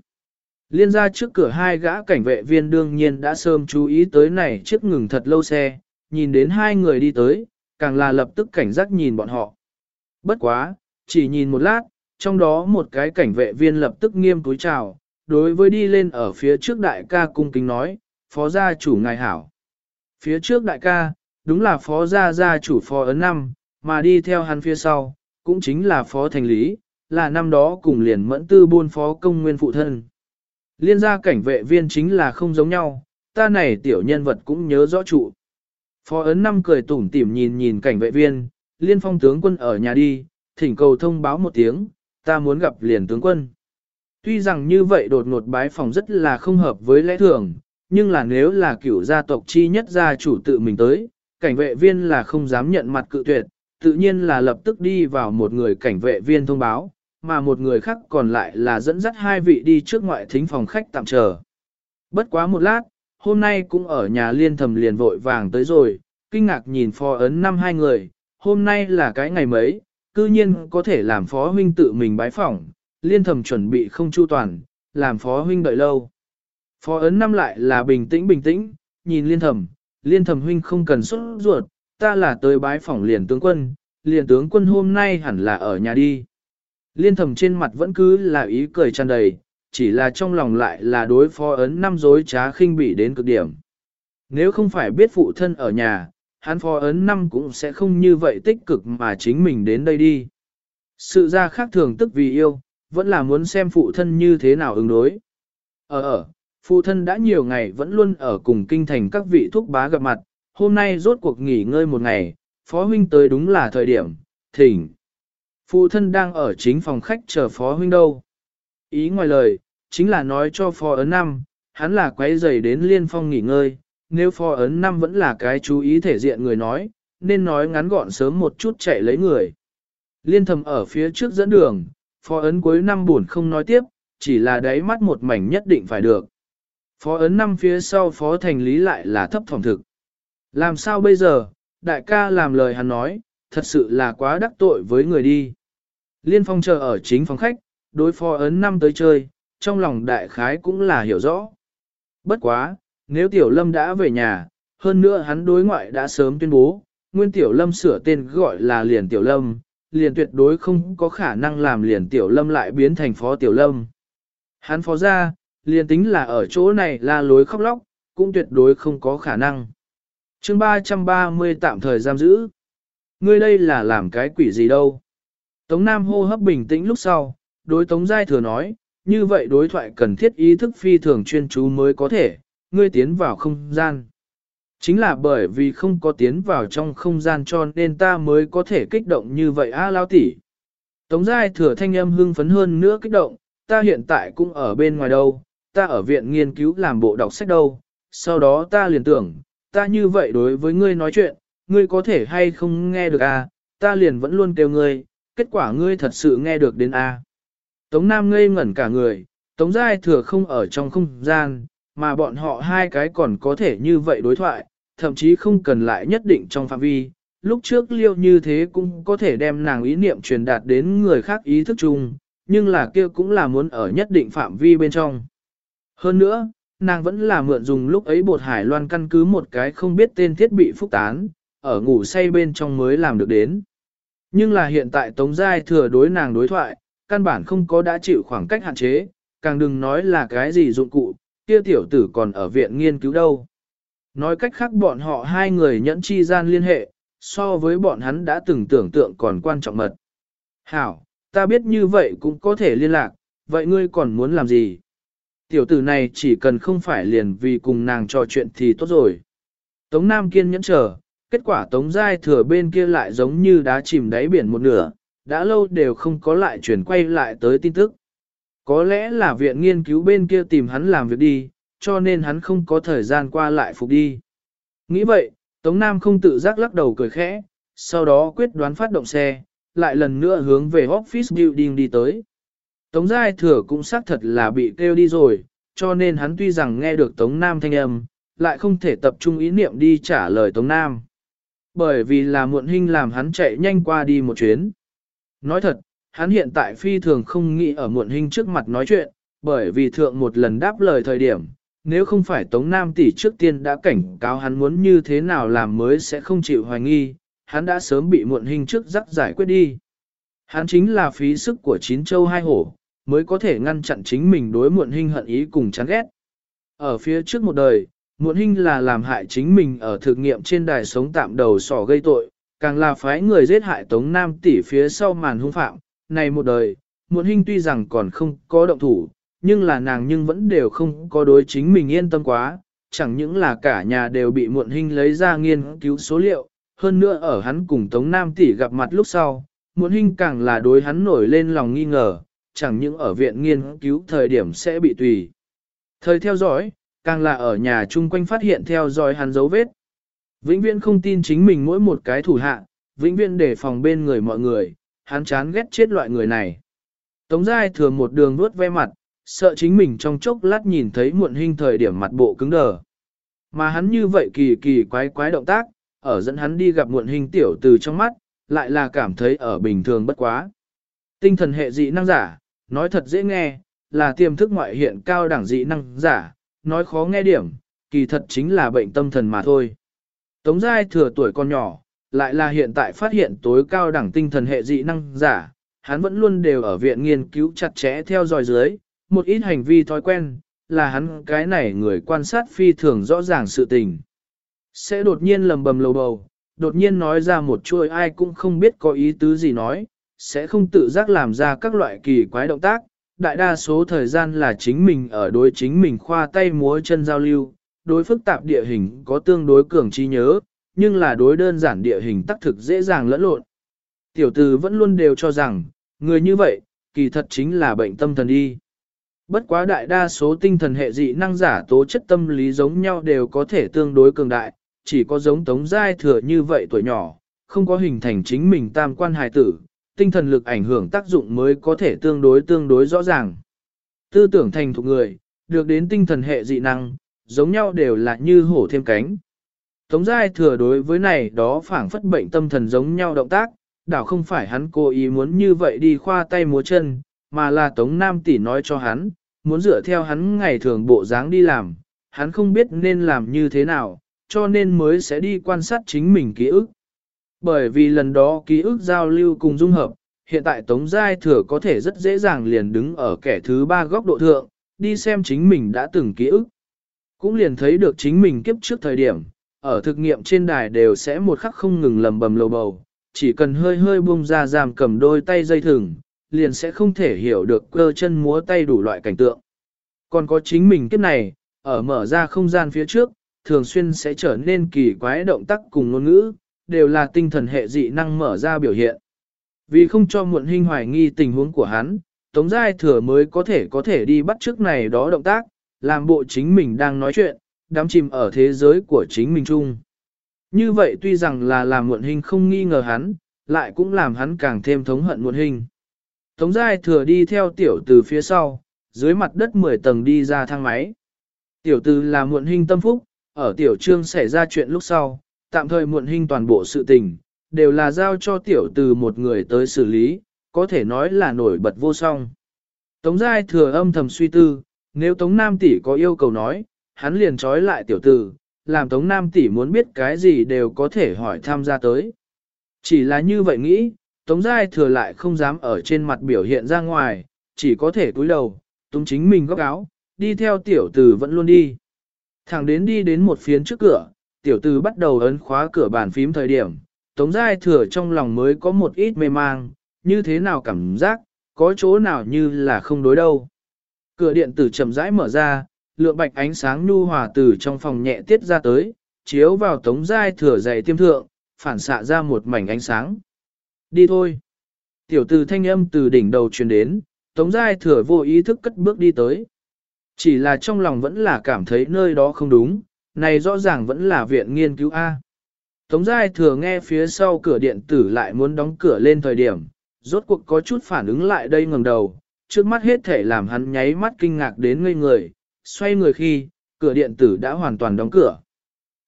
Liên gia trước cửa hai gã cảnh vệ viên đương nhiên đã sớm chú ý tới này chiếc ngừng thật lâu xe, nhìn đến hai người đi tới, càng là lập tức cảnh giác nhìn bọn họ. Bất quá, chỉ nhìn một lát, trong đó một cái cảnh vệ viên lập tức nghiêm túi chào, đối với đi lên ở phía trước đại ca cung kính nói, phó gia chủ ngài hảo. Phía trước đại ca, đúng là phó gia gia chủ phó ấn năm, mà đi theo hắn phía sau, cũng chính là phó thành lý, là năm đó cùng liền mẫn tư buôn phó công nguyên phụ thân. Liên gia cảnh vệ viên chính là không giống nhau, ta này tiểu nhân vật cũng nhớ rõ trụ. Phó ấn năm cười tủm tỉm nhìn nhìn cảnh vệ viên, liên phong tướng quân ở nhà đi, thỉnh cầu thông báo một tiếng, ta muốn gặp liền tướng quân. Tuy rằng như vậy đột ngột bái phòng rất là không hợp với lẽ thường, nhưng là nếu là cửu gia tộc chi nhất gia chủ tự mình tới, cảnh vệ viên là không dám nhận mặt cự tuyệt, tự nhiên là lập tức đi vào một người cảnh vệ viên thông báo, mà một người khác còn lại là dẫn dắt hai vị đi trước ngoại thính phòng khách tạm chờ. Bất quá một lát, hôm nay cũng ở nhà liên thầm liền vội vàng tới rồi, kinh ngạc nhìn phó ấn năm hai người, hôm nay là cái ngày mấy, cư nhiên có thể làm phó huynh tự mình bái phỏng, liên thầm chuẩn bị không chu toàn, làm phó huynh đợi lâu. Phó ấn năm lại là bình tĩnh bình tĩnh, nhìn liên thầm, liên thầm huynh không cần xuất ruột, ta là tới bái phỏng liền tướng quân, liền tướng quân hôm nay hẳn là ở nhà đi. Liên thầm trên mặt vẫn cứ là ý cười tràn đầy, chỉ là trong lòng lại là đối phó ấn năm dối trá khinh bỉ đến cực điểm. Nếu không phải biết phụ thân ở nhà, hắn phó ấn năm cũng sẽ không như vậy tích cực mà chính mình đến đây đi. Sự ra khác thường tức vì yêu, vẫn là muốn xem phụ thân như thế nào ứng đối. Ở ở, phụ thân đã nhiều ngày vẫn luôn ở cùng kinh thành các vị thúc bá gặp mặt, hôm nay rốt cuộc nghỉ ngơi một ngày, phó huynh tới đúng là thời điểm, thỉnh. Phụ thân đang ở chính phòng khách chờ phó huynh đâu. Ý ngoài lời, chính là nói cho phó ấn năm, hắn là quấy rầy đến liên phong nghỉ ngơi, nếu phó ấn năm vẫn là cái chú ý thể diện người nói, nên nói ngắn gọn sớm một chút chạy lấy người. Liên thầm ở phía trước dẫn đường, phó ấn cuối năm buồn không nói tiếp, chỉ là đáy mắt một mảnh nhất định phải được. Phó ấn năm phía sau phó thành lý lại là thấp phòng thực. Làm sao bây giờ, đại ca làm lời hắn nói, thật sự là quá đắc tội với người đi. Liên phong chờ ở chính phòng khách, đối phó ấn năm tới chơi, trong lòng đại khái cũng là hiểu rõ. Bất quá, nếu tiểu lâm đã về nhà, hơn nữa hắn đối ngoại đã sớm tuyên bố, nguyên tiểu lâm sửa tên gọi là liền tiểu lâm, liền tuyệt đối không có khả năng làm liền tiểu lâm lại biến thành phó tiểu lâm. Hắn phó ra, liền tính là ở chỗ này là lối khóc lóc, cũng tuyệt đối không có khả năng chương 330 tạm thời giam giữ. Ngươi đây là làm cái quỷ gì đâu? Tống Nam hô hấp bình tĩnh lúc sau, đối Tống Giai thừa nói, như vậy đối thoại cần thiết ý thức phi thường chuyên chú mới có thể, ngươi tiến vào không gian. Chính là bởi vì không có tiến vào trong không gian cho nên ta mới có thể kích động như vậy a lao tỷ. Tống Giai thừa thanh âm hưng phấn hơn nữa kích động, ta hiện tại cũng ở bên ngoài đâu, ta ở viện nghiên cứu làm bộ đọc sách đâu, sau đó ta liền tưởng, ta như vậy đối với ngươi nói chuyện, ngươi có thể hay không nghe được à? ta liền vẫn luôn kêu ngươi, kết quả ngươi thật sự nghe được đến à? Tống Nam ngây ngẩn cả người, Tống Giai thừa không ở trong không gian, mà bọn họ hai cái còn có thể như vậy đối thoại, thậm chí không cần lại nhất định trong phạm vi. Lúc trước liêu như thế cũng có thể đem nàng ý niệm truyền đạt đến người khác ý thức chung, nhưng là kia cũng là muốn ở nhất định phạm vi bên trong. Hơn nữa, nàng vẫn là mượn dùng lúc ấy bột hải loan căn cứ một cái không biết tên thiết bị phúc tán, ở ngủ say bên trong mới làm được đến. Nhưng là hiện tại Tống Giai thừa đối nàng đối thoại, căn bản không có đã chịu khoảng cách hạn chế, càng đừng nói là cái gì dụng cụ, kia tiểu tử còn ở viện nghiên cứu đâu. Nói cách khác bọn họ hai người nhẫn chi gian liên hệ, so với bọn hắn đã từng tưởng tượng còn quan trọng mật. Hảo, ta biết như vậy cũng có thể liên lạc, vậy ngươi còn muốn làm gì? Tiểu tử này chỉ cần không phải liền vì cùng nàng trò chuyện thì tốt rồi. Tống Nam kiên nhẫn chờ, kết quả Tống Giai thừa bên kia lại giống như đá chìm đáy biển một nửa, đã lâu đều không có lại chuyển quay lại tới tin tức. Có lẽ là viện nghiên cứu bên kia tìm hắn làm việc đi, cho nên hắn không có thời gian qua lại phục đi. Nghĩ vậy, Tống Nam không tự giác lắc đầu cười khẽ, sau đó quyết đoán phát động xe, lại lần nữa hướng về office building đi tới. Tống Giai Thừa cũng xác thật là bị kêu đi rồi, cho nên hắn tuy rằng nghe được Tống Nam thanh âm, lại không thể tập trung ý niệm đi trả lời Tống Nam. Bởi vì là muộn hình làm hắn chạy nhanh qua đi một chuyến. Nói thật, hắn hiện tại phi thường không nghĩ ở muộn hình trước mặt nói chuyện, bởi vì thượng một lần đáp lời thời điểm, nếu không phải Tống Nam tỷ trước tiên đã cảnh cáo hắn muốn như thế nào làm mới sẽ không chịu hoài nghi, hắn đã sớm bị muộn hình trước rắc giải quyết đi. Hắn chính là phí sức của chín châu hai hổ, mới có thể ngăn chặn chính mình đối muộn hình hận ý cùng chán ghét. Ở phía trước một đời, muộn hình là làm hại chính mình ở thực nghiệm trên đài sống tạm đầu sỏ gây tội, càng là phái người giết hại Tống Nam tỷ phía sau màn hung phạm. Này một đời, muộn hình tuy rằng còn không có động thủ, nhưng là nàng nhưng vẫn đều không có đối chính mình yên tâm quá, chẳng những là cả nhà đều bị muộn hình lấy ra nghiên cứu số liệu, hơn nữa ở hắn cùng Tống Nam tỷ gặp mặt lúc sau, muộn hình càng là đối hắn nổi lên lòng nghi ngờ, chẳng những ở viện nghiên cứu thời điểm sẽ bị tùy. Thời theo dõi, càng là ở nhà chung quanh phát hiện theo dõi hắn dấu vết. Vĩnh viễn không tin chính mình mỗi một cái thủ hạ, vĩnh viễn để phòng bên người mọi người, hắn chán ghét chết loại người này. Tống Giai thừa một đường vuốt ve mặt, sợ chính mình trong chốc lát nhìn thấy muộn hình thời điểm mặt bộ cứng đờ. Mà hắn như vậy kỳ kỳ quái quái động tác, ở dẫn hắn đi gặp muộn hình tiểu từ trong mắt, lại là cảm thấy ở bình thường bất quá. Tinh thần hệ dị năng giả, nói thật dễ nghe, là tiềm thức ngoại hiện cao đẳng dị năng giả, nói khó nghe điểm, kỳ thật chính là bệnh tâm thần mà thôi. Tống Giai thừa tuổi con nhỏ, lại là hiện tại phát hiện tối cao đẳng tinh thần hệ dị năng giả, hắn vẫn luôn đều ở viện nghiên cứu chặt chẽ theo dõi dưới, một ít hành vi thói quen, là hắn cái này người quan sát phi thường rõ ràng sự tình. Sẽ đột nhiên lầm bầm lầu bầu, đột nhiên nói ra một chuỗi ai cũng không biết có ý tứ gì nói, sẽ không tự giác làm ra các loại kỳ quái động tác, đại đa số thời gian là chính mình ở đối chính mình khoa tay múa chân giao lưu, đối phức tạp địa hình có tương đối cường trí nhớ, nhưng là đối đơn giản địa hình tác thực dễ dàng lẫn lộn. Tiểu tử vẫn luôn đều cho rằng, người như vậy, kỳ thật chính là bệnh tâm thần đi. Bất quá đại đa số tinh thần hệ dị năng giả tố chất tâm lý giống nhau đều có thể tương đối cường đại, chỉ có giống tống giai thừa như vậy tuổi nhỏ, không có hình thành chính mình tam quan hài tử, tinh thần lực ảnh hưởng tác dụng mới có thể tương đối tương đối rõ ràng. Tư tưởng thành thục người, được đến tinh thần hệ dị năng, giống nhau đều là như hổ thêm cánh. Tống giai thừa đối với này đó phảng phất bệnh tâm thần giống nhau động tác, đảo không phải hắn cố ý muốn như vậy đi khoa tay múa chân, mà là Tống Nam tỷ nói cho hắn, muốn dựa theo hắn ngày thường bộ dáng đi làm, hắn không biết nên làm như thế nào, cho nên mới sẽ đi quan sát chính mình ký ức. Bởi vì lần đó ký ức giao lưu cùng dung hợp, hiện tại Tống Giai Thừa có thể rất dễ dàng liền đứng ở kẻ thứ ba góc độ thượng, đi xem chính mình đã từng ký ức. Cũng liền thấy được chính mình kiếp trước thời điểm, ở thực nghiệm trên đài đều sẽ một khắc không ngừng lầm bầm lầu bầu, chỉ cần hơi hơi buông ra giảm cầm đôi tay dây thừng, liền sẽ không thể hiểu được cơ chân múa tay đủ loại cảnh tượng. Còn có chính mình kiếp này, ở mở ra không gian phía trước, thường xuyên sẽ trở nên kỳ quái động tác cùng ngôn ngữ, đều là tinh thần hệ dị năng mở ra biểu hiện. Vì không cho muộn hình hoài nghi tình huống của hắn, Tống Giai Thừa mới có thể có thể đi bắt trước này đó động tác, làm bộ chính mình đang nói chuyện, đắm chìm ở thế giới của chính mình chung. Như vậy tuy rằng là làm muộn hình không nghi ngờ hắn, lại cũng làm hắn càng thêm thống hận muộn hình. Tống Giai Thừa đi theo tiểu từ phía sau, dưới mặt đất 10 tầng đi ra thang máy. Tiểu từ là muộn hình tâm phúc, ở tiểu trương xảy ra chuyện lúc sau, tạm thời muộn hình toàn bộ sự tình, đều là giao cho tiểu từ một người tới xử lý, có thể nói là nổi bật vô song. Tống giai thừa âm thầm suy tư, nếu Tống Nam tỷ có yêu cầu nói, hắn liền trói lại tiểu từ, làm Tống Nam tỷ muốn biết cái gì đều có thể hỏi tham gia tới. Chỉ là như vậy nghĩ, Tống giai thừa lại không dám ở trên mặt biểu hiện ra ngoài, chỉ có thể cúi đầu, túng chính mình góc áo, đi theo tiểu từ vẫn luôn đi. Thẳng đến đi đến một phiến trước cửa, tiểu tử bắt đầu ấn khóa cửa bàn phím thời điểm, Tống Giai Thừa trong lòng mới có một ít mê mang, như thế nào cảm giác, có chỗ nào như là không đối đâu. Cửa điện tử chậm rãi mở ra, lượng bạch ánh sáng nhu hòa từ trong phòng nhẹ tiết ra tới, chiếu vào Tống Giai Thừa dày tiêm thượng, phản xạ ra một mảnh ánh sáng. Đi thôi. Tiểu tử thanh âm từ đỉnh đầu truyền đến, Tống Giai Thừa vô ý thức cất bước đi tới. Chỉ là trong lòng vẫn là cảm thấy nơi đó không đúng, này rõ ràng vẫn là viện nghiên cứu A. Tống Giai thừa nghe phía sau cửa điện tử lại muốn đóng cửa lên thời điểm, rốt cuộc có chút phản ứng lại đây ngẩng đầu, trước mắt hết thể làm hắn nháy mắt kinh ngạc đến ngây người, xoay người khi, cửa điện tử đã hoàn toàn đóng cửa.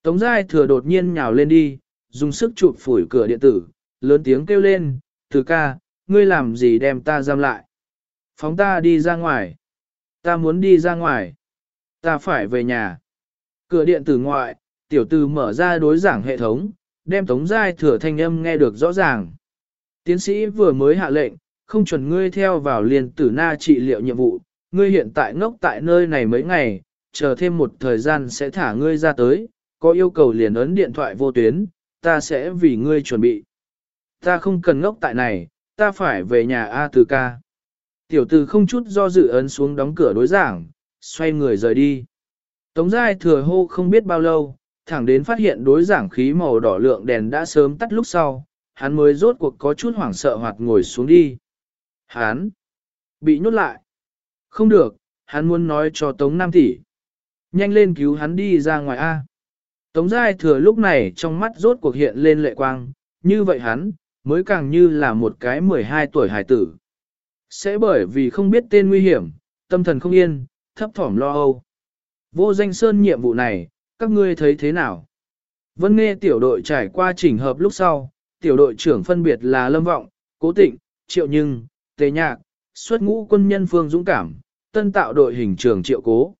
Tống Giai thừa đột nhiên nhào lên đi, dùng sức chụp phủi cửa điện tử, lớn tiếng kêu lên, từ ca, ngươi làm gì đem ta giam lại? Phóng ta đi ra ngoài. Ta muốn đi ra ngoài. Ta phải về nhà. Cửa điện tử ngoại, tiểu tử mở ra đối giảng hệ thống, đem tống giai thừa thanh âm nghe được rõ ràng. Tiến sĩ vừa mới hạ lệnh, không chuẩn ngươi theo vào liền tử na trị liệu nhiệm vụ, ngươi hiện tại ngốc tại nơi này mấy ngày, chờ thêm một thời gian sẽ thả ngươi ra tới, có yêu cầu liền ấn điện thoại vô tuyến, ta sẽ vì ngươi chuẩn bị. Ta không cần ngốc tại này, ta phải về nhà A từ ca. Tiểu từ không chút do dự ấn xuống đóng cửa đối giảng, xoay người rời đi. Tống giai thừa hô không biết bao lâu, thẳng đến phát hiện đối giảng khí màu đỏ lượng đèn đã sớm tắt lúc sau, hắn mới rốt cuộc có chút hoảng sợ hoặc ngồi xuống đi. Hắn bị nhốt lại. Không được, hắn muốn nói cho Tống Nam tỷ. Nhanh lên cứu hắn đi ra ngoài A. Tống giai thừa lúc này trong mắt rốt cuộc hiện lên lệ quang, như vậy hắn, mới càng như là một cái 12 tuổi hài tử. Sẽ bởi vì không biết tên nguy hiểm, tâm thần không yên, thấp thỏm lo âu. Vô danh sơn nhiệm vụ này, các ngươi thấy thế nào? Vân nghe tiểu đội trải qua chỉnh hợp lúc sau, tiểu đội trưởng phân biệt là Lâm Vọng, Cố Tịnh, Triệu Nhưng, Tề Nhạc, xuất ngũ quân nhân Phương Dũng Cảm, tân tạo đội hình trưởng Triệu Cố.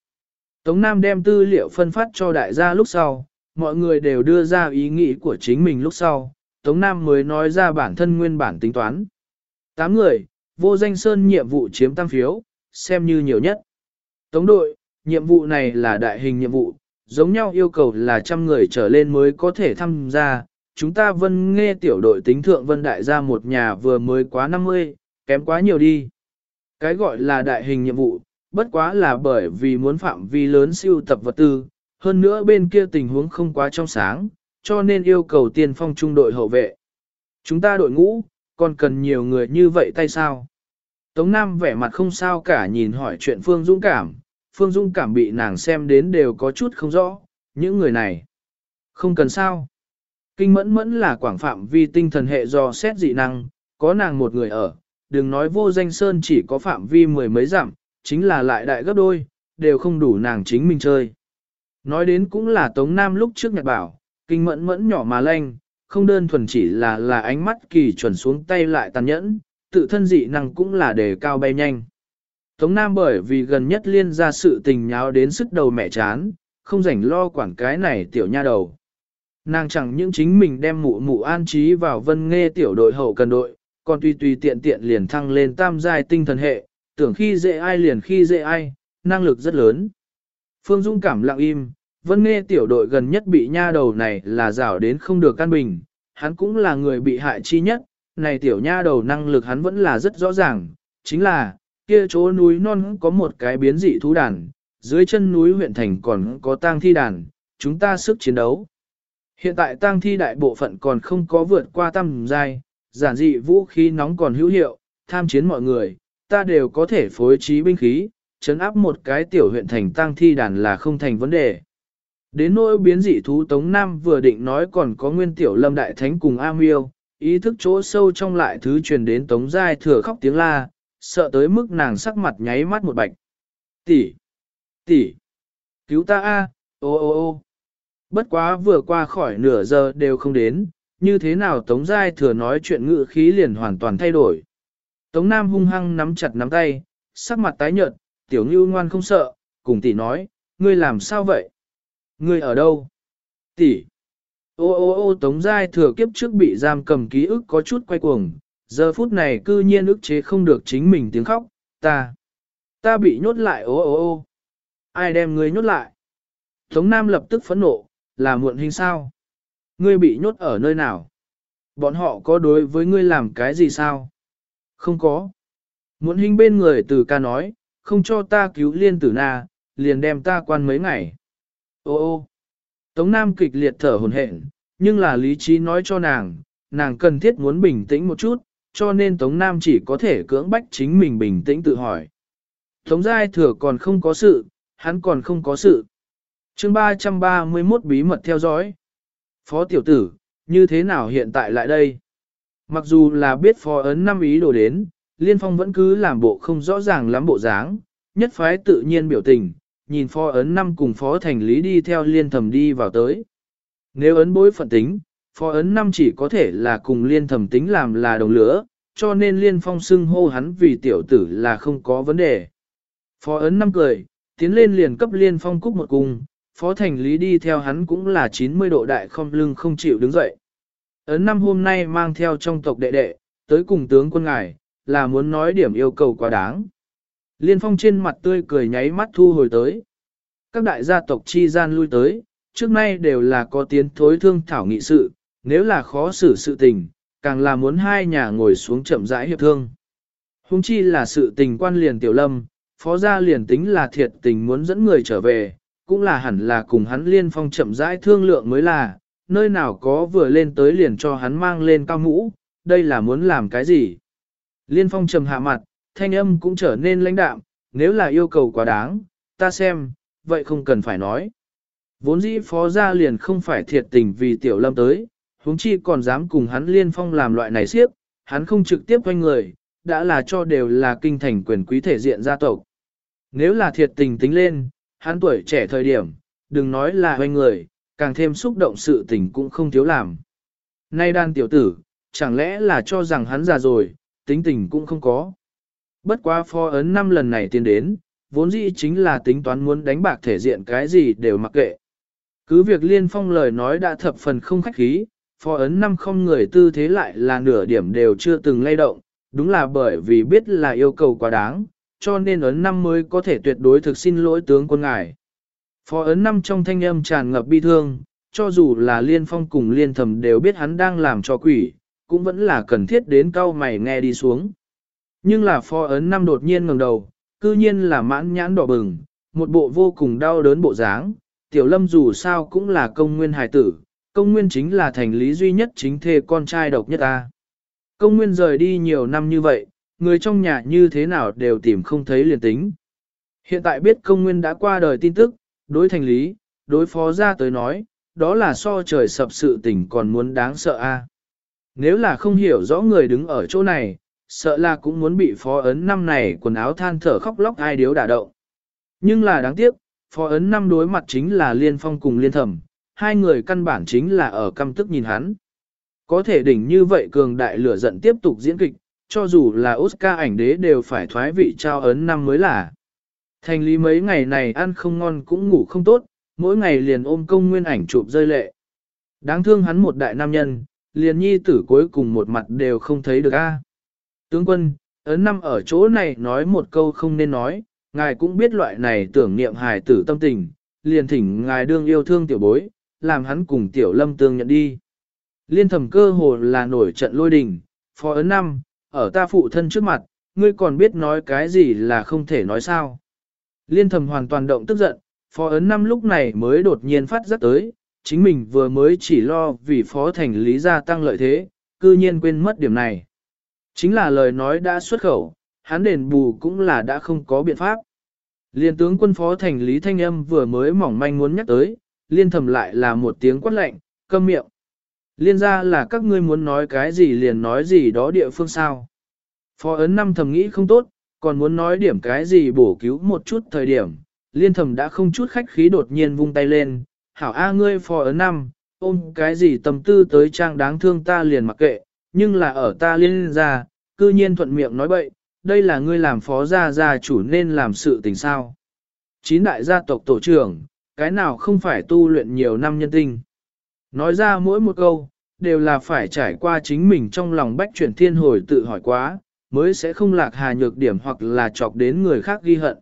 Tống Nam đem tư liệu phân phát cho đại gia lúc sau, mọi người đều đưa ra ý nghĩ của chính mình lúc sau, Tống Nam mới nói ra bản thân nguyên bản tính toán. Tám người, vô danh sơn nhiệm vụ chiếm tam phiếu, xem như nhiều nhất. Tống đội, nhiệm vụ này là đại hình nhiệm vụ, giống nhau yêu cầu là trăm người trở lên mới có thể tham gia. Chúng ta vân nghe tiểu đội tính thượng vân đại gia một nhà vừa mới quá 50, kém quá nhiều đi. Cái gọi là đại hình nhiệm vụ, bất quá là bởi vì muốn phạm vi lớn siêu tập vật tư, hơn nữa bên kia tình huống không quá trong sáng, cho nên yêu cầu tiên phong trung đội hậu vệ. Chúng ta đội ngũ, còn cần nhiều người như vậy tay sao? Tống Nam vẻ mặt không sao cả nhìn hỏi chuyện Phương Dũng Cảm, Phương Dung Cảm bị nàng xem đến đều có chút không rõ, những người này. Không cần sao. Kinh mẫn mẫn là quảng phạm vi tinh thần hệ do xét dị năng, có nàng một người ở, đừng nói vô danh sơn chỉ có phạm vi mười mấy dặm, chính là lại đại gấp đôi, đều không đủ nàng chính mình chơi. Nói đến cũng là Tống Nam lúc trước nhật bảo, kinh mẫn mẫn nhỏ mà lanh, không đơn thuần chỉ là là ánh mắt kỳ chuẩn xuống tay lại tàn nhẫn, tự thân dị năng cũng là đề cao bay nhanh. Tống Nam bởi vì gần nhất liên ra sự tình nháo đến sức đầu mẹ chán, không rảnh lo quản cái này tiểu nha đầu. Nàng chẳng những chính mình đem mụ mụ an trí vào vân nghe tiểu đội hậu cần đội, còn tùy tùy tiện tiện liền thăng lên tam giai tinh thần hệ, tưởng khi dễ ai liền khi dễ ai, năng lực rất lớn. Phương Dung cảm lặng im, vân nghe tiểu đội gần nhất bị nha đầu này là rảo đến không được căn bình, hắn cũng là người bị hại chi nhất, này tiểu nha đầu năng lực hắn vẫn là rất rõ ràng, chính là, kia chỗ núi non có một cái biến dị thú đàn, dưới chân núi huyện thành còn có tang thi đàn, chúng ta sức chiến đấu. Hiện tại tang thi đại bộ phận còn không có vượt qua tam giai, giản dị vũ khí nóng còn hữu hiệu, tham chiến mọi người, ta đều có thể phối trí binh khí, chấn áp một cái tiểu huyện thành tang thi đàn là không thành vấn đề. Đến nỗi biến dị thú Tống Nam vừa định nói còn có nguyên tiểu lâm đại thánh cùng A Miêu, ý thức chỗ sâu trong lại thứ truyền đến Tống Giai thừa khóc tiếng la, sợ tới mức nàng sắc mặt nháy mắt một bạch. Tỷ, tỷ, cứu ta a, ô ô ô. Bất quá vừa qua khỏi nửa giờ đều không đến, như thế nào Tống Giai thừa nói chuyện ngữ khí liền hoàn toàn thay đổi. Tống Nam hung hăng nắm chặt nắm tay, sắc mặt tái nhợt, tiểu ngưu ngoan không sợ, cùng tỷ nói, ngươi làm sao vậy? Ngươi ở đâu? Tỷ. Ô ô ô Tống Giai thừa kiếp trước bị giam cầm ký ức có chút quay cuồng, giờ phút này cư nhiên ức chế không được chính mình tiếng khóc, ta, ta bị nhốt lại ô ô ô. Ai đem ngươi nhốt lại? Tống Nam lập tức phẫn nộ, là muộn hình sao? Ngươi bị nhốt ở nơi nào? Bọn họ có đối với ngươi làm cái gì sao? Không có. Muộn hình bên người từ ca nói, không cho ta cứu liên tử na, liền đem ta quan mấy ngày. Ô ô. Tống Nam kịch liệt thở hồn hển, nhưng là lý trí nói cho nàng, nàng cần thiết muốn bình tĩnh một chút, cho nên Tống Nam chỉ có thể cưỡng bách chính mình bình tĩnh tự hỏi. Tống Giai thừa còn không có sự, hắn còn không có sự. chương 331 bí mật theo dõi. Phó tiểu tử, như thế nào hiện tại lại đây? Mặc dù là biết phó ấn năm ý đồ đến, Liên Phong vẫn cứ làm bộ không rõ ràng lắm bộ dáng, nhất phái tự nhiên biểu tình, nhìn phó ấn năm cùng phó thành lý đi theo liên thầm đi vào tới. Nếu ấn bối phận tính, phó ấn năm chỉ có thể là cùng liên thẩm tính làm là đồng lửa, cho nên liên phong xưng hô hắn vì tiểu tử là không có vấn đề. Phó ấn năm cười, tiến lên liền cấp liên phong cúc một cung, phó thành lý đi theo hắn cũng là 90 độ đại không lưng không chịu đứng dậy. Ấn năm hôm nay mang theo trong tộc đệ đệ, tới cùng tướng quân ngài, là muốn nói điểm yêu cầu quá đáng. Liên phong trên mặt tươi cười nháy mắt thu hồi tới. Các đại gia tộc chi gian lui tới, trước nay đều là có tiến thối thương thảo nghị sự, nếu là khó xử sự tình, càng là muốn hai nhà ngồi xuống chậm rãi hiệp thương. Hùng chi là sự tình quan liền tiểu lâm, phó gia liền tính là thiệt tình muốn dẫn người trở về, cũng là hẳn là cùng hắn liên phong chậm rãi thương lượng mới là, nơi nào có vừa lên tới liền cho hắn mang lên cao mũ, đây là muốn làm cái gì. Liên phong trầm hạ mặt, thanh âm cũng trở nên lãnh đạm, nếu là yêu cầu quá đáng, ta xem, vậy không cần phải nói. Vốn dĩ phó gia liền không phải thiệt tình vì tiểu lâm tới, huống chi còn dám cùng hắn liên phong làm loại này siếp, hắn không trực tiếp quanh người, đã là cho đều là kinh thành quyền quý thể diện gia tộc. Nếu là thiệt tình tính lên, hắn tuổi trẻ thời điểm, đừng nói là hoanh người, càng thêm xúc động sự tình cũng không thiếu làm. Nay đan tiểu tử, chẳng lẽ là cho rằng hắn già rồi, tính tình cũng không có. Bất quá phó ấn năm lần này tiến đến, vốn dĩ chính là tính toán muốn đánh bạc thể diện cái gì đều mặc kệ. Cứ việc liên phong lời nói đã thập phần không khách khí, phó ấn năm không người tư thế lại là nửa điểm đều chưa từng lay động, đúng là bởi vì biết là yêu cầu quá đáng, cho nên ấn năm mới có thể tuyệt đối thực xin lỗi tướng quân ngài. Phó ấn năm trong thanh âm tràn ngập bi thương, cho dù là liên phong cùng liên thầm đều biết hắn đang làm cho quỷ, cũng vẫn là cần thiết đến cao mày nghe đi xuống. Nhưng là phó ấn năm đột nhiên ngẩng đầu, cư nhiên là mãn nhãn đỏ bừng, một bộ vô cùng đau đớn bộ dáng, tiểu lâm dù sao cũng là công nguyên hài tử, công nguyên chính là thành lý duy nhất chính thê con trai độc nhất ta. Công nguyên rời đi nhiều năm như vậy, người trong nhà như thế nào đều tìm không thấy liền tính. Hiện tại biết công nguyên đã qua đời tin tức, đối thành lý, đối phó ra tới nói, đó là so trời sập sự tình còn muốn đáng sợ a. Nếu là không hiểu rõ người đứng ở chỗ này, sợ là cũng muốn bị phó ấn năm này quần áo than thở khóc lóc ai điếu đả động. Nhưng là đáng tiếc, phó ấn năm đối mặt chính là liên phong cùng liên thẩm, hai người căn bản chính là ở căm tức nhìn hắn. Có thể đỉnh như vậy cường đại lửa giận tiếp tục diễn kịch, cho dù là Oscar ảnh đế đều phải thoái vị trao ấn năm mới là. Thành lý mấy ngày này ăn không ngon cũng ngủ không tốt, mỗi ngày liền ôm công nguyên ảnh chụp rơi lệ. Đáng thương hắn một đại nam nhân, liền nhi tử cuối cùng một mặt đều không thấy được a. Tướng quân, ấn năm ở chỗ này nói một câu không nên nói, ngài cũng biết loại này tưởng niệm hài tử tâm tình, liền thỉnh ngài đương yêu thương tiểu bối, làm hắn cùng tiểu lâm tương nhận đi. Liên Thẩm cơ hồ là nổi trận lôi đình, phó ấn năm, ở ta phụ thân trước mặt, ngươi còn biết nói cái gì là không thể nói sao. Liên Thẩm hoàn toàn động tức giận, phó ấn năm lúc này mới đột nhiên phát giác tới, chính mình vừa mới chỉ lo vì phó thành lý gia tăng lợi thế, cư nhiên quên mất điểm này. Chính là lời nói đã xuất khẩu, hắn đền bù cũng là đã không có biện pháp. Liên tướng quân phó thành lý thanh âm vừa mới mỏng manh muốn nhắc tới, liên thầm lại là một tiếng quát lạnh, câm miệng. Liên ra là các ngươi muốn nói cái gì liền nói gì đó địa phương sao. Phó ấn năm thầm nghĩ không tốt, còn muốn nói điểm cái gì bổ cứu một chút thời điểm. Liên thầm đã không chút khách khí đột nhiên vung tay lên, hảo a ngươi phó ấn năm, ôm cái gì tầm tư tới trang đáng thương ta liền mặc kệ, nhưng là ở ta liên ra, cư nhiên thuận miệng nói bậy, đây là ngươi làm phó gia gia chủ nên làm sự tình sao. Chín đại gia tộc tổ trưởng, cái nào không phải tu luyện nhiều năm nhân tinh. Nói ra mỗi một câu, đều là phải trải qua chính mình trong lòng bách chuyển thiên hồi tự hỏi quá, mới sẽ không lạc hà nhược điểm hoặc là chọc đến người khác ghi hận.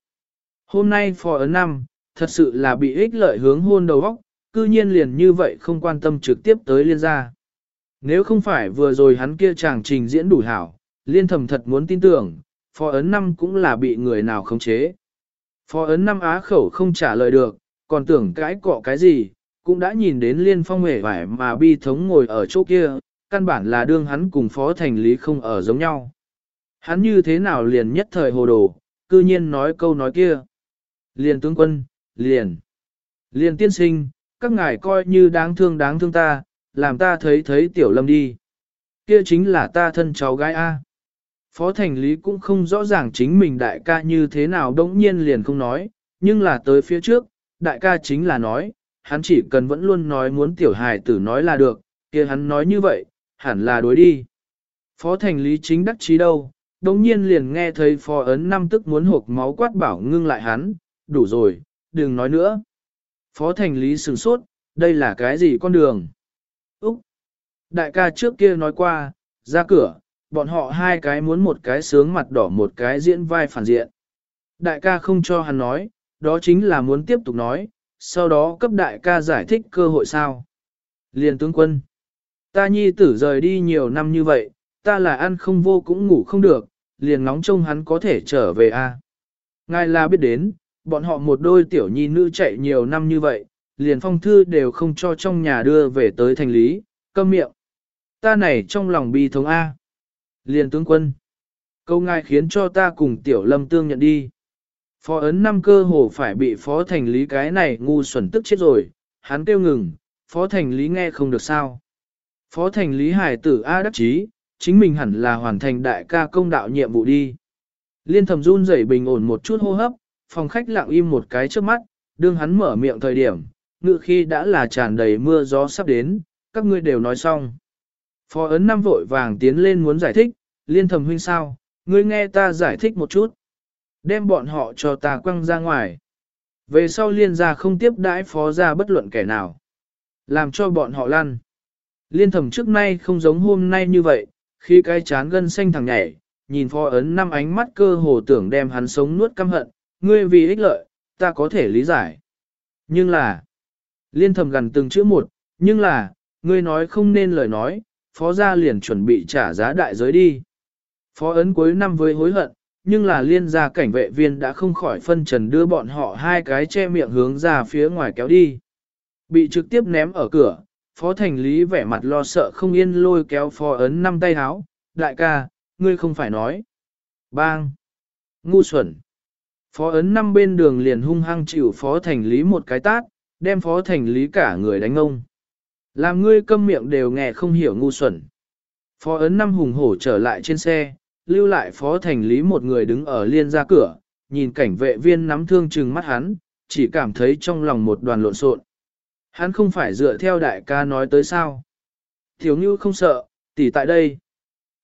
Hôm nay phò ấn năm, thật sự là bị ích lợi hướng hôn đầu óc, cư nhiên liền như vậy không quan tâm trực tiếp tới liên gia. Nếu không phải vừa rồi hắn kia chàng trình diễn đủ hảo, liên thầm thật muốn tin tưởng, phò ấn năm cũng là bị người nào khống chế. Phò ấn năm á khẩu không trả lời được, còn tưởng cái cọ cái gì, cũng đã nhìn đến liên phong hề vải mà bi thống ngồi ở chỗ kia, căn bản là đương hắn cùng phó thành lý không ở giống nhau. Hắn như thế nào liền nhất thời hồ đồ, cư nhiên nói câu nói kia. Liền tướng quân, liền. Liền tiên sinh, các ngài coi như đáng thương đáng thương ta, làm ta thấy thấy tiểu lâm đi. Kia chính là ta thân cháu gái A. Phó thành lý cũng không rõ ràng chính mình đại ca như thế nào đống nhiên liền không nói, nhưng là tới phía trước, đại ca chính là nói, hắn chỉ cần vẫn luôn nói muốn tiểu hài tử nói là được, kia hắn nói như vậy, hẳn là đối đi. Phó thành lý chính đắc chí đâu, đồng nhiên liền nghe thấy phó ấn năm tức muốn hộp máu quát bảo ngưng lại hắn, đủ rồi, đừng nói nữa. Phó thành lý sừng sốt, đây là cái gì con đường? Úc! Đại ca trước kia nói qua, ra cửa, bọn họ hai cái muốn một cái sướng mặt đỏ một cái diễn vai phản diện. Đại ca không cho hắn nói, đó chính là muốn tiếp tục nói, sau đó cấp đại ca giải thích cơ hội sao. Liền tướng quân, ta nhi tử rời đi nhiều năm như vậy, ta là ăn không vô cũng ngủ không được, liền ngóng trông hắn có thể trở về a. À. Ngài là biết đến, bọn họ một đôi tiểu nhi nữ chạy nhiều năm như vậy, liền phong thư đều không cho trong nhà đưa về tới thành lý, câm miệng. Ta này trong lòng bi thống A. Liền tướng quân. Câu ngài khiến cho ta cùng tiểu lâm tương nhận đi. Phó ấn năm cơ hồ phải bị phó thành lý cái này ngu xuẩn tức chết rồi, hắn kêu ngừng, phó thành lý nghe không được sao. Phó thành lý hải tử A đắc chí, chính mình hẳn là hoàn thành đại ca công đạo nhiệm vụ đi. Liên thầm run rẩy bình ổn một chút hô hấp, phòng khách lặng im một cái trước mắt, đương hắn mở miệng thời điểm, ngự khi đã là tràn đầy mưa gió sắp đến, các ngươi đều nói xong. Phó ấn năm vội vàng tiến lên muốn giải thích, liên thầm huynh sao, ngươi nghe ta giải thích một chút. Đem bọn họ cho ta quăng ra ngoài. Về sau liên gia không tiếp đãi phó gia bất luận kẻ nào. Làm cho bọn họ lăn. Liên thẩm trước nay không giống hôm nay như vậy, khi cái chán gân xanh thằng nhảy, nhìn phó ấn năm ánh mắt cơ hồ tưởng đem hắn sống nuốt căm hận, ngươi vì ích lợi, ta có thể lý giải. Nhưng là, liên thầm gần từng chữ một, nhưng là, ngươi nói không nên lời nói, phó gia liền chuẩn bị trả giá đại giới đi. Phó ấn cuối năm với hối hận, nhưng là liên gia cảnh vệ viên đã không khỏi phân trần đưa bọn họ hai cái che miệng hướng ra phía ngoài kéo đi. Bị trực tiếp ném ở cửa, phó thành lý vẻ mặt lo sợ không yên lôi kéo phó ấn năm tay háo, đại ca, ngươi không phải nói. Bang! Ngu xuẩn! Phó ấn năm bên đường liền hung hăng chịu phó thành lý một cái tát, đem phó thành lý cả người đánh ông. Làm ngươi câm miệng đều nghe không hiểu ngu xuẩn. Phó ấn năm hùng hổ trở lại trên xe, lưu lại phó thành lý một người đứng ở liên ra cửa, nhìn cảnh vệ viên nắm thương trừng mắt hắn, chỉ cảm thấy trong lòng một đoàn lộn xộn. Hắn không phải dựa theo đại ca nói tới sao. Thiếu Ngưu không sợ, tỉ tại đây.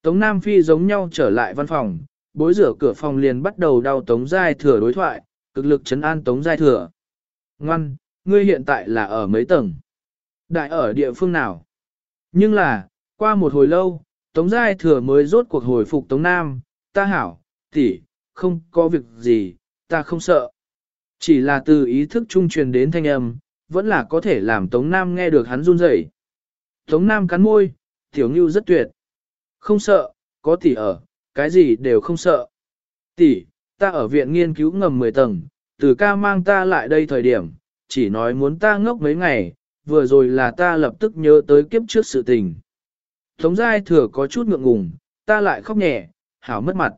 Tống Nam Phi giống nhau trở lại văn phòng, bối rửa cửa phòng liền bắt đầu đau Tống Giai Thừa đối thoại, cực lực chấn an Tống Giai Thừa. Ngoan, ngươi hiện tại là ở mấy tầng? Đại ở địa phương nào? Nhưng là, qua một hồi lâu, Tống Giai Thừa mới rốt cuộc hồi phục Tống Nam, ta hảo, tỷ, không có việc gì, ta không sợ. Chỉ là từ ý thức trung truyền đến thanh âm, vẫn là có thể làm Tống Nam nghe được hắn run rẩy. Tống Nam cắn môi, tiểu ngưu rất tuyệt. Không sợ, có tỷ ở, cái gì đều không sợ. Tỷ, ta ở viện nghiên cứu ngầm 10 tầng, từ ca mang ta lại đây thời điểm, chỉ nói muốn ta ngốc mấy ngày, vừa rồi là ta lập tức nhớ tới kiếp trước sự tình. Tống giai thừa có chút ngượng ngùng, ta lại khóc nhẹ, hảo mất mặt.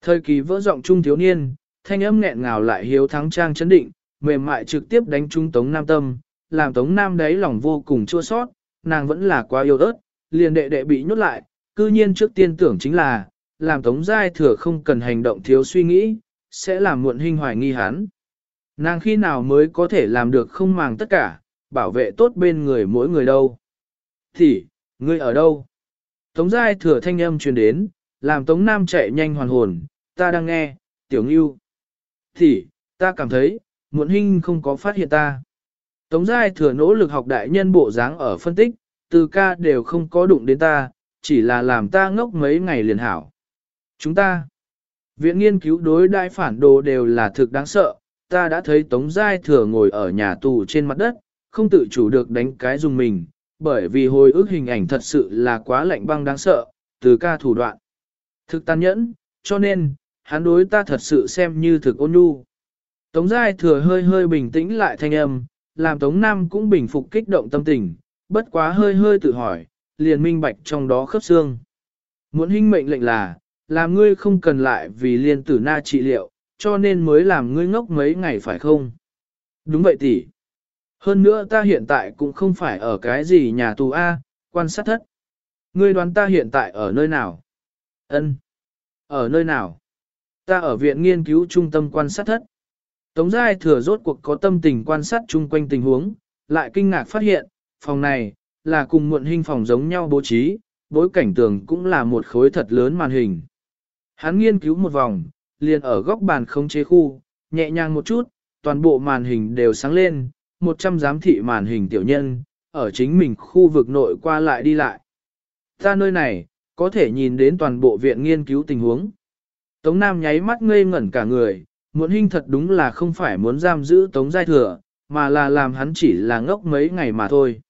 Thời kỳ vỡ giọng trung thiếu niên, thanh âm nghẹn ngào lại hiếu thắng trang chấn định, mềm mại trực tiếp đánh trung Tống Nam tâm, làm Tống Nam đấy lòng vô cùng chua sót, nàng vẫn là quá yêu ớt, liền đệ đệ bị nhốt lại, cư nhiên trước tiên tưởng chính là, làm Tống Giai Thừa không cần hành động thiếu suy nghĩ, sẽ làm muộn hình hoài nghi hắn. Nàng khi nào mới có thể làm được không màng tất cả, bảo vệ tốt bên người mỗi người đâu. Thì, ngươi ở đâu? Tống Giai Thừa thanh âm truyền đến, làm Tống Nam chạy nhanh hoàn hồn, ta đang nghe, tiểu ngưu. Thì, ta cảm thấy, muộn hình không có phát hiện ta. Tống Giai Thừa nỗ lực học đại nhân bộ dáng ở phân tích, từ ca đều không có đụng đến ta, chỉ là làm ta ngốc mấy ngày liền hảo. Chúng ta, viện nghiên cứu đối đại phản đồ đều là thực đáng sợ, ta đã thấy Tống Giai Thừa ngồi ở nhà tù trên mặt đất, không tự chủ được đánh cái dùng mình, bởi vì hồi ức hình ảnh thật sự là quá lạnh băng đáng sợ, từ ca thủ đoạn. Thực tàn nhẫn, cho nên, hắn đối ta thật sự xem như thực ôn nhu. Tống Giai Thừa hơi hơi bình tĩnh lại thanh âm, làm Tống Nam cũng bình phục kích động tâm tình, bất quá hơi hơi tự hỏi, liền minh bạch trong đó khớp xương. Muốn hình mệnh lệnh là, làm ngươi không cần lại vì liên tử na trị liệu, cho nên mới làm ngươi ngốc mấy ngày phải không? Đúng vậy tỷ. Hơn nữa ta hiện tại cũng không phải ở cái gì nhà tù A, quan sát thất. Ngươi đoán ta hiện tại ở nơi nào? Ân. Ở nơi nào? Ta ở viện nghiên cứu trung tâm quan sát thất. Tống Giai thừa rốt cuộc có tâm tình quan sát chung quanh tình huống, lại kinh ngạc phát hiện, phòng này, là cùng muộn hình phòng giống nhau bố trí, bối cảnh tường cũng là một khối thật lớn màn hình. Hắn nghiên cứu một vòng, liền ở góc bàn không chế khu, nhẹ nhàng một chút, toàn bộ màn hình đều sáng lên, 100 giám thị màn hình tiểu nhân, ở chính mình khu vực nội qua lại đi lại. Ta nơi này, có thể nhìn đến toàn bộ viện nghiên cứu tình huống. Tống Nam nháy mắt ngây ngẩn cả người, muộn hình thật đúng là không phải muốn giam giữ Tống Giai Thừa, mà là làm hắn chỉ là ngốc mấy ngày mà thôi.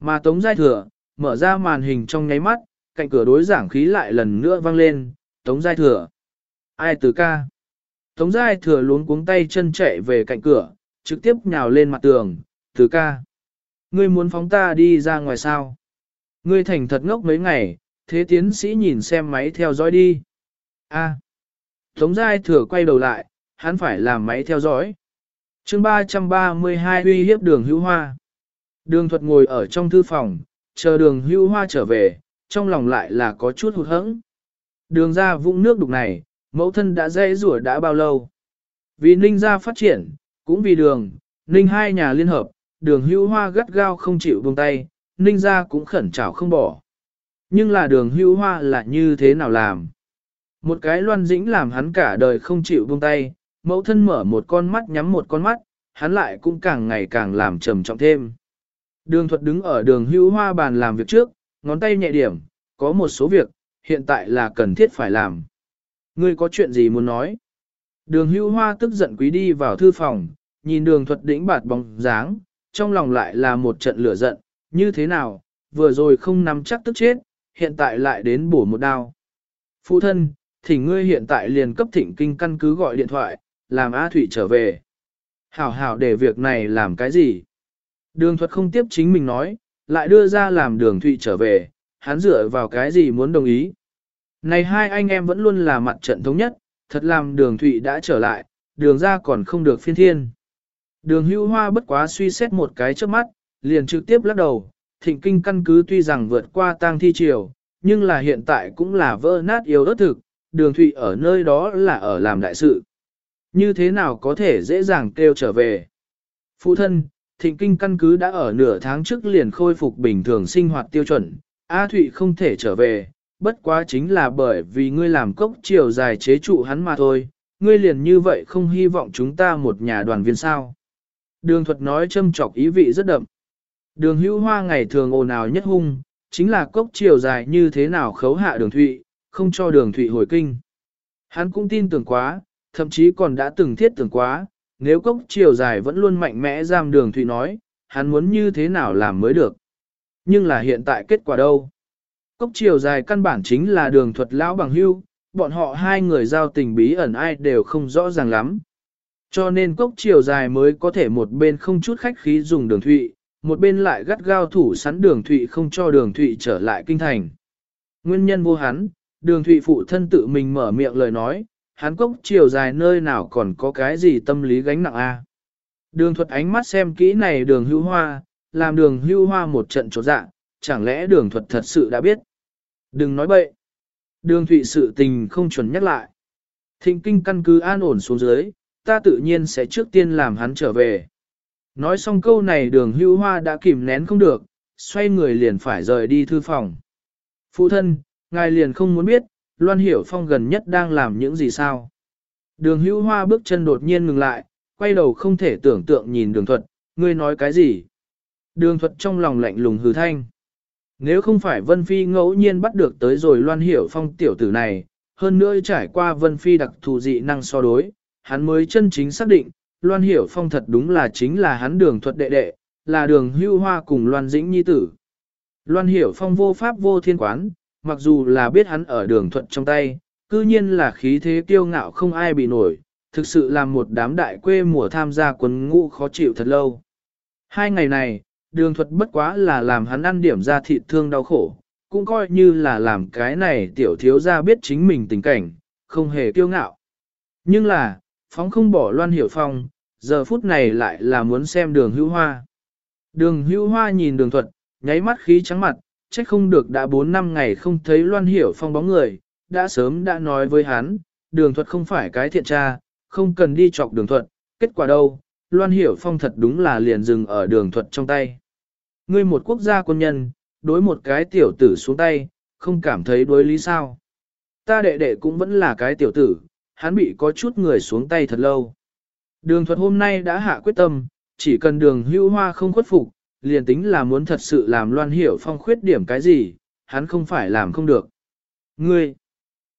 Mà Tống Giai Thừa, mở ra màn hình trong nháy mắt, cạnh cửa đối giảng khí lại lần nữa vang lên, Tống Giai Thừa. Ai từ ca? Tống Giai Thừa luống cuống tay chân chạy về cạnh cửa, trực tiếp nhào lên mặt tường, từ ca. Ngươi muốn phóng ta đi ra ngoài sao? Ngươi thành thật ngốc mấy ngày, thế tiến sĩ nhìn xem máy theo dõi đi. A. Tống Giai Thừa quay đầu lại, hắn phải làm máy theo dõi. chương 332 uy hiếp đường hữu hoa. Đường thuật ngồi ở trong thư phòng, chờ đường hữu hoa trở về, trong lòng lại là có chút hụt hẫng. Đường ra vũng nước đục này, mẫu thân đã dễ rủa đã bao lâu. Vì ninh ra phát triển, cũng vì đường, ninh hai nhà liên hợp, đường hưu hoa gắt gao không chịu buông tay, ninh ra cũng khẩn trảo không bỏ. Nhưng là đường hưu hoa là như thế nào làm? Một cái loan dĩnh làm hắn cả đời không chịu buông tay, mẫu thân mở một con mắt nhắm một con mắt, hắn lại cũng càng ngày càng làm trầm trọng thêm. Đường thuật đứng ở đường hưu hoa bàn làm việc trước, ngón tay nhẹ điểm, có một số việc, hiện tại là cần thiết phải làm. Ngươi có chuyện gì muốn nói? Đường hưu hoa tức giận quý đi vào thư phòng, nhìn đường thuật đỉnh bạt bóng dáng, trong lòng lại là một trận lửa giận, như thế nào, vừa rồi không nắm chắc tức chết, hiện tại lại đến bổ một đao. Phụ thân, thỉnh ngươi hiện tại liền cấp thỉnh kinh căn cứ gọi điện thoại, làm A Thụy trở về. Hảo hảo để việc này làm cái gì? Đường thuật không tiếp chính mình nói, lại đưa ra làm đường Thụy trở về, hắn dựa vào cái gì muốn đồng ý. Này hai anh em vẫn luôn là mặt trận thống nhất, thật làm đường Thụy đã trở lại, đường ra còn không được phiên thiên. Đường hưu hoa bất quá suy xét một cái trước mắt, liền trực tiếp lắc đầu, thịnh kinh căn cứ tuy rằng vượt qua tang thi triều, nhưng là hiện tại cũng là vỡ nát yếu ớt thực, đường thụy ở nơi đó là ở làm đại sự. Như thế nào có thể dễ dàng kêu trở về? Phụ thân, thịnh kinh căn cứ đã ở nửa tháng trước liền khôi phục bình thường sinh hoạt tiêu chuẩn, A Thụy không thể trở về, bất quá chính là bởi vì ngươi làm cốc chiều dài chế trụ hắn mà thôi, ngươi liền như vậy không hy vọng chúng ta một nhà đoàn viên sao. Đường thuật nói châm chọc ý vị rất đậm. Đường hữu hoa ngày thường ồn ào nhất hung, chính là cốc chiều dài như thế nào khấu hạ đường thụy, không cho đường thụy hồi kinh. Hắn cũng tin tưởng quá, thậm chí còn đã từng thiết tưởng quá, nếu cốc chiều dài vẫn luôn mạnh mẽ giam đường thụy nói, hắn muốn như thế nào làm mới được. Nhưng là hiện tại kết quả đâu? Cốc chiều dài căn bản chính là đường thuật lão bằng hưu, bọn họ hai người giao tình bí ẩn ai đều không rõ ràng lắm. Cho nên cốc chiều dài mới có thể một bên không chút khách khí dùng đường thụy, một bên lại gắt gao thủ sắn đường thụy không cho đường thụy trở lại kinh thành. Nguyên nhân vô hắn, đường thụy phụ thân tự mình mở miệng lời nói, hắn cốc chiều dài nơi nào còn có cái gì tâm lý gánh nặng a Đường thuật ánh mắt xem kỹ này đường hưu hoa, làm đường hưu hoa một trận trột dạ, chẳng lẽ đường thuật thật sự đã biết. Đừng nói bậy. Đường thụy sự tình không chuẩn nhắc lại. Thịnh kinh căn cứ an ổn xuống dưới, ta tự nhiên sẽ trước tiên làm hắn trở về. Nói xong câu này đường hưu hoa đã kìm nén không được, xoay người liền phải rời đi thư phòng. Phụ thân, ngài liền không muốn biết, Loan Hiểu Phong gần nhất đang làm những gì sao. Đường hưu hoa bước chân đột nhiên ngừng lại, quay đầu không thể tưởng tượng nhìn đường thuật, ngươi nói cái gì. Đường thuật trong lòng lạnh lùng hừ thanh. Nếu không phải Vân Phi ngẫu nhiên bắt được tới rồi Loan Hiểu Phong tiểu tử này, hơn nữa trải qua Vân Phi đặc thù dị năng so đối, hắn mới chân chính xác định, Loan Hiểu Phong thật đúng là chính là hắn đường thuật đệ đệ, là đường hưu hoa cùng Loan Dĩnh Nhi tử. Loan Hiểu Phong vô pháp vô thiên quán, mặc dù là biết hắn ở đường thuật trong tay, cư nhiên là khí thế kiêu ngạo không ai bị nổi, thực sự là một đám đại quê mùa tham gia quân ngũ khó chịu thật lâu. Hai ngày này, đường thuật bất quá là làm hắn ăn điểm ra thịt thương đau khổ, cũng coi như là làm cái này tiểu thiếu ra biết chính mình tình cảnh, không hề kiêu ngạo. Nhưng là, phóng không bỏ loan hiểu phong, giờ phút này lại là muốn xem đường hữu hoa. Đường hữu hoa nhìn đường thuật, nháy mắt khí trắng mặt, trách không được đã 4 năm ngày không thấy loan hiểu phong bóng người, đã sớm đã nói với hắn, đường thuật không phải cái thiện tra, không cần đi chọc đường thuật, kết quả đâu, loan hiểu phong thật đúng là liền dừng ở đường thuật trong tay. Ngươi một quốc gia quân nhân, đối một cái tiểu tử xuống tay, không cảm thấy đối lý sao. Ta đệ đệ cũng vẫn là cái tiểu tử, hắn bị có chút người xuống tay thật lâu. Đường thuật hôm nay đã hạ quyết tâm, chỉ cần đường hưu hoa không khuất phục, liền tính là muốn thật sự làm loan hiểu phong khuyết điểm cái gì, hắn không phải làm không được. Ngươi,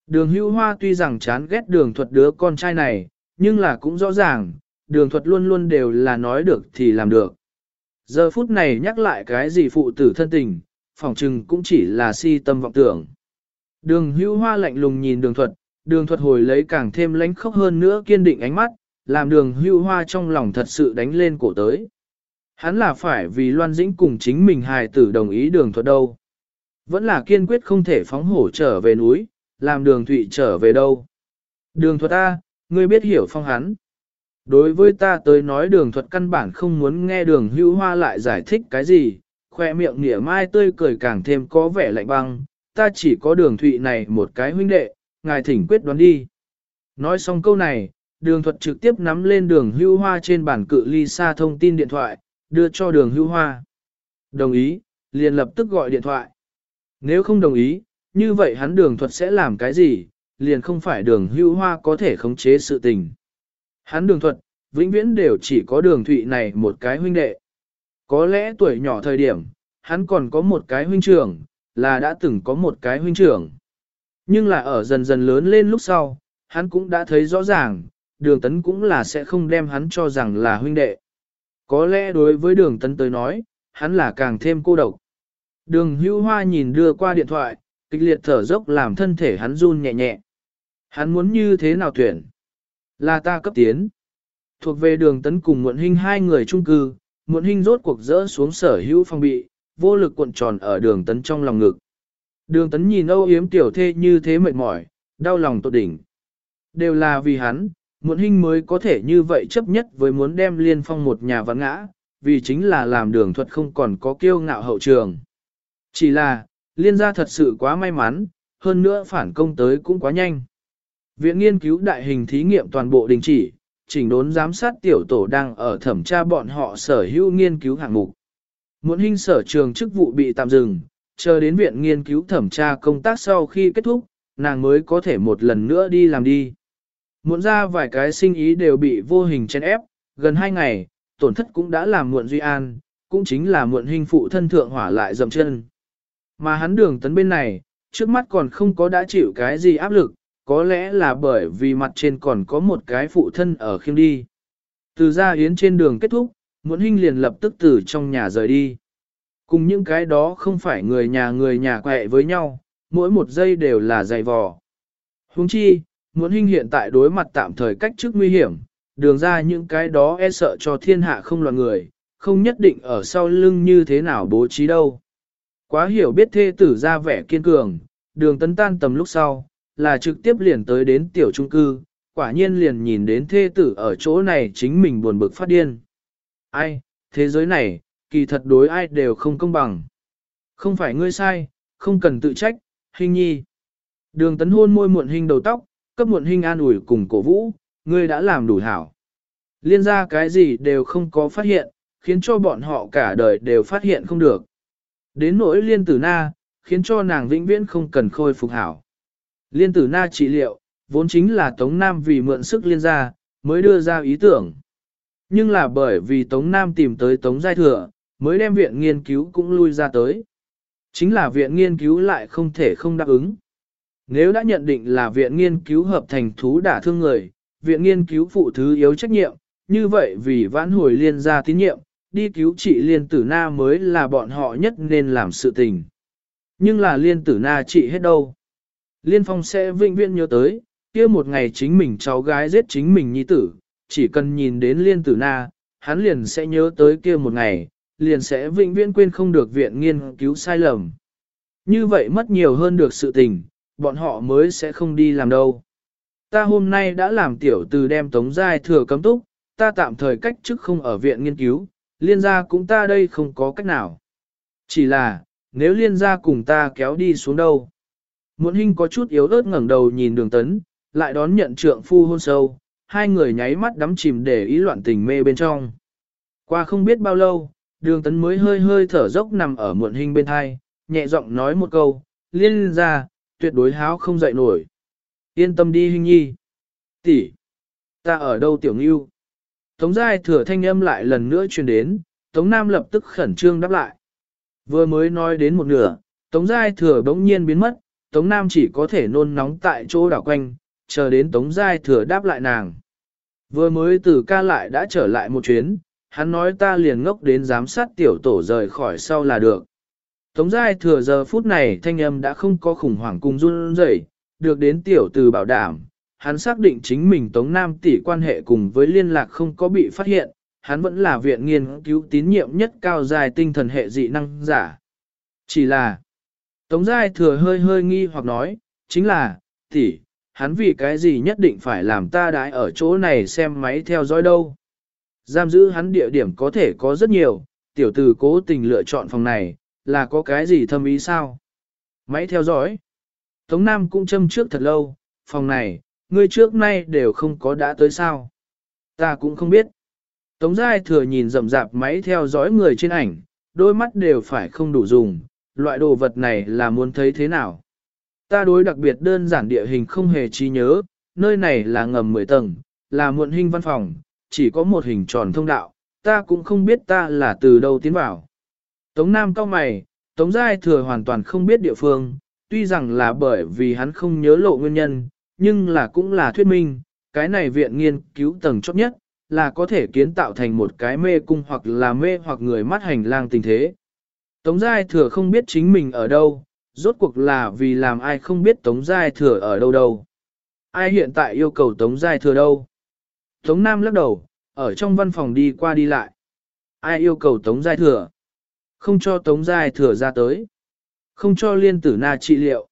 đường hưu hoa tuy rằng chán ghét đường thuật đứa con trai này, nhưng là cũng rõ ràng, đường thuật luôn luôn đều là nói được thì làm được. Giờ phút này nhắc lại cái gì phụ tử thân tình, phỏng chừng cũng chỉ là si tâm vọng tưởng. Đường hưu hoa lạnh lùng nhìn đường thuật, đường thuật hồi lấy càng thêm lánh khóc hơn nữa kiên định ánh mắt, làm đường hưu hoa trong lòng thật sự đánh lên cổ tới. Hắn là phải vì Loan Dĩnh cùng chính mình hài tử đồng ý đường thuật đâu. Vẫn là kiên quyết không thể phóng hổ trở về núi, làm đường thụy trở về đâu. Đường thuật A, ngươi biết hiểu phong hắn. Đối với ta tới nói đường thuật căn bản không muốn nghe đường hưu hoa lại giải thích cái gì, khoe miệng nỉa mai tươi cười càng thêm có vẻ lạnh băng, ta chỉ có đường thụy này một cái huynh đệ, ngài thỉnh quyết đoán đi. Nói xong câu này, đường thuật trực tiếp nắm lên đường hưu hoa trên bản cự ly xa thông tin điện thoại, đưa cho đường hưu hoa. Đồng ý, liền lập tức gọi điện thoại. Nếu không đồng ý, như vậy hắn đường thuật sẽ làm cái gì, liền không phải đường hưu hoa có thể khống chế sự tình. Hắn đường thuật, vĩnh viễn đều chỉ có đường thụy này một cái huynh đệ. Có lẽ tuổi nhỏ thời điểm, hắn còn có một cái huynh trưởng, là đã từng có một cái huynh trưởng. Nhưng là ở dần dần lớn lên lúc sau, hắn cũng đã thấy rõ ràng, đường tấn cũng là sẽ không đem hắn cho rằng là huynh đệ. Có lẽ đối với đường tấn tới nói, hắn là càng thêm cô độc. Đường hưu hoa nhìn đưa qua điện thoại, kịch liệt thở dốc làm thân thể hắn run nhẹ nhẹ. Hắn muốn như thế nào tuyển? Là ta cấp tiến. Thuộc về đường tấn cùng muộn hình hai người chung cư, muộn hình rốt cuộc rỡ xuống sở hữu phong bị, vô lực cuộn tròn ở đường tấn trong lòng ngực. Đường tấn nhìn âu yếm tiểu thê như thế mệt mỏi, đau lòng tột đỉnh. Đều là vì hắn, muộn hình mới có thể như vậy chấp nhất với muốn đem liên phong một nhà văn ngã, vì chính là làm đường thuật không còn có kiêu ngạo hậu trường. Chỉ là, liên gia thật sự quá may mắn, hơn nữa phản công tới cũng quá nhanh. Viện nghiên cứu đại hình thí nghiệm toàn bộ đình chỉ, chỉnh đốn giám sát tiểu tổ đang ở thẩm tra bọn họ sở hữu nghiên cứu hạng mục. Muốn hình sở trường chức vụ bị tạm dừng, chờ đến viện nghiên cứu thẩm tra công tác sau khi kết thúc, nàng mới có thể một lần nữa đi làm đi. Muộn ra vài cái sinh ý đều bị vô hình chen ép, gần hai ngày, tổn thất cũng đã làm muộn duy an, cũng chính là muộn hình phụ thân thượng hỏa lại dầm chân. Mà hắn đường tấn bên này, trước mắt còn không có đã chịu cái gì áp lực, có lẽ là bởi vì mặt trên còn có một cái phụ thân ở khiêm đi. Từ ra yến trên đường kết thúc, muộn hình liền lập tức từ trong nhà rời đi. Cùng những cái đó không phải người nhà người nhà quẹ với nhau, mỗi một giây đều là dày vò. Huống chi, muốn hình hiện tại đối mặt tạm thời cách trước nguy hiểm, đường ra những cái đó e sợ cho thiên hạ không loạn người, không nhất định ở sau lưng như thế nào bố trí đâu. Quá hiểu biết thê tử ra vẻ kiên cường, đường tấn tan tầm lúc sau, là trực tiếp liền tới đến tiểu trung cư, quả nhiên liền nhìn đến thê tử ở chỗ này chính mình buồn bực phát điên. Ai, thế giới này, kỳ thật đối ai đều không công bằng. Không phải ngươi sai, không cần tự trách, hình nhi. Đường tấn hôn môi muộn hình đầu tóc, cấp muộn hình an ủi cùng cổ vũ, ngươi đã làm đủ hảo. Liên ra cái gì đều không có phát hiện, khiến cho bọn họ cả đời đều phát hiện không được. Đến nỗi liên tử na, khiến cho nàng vĩnh viễn không cần khôi phục hảo. Liên tử na trị liệu, vốn chính là Tống Nam vì mượn sức liên gia, mới đưa ra ý tưởng. Nhưng là bởi vì Tống Nam tìm tới Tống Giai Thừa, mới đem viện nghiên cứu cũng lui ra tới. Chính là viện nghiên cứu lại không thể không đáp ứng. Nếu đã nhận định là viện nghiên cứu hợp thành thú đả thương người, viện nghiên cứu phụ thứ yếu trách nhiệm, như vậy vì vãn hồi liên gia tín nhiệm, đi cứu trị liên tử na mới là bọn họ nhất nên làm sự tình. Nhưng là liên tử na trị hết đâu. Liên phong sẽ vĩnh viễn nhớ tới, kia một ngày chính mình cháu gái giết chính mình nhi tử, chỉ cần nhìn đến liên tử na, hắn liền sẽ nhớ tới kia một ngày, liền sẽ vĩnh viễn quên không được viện nghiên cứu sai lầm. Như vậy mất nhiều hơn được sự tình, bọn họ mới sẽ không đi làm đâu. Ta hôm nay đã làm tiểu từ đem tống giai thừa cấm túc, ta tạm thời cách chức không ở viện nghiên cứu, liên gia cũng ta đây không có cách nào. Chỉ là, nếu liên gia cùng ta kéo đi xuống đâu. Muộn hình có chút yếu ớt ngẩng đầu nhìn đường tấn, lại đón nhận trượng phu hôn sâu, hai người nháy mắt đắm chìm để ý loạn tình mê bên trong. Qua không biết bao lâu, đường tấn mới hơi hơi thở dốc nằm ở muộn hình bên thai, nhẹ giọng nói một câu, liên ra, tuyệt đối háo không dậy nổi. Yên tâm đi hình nhi. tỷ, ta ở đâu tiểu ngưu? Tống giai thừa thanh âm lại lần nữa truyền đến, Tống Nam lập tức khẩn trương đáp lại. Vừa mới nói đến một nửa, Tống giai thừa bỗng nhiên biến mất, Tống Nam chỉ có thể nôn nóng tại chỗ đảo quanh, chờ đến Tống giai thừa đáp lại nàng. Vừa mới từ ca lại đã trở lại một chuyến, hắn nói ta liền ngốc đến giám sát tiểu tổ rời khỏi sau là được. Tống giai thừa giờ phút này thanh âm đã không có khủng hoảng cùng run rẩy, được đến tiểu từ bảo đảm, hắn xác định chính mình Tống Nam tỷ quan hệ cùng với liên lạc không có bị phát hiện, hắn vẫn là viện nghiên cứu tín nhiệm nhất cao dài tinh thần hệ dị năng giả. Chỉ là, Tống Giai thừa hơi hơi nghi hoặc nói, chính là, tỷ, hắn vì cái gì nhất định phải làm ta đãi ở chỗ này xem máy theo dõi đâu. Giam giữ hắn địa điểm có thể có rất nhiều, tiểu tử cố tình lựa chọn phòng này, là có cái gì thâm ý sao? Máy theo dõi. Tống Nam cũng châm trước thật lâu, phòng này, ngươi trước nay đều không có đã tới sao. Ta cũng không biết. Tống Giai thừa nhìn rậm rạp máy theo dõi người trên ảnh, đôi mắt đều phải không đủ dùng, loại đồ vật này là muốn thấy thế nào. Ta đối đặc biệt đơn giản địa hình không hề trí nhớ, nơi này là ngầm 10 tầng, là muộn hình văn phòng, chỉ có một hình tròn thông đạo, ta cũng không biết ta là từ đâu tiến vào. Tống Nam cao mày, Tống Giai thừa hoàn toàn không biết địa phương, tuy rằng là bởi vì hắn không nhớ lộ nguyên nhân, nhưng là cũng là thuyết minh, cái này viện nghiên cứu tầng chót nhất, là có thể kiến tạo thành một cái mê cung hoặc là mê hoặc người mắt hành lang tình thế. Tống Giai thừa không biết chính mình ở đâu, rốt cuộc là vì làm ai không biết Tống Giai thừa ở đâu đâu. Ai hiện tại yêu cầu Tống Giai thừa đâu? Tống Nam lắc đầu, ở trong văn phòng đi qua đi lại. Ai yêu cầu Tống Giai thừa? Không cho Tống Giai thừa ra tới. Không cho liên tử na trị liệu.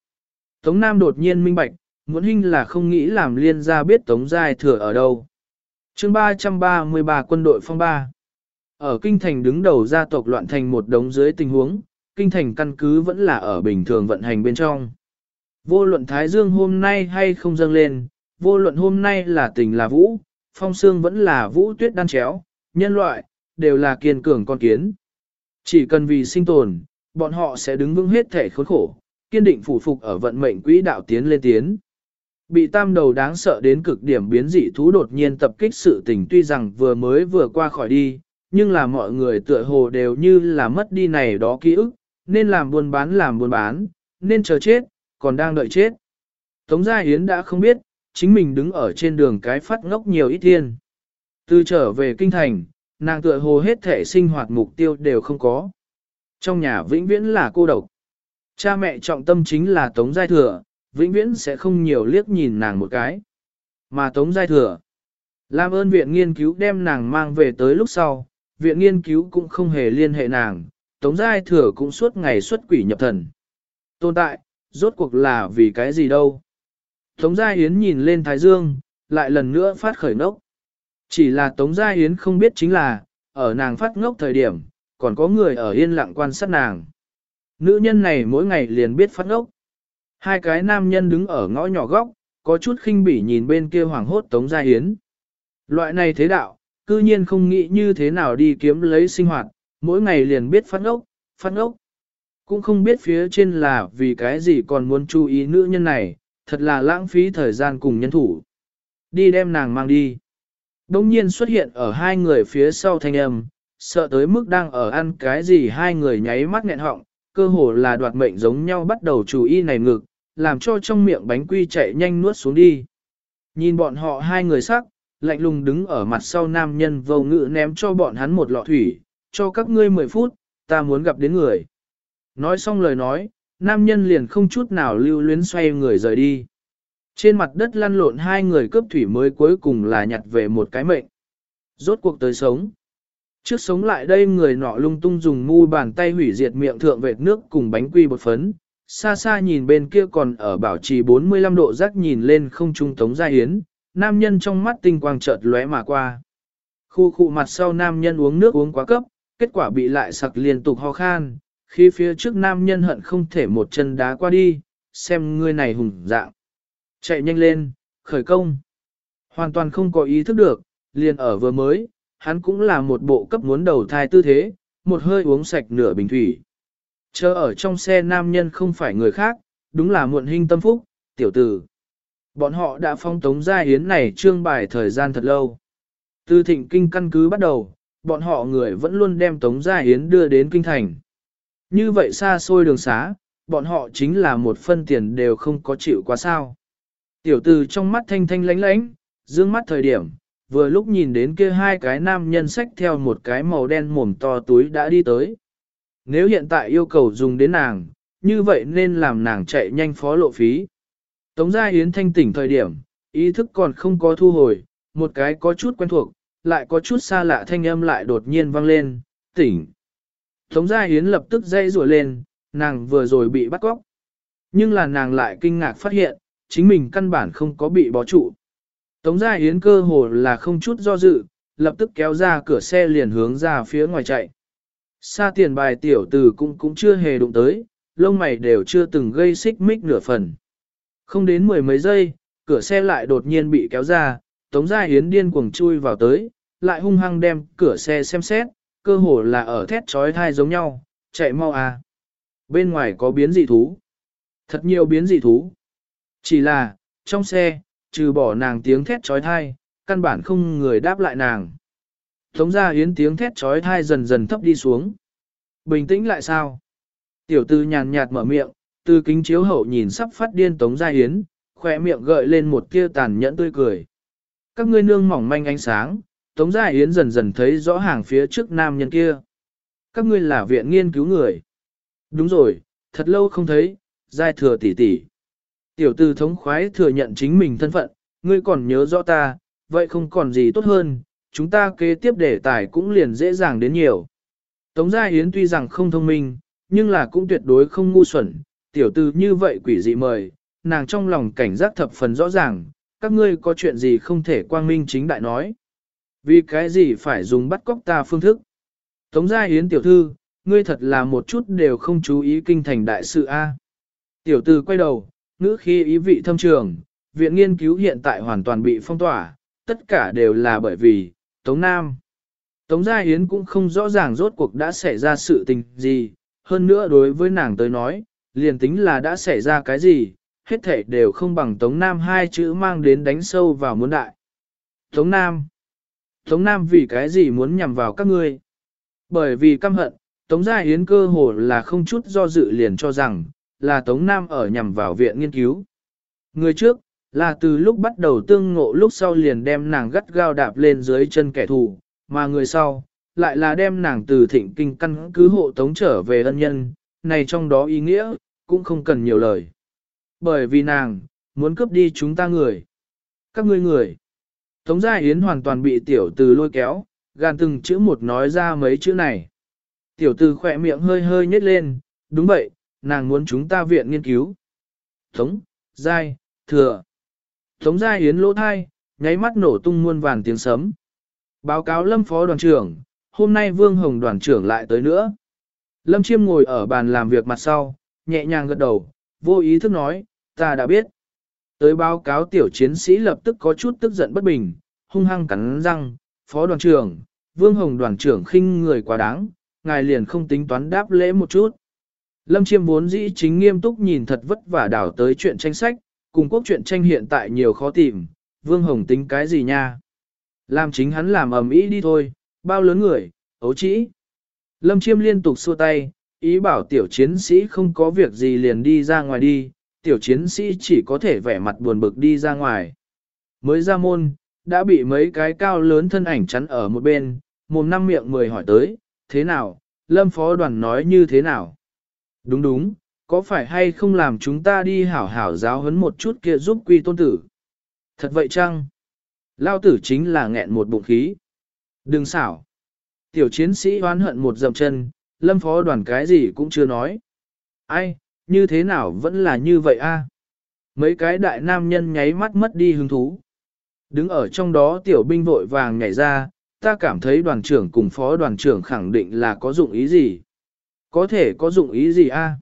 Tống Nam đột nhiên minh bạch, muốn hình là không nghĩ làm liên gia biết Tống Giai thừa ở đâu. chương 333 quân đội phong ba. Ở kinh thành đứng đầu gia tộc loạn thành một đống dưới tình huống, kinh thành căn cứ vẫn là ở bình thường vận hành bên trong. Vô luận Thái Dương hôm nay hay không dâng lên, vô luận hôm nay là tình là vũ, phong xương vẫn là vũ tuyết đan chéo, nhân loại, đều là kiên cường con kiến. Chỉ cần vì sinh tồn, bọn họ sẽ đứng vững hết thể khốn khổ, kiên định phủ phục ở vận mệnh quỹ đạo tiến lên tiến. Bị tam đầu đáng sợ đến cực điểm biến dị thú đột nhiên tập kích sự tình tuy rằng vừa mới vừa qua khỏi đi, nhưng là mọi người tựa hồ đều như là mất đi này đó ký ức, nên làm buôn bán làm buôn bán, nên chờ chết, còn đang đợi chết. Tống Gia Yến đã không biết, chính mình đứng ở trên đường cái phát ngốc nhiều ít thiên. Từ trở về kinh thành, nàng tựa hồ hết thể sinh hoạt mục tiêu đều không có. Trong nhà vĩnh viễn là cô độc. Cha mẹ trọng tâm chính là Tống Giai Thừa, vĩnh viễn sẽ không nhiều liếc nhìn nàng một cái. Mà Tống Giai Thừa, làm ơn viện nghiên cứu đem nàng mang về tới lúc sau, viện nghiên cứu cũng không hề liên hệ nàng, Tống Giai Thừa cũng suốt ngày xuất quỷ nhập thần. Tồn tại, rốt cuộc là vì cái gì đâu. Tống Giai Yến nhìn lên Thái Dương, lại lần nữa phát khởi ngốc. Chỉ là Tống Giai Yến không biết chính là, ở nàng phát ngốc thời điểm, còn có người ở yên lặng quan sát nàng. Nữ nhân này mỗi ngày liền biết phát ngốc. Hai cái nam nhân đứng ở ngõ nhỏ góc, có chút khinh bỉ nhìn bên kia hoàng hốt Tống Giai Yến. Loại này thế đạo, cư nhiên không nghĩ như thế nào đi kiếm lấy sinh hoạt, mỗi ngày liền biết phát ốc, phát ốc. Cũng không biết phía trên là vì cái gì còn muốn chú ý nữ nhân này, thật là lãng phí thời gian cùng nhân thủ. Đi đem nàng mang đi. Đông nhiên xuất hiện ở hai người phía sau thanh âm, sợ tới mức đang ở ăn cái gì hai người nháy mắt nghẹn họng, cơ hồ là đoạt mệnh giống nhau bắt đầu chú ý này ngực, làm cho trong miệng bánh quy chạy nhanh nuốt xuống đi. Nhìn bọn họ hai người sắc, lạnh lùng đứng ở mặt sau nam nhân vô ngự ném cho bọn hắn một lọ thủy, cho các ngươi 10 phút, ta muốn gặp đến người. Nói xong lời nói, nam nhân liền không chút nào lưu luyến xoay người rời đi. Trên mặt đất lăn lộn hai người cướp thủy mới cuối cùng là nhặt về một cái mệnh. Rốt cuộc tới sống. Trước sống lại đây người nọ lung tung dùng mu bàn tay hủy diệt miệng thượng vệt nước cùng bánh quy bột phấn. Xa xa nhìn bên kia còn ở bảo trì 45 độ rắc nhìn lên không trung tống gia hiến, nam nhân trong mắt tinh quang chợt lóe mà qua. Khu khu mặt sau nam nhân uống nước uống quá cấp, kết quả bị lại sặc liên tục ho khan, khi phía trước nam nhân hận không thể một chân đá qua đi, xem người này hùng dạng. Chạy nhanh lên, khởi công. Hoàn toàn không có ý thức được, liền ở vừa mới, hắn cũng là một bộ cấp muốn đầu thai tư thế, một hơi uống sạch nửa bình thủy. Chờ ở trong xe nam nhân không phải người khác, đúng là muộn hình tâm phúc, tiểu tử. Bọn họ đã phong tống gia hiến này trương bài thời gian thật lâu. Từ thịnh kinh căn cứ bắt đầu, bọn họ người vẫn luôn đem tống gia hiến đưa đến kinh thành. Như vậy xa xôi đường xá, bọn họ chính là một phân tiền đều không có chịu quá sao. Tiểu từ trong mắt thanh thanh lánh lánh, dương mắt thời điểm, vừa lúc nhìn đến kia hai cái nam nhân sách theo một cái màu đen mồm to túi đã đi tới. Nếu hiện tại yêu cầu dùng đến nàng, như vậy nên làm nàng chạy nhanh phó lộ phí. Tống Gia Yến thanh tỉnh thời điểm, ý thức còn không có thu hồi, một cái có chút quen thuộc, lại có chút xa lạ thanh âm lại đột nhiên vang lên, tỉnh. Tống Gia Yến lập tức dây rùa lên, nàng vừa rồi bị bắt cóc. Nhưng là nàng lại kinh ngạc phát hiện, chính mình căn bản không có bị bó trụ. Tống Gia Yến cơ hồ là không chút do dự, lập tức kéo ra cửa xe liền hướng ra phía ngoài chạy. Xa tiền bài tiểu tử cũng cũng chưa hề đụng tới, lông mày đều chưa từng gây xích mích nửa phần. Không đến mười mấy giây, cửa xe lại đột nhiên bị kéo ra, Tống Gia Hiến điên cuồng chui vào tới, lại hung hăng đem cửa xe xem xét, cơ hồ là ở thét trói thai giống nhau, chạy mau à. Bên ngoài có biến dị thú. Thật nhiều biến dị thú. Chỉ là, trong xe, trừ bỏ nàng tiếng thét trói thai, căn bản không người đáp lại nàng. Tống Gia Hiến tiếng thét trói thai dần dần thấp đi xuống. Bình tĩnh lại sao? Tiểu tư nhàn nhạt mở miệng, từ kính chiếu hậu nhìn sắp phát điên Tống Gia Hiến, khỏe miệng gợi lên một tia tàn nhẫn tươi cười. Các ngươi nương mỏng manh ánh sáng, Tống Gia Yến dần dần thấy rõ hàng phía trước nam nhân kia. Các ngươi là viện nghiên cứu người. Đúng rồi, thật lâu không thấy, giai thừa tỷ tỷ. Tiểu tư thống khoái thừa nhận chính mình thân phận, ngươi còn nhớ rõ ta, vậy không còn gì tốt hơn, chúng ta kế tiếp đề tài cũng liền dễ dàng đến nhiều. Tống Gia Yến tuy rằng không thông minh, nhưng là cũng tuyệt đối không ngu xuẩn, tiểu tư như vậy quỷ dị mời, nàng trong lòng cảnh giác thập phần rõ ràng, các ngươi có chuyện gì không thể quang minh chính đại nói. Vì cái gì phải dùng bắt cóc ta phương thức? Tống gia Yến tiểu thư, ngươi thật là một chút đều không chú ý kinh thành đại sự A. Tiểu tư quay đầu, ngữ khi ý vị thâm trường, viện nghiên cứu hiện tại hoàn toàn bị phong tỏa, tất cả đều là bởi vì, Tống Nam. Tống Gia Yến cũng không rõ ràng rốt cuộc đã xảy ra sự tình gì, hơn nữa đối với nàng tới nói, liền tính là đã xảy ra cái gì, hết thể đều không bằng Tống Nam hai chữ mang đến đánh sâu vào muốn đại. Tống Nam Tống Nam vì cái gì muốn nhằm vào các ngươi? Bởi vì căm hận, Tống Gia Yến cơ hồ là không chút do dự liền cho rằng, là Tống Nam ở nhằm vào viện nghiên cứu. Người trước, là từ lúc bắt đầu tương ngộ lúc sau liền đem nàng gắt gao đạp lên dưới chân kẻ thù, mà người sau, lại là đem nàng từ thịnh kinh căn cứ hộ tống trở về ân nhân, này trong đó ý nghĩa, cũng không cần nhiều lời. Bởi vì nàng, muốn cướp đi chúng ta người. Các ngươi người. Tống Gia Yến hoàn toàn bị tiểu từ lôi kéo, gan từng chữ một nói ra mấy chữ này. Tiểu từ khỏe miệng hơi hơi nhếch lên, đúng vậy, nàng muốn chúng ta viện nghiên cứu. Tống, Giai, Thừa. Tống Gia Yến lỗ thai, nháy mắt nổ tung muôn vàn tiếng sấm. Báo cáo Lâm Phó đoàn trưởng, hôm nay Vương Hồng đoàn trưởng lại tới nữa. Lâm Chiêm ngồi ở bàn làm việc mặt sau, nhẹ nhàng gật đầu, vô ý thức nói, ta đã biết. Tới báo cáo tiểu chiến sĩ lập tức có chút tức giận bất bình, hung hăng cắn răng, phó đoàn trưởng, vương hồng đoàn trưởng khinh người quá đáng, ngài liền không tính toán đáp lễ một chút. Lâm chiêm vốn dĩ chính nghiêm túc nhìn thật vất vả đảo tới chuyện tranh sách, cùng quốc chuyện tranh hiện tại nhiều khó tìm, vương hồng tính cái gì nha. Làm chính hắn làm ầm ĩ đi thôi, bao lớn người, ấu trĩ. Lâm chiêm liên tục xua tay, ý bảo tiểu chiến sĩ không có việc gì liền đi ra ngoài đi, tiểu chiến sĩ chỉ có thể vẻ mặt buồn bực đi ra ngoài. Mới ra môn, đã bị mấy cái cao lớn thân ảnh chắn ở một bên, mồm năm miệng mười hỏi tới, thế nào, lâm phó đoàn nói như thế nào? Đúng đúng, có phải hay không làm chúng ta đi hảo hảo giáo huấn một chút kia giúp quy tôn tử? Thật vậy chăng? Lao tử chính là nghẹn một bụng khí. Đừng xảo. Tiểu chiến sĩ oán hận một dầm chân, lâm phó đoàn cái gì cũng chưa nói. Ai, như thế nào vẫn là như vậy a? Mấy cái đại nam nhân nháy mắt mất đi hứng thú. Đứng ở trong đó tiểu binh vội vàng nhảy ra, ta cảm thấy đoàn trưởng cùng phó đoàn trưởng khẳng định là có dụng ý gì. Có thể có dụng ý gì a?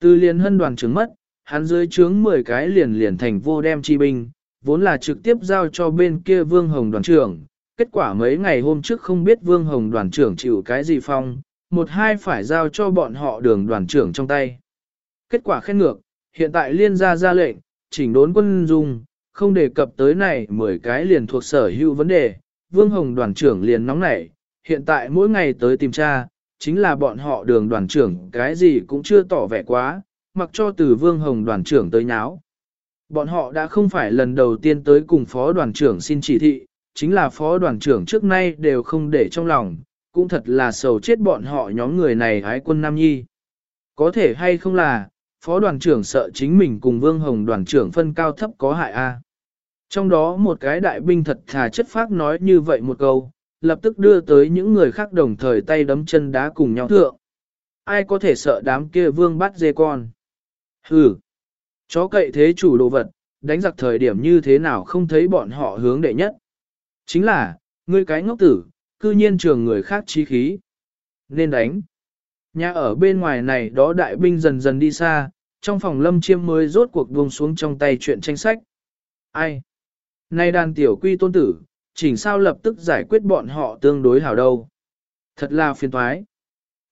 Từ liền hân đoàn trưởng mất, hắn dưới trướng 10 cái liền liền thành vô đem chi binh, vốn là trực tiếp giao cho bên kia Vương Hồng đoàn trưởng. Kết quả mấy ngày hôm trước không biết Vương Hồng đoàn trưởng chịu cái gì phong, một hai phải giao cho bọn họ đường đoàn trưởng trong tay. Kết quả khen ngược, hiện tại liên gia ra lệnh, chỉnh đốn quân dung, không đề cập tới này 10 cái liền thuộc sở hữu vấn đề, Vương Hồng đoàn trưởng liền nóng nảy, hiện tại mỗi ngày tới tìm tra, chính là bọn họ đường đoàn trưởng cái gì cũng chưa tỏ vẻ quá, mặc cho từ Vương Hồng đoàn trưởng tới nháo. Bọn họ đã không phải lần đầu tiên tới cùng phó đoàn trưởng xin chỉ thị, chính là phó đoàn trưởng trước nay đều không để trong lòng, cũng thật là sầu chết bọn họ nhóm người này hái quân Nam Nhi. Có thể hay không là, phó đoàn trưởng sợ chính mình cùng Vương Hồng đoàn trưởng phân cao thấp có hại a. Trong đó một cái đại binh thật thà chất phác nói như vậy một câu, lập tức đưa tới những người khác đồng thời tay đấm chân đá cùng nhau thượng. Ai có thể sợ đám kia vương bắt dê con? Hừ! Chó cậy thế chủ đồ vật, đánh giặc thời điểm như thế nào không thấy bọn họ hướng đệ nhất. Chính là, ngươi cái ngốc tử, cư nhiên trường người khác trí khí. Nên đánh. Nhà ở bên ngoài này đó đại binh dần dần đi xa, trong phòng lâm chiêm mới rốt cuộc buông xuống trong tay chuyện tranh sách. Ai? Nay đàn tiểu quy tôn tử, chỉnh sao lập tức giải quyết bọn họ tương đối hảo đâu. Thật là phiền toái.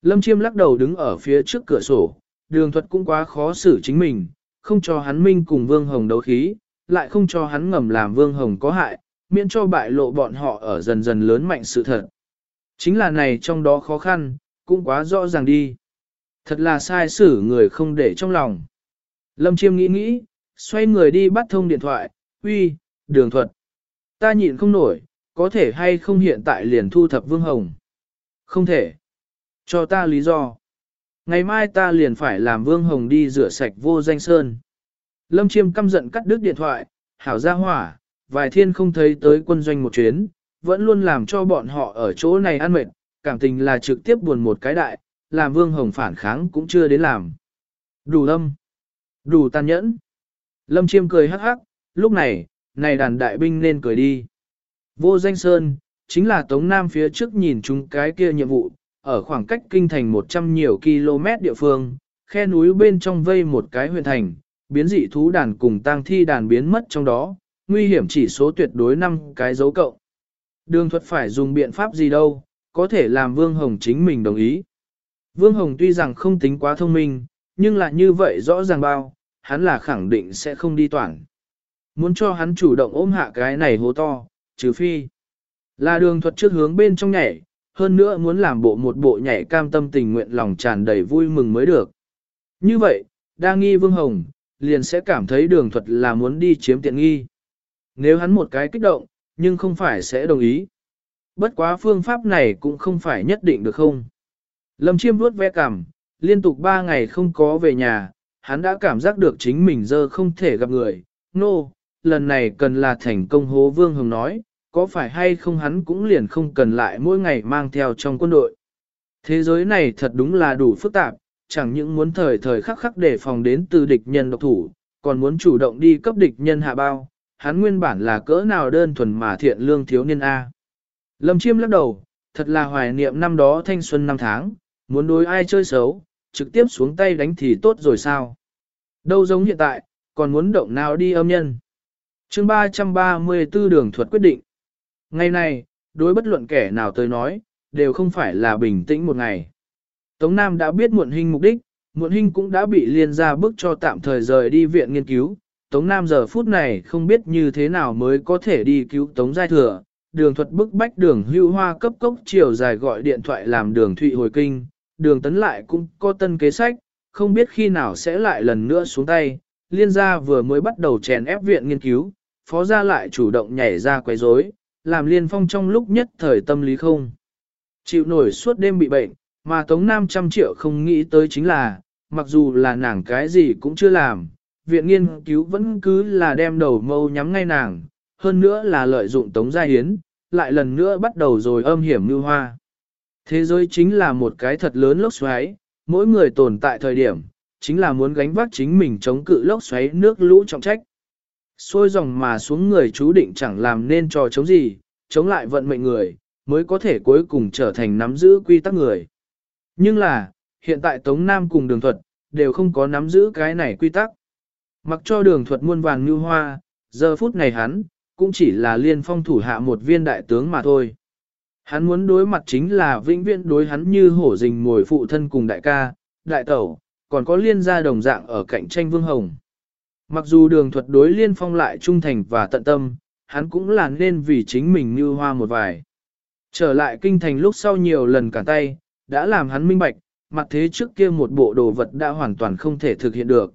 Lâm chiêm lắc đầu đứng ở phía trước cửa sổ, đường thuật cũng quá khó xử chính mình, không cho hắn minh cùng Vương Hồng đấu khí, lại không cho hắn ngầm làm Vương Hồng có hại, miễn cho bại lộ bọn họ ở dần dần lớn mạnh sự thật. Chính là này trong đó khó khăn, cũng quá rõ ràng đi. Thật là sai xử người không để trong lòng. Lâm Chiêm nghĩ nghĩ, xoay người đi bắt thông điện thoại, uy, đường thuật. Ta nhịn không nổi, có thể hay không hiện tại liền thu thập Vương Hồng. Không thể. Cho ta lý do. Ngày mai ta liền phải làm Vương Hồng đi rửa sạch vô danh sơn. Lâm Chiêm căm giận cắt đứt điện thoại, hảo ra hỏa, vài thiên không thấy tới quân doanh một chuyến, vẫn luôn làm cho bọn họ ở chỗ này ăn mệt, cảm tình là trực tiếp buồn một cái đại, làm Vương Hồng phản kháng cũng chưa đến làm. Đủ lâm, đủ tàn nhẫn. Lâm Chiêm cười hắc hắc, lúc này, này đàn đại binh nên cười đi. Vô danh sơn, chính là Tống Nam phía trước nhìn chúng cái kia nhiệm vụ, ở khoảng cách kinh thành 100 nhiều km địa phương, khe núi bên trong vây một cái huyện thành, biến dị thú đàn cùng tang thi đàn biến mất trong đó, nguy hiểm chỉ số tuyệt đối 5 cái dấu cộng. Đường thuật phải dùng biện pháp gì đâu, có thể làm Vương Hồng chính mình đồng ý. Vương Hồng tuy rằng không tính quá thông minh, nhưng lại như vậy rõ ràng bao, hắn là khẳng định sẽ không đi toàn. Muốn cho hắn chủ động ôm hạ cái này hố to, trừ phi. Là đường thuật trước hướng bên trong nhảy, hơn nữa muốn làm bộ một bộ nhảy cam tâm tình nguyện lòng tràn đầy vui mừng mới được. Như vậy, đa nghi Vương Hồng, liền sẽ cảm thấy đường thuật là muốn đi chiếm tiện nghi. Nếu hắn một cái kích động, nhưng không phải sẽ đồng ý. Bất quá phương pháp này cũng không phải nhất định được không. Lâm chiêm vuốt ve cảm, liên tục 3 ngày không có về nhà, hắn đã cảm giác được chính mình giờ không thể gặp người. Nô, no, lần này cần là thành công hố Vương Hồng nói, có phải hay không hắn cũng liền không cần lại mỗi ngày mang theo trong quân đội. Thế giới này thật đúng là đủ phức tạp, chẳng những muốn thời thời khắc khắc để phòng đến từ địch nhân độc thủ, còn muốn chủ động đi cấp địch nhân hạ bao, hắn nguyên bản là cỡ nào đơn thuần mà thiện lương thiếu niên A. Lâm Chiêm lắc đầu, thật là hoài niệm năm đó thanh xuân năm tháng, muốn đối ai chơi xấu, trực tiếp xuống tay đánh thì tốt rồi sao. Đâu giống hiện tại, còn muốn động nào đi âm nhân. chương 334 đường thuật quyết định. Ngày này, đối bất luận kẻ nào tới nói, đều không phải là bình tĩnh một ngày. Tống Nam đã biết muộn hình mục đích, muộn hình cũng đã bị liên ra bức cho tạm thời rời đi viện nghiên cứu. Tống Nam giờ phút này không biết như thế nào mới có thể đi cứu Tống Giai Thừa. Đường thuật bức bách đường hưu hoa cấp cốc chiều dài gọi điện thoại làm đường thụy hồi kinh. Đường tấn lại cũng có tân kế sách, không biết khi nào sẽ lại lần nữa xuống tay. Liên gia vừa mới bắt đầu chèn ép viện nghiên cứu, phó gia lại chủ động nhảy ra quấy rối, làm liên phong trong lúc nhất thời tâm lý không. Chịu nổi suốt đêm bị bệnh, mà Tống Nam trăm triệu không nghĩ tới chính là, mặc dù là nàng cái gì cũng chưa làm, viện nghiên cứu vẫn cứ là đem đầu mâu nhắm ngay nàng, hơn nữa là lợi dụng Tống Gia Hiến, lại lần nữa bắt đầu rồi âm hiểm như hoa. Thế giới chính là một cái thật lớn lốc xoáy, mỗi người tồn tại thời điểm, chính là muốn gánh vác chính mình chống cự lốc xoáy nước lũ trọng trách. Xôi dòng mà xuống người chú định chẳng làm nên trò chống gì, chống lại vận mệnh người, mới có thể cuối cùng trở thành nắm giữ quy tắc người. Nhưng là, hiện tại Tống Nam cùng đường thuật, đều không có nắm giữ cái này quy tắc. Mặc cho đường thuật muôn vàng như hoa, giờ phút này hắn, cũng chỉ là liên phong thủ hạ một viên đại tướng mà thôi. Hắn muốn đối mặt chính là vĩnh viễn đối hắn như hổ rình mồi phụ thân cùng đại ca, đại tẩu, còn có liên gia đồng dạng ở cạnh tranh vương hồng. Mặc dù đường thuật đối liên phong lại trung thành và tận tâm, hắn cũng là nên vì chính mình như hoa một vài. Trở lại kinh thành lúc sau nhiều lần cả tay, đã làm hắn minh bạch, mặt thế trước kia một bộ đồ vật đã hoàn toàn không thể thực hiện được.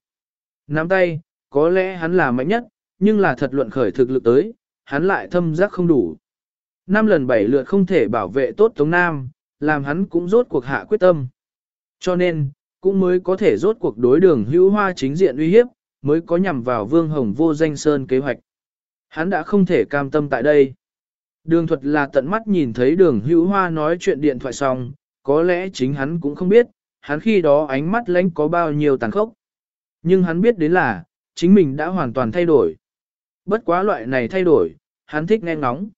Nắm tay, có lẽ hắn là mạnh nhất, nhưng là thật luận khởi thực lực tới, hắn lại thâm giác không đủ. Năm lần bảy lượt không thể bảo vệ tốt Tống Nam, làm hắn cũng rốt cuộc hạ quyết tâm. Cho nên, cũng mới có thể rốt cuộc đối đường hữu hoa chính diện uy hiếp, mới có nhằm vào Vương Hồng vô danh sơn kế hoạch. Hắn đã không thể cam tâm tại đây. Đường thuật là tận mắt nhìn thấy đường hữu hoa nói chuyện điện thoại xong, có lẽ chính hắn cũng không biết, hắn khi đó ánh mắt lánh có bao nhiêu tàn khốc. Nhưng hắn biết đến là, chính mình đã hoàn toàn thay đổi. Bất quá loại này thay đổi, hắn thích nghe ngóng.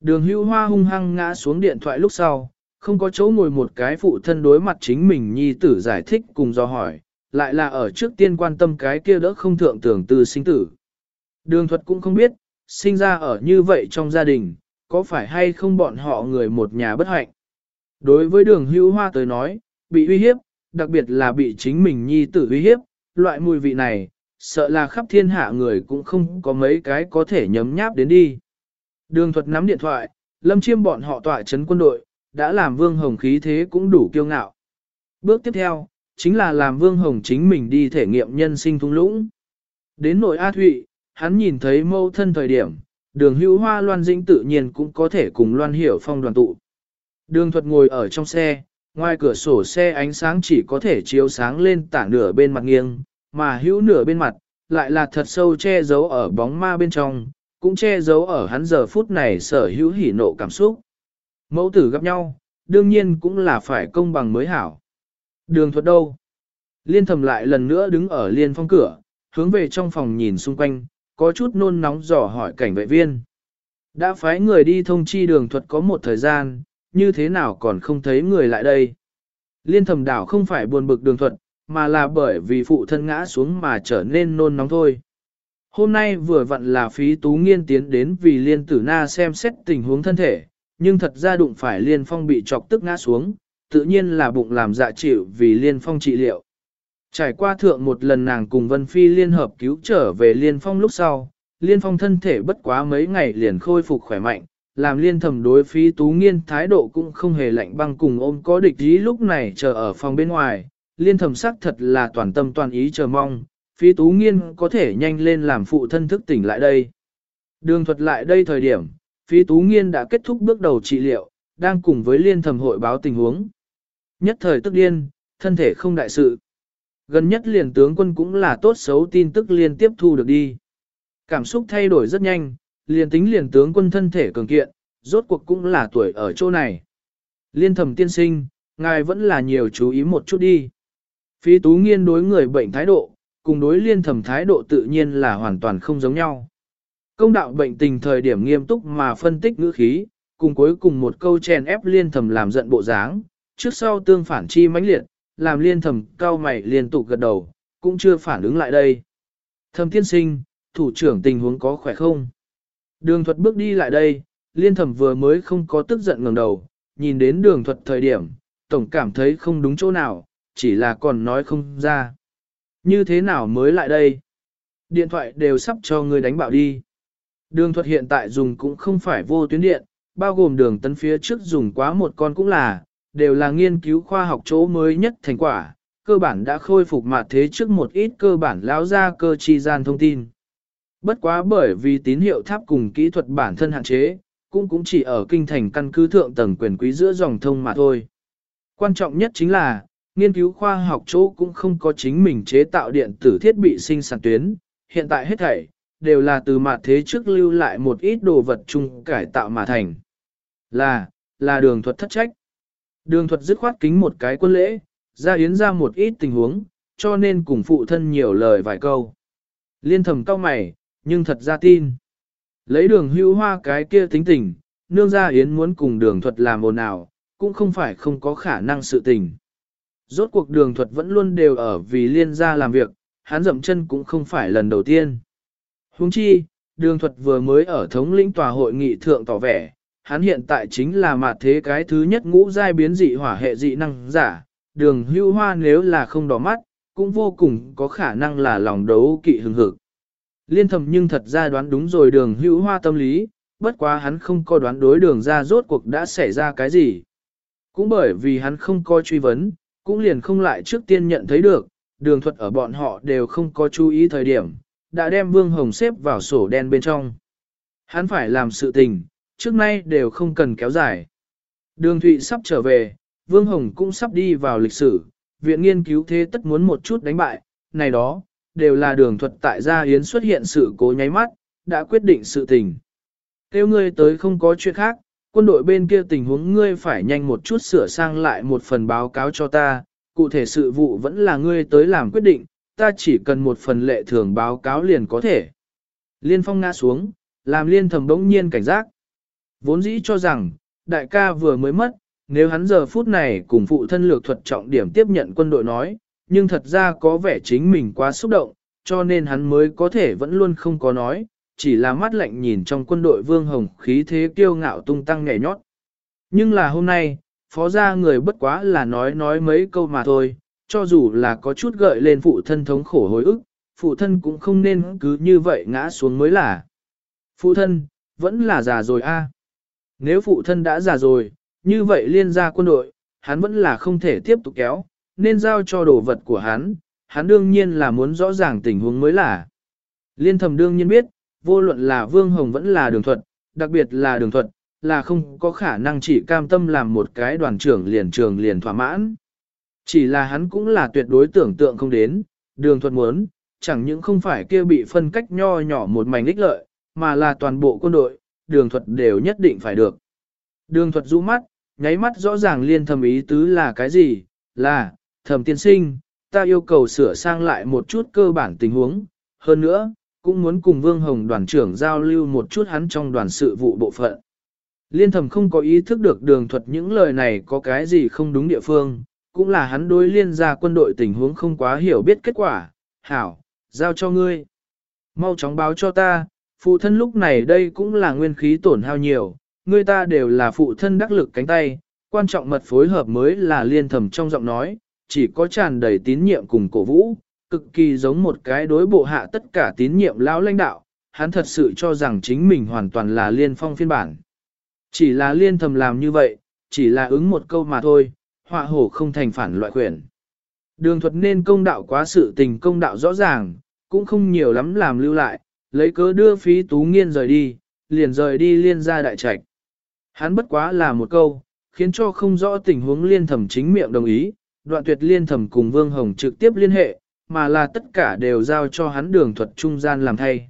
Đường Hưu hoa hung hăng ngã xuống điện thoại lúc sau, Không có chỗ ngồi một cái phụ thân đối mặt chính mình nhi tử giải thích cùng do hỏi, lại là ở trước tiên quan tâm cái kia đỡ không thượng tưởng từ sinh tử. Đường thuật cũng không biết, sinh ra ở như vậy trong gia đình, có phải hay không bọn họ người một nhà bất hạnh. Đối với đường Hưu hoa tới nói, bị uy hiếp, đặc biệt là bị chính mình nhi tử uy hiếp, loại mùi vị này, sợ là khắp thiên hạ người cũng không có mấy cái có thể nhấm nháp đến đi. Đường thuật nắm điện thoại, lâm chiêm bọn họ tỏa chấn quân đội, đã làm vương hồng khí thế cũng đủ kiêu ngạo. Bước tiếp theo, chính là làm vương hồng chính mình đi thể nghiệm nhân sinh thung lũng. Đến nội A Thụy, hắn nhìn thấy mâu thân thời điểm, đường hữu hoa loan dĩnh tự nhiên cũng có thể cùng loan hiểu phong đoàn tụ. Đường thuật ngồi ở trong xe, ngoài cửa sổ xe ánh sáng chỉ có thể chiếu sáng lên tả nửa bên mặt nghiêng, mà hữu nửa bên mặt, lại là thật sâu che giấu ở bóng ma bên trong, cũng che giấu ở hắn giờ phút này sở hữu hỉ nộ cảm xúc. Mẫu tử gặp nhau, đương nhiên cũng là phải công bằng mới hảo. Đường thuật đâu? Liên thầm lại lần nữa đứng ở liên phong cửa, hướng về trong phòng nhìn xung quanh, có chút nôn nóng dò hỏi cảnh vệ viên. Đã phái người đi thông chi đường thuật có một thời gian, như thế nào còn không thấy người lại đây? Liên thầm đảo không phải buồn bực đường thuận, mà là bởi vì phụ thân ngã xuống mà trở nên nôn nóng thôi. Hôm nay vừa vặn là phí tú nghiên tiến đến vì liên tử na xem xét tình huống thân thể, nhưng thật ra đụng phải liên phong bị chọc tức ngã xuống, tự nhiên là bụng làm dạ chịu vì liên phong trị liệu. Trải qua thượng một lần nàng cùng Vân Phi liên hợp cứu trở về liên phong lúc sau, liên phong thân thể bất quá mấy ngày liền khôi phục khỏe mạnh, làm liên thẩm đối phí tú nghiên thái độ cũng không hề lạnh băng cùng ôm có địch ý lúc này chờ ở phòng bên ngoài, liên thẩm sắc thật là toàn tâm toàn ý chờ mong, phí tú nghiên có thể nhanh lên làm phụ thân thức tỉnh lại đây. Đường thuật lại đây thời điểm, phí tú nghiên đã kết thúc bước đầu trị liệu, đang cùng với liên thẩm hội báo tình huống. Nhất thời tức điên, thân thể không đại sự. Gần nhất liền tướng quân cũng là tốt xấu tin tức liên tiếp thu được đi. Cảm xúc thay đổi rất nhanh, liền tính liền tướng quân thân thể cường kiện, rốt cuộc cũng là tuổi ở chỗ này. Liên thẩm tiên sinh, ngài vẫn là nhiều chú ý một chút đi. Phí tú nghiên đối người bệnh thái độ, cùng đối liên thẩm thái độ tự nhiên là hoàn toàn không giống nhau. Công đạo bệnh tình thời điểm nghiêm túc mà phân tích ngữ khí, cùng cuối cùng một câu chèn ép liên thẩm làm giận bộ dáng, trước sau tương phản chi mãnh liệt, làm liên thẩm cao mày liên tục gật đầu, cũng chưa phản ứng lại đây. thẩm tiên sinh, thủ trưởng tình huống có khỏe không? Đường thuật bước đi lại đây, liên Thẩm vừa mới không có tức giận ngẩng đầu, nhìn đến đường thuật thời điểm, tổng cảm thấy không đúng chỗ nào, chỉ là còn nói không ra. Như thế nào mới lại đây? Điện thoại đều sắp cho người đánh bạo đi. Đường thuật hiện tại dùng cũng không phải vô tuyến điện, bao gồm đường tấn phía trước dùng quá một con cũng là, đều là nghiên cứu khoa học chỗ mới nhất thành quả, cơ bản đã khôi phục mặt thế trước một ít cơ bản lão ra cơ chi gian thông tin. Bất quá bởi vì tín hiệu tháp cùng kỹ thuật bản thân hạn chế, cũng cũng chỉ ở kinh thành căn cứ thượng tầng quyền quý giữa dòng thông mà thôi. Quan trọng nhất chính là, nghiên cứu khoa học chỗ cũng không có chính mình chế tạo điện tử thiết bị sinh sản tuyến, hiện tại hết thảy, đều là từ mặt thế trước lưu lại một ít đồ vật chung cải tạo mà thành. Là, là đường thuật thất trách. Đường thuật dứt khoát kính một cái quân lễ, ra yến ra một ít tình huống, cho nên cùng phụ thân nhiều lời vài câu. Liên thầm cao mày, nhưng thật ra tin. Lấy đường hưu hoa cái kia tính tình, nương gia yến muốn cùng đường thuật làm ồn ào, cũng không phải không có khả năng sự tình. Rốt cuộc đường thuật vẫn luôn đều ở vì liên gia làm việc, hắn dậm chân cũng không phải lần đầu tiên. Huống chi, đường thuật vừa mới ở thống lĩnh tòa hội nghị thượng tỏ vẻ, hắn hiện tại chính là mặt thế cái thứ nhất ngũ giai biến dị hỏa hệ dị năng giả, đường hưu hoa nếu là không đỏ mắt, cũng vô cùng có khả năng là lòng đấu kỵ hừng hực. Liên thầm nhưng thật ra đoán đúng rồi đường hữu hoa tâm lý, bất quá hắn không có đoán đối đường ra rốt cuộc đã xảy ra cái gì. Cũng bởi vì hắn không coi truy vấn, cũng liền không lại trước tiên nhận thấy được, đường thuật ở bọn họ đều không có chú ý thời điểm, đã đem Vương Hồng xếp vào sổ đen bên trong. Hắn phải làm sự tình, trước nay đều không cần kéo dài. Đường Thụy sắp trở về, Vương Hồng cũng sắp đi vào lịch sử, viện nghiên cứu thế tất muốn một chút đánh bại, này đó, đều là đường thuật tại gia yến xuất hiện sự cố nháy mắt, đã quyết định sự tình. Kêu ngươi tới không có chuyện khác, quân đội bên kia tình huống ngươi phải nhanh một chút sửa sang lại một phần báo cáo cho ta, cụ thể sự vụ vẫn là ngươi tới làm quyết định, ta chỉ cần một phần lệ thường báo cáo liền có thể. Liên phong ngã xuống, làm liên thầm đống nhiên cảnh giác. Vốn dĩ cho rằng, đại ca vừa mới mất, Nếu hắn giờ phút này cùng phụ thân lược thuật trọng điểm tiếp nhận quân đội nói, nhưng thật ra có vẻ chính mình quá xúc động, cho nên hắn mới có thể vẫn luôn không có nói, chỉ là mắt lạnh nhìn trong quân đội vương hồng khí thế kiêu ngạo tung tăng nhảy nhót. Nhưng là hôm nay, phó gia người bất quá là nói nói mấy câu mà thôi, cho dù là có chút gợi lên phụ thân thống khổ hối ức, phụ thân cũng không nên cứ như vậy ngã xuống mới là. Phụ thân, vẫn là già rồi a. Nếu phụ thân đã già rồi, như vậy liên gia quân đội, hắn vẫn là không thể tiếp tục kéo, nên giao cho đồ vật của hắn, hắn đương nhiên là muốn rõ ràng tình huống mới là. Liên thầm đương nhiên biết, vô luận là Vương Hồng vẫn là đường thuật, đặc biệt là đường thuật, là không có khả năng chỉ cam tâm làm một cái đoàn trưởng liền trường liền thỏa mãn. Chỉ là hắn cũng là tuyệt đối tưởng tượng không đến, đường thuật muốn, chẳng những không phải kia bị phân cách nho nhỏ một mảnh ích lợi, mà là toàn bộ quân đội, đường thuật đều nhất định phải được. Đường thuật rũ mắt, nháy mắt rõ ràng liên thầm ý tứ là cái gì, là, Thẩm tiên sinh, ta yêu cầu sửa sang lại một chút cơ bản tình huống, hơn nữa, cũng muốn cùng Vương Hồng đoàn trưởng giao lưu một chút hắn trong đoàn sự vụ bộ phận. Liên Thẩm không có ý thức được đường thuật những lời này có cái gì không đúng địa phương, cũng là hắn đối liên gia quân đội tình huống không quá hiểu biết kết quả. Hảo, giao cho ngươi. Mau chóng báo cho ta, phụ thân lúc này đây cũng là nguyên khí tổn hao nhiều, người ta đều là phụ thân đắc lực cánh tay, quan trọng mật phối hợp mới là liên Thẩm trong giọng nói, chỉ có tràn đầy tín nhiệm cùng cổ vũ, cực kỳ giống một cái đối bộ hạ tất cả tín nhiệm lão lãnh đạo, hắn thật sự cho rằng chính mình hoàn toàn là liên phong phiên bản. Chỉ là liên thầm làm như vậy, chỉ là ứng một câu mà thôi, họa hổ không thành phản loại quyền. Đường thuật nên công đạo quá sự tình công đạo rõ ràng, cũng không nhiều lắm làm lưu lại, lấy cớ đưa phí tú nghiên rời đi, liền rời đi liên ra đại trạch. Hắn bất quá là một câu, khiến cho không rõ tình huống liên thẩm chính miệng đồng ý, đoạn tuyệt liên thẩm cùng Vương Hồng trực tiếp liên hệ, mà là tất cả đều giao cho hắn đường thuật trung gian làm thay.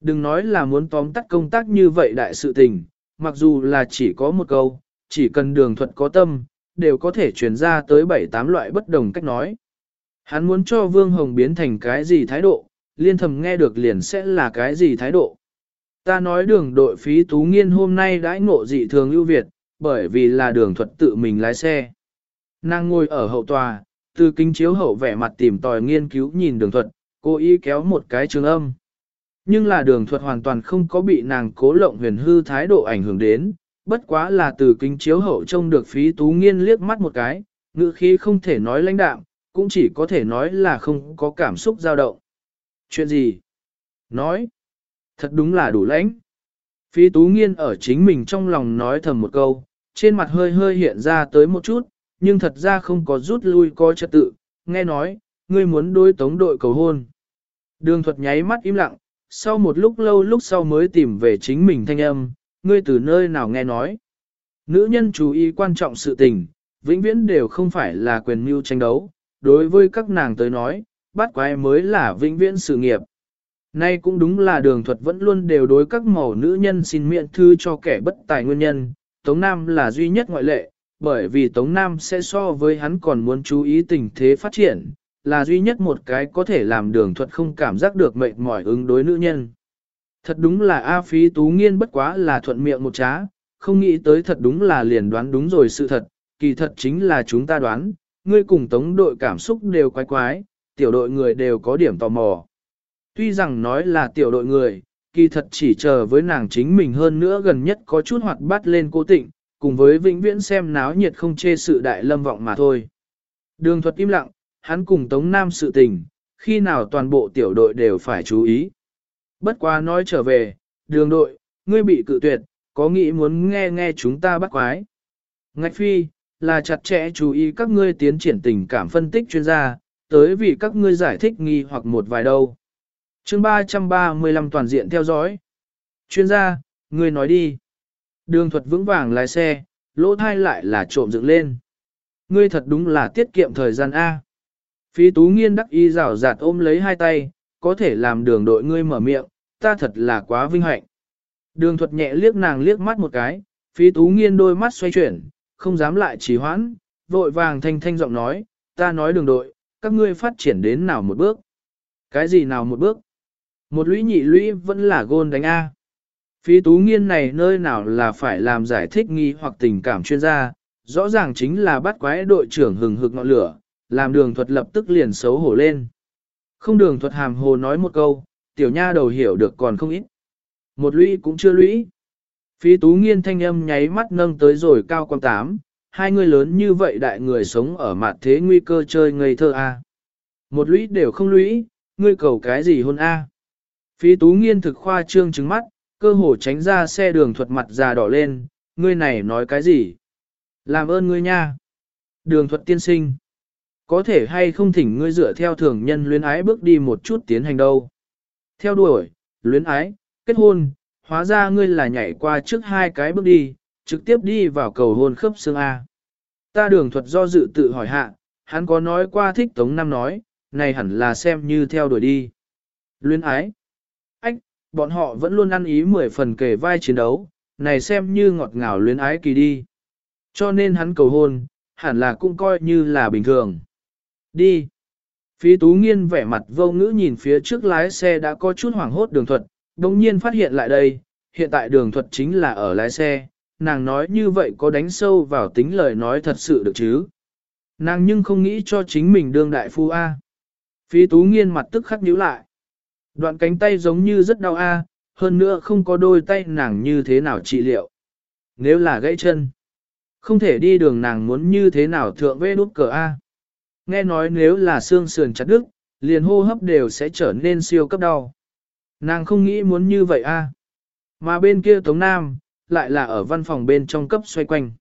Đừng nói là muốn tóm tắt công tác như vậy đại sự tình, mặc dù là chỉ có một câu, chỉ cần đường thuật có tâm, đều có thể truyền ra tới 7-8 loại bất đồng cách nói. Hắn muốn cho Vương Hồng biến thành cái gì thái độ, liên thầm nghe được liền sẽ là cái gì thái độ. Ta nói đường đội phí tú nghiên hôm nay đãi ngộ dị thường ưu việt, bởi vì là đường thuật tự mình lái xe. Nàng ngồi ở hậu tòa, từ kính chiếu hậu vẻ mặt tìm tòi nghiên cứu nhìn đường thuật, cố ý kéo một cái trường âm. Nhưng là đường thuật hoàn toàn không có bị nàng cố lộng huyền hư thái độ ảnh hưởng đến, bất quá là từ kính chiếu hậu trông được phí tú nghiên liếc mắt một cái, ngữ khí không thể nói lãnh đạm, cũng chỉ có thể nói là không có cảm xúc dao động. Chuyện gì? Nói. Thật đúng là đủ lãnh. Phí tú nghiên ở chính mình trong lòng nói thầm một câu, trên mặt hơi hơi hiện ra tới một chút, nhưng thật ra không có rút lui coi trật tự, nghe nói, ngươi muốn đối tống đội cầu hôn. Đường thuật nháy mắt im lặng, sau một lúc lâu lúc sau mới tìm về chính mình thanh âm, ngươi từ nơi nào nghe nói. Nữ nhân chú ý quan trọng sự tình, vĩnh viễn đều không phải là quyền mưu tranh đấu, đối với các nàng tới nói, bắt quái mới là vĩnh viễn sự nghiệp. Nay cũng đúng là đường thuật vẫn luôn đều đối các mẫu nữ nhân xin miệng thư cho kẻ bất tài nguyên nhân, Tống Nam là duy nhất ngoại lệ, bởi vì Tống Nam sẽ so với hắn còn muốn chú ý tình thế phát triển, là duy nhất một cái có thể làm đường thuật không cảm giác được mệt mỏi ứng đối nữ nhân. Thật đúng là A Phí Tú Nghiên bất quá là thuận miệng một trá, không nghĩ tới thật đúng là liền đoán đúng rồi sự thật, kỳ thật chính là chúng ta đoán, ngươi cùng tống đội cảm xúc đều quái quái, tiểu đội người đều có điểm tò mò. Tuy rằng nói là tiểu đội người, kỳ thật chỉ chờ với nàng chính mình hơn nữa gần nhất có chút hoạt bát lên cố tịnh, cùng với vĩnh viễn xem náo nhiệt không chê sự đại lâm vọng mà thôi. Đường thuật im lặng, hắn cùng Tống Nam sự tình, khi nào toàn bộ tiểu đội đều phải chú ý. Bất quá nói trở về, đường đội, ngươi bị cự tuyệt, có nghĩ muốn nghe nghe chúng ta bắt quái. Ngạch phi, là chặt chẽ chú ý các ngươi tiến triển tình cảm phân tích chuyên gia, tới vì các ngươi giải thích nghi hoặc một vài đâu. chương 335 toàn diện theo dõi. Chuyên gia, ngươi nói đi. Đường thuật vững vàng lái xe, lỗ thai lại là trộm dựng lên. Ngươi thật đúng là tiết kiệm thời gian A. Phí tú nghiên đắc y rào rạt ôm lấy hai tay, có thể làm đường đội ngươi mở miệng, ta thật là quá vinh hạnh. Đường thuật nhẹ liếc nàng liếc mắt một cái, phí tú nghiên đôi mắt xoay chuyển, không dám lại trì hoãn, vội vàng thanh thanh giọng nói, ta nói đường đội, các ngươi phát triển đến nào một bước. Cái gì nào một bước? Một lũy nhị lũy vẫn là gôn đánh A. Phí tú nghiên này nơi nào là phải làm giải thích nghi hoặc tình cảm chuyên gia, rõ ràng chính là bắt quái đội trưởng hừng hực ngọn lửa, làm đường thuật lập tức liền xấu hổ lên. Không đường thuật hàm hồ nói một câu, tiểu nha đầu hiểu được còn không ít. Một lũy cũng chưa lũy. Phi tú nghiên thanh âm nháy mắt nâng tới rồi cao quan tám, hai người lớn như vậy đại người sống ở mặt thế nguy cơ chơi ngây thơ a. Một lũy đều không lũy, ngươi cầu cái gì hôn a? Phi tú nghiên thực khoa trương trứng mắt, cơ hồ tránh ra xe đường thuật mặt già đỏ lên, ngươi này nói cái gì? Làm ơn ngươi nha. Đường thuật tiên sinh. Có thể hay không thỉnh ngươi dựa theo thường nhân luyến ái bước đi một chút tiến hành đâu. Theo đuổi, luyến ái, kết hôn, hóa ra ngươi là nhảy qua trước hai cái bước đi, trực tiếp đi vào cầu hôn khớp xương A. Ta đường thuật do dự tự hỏi hạ, hắn có nói qua thích Tống Nam nói, này hẳn là xem như theo đuổi đi. Luyến ái. Bọn họ vẫn luôn ăn ý mười phần kề vai chiến đấu, này xem như ngọt ngào luyến ái kỳ đi. Cho nên hắn cầu hôn, hẳn là cũng coi như là bình thường. Đi. Phí tú nghiên vẻ mặt vô ngữ nhìn phía trước lái xe đã có chút hoảng hốt đường thuật, đồng nhiên phát hiện lại đây, hiện tại đường thuật chính là ở lái xe, nàng nói như vậy có đánh sâu vào tính lời nói thật sự được chứ. Nàng nhưng không nghĩ cho chính mình đương đại phu A. Phí tú nghiên mặt tức khắc nhíu lại. Đoạn cánh tay giống như rất đau A, hơn nữa không có đôi tay nàng như thế nào trị liệu. Nếu là gãy chân, không thể đi đường nàng muốn như thế nào thượng vê đút cờ A. Nghe nói nếu là xương sườn chặt đứt, liền hô hấp đều sẽ trở nên siêu cấp đau. Nàng không nghĩ muốn như vậy a. Mà bên kia Tống Nam, lại là ở văn phòng bên trong cấp xoay quanh.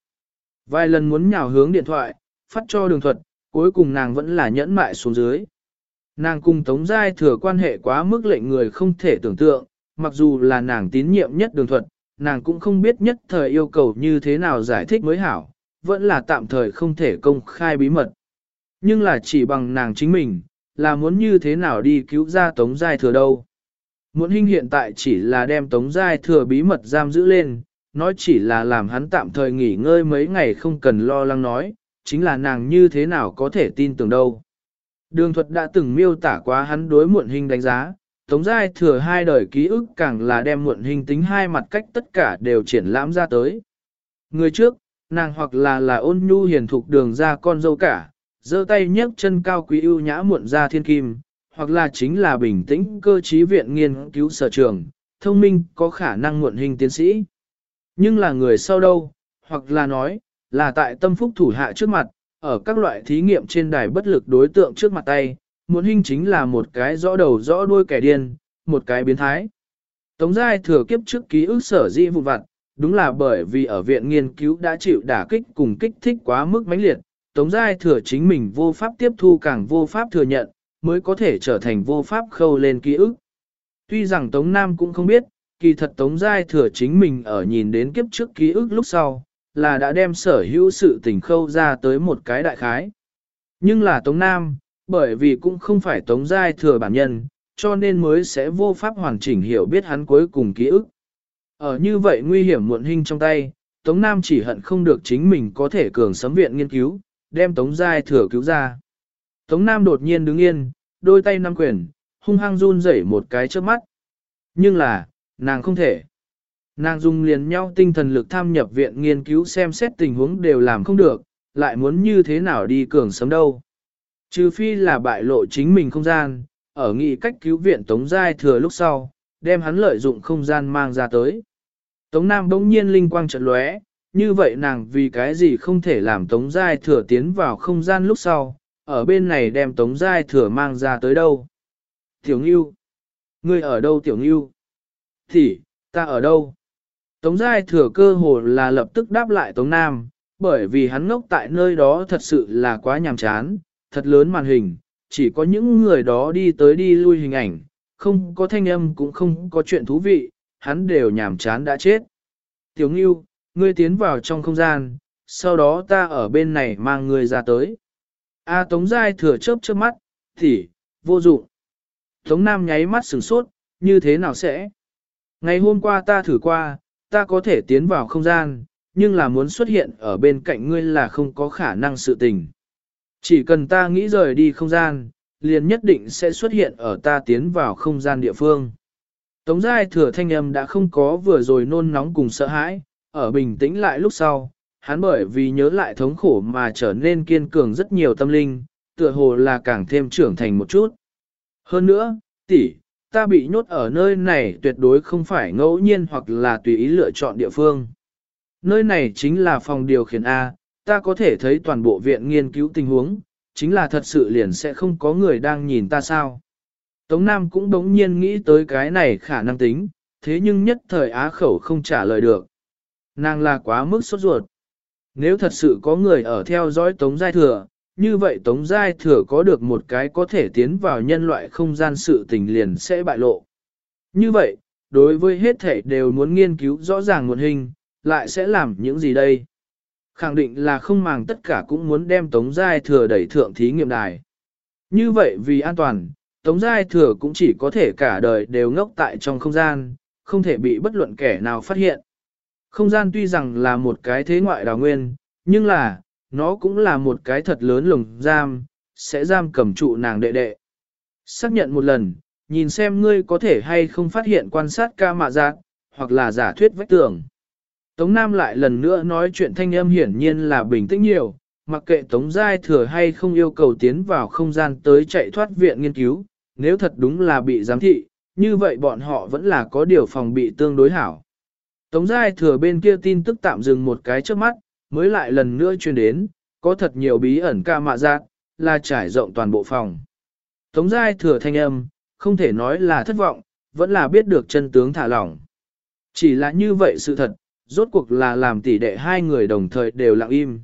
Vài lần muốn nhào hướng điện thoại, phát cho đường thuật, cuối cùng nàng vẫn là nhẫn mại xuống dưới. Nàng cùng Tống Giai thừa quan hệ quá mức lệnh người không thể tưởng tượng, mặc dù là nàng tín nhiệm nhất đường thuật, nàng cũng không biết nhất thời yêu cầu như thế nào giải thích mới hảo, vẫn là tạm thời không thể công khai bí mật. Nhưng là chỉ bằng nàng chính mình, là muốn như thế nào đi cứu ra Tống Giai thừa đâu. Muốn hình hiện tại chỉ là đem Tống Giai thừa bí mật giam giữ lên, nói chỉ là làm hắn tạm thời nghỉ ngơi mấy ngày không cần lo lắng nói, chính là nàng như thế nào có thể tin tưởng đâu. Đường thuật đã từng miêu tả quá hắn đối muộn hình đánh giá, Tống Giai thừa hai đời ký ức càng là đem muộn hình tính hai mặt cách tất cả đều triển lãm ra tới. Người trước, nàng hoặc là là ôn nhu hiền thục đường ra con dâu cả, giơ tay nhấc chân cao quý ưu nhã muộn ra thiên kim, hoặc là chính là bình tĩnh cơ trí viện nghiên cứu sở trường, thông minh có khả năng muộn hình tiến sĩ. Nhưng là người sau đâu, hoặc là nói, là tại tâm phúc thủ hạ trước mặt, ở các loại thí nghiệm trên đài bất lực đối tượng trước mặt tay, muốn hình chính là một cái rõ đầu rõ đuôi kẻ điên, một cái biến thái. Tống giai thừa kiếp trước ký ức sở dĩ vụ vặt, đúng là bởi vì ở viện nghiên cứu đã chịu đả kích cùng kích thích quá mức mãnh liệt, Tống Giai thừa chính mình vô pháp tiếp thu càng vô pháp thừa nhận, mới có thể trở thành vô pháp khâu lên ký ức. Tuy rằng Tống Nam cũng không biết, kỳ thật Tống Giai thừa chính mình ở nhìn đến kiếp trước ký ức lúc sau, là đã đem sở hữu sự tình khâu ra tới một cái đại khái. Nhưng là Tống Nam, bởi vì cũng không phải Tống Giai thừa bản nhân, cho nên mới sẽ vô pháp hoàn chỉnh hiểu biết hắn cuối cùng ký ức. Ở như vậy nguy hiểm muộn hình trong tay, Tống Nam chỉ hận không được chính mình có thể cường sấm viện nghiên cứu, đem Tống Giai thừa cứu ra. Tống Nam đột nhiên đứng yên, đôi tay nắm quyền, hung hăng run rẩy một cái trước mắt. Nhưng là, nàng không thể. Nàng dùng liền nhau tinh thần lực tham nhập viện nghiên cứu xem xét tình huống đều làm không được, lại muốn như thế nào đi cường sớm đâu. Trừ phi là bại lộ chính mình không gian, ở nghị cách cứu viện Tống Giai thừa lúc sau, đem hắn lợi dụng không gian mang ra tới. Tống Nam bỗng nhiên linh quang trận lóe, như vậy nàng vì cái gì không thể làm Tống Giai Thừa tiến vào không gian lúc sau, ở bên này đem Tống Giai Thừa mang ra tới đâu. Tiểu Ngưu, ngươi ở đâu Tiểu Ngưu? Thì, ta ở đâu? Tống Giai Thừa cơ hồ là lập tức đáp lại Tống Nam, bởi vì hắn ngốc tại nơi đó thật sự là quá nhàm chán, thật lớn màn hình, chỉ có những người đó đi tới đi lui hình ảnh, không có thanh âm cũng không có chuyện thú vị, hắn đều nhàm chán đã chết. Tiểu Ngưu, ngươi tiến vào trong không gian, sau đó ta ở bên này mang ngươi ra tới. A Tống Giai thừa chớp chớp mắt, thì, vô dụng. Tống Nam nháy mắt sửng sốt, như thế nào sẽ? Ngày hôm qua ta thử qua, ta có thể tiến vào không gian, nhưng là muốn xuất hiện ở bên cạnh ngươi là không có khả năng sự tình. Chỉ cần ta nghĩ rời đi không gian, liền nhất định sẽ xuất hiện ở ta tiến vào không gian địa phương. Tống giai thừa thanh âm đã không có vừa rồi nôn nóng cùng sợ hãi, ở bình tĩnh lại lúc sau, hắn bởi vì nhớ lại thống khổ mà trở nên kiên cường rất nhiều tâm linh, tựa hồ là càng thêm trưởng thành một chút. Hơn nữa, tỷ, ta bị nhốt ở nơi này tuyệt đối không phải ngẫu nhiên hoặc là tùy ý lựa chọn địa phương. Nơi này chính là phòng điều khiển A, ta có thể thấy toàn bộ viện nghiên cứu tình huống, chính là thật sự liền sẽ không có người đang nhìn ta sao. Tống Nam cũng đống nhiên nghĩ tới cái này khả năng tính, thế nhưng nhất thời á khẩu không trả lời được. Nàng là quá mức sốt ruột. Nếu thật sự có người ở theo dõi Tống Giai Thừa, như vậy Tống Giai Thừa có được một cái có thể tiến vào nhân loại không gian sự tình liền sẽ bại lộ. Như vậy, đối với hết thể đều muốn nghiên cứu rõ ràng nguồn hình, lại sẽ làm những gì đây? Khẳng định là không màng tất cả cũng muốn đem Tống Giai Thừa đẩy thượng thí nghiệm đài. Như vậy vì an toàn, Tống Giai Thừa cũng chỉ có thể cả đời đều ngốc tại trong không gian, không thể bị bất luận kẻ nào phát hiện. Không gian tuy rằng là một cái thế ngoại đào nguyên, nhưng là, nó cũng là một cái thật lớn lồng giam, sẽ giam cầm trụ nàng đệ đệ. Xác nhận một lần, nhìn xem ngươi có thể hay không phát hiện quan sát ca mạ giác, hoặc là giả thuyết vách tường. Tống Nam lại lần nữa nói chuyện thanh âm hiển nhiên là bình tĩnh nhiều, mặc kệ Tống Giai thừa hay không yêu cầu tiến vào không gian tới chạy thoát viện nghiên cứu, nếu thật đúng là bị giám thị, như vậy bọn họ vẫn là có điều phòng bị tương đối hảo. Tống Giai thừa bên kia tin tức tạm dừng một cái trước mắt, mới lại lần nữa truyền đến, có thật nhiều bí ẩn ca mạ giác, là trải rộng toàn bộ phòng. Tống Giai thừa thanh âm, không thể nói là thất vọng, vẫn là biết được chân tướng thả lỏng. Chỉ là như vậy sự thật, rốt cuộc là làm tỷ đệ hai người đồng thời đều lặng im.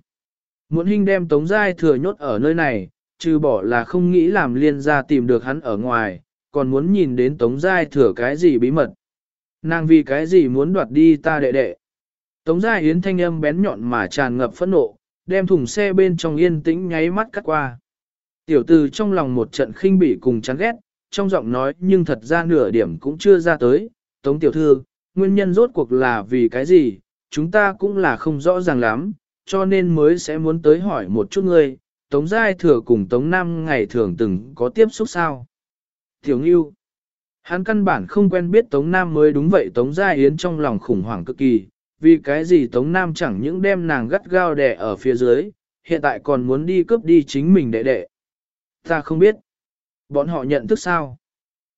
Muốn hình đem Tống Giai thừa nhốt ở nơi này, trừ bỏ là không nghĩ làm liên ra tìm được hắn ở ngoài, còn muốn nhìn đến Tống Giai thừa cái gì bí mật. Nàng vì cái gì muốn đoạt đi ta đệ đệ. Tống Gia Yến thanh âm bén nhọn mà tràn ngập phẫn nộ, đem thùng xe bên trong yên tĩnh nháy mắt cắt qua. Tiểu từ trong lòng một trận khinh bỉ cùng chán ghét, trong giọng nói nhưng thật ra nửa điểm cũng chưa ra tới. Tống tiểu thư, nguyên nhân rốt cuộc là vì cái gì, chúng ta cũng là không rõ ràng lắm, cho nên mới sẽ muốn tới hỏi một chút ngươi, Tống Giai Thừa cùng Tống Nam ngày thường từng có tiếp xúc sao? Tiểu Ngưu Hắn căn bản không quen biết Tống Nam mới đúng vậy Tống Giai Yến trong lòng khủng hoảng cực kỳ, vì cái gì Tống Nam chẳng những đem nàng gắt gao đè ở phía dưới, hiện tại còn muốn đi cướp đi chính mình đệ đệ. Ta không biết. Bọn họ nhận thức sao?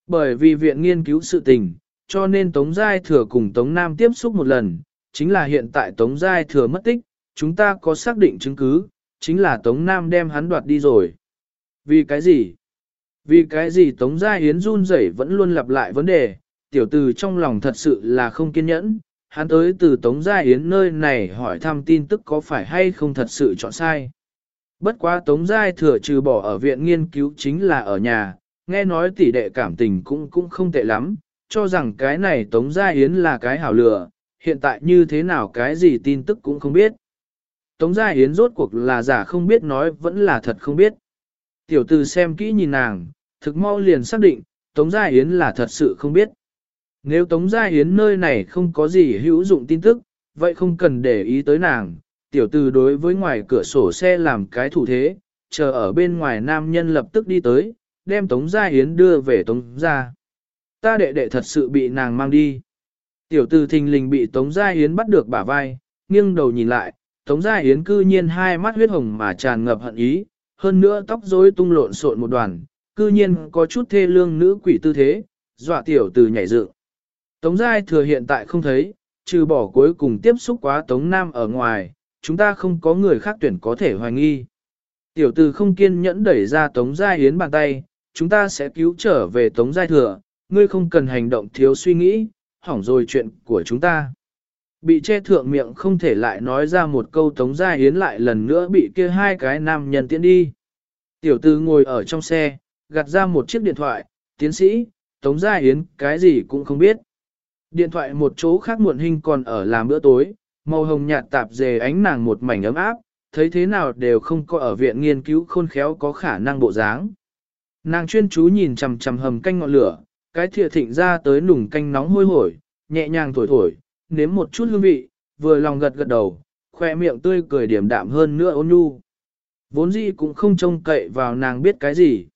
Bởi vì viện nghiên cứu sự tình, cho nên Tống Giai Thừa cùng Tống Nam tiếp xúc một lần, chính là hiện tại Tống Giai Thừa mất tích, chúng ta có xác định chứng cứ, chính là Tống Nam đem hắn đoạt đi rồi. Vì cái gì? Vì cái gì Tống Gia Yến run rẩy vẫn luôn lặp lại vấn đề, tiểu tử trong lòng thật sự là không kiên nhẫn, hắn tới từ Tống Gia Yến nơi này hỏi thăm tin tức có phải hay không thật sự chọn sai. Bất quá Tống Gia thừa trừ bỏ ở viện nghiên cứu chính là ở nhà, nghe nói tỷ đệ cảm tình cũng cũng không tệ lắm, cho rằng cái này Tống Gia Yến là cái hảo lừa, hiện tại như thế nào cái gì tin tức cũng không biết. Tống Gia Yến rốt cuộc là giả không biết nói vẫn là thật không biết. Tiểu tử xem kỹ nhìn nàng, thực mau liền xác định, Tống Gia Yến là thật sự không biết. Nếu Tống Gia Yến nơi này không có gì hữu dụng tin tức, vậy không cần để ý tới nàng. Tiểu tử đối với ngoài cửa sổ xe làm cái thủ thế, chờ ở bên ngoài nam nhân lập tức đi tới, đem Tống Gia Yến đưa về Tống Gia. Ta đệ đệ thật sự bị nàng mang đi. Tiểu tử thình lình bị Tống Gia Yến bắt được bả vai, nghiêng đầu nhìn lại, Tống Gia Yến cư nhiên hai mắt huyết hồng mà tràn ngập hận ý, hơn nữa tóc rối tung lộn xộn một đoàn, cư nhiên có chút thê lương nữ quỷ tư thế, dọa tiểu từ nhảy dựng. Tống Giai thừa hiện tại không thấy, trừ bỏ cuối cùng tiếp xúc quá Tống Nam ở ngoài, chúng ta không có người khác tuyển có thể hoài nghi. Tiểu từ không kiên nhẫn đẩy ra Tống Giai Yến bàn tay, chúng ta sẽ cứu trở về Tống Giai thừa, ngươi không cần hành động thiếu suy nghĩ, hỏng rồi chuyện của chúng ta. Bị che thượng miệng không thể lại nói ra một câu Tống Giai Yến lại lần nữa bị kia hai cái nam nhân tiễn đi. Tiểu tư ngồi ở trong xe, gạt ra một chiếc điện thoại, tiến sĩ, Tống Giai Yến cái gì cũng không biết. Điện thoại một chỗ khác muộn hình còn ở làm bữa tối, màu hồng nhạt tạp dề ánh nàng một mảnh ấm áp, thấy thế nào đều không có ở viện nghiên cứu khôn khéo có khả năng bộ dáng. Nàng chuyên chú nhìn chằm chằm hầm canh ngọn lửa, cái thìa thịnh ra tới nùng canh nóng hôi hổi, nhẹ nhàng thổi thổi, nếm một chút hương vị, vừa lòng gật gật đầu, khoe miệng tươi cười điểm đạm hơn nữa ôn nhu. Vốn dĩ cũng không trông cậy vào nàng biết cái gì.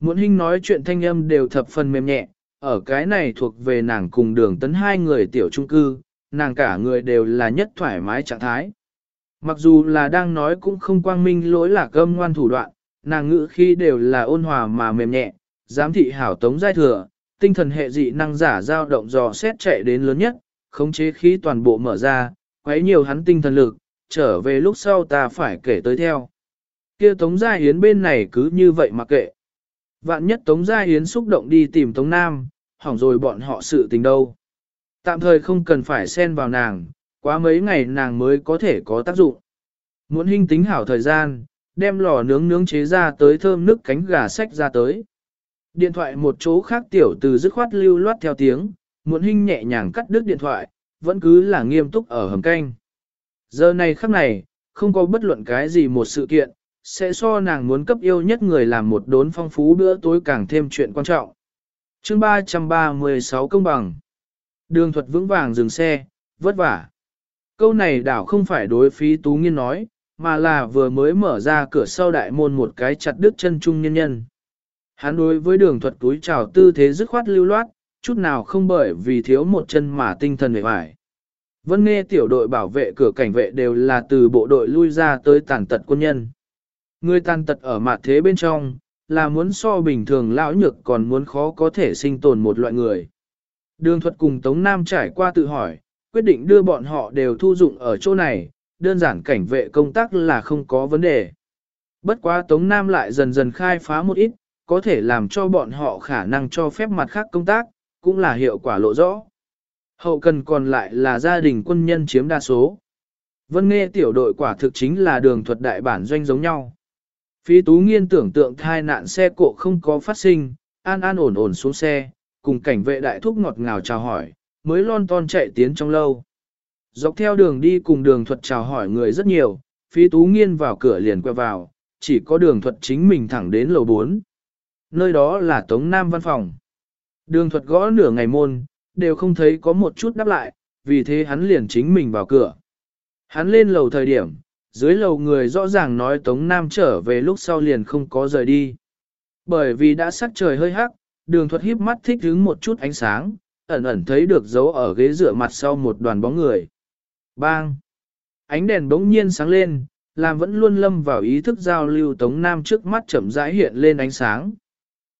Muộn hình nói chuyện thanh âm đều thập phần mềm nhẹ, ở cái này thuộc về nàng cùng đường tấn hai người tiểu trung cư, nàng cả người đều là nhất thoải mái trạng thái. Mặc dù là đang nói cũng không quang minh lỗi là cơm ngoan thủ đoạn, nàng ngữ khi đều là ôn hòa mà mềm nhẹ, giám thị hảo tống giai thừa, tinh thần hệ dị năng giả dao động dò xét chạy đến lớn nhất, khống chế khí toàn bộ mở ra, quấy nhiều hắn tinh thần lực, trở về lúc sau ta phải kể tới theo. Kia Tống Gia Hiến bên này cứ như vậy mà kệ. Vạn nhất Tống Gia Hiến xúc động đi tìm Tống Nam, hỏng rồi bọn họ sự tình đâu. Tạm thời không cần phải xen vào nàng, quá mấy ngày nàng mới có thể có tác dụng. Muốn hình tính hảo thời gian, đem lò nướng nướng chế ra tới thơm nước cánh gà sách ra tới. Điện thoại một chỗ khác tiểu từ dứt khoát lưu loát theo tiếng, muốn hình nhẹ nhàng cắt đứt điện thoại, vẫn cứ là nghiêm túc ở hầm canh. Giờ này khắc này, không có bất luận cái gì một sự kiện, sẽ so nàng muốn cấp yêu nhất người làm một đốn phong phú bữa tối càng thêm chuyện quan trọng. chương 336 công bằng. Đường thuật vững vàng dừng xe, vất vả. Câu này đảo không phải đối phí tú nghiên nói, mà là vừa mới mở ra cửa sau đại môn một cái chặt đứt chân trung nhân nhân. Hắn đối với đường thuật túi chào tư thế dứt khoát lưu loát, chút nào không bởi vì thiếu một chân mà tinh thần mệt mỏi. Vân nghe tiểu đội bảo vệ cửa cảnh vệ đều là từ bộ đội lui ra tới tàn tật quân nhân. Người tàn tật ở mặt thế bên trong, là muốn so bình thường lão nhược còn muốn khó có thể sinh tồn một loại người. Đường thuật cùng Tống Nam trải qua tự hỏi, quyết định đưa bọn họ đều thu dụng ở chỗ này, đơn giản cảnh vệ công tác là không có vấn đề. Bất quá Tống Nam lại dần dần khai phá một ít, có thể làm cho bọn họ khả năng cho phép mặt khác công tác, cũng là hiệu quả lộ rõ. Hậu cần còn lại là gia đình quân nhân chiếm đa số. Vân nghe tiểu đội quả thực chính là đường thuật đại bản doanh giống nhau. Phí tú nghiên tưởng tượng thai nạn xe cộ không có phát sinh, an an ổn ổn xuống xe, cùng cảnh vệ đại thúc ngọt ngào chào hỏi, mới lon ton chạy tiến trong lâu. Dọc theo đường đi cùng đường thuật chào hỏi người rất nhiều, phí tú nghiên vào cửa liền quẹo vào, chỉ có đường thuật chính mình thẳng đến lầu 4. Nơi đó là Tống Nam văn phòng. Đường thuật gõ nửa ngày môn, đều không thấy có một chút đáp lại, vì thế hắn liền chính mình vào cửa. Hắn lên lầu thời điểm, dưới lầu người rõ ràng nói Tống Nam trở về lúc sau liền không có rời đi. Bởi vì đã sắc trời hơi hắc, đường thuật híp mắt thích hứng một chút ánh sáng, ẩn ẩn thấy được dấu ở ghế dựa mặt sau một đoàn bóng người. Bang! Ánh đèn bỗng nhiên sáng lên, làm vẫn luôn lâm vào ý thức giao lưu Tống Nam trước mắt chậm rãi hiện lên ánh sáng.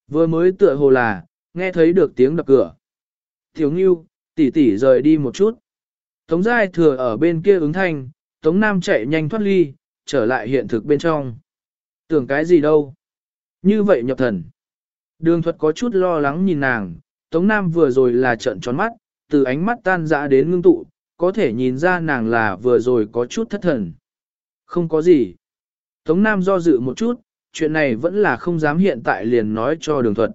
Vừa mới tựa hồ là, nghe thấy được tiếng đập cửa. Thiếu Ngưu, tỷ tỷ rời đi một chút. Tống Giai thừa ở bên kia ứng thanh, Tống Nam chạy nhanh thoát ly, trở lại hiện thực bên trong. Tưởng cái gì đâu? Như vậy nhập thần. Đường thuật có chút lo lắng nhìn nàng, Tống Nam vừa rồi là trận tròn mắt, từ ánh mắt tan dã đến ngưng tụ, có thể nhìn ra nàng là vừa rồi có chút thất thần. Không có gì. Tống Nam do dự một chút, chuyện này vẫn là không dám hiện tại liền nói cho đường thuật.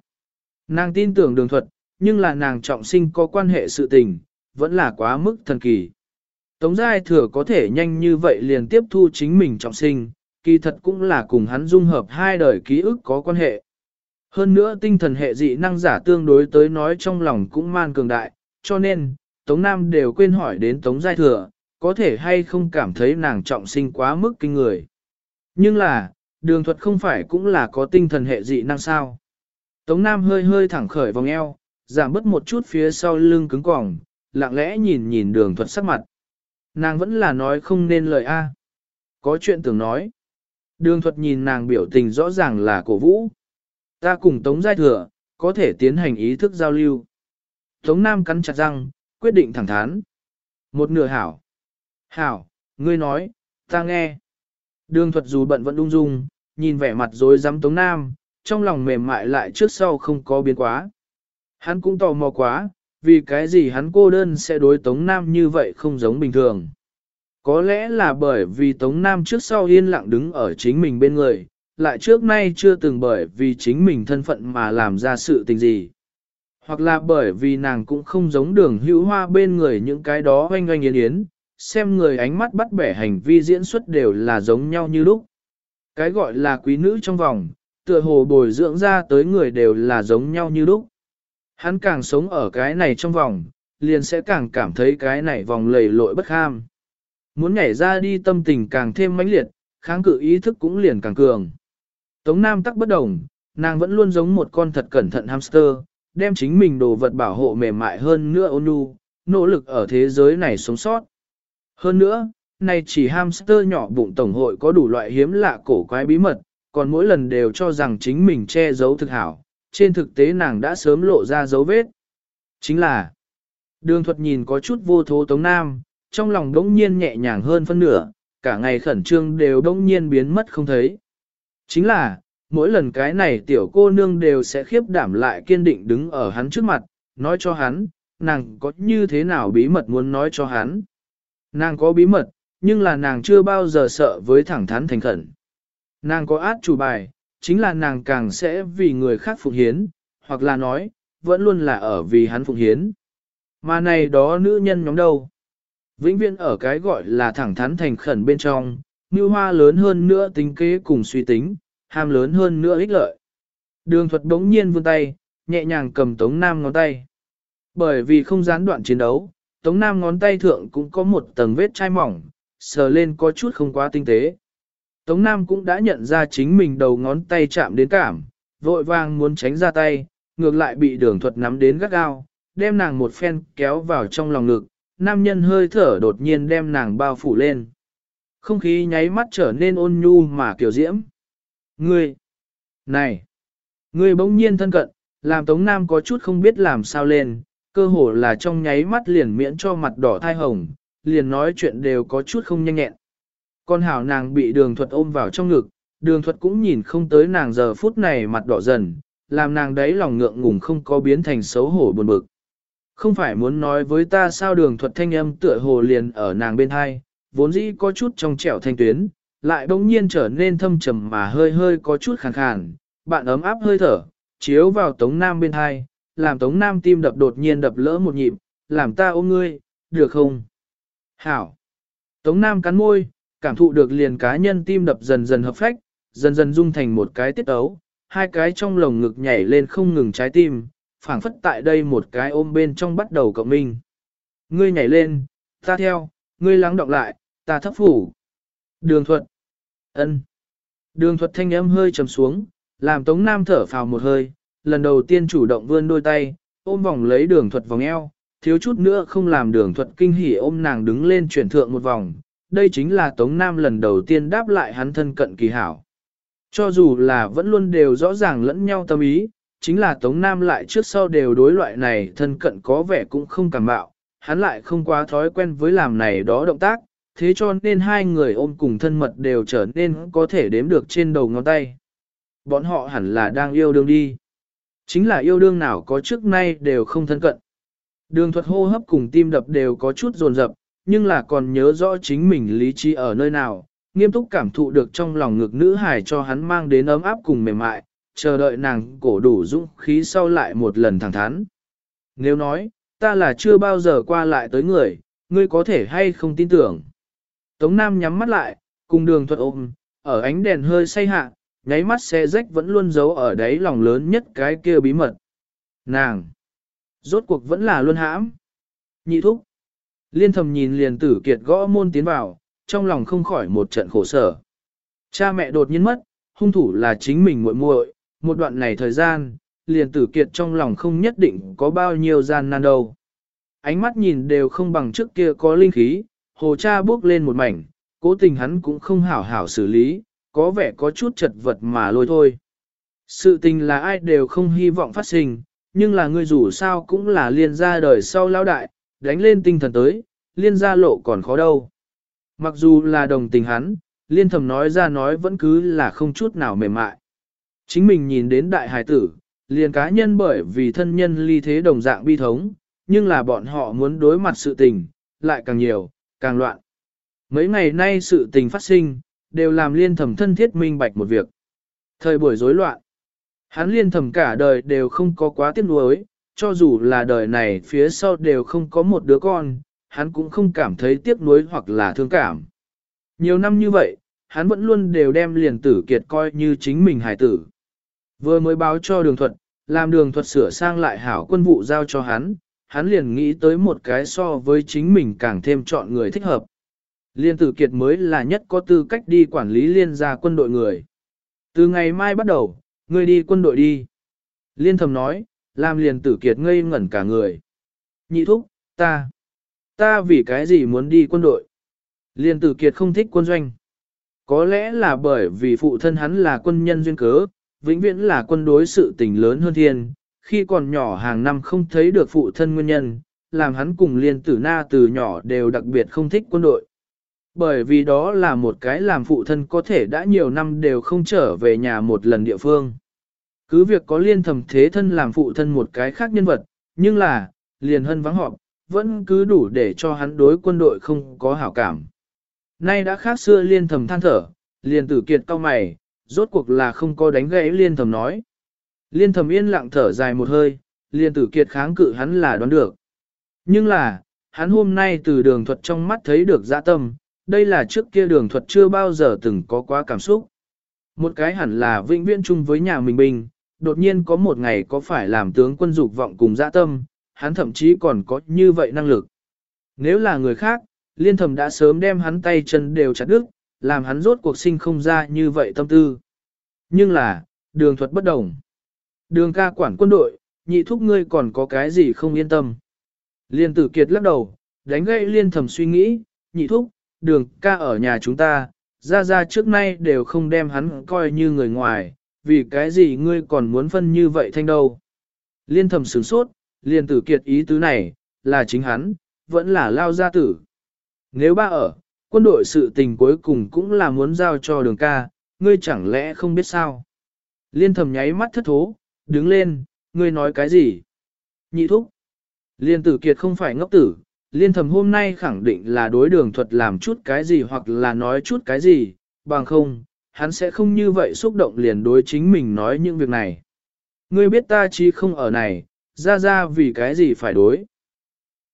Nàng tin tưởng đường thuật, nhưng là nàng trọng sinh có quan hệ sự tình, vẫn là quá mức thần kỳ. Tống Giai Thừa có thể nhanh như vậy liền tiếp thu chính mình trọng sinh, kỳ thật cũng là cùng hắn dung hợp hai đời ký ức có quan hệ. Hơn nữa tinh thần hệ dị năng giả tương đối tới nói trong lòng cũng man cường đại, cho nên, Tống Nam đều quên hỏi đến Tống Giai Thừa, có thể hay không cảm thấy nàng trọng sinh quá mức kinh người. Nhưng là, đường thuật không phải cũng là có tinh thần hệ dị năng sao. Tống Nam hơi hơi thẳng khởi vòng eo, giảm bớt một chút phía sau lưng cứng cỏng, lặng lẽ nhìn nhìn đường thuật sắc mặt. Nàng vẫn là nói không nên lời A. Có chuyện tưởng nói. Đường thuật nhìn nàng biểu tình rõ ràng là cổ vũ. Ta cùng Tống Giai Thừa, có thể tiến hành ý thức giao lưu. Tống Nam cắn chặt răng, quyết định thẳng thắn. Một nửa hảo. Hảo, ngươi nói, ta nghe. Đường thuật dù bận vẫn ung dung, nhìn vẻ mặt rồi dám Tống Nam, trong lòng mềm mại lại trước sau không có biến quá. Hắn cũng tò mò quá, vì cái gì hắn cô đơn sẽ đối Tống Nam như vậy không giống bình thường. Có lẽ là bởi vì Tống Nam trước sau yên lặng đứng ở chính mình bên người, lại trước nay chưa từng bởi vì chính mình thân phận mà làm ra sự tình gì. Hoặc là bởi vì nàng cũng không giống đường hữu hoa bên người những cái đó oanh oanh yến yến, xem người ánh mắt bắt bẻ hành vi diễn xuất đều là giống nhau như lúc. Cái gọi là quý nữ trong vòng, tựa hồ bồi dưỡng ra tới người đều là giống nhau như lúc. Hắn càng sống ở cái này trong vòng, liền sẽ càng cảm thấy cái này vòng lầy lội bất ham. Muốn nhảy ra đi tâm tình càng thêm mãnh liệt, kháng cự ý thức cũng liền càng cường. Tống Nam tắc bất đồng, nàng vẫn luôn giống một con thật cẩn thận hamster, đem chính mình đồ vật bảo hộ mềm mại hơn nữa ôn nhu, nỗ lực ở thế giới này sống sót. Hơn nữa, này chỉ hamster nhỏ bụng tổng hội có đủ loại hiếm lạ cổ quái bí mật, còn mỗi lần đều cho rằng chính mình che giấu thực hảo, trên thực tế nàng đã sớm lộ ra dấu vết. Chính là, đường thuật nhìn có chút vô thố Tống Nam, trong lòng đống nhiên nhẹ nhàng hơn phân nửa, cả ngày khẩn trương đều đống nhiên biến mất không thấy. Chính là, mỗi lần cái này tiểu cô nương đều sẽ khiếp đảm lại kiên định đứng ở hắn trước mặt, nói cho hắn, nàng có như thế nào bí mật muốn nói cho hắn. Nàng có bí mật, nhưng là nàng chưa bao giờ sợ với thẳng thắn thành khẩn. Nàng có át chủ bài, chính là nàng càng sẽ vì người khác phụng hiến, hoặc là nói, vẫn luôn là ở vì hắn phụng hiến. Mà này đó nữ nhân nhóm đâu? Vĩnh viễn ở cái gọi là thẳng thắn thành khẩn bên trong, như hoa lớn hơn nữa tính kế cùng suy tính, ham lớn hơn nữa ích lợi. Đường thuật đống nhiên vươn tay, nhẹ nhàng cầm Tống Nam ngón tay. Bởi vì không gián đoạn chiến đấu, Tống Nam ngón tay thượng cũng có một tầng vết chai mỏng, sờ lên có chút không quá tinh tế. Tống Nam cũng đã nhận ra chính mình đầu ngón tay chạm đến cảm, vội vàng muốn tránh ra tay, ngược lại bị đường thuật nắm đến gắt gao, đem nàng một phen kéo vào trong lòng ngực, nam nhân hơi thở đột nhiên đem nàng bao phủ lên. Không khí nháy mắt trở nên ôn nhu mà kiểu diễm. Ngươi! Này! Ngươi bỗng nhiên thân cận, làm Tống Nam có chút không biết làm sao lên, cơ hồ là trong nháy mắt liền miễn cho mặt đỏ thai hồng, liền nói chuyện đều có chút không nhanh nhẹn. Con hảo nàng bị đường thuật ôm vào trong ngực, đường thuật cũng nhìn không tới nàng giờ phút này mặt đỏ dần, làm nàng đấy lòng ngượng ngùng không có biến thành xấu hổ buồn bực. Không phải muốn nói với ta sao đường thuật thanh âm tựa hồ liền ở nàng bên hai, vốn dĩ có chút trong trẻo thanh tuyến, lại bỗng nhiên trở nên thâm trầm mà hơi hơi có chút khàn khàn, bạn ấm áp hơi thở, chiếu vào tống nam bên hai, làm tống nam tim đập đột nhiên đập lỡ một nhịp, làm ta ôm ngươi, được không? Hảo! Tống nam cắn môi, cảm thụ được liền cá nhân tim đập dần dần hợp phách, dần dần dung thành một cái tiết ấu, hai cái trong lồng ngực nhảy lên không ngừng trái tim, phảng phất tại đây một cái ôm bên trong bắt đầu cộng minh. Ngươi nhảy lên, ta theo, ngươi lắng đọng lại, ta thấp phủ. Đường thuật. ân. Đường thuật thanh âm hơi trầm xuống, làm Tống Nam thở phào một hơi, lần đầu tiên chủ động vươn đôi tay, ôm vòng lấy đường thuật vòng eo, thiếu chút nữa không làm đường thuật kinh hỉ ôm nàng đứng lên chuyển thượng một vòng. Đây chính là Tống Nam lần đầu tiên đáp lại hắn thân cận kỳ hảo. Cho dù là vẫn luôn đều rõ ràng lẫn nhau tâm ý, chính là Tống Nam lại trước sau đều đối loại này thân cận có vẻ cũng không cảm bạo, hắn lại không quá thói quen với làm này đó động tác, thế cho nên hai người ôm cùng thân mật đều trở nên có thể đếm được trên đầu ngón tay. Bọn họ hẳn là đang yêu đương đi. Chính là yêu đương nào có trước nay đều không thân cận. Đường thuật hô hấp cùng tim đập đều có chút dồn dập, nhưng là còn nhớ rõ chính mình lý trí ở nơi nào, nghiêm túc cảm thụ được trong lòng ngực nữ hài cho hắn mang đến ấm áp cùng mềm mại, chờ đợi nàng cổ đủ dũng khí sau lại một lần thẳng thắn. Nếu nói, ta là chưa bao giờ qua lại tới người, ngươi có thể hay không tin tưởng. Tống Nam nhắm mắt lại, cùng đường thuật ôm, ở ánh đèn hơi say hạ, nháy mắt xe rách vẫn luôn giấu ở đáy lòng lớn nhất cái kia bí mật. Nàng! Rốt cuộc vẫn là luôn hãm. Nhị thúc! Liên thầm nhìn liền tử kiệt gõ môn tiến vào, trong lòng không khỏi một trận khổ sở. Cha mẹ đột nhiên mất, hung thủ là chính mình muội muội, một đoạn này thời gian, liền tử kiệt trong lòng không nhất định có bao nhiêu gian nan đâu. Ánh mắt nhìn đều không bằng trước kia có linh khí, hồ cha bước lên một mảnh, cố tình hắn cũng không hảo hảo xử lý, có vẻ có chút chật vật mà lôi thôi. Sự tình là ai đều không hy vọng phát sinh, nhưng là người dù sao cũng là liên gia đời sau lao đại, đánh lên tinh thần tới, liên gia lộ còn khó đâu. Mặc dù là đồng tình hắn, liên thầm nói ra nói vẫn cứ là không chút nào mềm mại. Chính mình nhìn đến đại hải tử, liền cá nhân bởi vì thân nhân ly thế đồng dạng bi thống, nhưng là bọn họ muốn đối mặt sự tình, lại càng nhiều, càng loạn. Mấy ngày nay sự tình phát sinh, đều làm liên thầm thân thiết minh bạch một việc. Thời buổi rối loạn, hắn liên thầm cả đời đều không có quá tiếc nuối, cho dù là đời này phía sau đều không có một đứa con, hắn cũng không cảm thấy tiếc nuối hoặc là thương cảm. Nhiều năm như vậy, hắn vẫn luôn đều đem liền tử kiệt coi như chính mình hài tử. Vừa mới báo cho đường thuật, làm đường thuật sửa sang lại hảo quân vụ giao cho hắn, hắn liền nghĩ tới một cái so với chính mình càng thêm chọn người thích hợp. Liên tử kiệt mới là nhất có tư cách đi quản lý liên gia quân đội người. Từ ngày mai bắt đầu, ngươi đi quân đội đi. Liên thầm nói, làm liền tử kiệt ngây ngẩn cả người. Nhị thúc, ta, ta vì cái gì muốn đi quân đội? Liên tử kiệt không thích quân doanh. Có lẽ là bởi vì phụ thân hắn là quân nhân duyên cớ, vĩnh viễn là quân đối sự tình lớn hơn thiên, khi còn nhỏ hàng năm không thấy được phụ thân nguyên nhân, làm hắn cùng liên tử na từ nhỏ đều đặc biệt không thích quân đội. Bởi vì đó là một cái làm phụ thân có thể đã nhiều năm đều không trở về nhà một lần địa phương. Cứ việc có liên thầm thế thân làm phụ thân một cái khác nhân vật, nhưng là, liền hân vắng họp, vẫn cứ đủ để cho hắn đối quân đội không có hảo cảm. Nay đã khác xưa liên thầm than thở, liền tử kiệt cao mày, rốt cuộc là không có đánh gãy liên thầm nói. Liên thầm yên lặng thở dài một hơi, liền tử kiệt kháng cự hắn là đoán được. Nhưng là, hắn hôm nay từ đường thuật trong mắt thấy được dạ tâm, đây là trước kia đường thuật chưa bao giờ từng có quá cảm xúc. Một cái hẳn là vĩnh viễn chung với nhà mình bình, đột nhiên có một ngày có phải làm tướng quân dục vọng cùng dạ tâm, hắn thậm chí còn có như vậy năng lực. Nếu là người khác, liên thầm đã sớm đem hắn tay chân đều chặt đứt, làm hắn rốt cuộc sinh không ra như vậy tâm tư. Nhưng là, đường thuật bất đồng. Đường ca quản quân đội, nhị thúc ngươi còn có cái gì không yên tâm. Liên tử kiệt lắc đầu, đánh gậy liên thầm suy nghĩ, nhị thúc, đường ca ở nhà chúng ta, ra ra trước nay đều không đem hắn coi như người ngoài, vì cái gì ngươi còn muốn phân như vậy thanh đâu. Liên thầm sửng sốt, liên tử kiệt ý tứ này, là chính hắn, vẫn là lao gia tử. Nếu ba ở, quân đội sự tình cuối cùng cũng là muốn giao cho đường ca, ngươi chẳng lẽ không biết sao. Liên thầm nháy mắt thất thố, đứng lên, ngươi nói cái gì? Nhị thúc. Liên tử kiệt không phải ngốc tử, liên thầm hôm nay khẳng định là đối đường thuật làm chút cái gì hoặc là nói chút cái gì, bằng không, hắn sẽ không như vậy xúc động liền đối chính mình nói những việc này. Ngươi biết ta chi không ở này, ra ra vì cái gì phải đối.